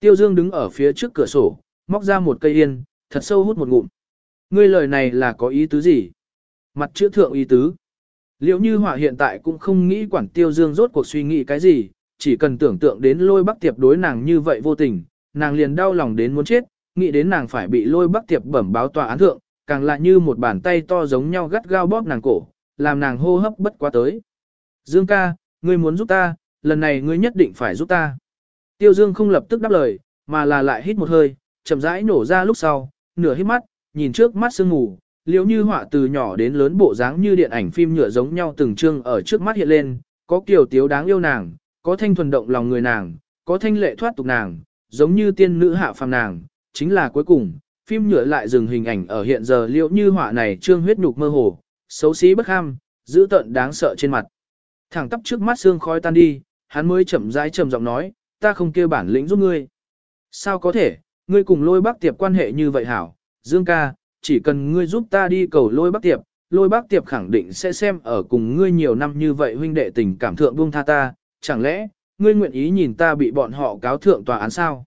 Tiêu dương đứng ở phía trước cửa sổ, móc ra một cây yên, thật sâu hút một ngụm. Ngươi lời này là có ý tứ gì? Mặt chữ thượng ý tứ. Liệu như họa hiện tại cũng không nghĩ quản tiêu dương rốt cuộc suy nghĩ cái gì, chỉ cần tưởng tượng đến lôi bắc tiệp đối nàng như vậy vô tình, nàng liền đau lòng đến muốn chết, nghĩ đến nàng phải bị lôi bắc tiệp bẩm báo tòa án thượng, càng lại như một bàn tay to giống nhau gắt gao bóp nàng cổ, làm nàng hô hấp bất quá tới. Dương ca, ngươi muốn giúp ta, lần này ngươi nhất định phải giúp ta. Tiêu Dương không lập tức đáp lời, mà là lại hít một hơi, chậm rãi nổ ra lúc sau, nửa hít mắt, nhìn trước mắt sương ngủ, liếu như họa từ nhỏ đến lớn bộ dáng như điện ảnh phim nhựa giống nhau từng chương ở trước mắt hiện lên, có kiều tiếu đáng yêu nàng, có thanh thuần động lòng người nàng, có thanh lệ thoát tục nàng, giống như tiên nữ hạ phàm nàng, chính là cuối cùng, phim nhựa lại dừng hình ảnh ở hiện giờ liệu như họa này trương huyết nhục mơ hồ, xấu xí bất ham, dữ tợn đáng sợ trên mặt. Thẳng tắp trước mắt xương khói tan đi, hắn mới chậm rãi trầm giọng nói, ta không kêu bản lĩnh giúp ngươi. Sao có thể, ngươi cùng lôi bác tiệp quan hệ như vậy hảo, Dương ca, chỉ cần ngươi giúp ta đi cầu lôi bác tiệp, lôi bác tiệp khẳng định sẽ xem ở cùng ngươi nhiều năm như vậy huynh đệ tình cảm thượng buông tha ta, chẳng lẽ, ngươi nguyện ý nhìn ta bị bọn họ cáo thượng tòa án sao?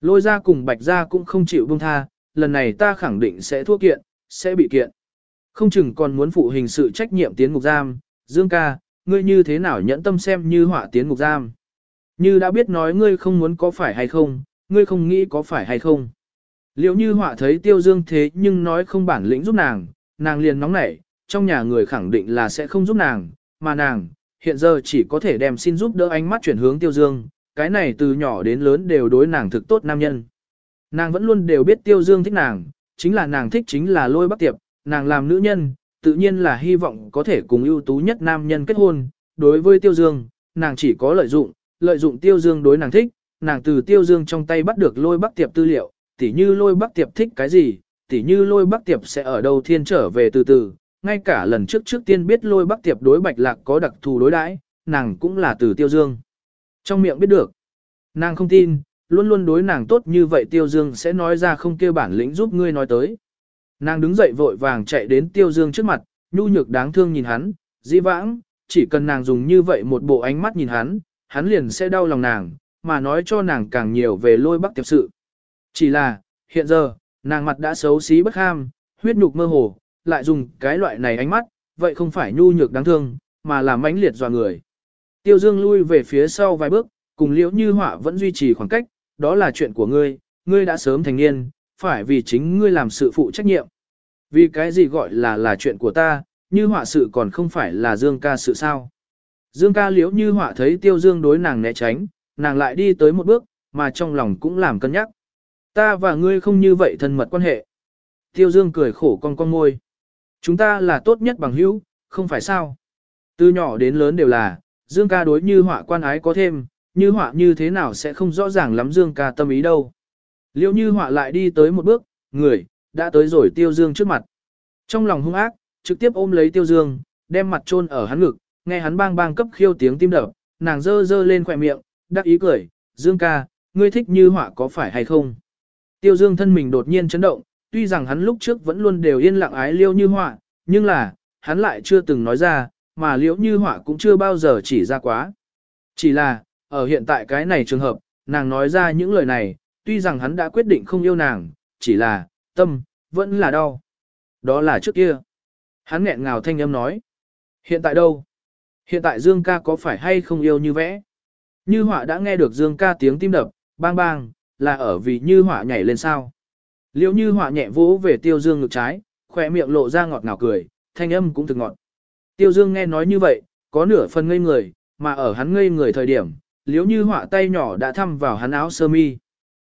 Lôi ra cùng bạch ra cũng không chịu buông tha, lần này ta khẳng định sẽ thua kiện, sẽ bị kiện. Không chừng còn muốn phụ hình sự trách nhiệm tiến ngục giam, Dương ca, ngươi như thế nào nhẫn tâm xem như họa tiến ngục giam. Như đã biết nói ngươi không muốn có phải hay không, ngươi không nghĩ có phải hay không. Liệu như họa thấy tiêu dương thế nhưng nói không bản lĩnh giúp nàng, nàng liền nóng nảy, trong nhà người khẳng định là sẽ không giúp nàng, mà nàng, hiện giờ chỉ có thể đem xin giúp đỡ ánh mắt chuyển hướng tiêu dương, cái này từ nhỏ đến lớn đều đối nàng thực tốt nam nhân. Nàng vẫn luôn đều biết tiêu dương thích nàng, chính là nàng thích chính là lôi bắc tiệp, nàng làm nữ nhân, tự nhiên là hy vọng có thể cùng ưu tú nhất nam nhân kết hôn. Đối với tiêu dương, nàng chỉ có lợi dụng, lợi dụng tiêu dương đối nàng thích, nàng từ tiêu dương trong tay bắt được lôi bắc tiệp tư liệu, tỉ như lôi bắc tiệp thích cái gì, tỉ như lôi bắc tiệp sẽ ở đâu thiên trở về từ từ, ngay cả lần trước trước tiên biết lôi bắc tiệp đối bạch lạc có đặc thù đối đãi, nàng cũng là từ tiêu dương. Trong miệng biết được, nàng không tin, luôn luôn đối nàng tốt như vậy tiêu dương sẽ nói ra không kêu bản lĩnh giúp ngươi nói tới. Nàng đứng dậy vội vàng chạy đến tiêu dương trước mặt, nhu nhược đáng thương nhìn hắn, dĩ vãng, chỉ cần nàng dùng như vậy một bộ ánh mắt nhìn hắn, hắn liền sẽ đau lòng nàng, mà nói cho nàng càng nhiều về lôi bắc tiệp sự. Chỉ là, hiện giờ, nàng mặt đã xấu xí bất ham, huyết nhục mơ hồ, lại dùng cái loại này ánh mắt, vậy không phải nhu nhược đáng thương, mà là mãnh liệt dọa người. Tiêu Dương lui về phía sau vài bước, cùng liễu như họa vẫn duy trì khoảng cách, đó là chuyện của ngươi, ngươi đã sớm thành niên, phải vì chính ngươi làm sự phụ trách nhiệm. Vì cái gì gọi là là chuyện của ta, như họa sự còn không phải là Dương ca sự sao. Dương ca liễu như họa thấy Tiêu Dương đối nàng né tránh, nàng lại đi tới một bước, mà trong lòng cũng làm cân nhắc. Ta và ngươi không như vậy thân mật quan hệ. Tiêu Dương cười khổ con con môi. Chúng ta là tốt nhất bằng hữu, không phải sao. Từ nhỏ đến lớn đều là, Dương ca đối như họa quan ái có thêm, như họa như thế nào sẽ không rõ ràng lắm Dương ca tâm ý đâu. Liệu như họa lại đi tới một bước, người, đã tới rồi Tiêu Dương trước mặt. Trong lòng hung ác, trực tiếp ôm lấy Tiêu Dương, đem mặt chôn ở hắn ngực, nghe hắn bang bang cấp khiêu tiếng tim đập, nàng dơ dơ lên khỏe miệng, đắc ý cười, Dương ca, ngươi thích như họa có phải hay không? Tiêu Dương thân mình đột nhiên chấn động, tuy rằng hắn lúc trước vẫn luôn đều yên lặng ái liêu như họa, nhưng là, hắn lại chưa từng nói ra, mà liễu như họa cũng chưa bao giờ chỉ ra quá. Chỉ là, ở hiện tại cái này trường hợp, nàng nói ra những lời này, tuy rằng hắn đã quyết định không yêu nàng, chỉ là, tâm, vẫn là đau. Đó là trước kia. Hắn nghẹn ngào thanh âm nói. Hiện tại đâu? Hiện tại Dương ca có phải hay không yêu như vẽ? Như họa đã nghe được Dương ca tiếng tim đập, bang bang, là ở vì như họa nhảy lên sao. Liễu như họa nhẹ vỗ về tiêu dương ngực trái, khỏe miệng lộ ra ngọt ngào cười, thanh âm cũng thực ngọt. Tiêu dương nghe nói như vậy, có nửa phần ngây người, mà ở hắn ngây người thời điểm, liễu như họa tay nhỏ đã thăm vào hắn áo sơ mi.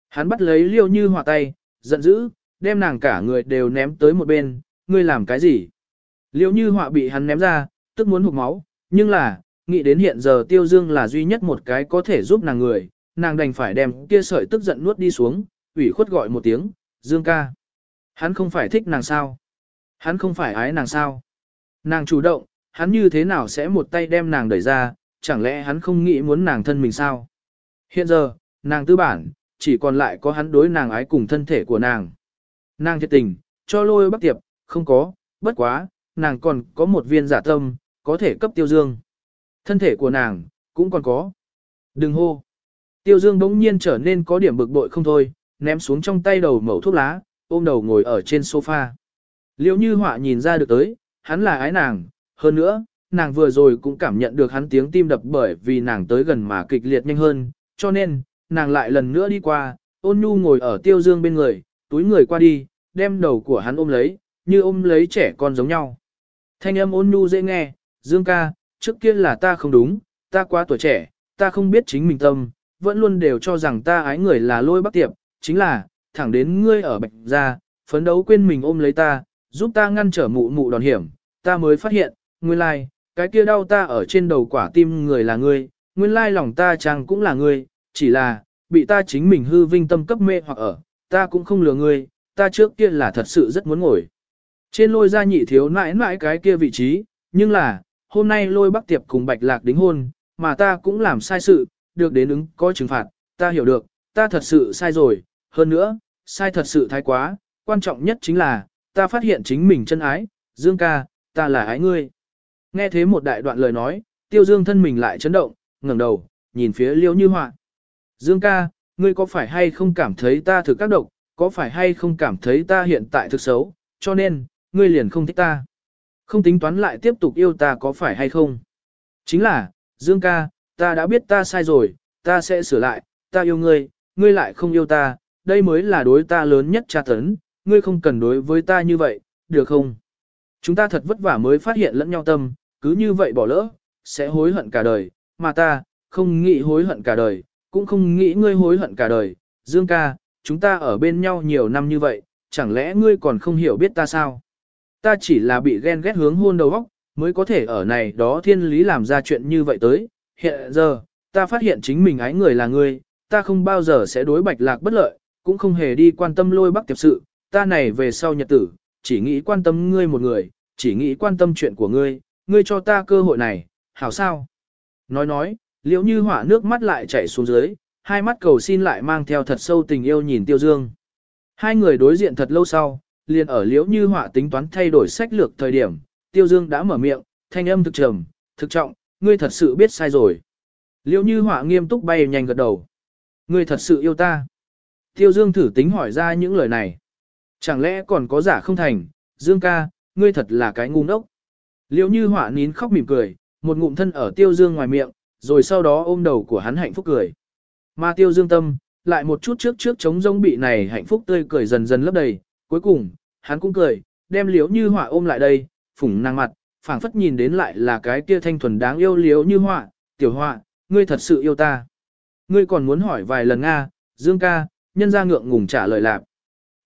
Hắn bắt lấy liễu như họa tay, giận dữ, đem nàng cả người đều ném tới một bên, ngươi làm cái gì? Liễu như họa bị hắn ném ra, tức muốn hụt máu, nhưng là, nghĩ đến hiện giờ tiêu dương là duy nhất một cái có thể giúp nàng người, nàng đành phải đem kia sợi tức giận nuốt đi xuống, ủy khuất gọi một tiếng, dương ca. Hắn không phải thích nàng sao? Hắn không phải ái nàng sao? Nàng chủ động, hắn như thế nào sẽ một tay đem nàng đẩy ra, chẳng lẽ hắn không nghĩ muốn nàng thân mình sao? Hiện giờ, nàng tư bản, chỉ còn lại có hắn đối nàng ái cùng thân thể của nàng. Nàng thiệt tình, cho lôi bắc tiệp, không có, bất quá, nàng còn có một viên giả tâm, có thể cấp tiêu dương. Thân thể của nàng, cũng còn có. Đừng hô. Tiêu dương bỗng nhiên trở nên có điểm bực bội không thôi, ném xuống trong tay đầu mẩu thuốc lá, ôm đầu ngồi ở trên sofa. Liễu như họa nhìn ra được tới, hắn là ái nàng, hơn nữa, nàng vừa rồi cũng cảm nhận được hắn tiếng tim đập bởi vì nàng tới gần mà kịch liệt nhanh hơn, cho nên, nàng lại lần nữa đi qua, ôn nhu ngồi ở tiêu dương bên người, túi người qua đi, đem đầu của hắn ôm lấy, như ôm lấy trẻ con giống nhau. Thanh âm ôn nhu dễ nghe, Dương ca, trước kia là ta không đúng, ta quá tuổi trẻ, ta không biết chính mình tâm, vẫn luôn đều cho rằng ta ái người là lôi bắc tiệp, chính là, thẳng đến ngươi ở bạch ra, phấn đấu quên mình ôm lấy ta, giúp ta ngăn trở mụ mụ đòn hiểm, ta mới phát hiện, nguyên lai, cái kia đau ta ở trên đầu quả tim người là ngươi, nguyên lai lòng ta chàng cũng là ngươi, chỉ là, bị ta chính mình hư vinh tâm cấp mê hoặc ở, ta cũng không lừa ngươi, ta trước kia là thật sự rất muốn ngồi. Trên lôi ra nhị thiếu nãi nãi cái kia vị trí, nhưng là, hôm nay lôi bắc tiệp cùng bạch lạc đính hôn, mà ta cũng làm sai sự, được đến ứng có trừng phạt, ta hiểu được, ta thật sự sai rồi, hơn nữa, sai thật sự thái quá, quan trọng nhất chính là, ta phát hiện chính mình chân ái, Dương ca, ta là ái ngươi. Nghe thế một đại đoạn lời nói, tiêu dương thân mình lại chấn động, ngẩng đầu, nhìn phía liêu như họa. Dương ca, ngươi có phải hay không cảm thấy ta thực các độc, có phải hay không cảm thấy ta hiện tại thực xấu, cho nên, ngươi liền không thích ta. Không tính toán lại tiếp tục yêu ta có phải hay không? Chính là, Dương ca, ta đã biết ta sai rồi, ta sẽ sửa lại, ta yêu ngươi, ngươi lại không yêu ta, đây mới là đối ta lớn nhất tra tấn, ngươi không cần đối với ta như vậy, được không? Chúng ta thật vất vả mới phát hiện lẫn nhau tâm, cứ như vậy bỏ lỡ, sẽ hối hận cả đời, mà ta, không nghĩ hối hận cả đời, cũng không nghĩ ngươi hối hận cả đời. Dương ca, chúng ta ở bên nhau nhiều năm như vậy, chẳng lẽ ngươi còn không hiểu biết ta sao? Ta chỉ là bị ghen ghét hướng hôn đầu óc, mới có thể ở này đó thiên lý làm ra chuyện như vậy tới. Hiện giờ, ta phát hiện chính mình ái người là ngươi, ta không bao giờ sẽ đối bạch lạc bất lợi, cũng không hề đi quan tâm lôi bắc tiệp sự, ta này về sau nhật tử, chỉ nghĩ quan tâm ngươi một người, chỉ nghĩ quan tâm chuyện của ngươi, ngươi cho ta cơ hội này, hảo sao? Nói nói, liễu như hỏa nước mắt lại chảy xuống dưới, hai mắt cầu xin lại mang theo thật sâu tình yêu nhìn tiêu dương. Hai người đối diện thật lâu sau, liền ở liễu như hỏa tính toán thay đổi sách lược thời điểm, tiêu dương đã mở miệng, thanh âm thực trầm, thực trọng, ngươi thật sự biết sai rồi. Liễu như hỏa nghiêm túc bay nhanh gật đầu. Ngươi thật sự yêu ta. Tiêu dương thử tính hỏi ra những lời này. Chẳng lẽ còn có giả không thành, dương ca, ngươi thật là cái ngu ngốc. Liễu như họa nín khóc mỉm cười, một ngụm thân ở tiêu dương ngoài miệng, rồi sau đó ôm đầu của hắn hạnh phúc cười. Mà tiêu dương tâm, lại một chút trước trước chống rông bị này hạnh phúc tươi cười dần dần lấp đầy, Cuối cùng, hắn cũng cười, đem Liễu như họa ôm lại đây, phủng nàng mặt, phảng phất nhìn đến lại là cái kia thanh thuần đáng yêu Liễu như họa, tiểu họa, ngươi thật sự yêu ta. Ngươi còn muốn hỏi vài lần Nga, Dương ca, nhân ra ngượng ngùng trả lời lạp.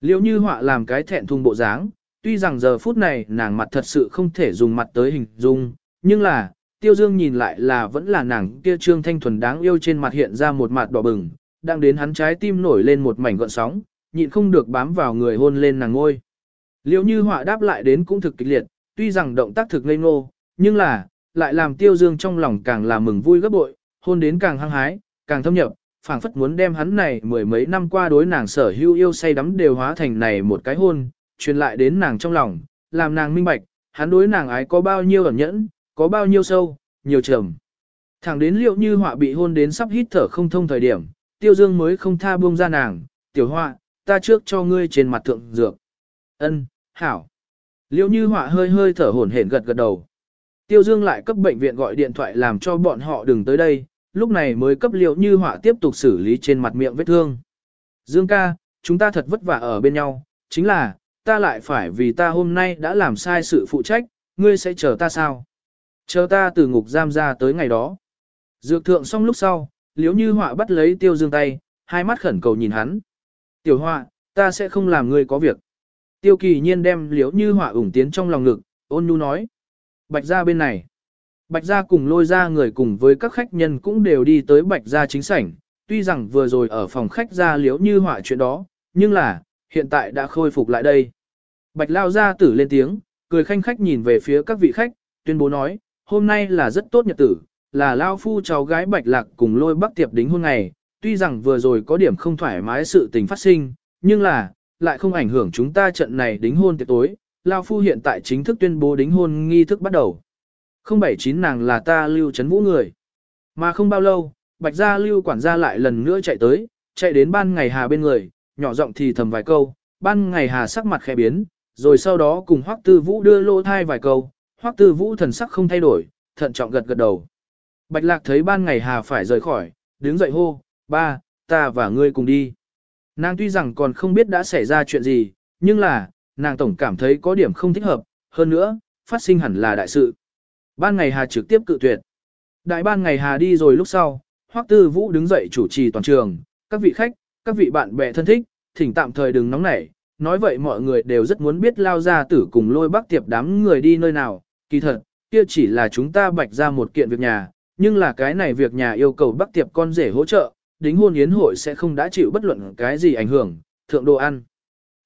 Liếu như họa làm cái thẹn thùng bộ dáng, tuy rằng giờ phút này nàng mặt thật sự không thể dùng mặt tới hình dung, nhưng là, tiêu dương nhìn lại là vẫn là nàng kia trương thanh thuần đáng yêu trên mặt hiện ra một mặt đỏ bừng, đang đến hắn trái tim nổi lên một mảnh gợn sóng, nhịn không được bám vào người hôn lên nàng ngôi. Liễu như họa đáp lại đến cũng thực kịch liệt, tuy rằng động tác thực ngây ngô, nhưng là, lại làm tiêu dương trong lòng càng là mừng vui gấp bội, hôn đến càng hăng hái, càng thâm nhập, phảng phất muốn đem hắn này mười mấy năm qua đối nàng sở hữu yêu say đắm đều hóa thành này một cái hôn, truyền lại đến nàng trong lòng, làm nàng minh bạch, hắn đối nàng ái có bao nhiêu ẩn nhẫn, có bao nhiêu sâu, nhiều trầm. Thẳng đến liệu như họa bị hôn đến sắp hít thở không thông thời điểm, tiêu dương mới không tha buông ra nàng, tiểu họa, ta trước cho ngươi trên mặt thượng dược. Ân, hảo. Liệu như họa hơi hơi thở hổn hển gật gật đầu. Tiêu Dương lại cấp bệnh viện gọi điện thoại làm cho bọn họ đừng tới đây, lúc này mới cấp liệu như họa tiếp tục xử lý trên mặt miệng vết thương. Dương ca, chúng ta thật vất vả ở bên nhau, chính là, ta lại phải vì ta hôm nay đã làm sai sự phụ trách, ngươi sẽ chờ ta sao? Chờ ta từ ngục giam ra tới ngày đó. Dược thượng xong lúc sau, liếu như họa bắt lấy tiêu dương tay, hai mắt khẩn cầu nhìn hắn. Tiểu họa, ta sẽ không làm ngươi có việc. Tiêu kỳ nhiên đem liếu như họa ủng tiến trong lòng ngực, ôn nhu nói. Bạch ra bên này. Bạch gia cùng lôi ra người cùng với các khách nhân cũng đều đi tới bạch gia chính sảnh, tuy rằng vừa rồi ở phòng khách gia liếu như họa chuyện đó, nhưng là, hiện tại đã khôi phục lại đây. Bạch lao gia tử lên tiếng, cười khanh khách nhìn về phía các vị khách, tuyên bố nói, hôm nay là rất tốt nhật tử, là lao phu cháu gái bạch lạc cùng lôi bắc tiệp đính hôn ngày, tuy rằng vừa rồi có điểm không thoải mái sự tình phát sinh, nhưng là, lại không ảnh hưởng chúng ta trận này đính hôn tiệc tối, lao phu hiện tại chính thức tuyên bố đính hôn nghi thức bắt đầu. Không bảy chín nàng là ta lưu chấn vũ người. Mà không bao lâu, bạch gia lưu quản gia lại lần nữa chạy tới, chạy đến ban ngày hà bên người, nhỏ giọng thì thầm vài câu, ban ngày hà sắc mặt khẽ biến, rồi sau đó cùng hoắc tư vũ đưa lô thai vài câu, hoắc tư vũ thần sắc không thay đổi, thận trọng gật gật đầu. Bạch lạc thấy ban ngày hà phải rời khỏi, đứng dậy hô, ba, ta và ngươi cùng đi. Nàng tuy rằng còn không biết đã xảy ra chuyện gì, nhưng là, nàng tổng cảm thấy có điểm không thích hợp, hơn nữa, phát sinh hẳn là đại sự. Ban ngày Hà trực tiếp cự tuyệt. Đại ban ngày Hà đi rồi lúc sau, Hoắc Tư Vũ đứng dậy chủ trì toàn trường, các vị khách, các vị bạn bè thân thích, thỉnh tạm thời đừng nóng nảy, nói vậy mọi người đều rất muốn biết lao ra tử cùng lôi bác tiệp đám người đi nơi nào, kỳ thật, kia chỉ là chúng ta bạch ra một kiện việc nhà, nhưng là cái này việc nhà yêu cầu bác tiệp con rể hỗ trợ, đính hôn yến hội sẽ không đã chịu bất luận cái gì ảnh hưởng, thượng đồ ăn.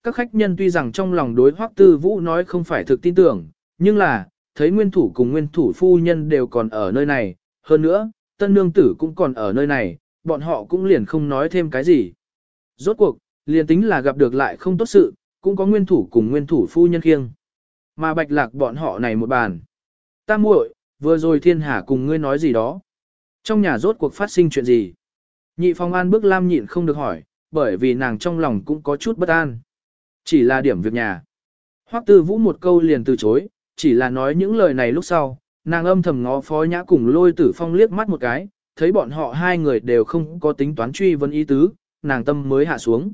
Các khách nhân tuy rằng trong lòng đối Hoắc Tư Vũ nói không phải thực tin tưởng, nhưng là, thấy nguyên thủ cùng nguyên thủ phu nhân đều còn ở nơi này, hơn nữa, tân nương tử cũng còn ở nơi này, bọn họ cũng liền không nói thêm cái gì. Rốt cuộc, liền tính là gặp được lại không tốt sự, cũng có nguyên thủ cùng nguyên thủ phu nhân khiêng. Mà bạch lạc bọn họ này một bàn. Ta muội, vừa rồi thiên hà cùng ngươi nói gì đó. Trong nhà rốt cuộc phát sinh chuyện gì? Nhị phong an bước lam nhịn không được hỏi, bởi vì nàng trong lòng cũng có chút bất an. Chỉ là điểm việc nhà. Hoắc tư vũ một câu liền từ chối, chỉ là nói những lời này lúc sau, nàng âm thầm ngó phó nhã cùng lôi tử phong liếc mắt một cái, thấy bọn họ hai người đều không có tính toán truy vấn ý tứ, nàng tâm mới hạ xuống.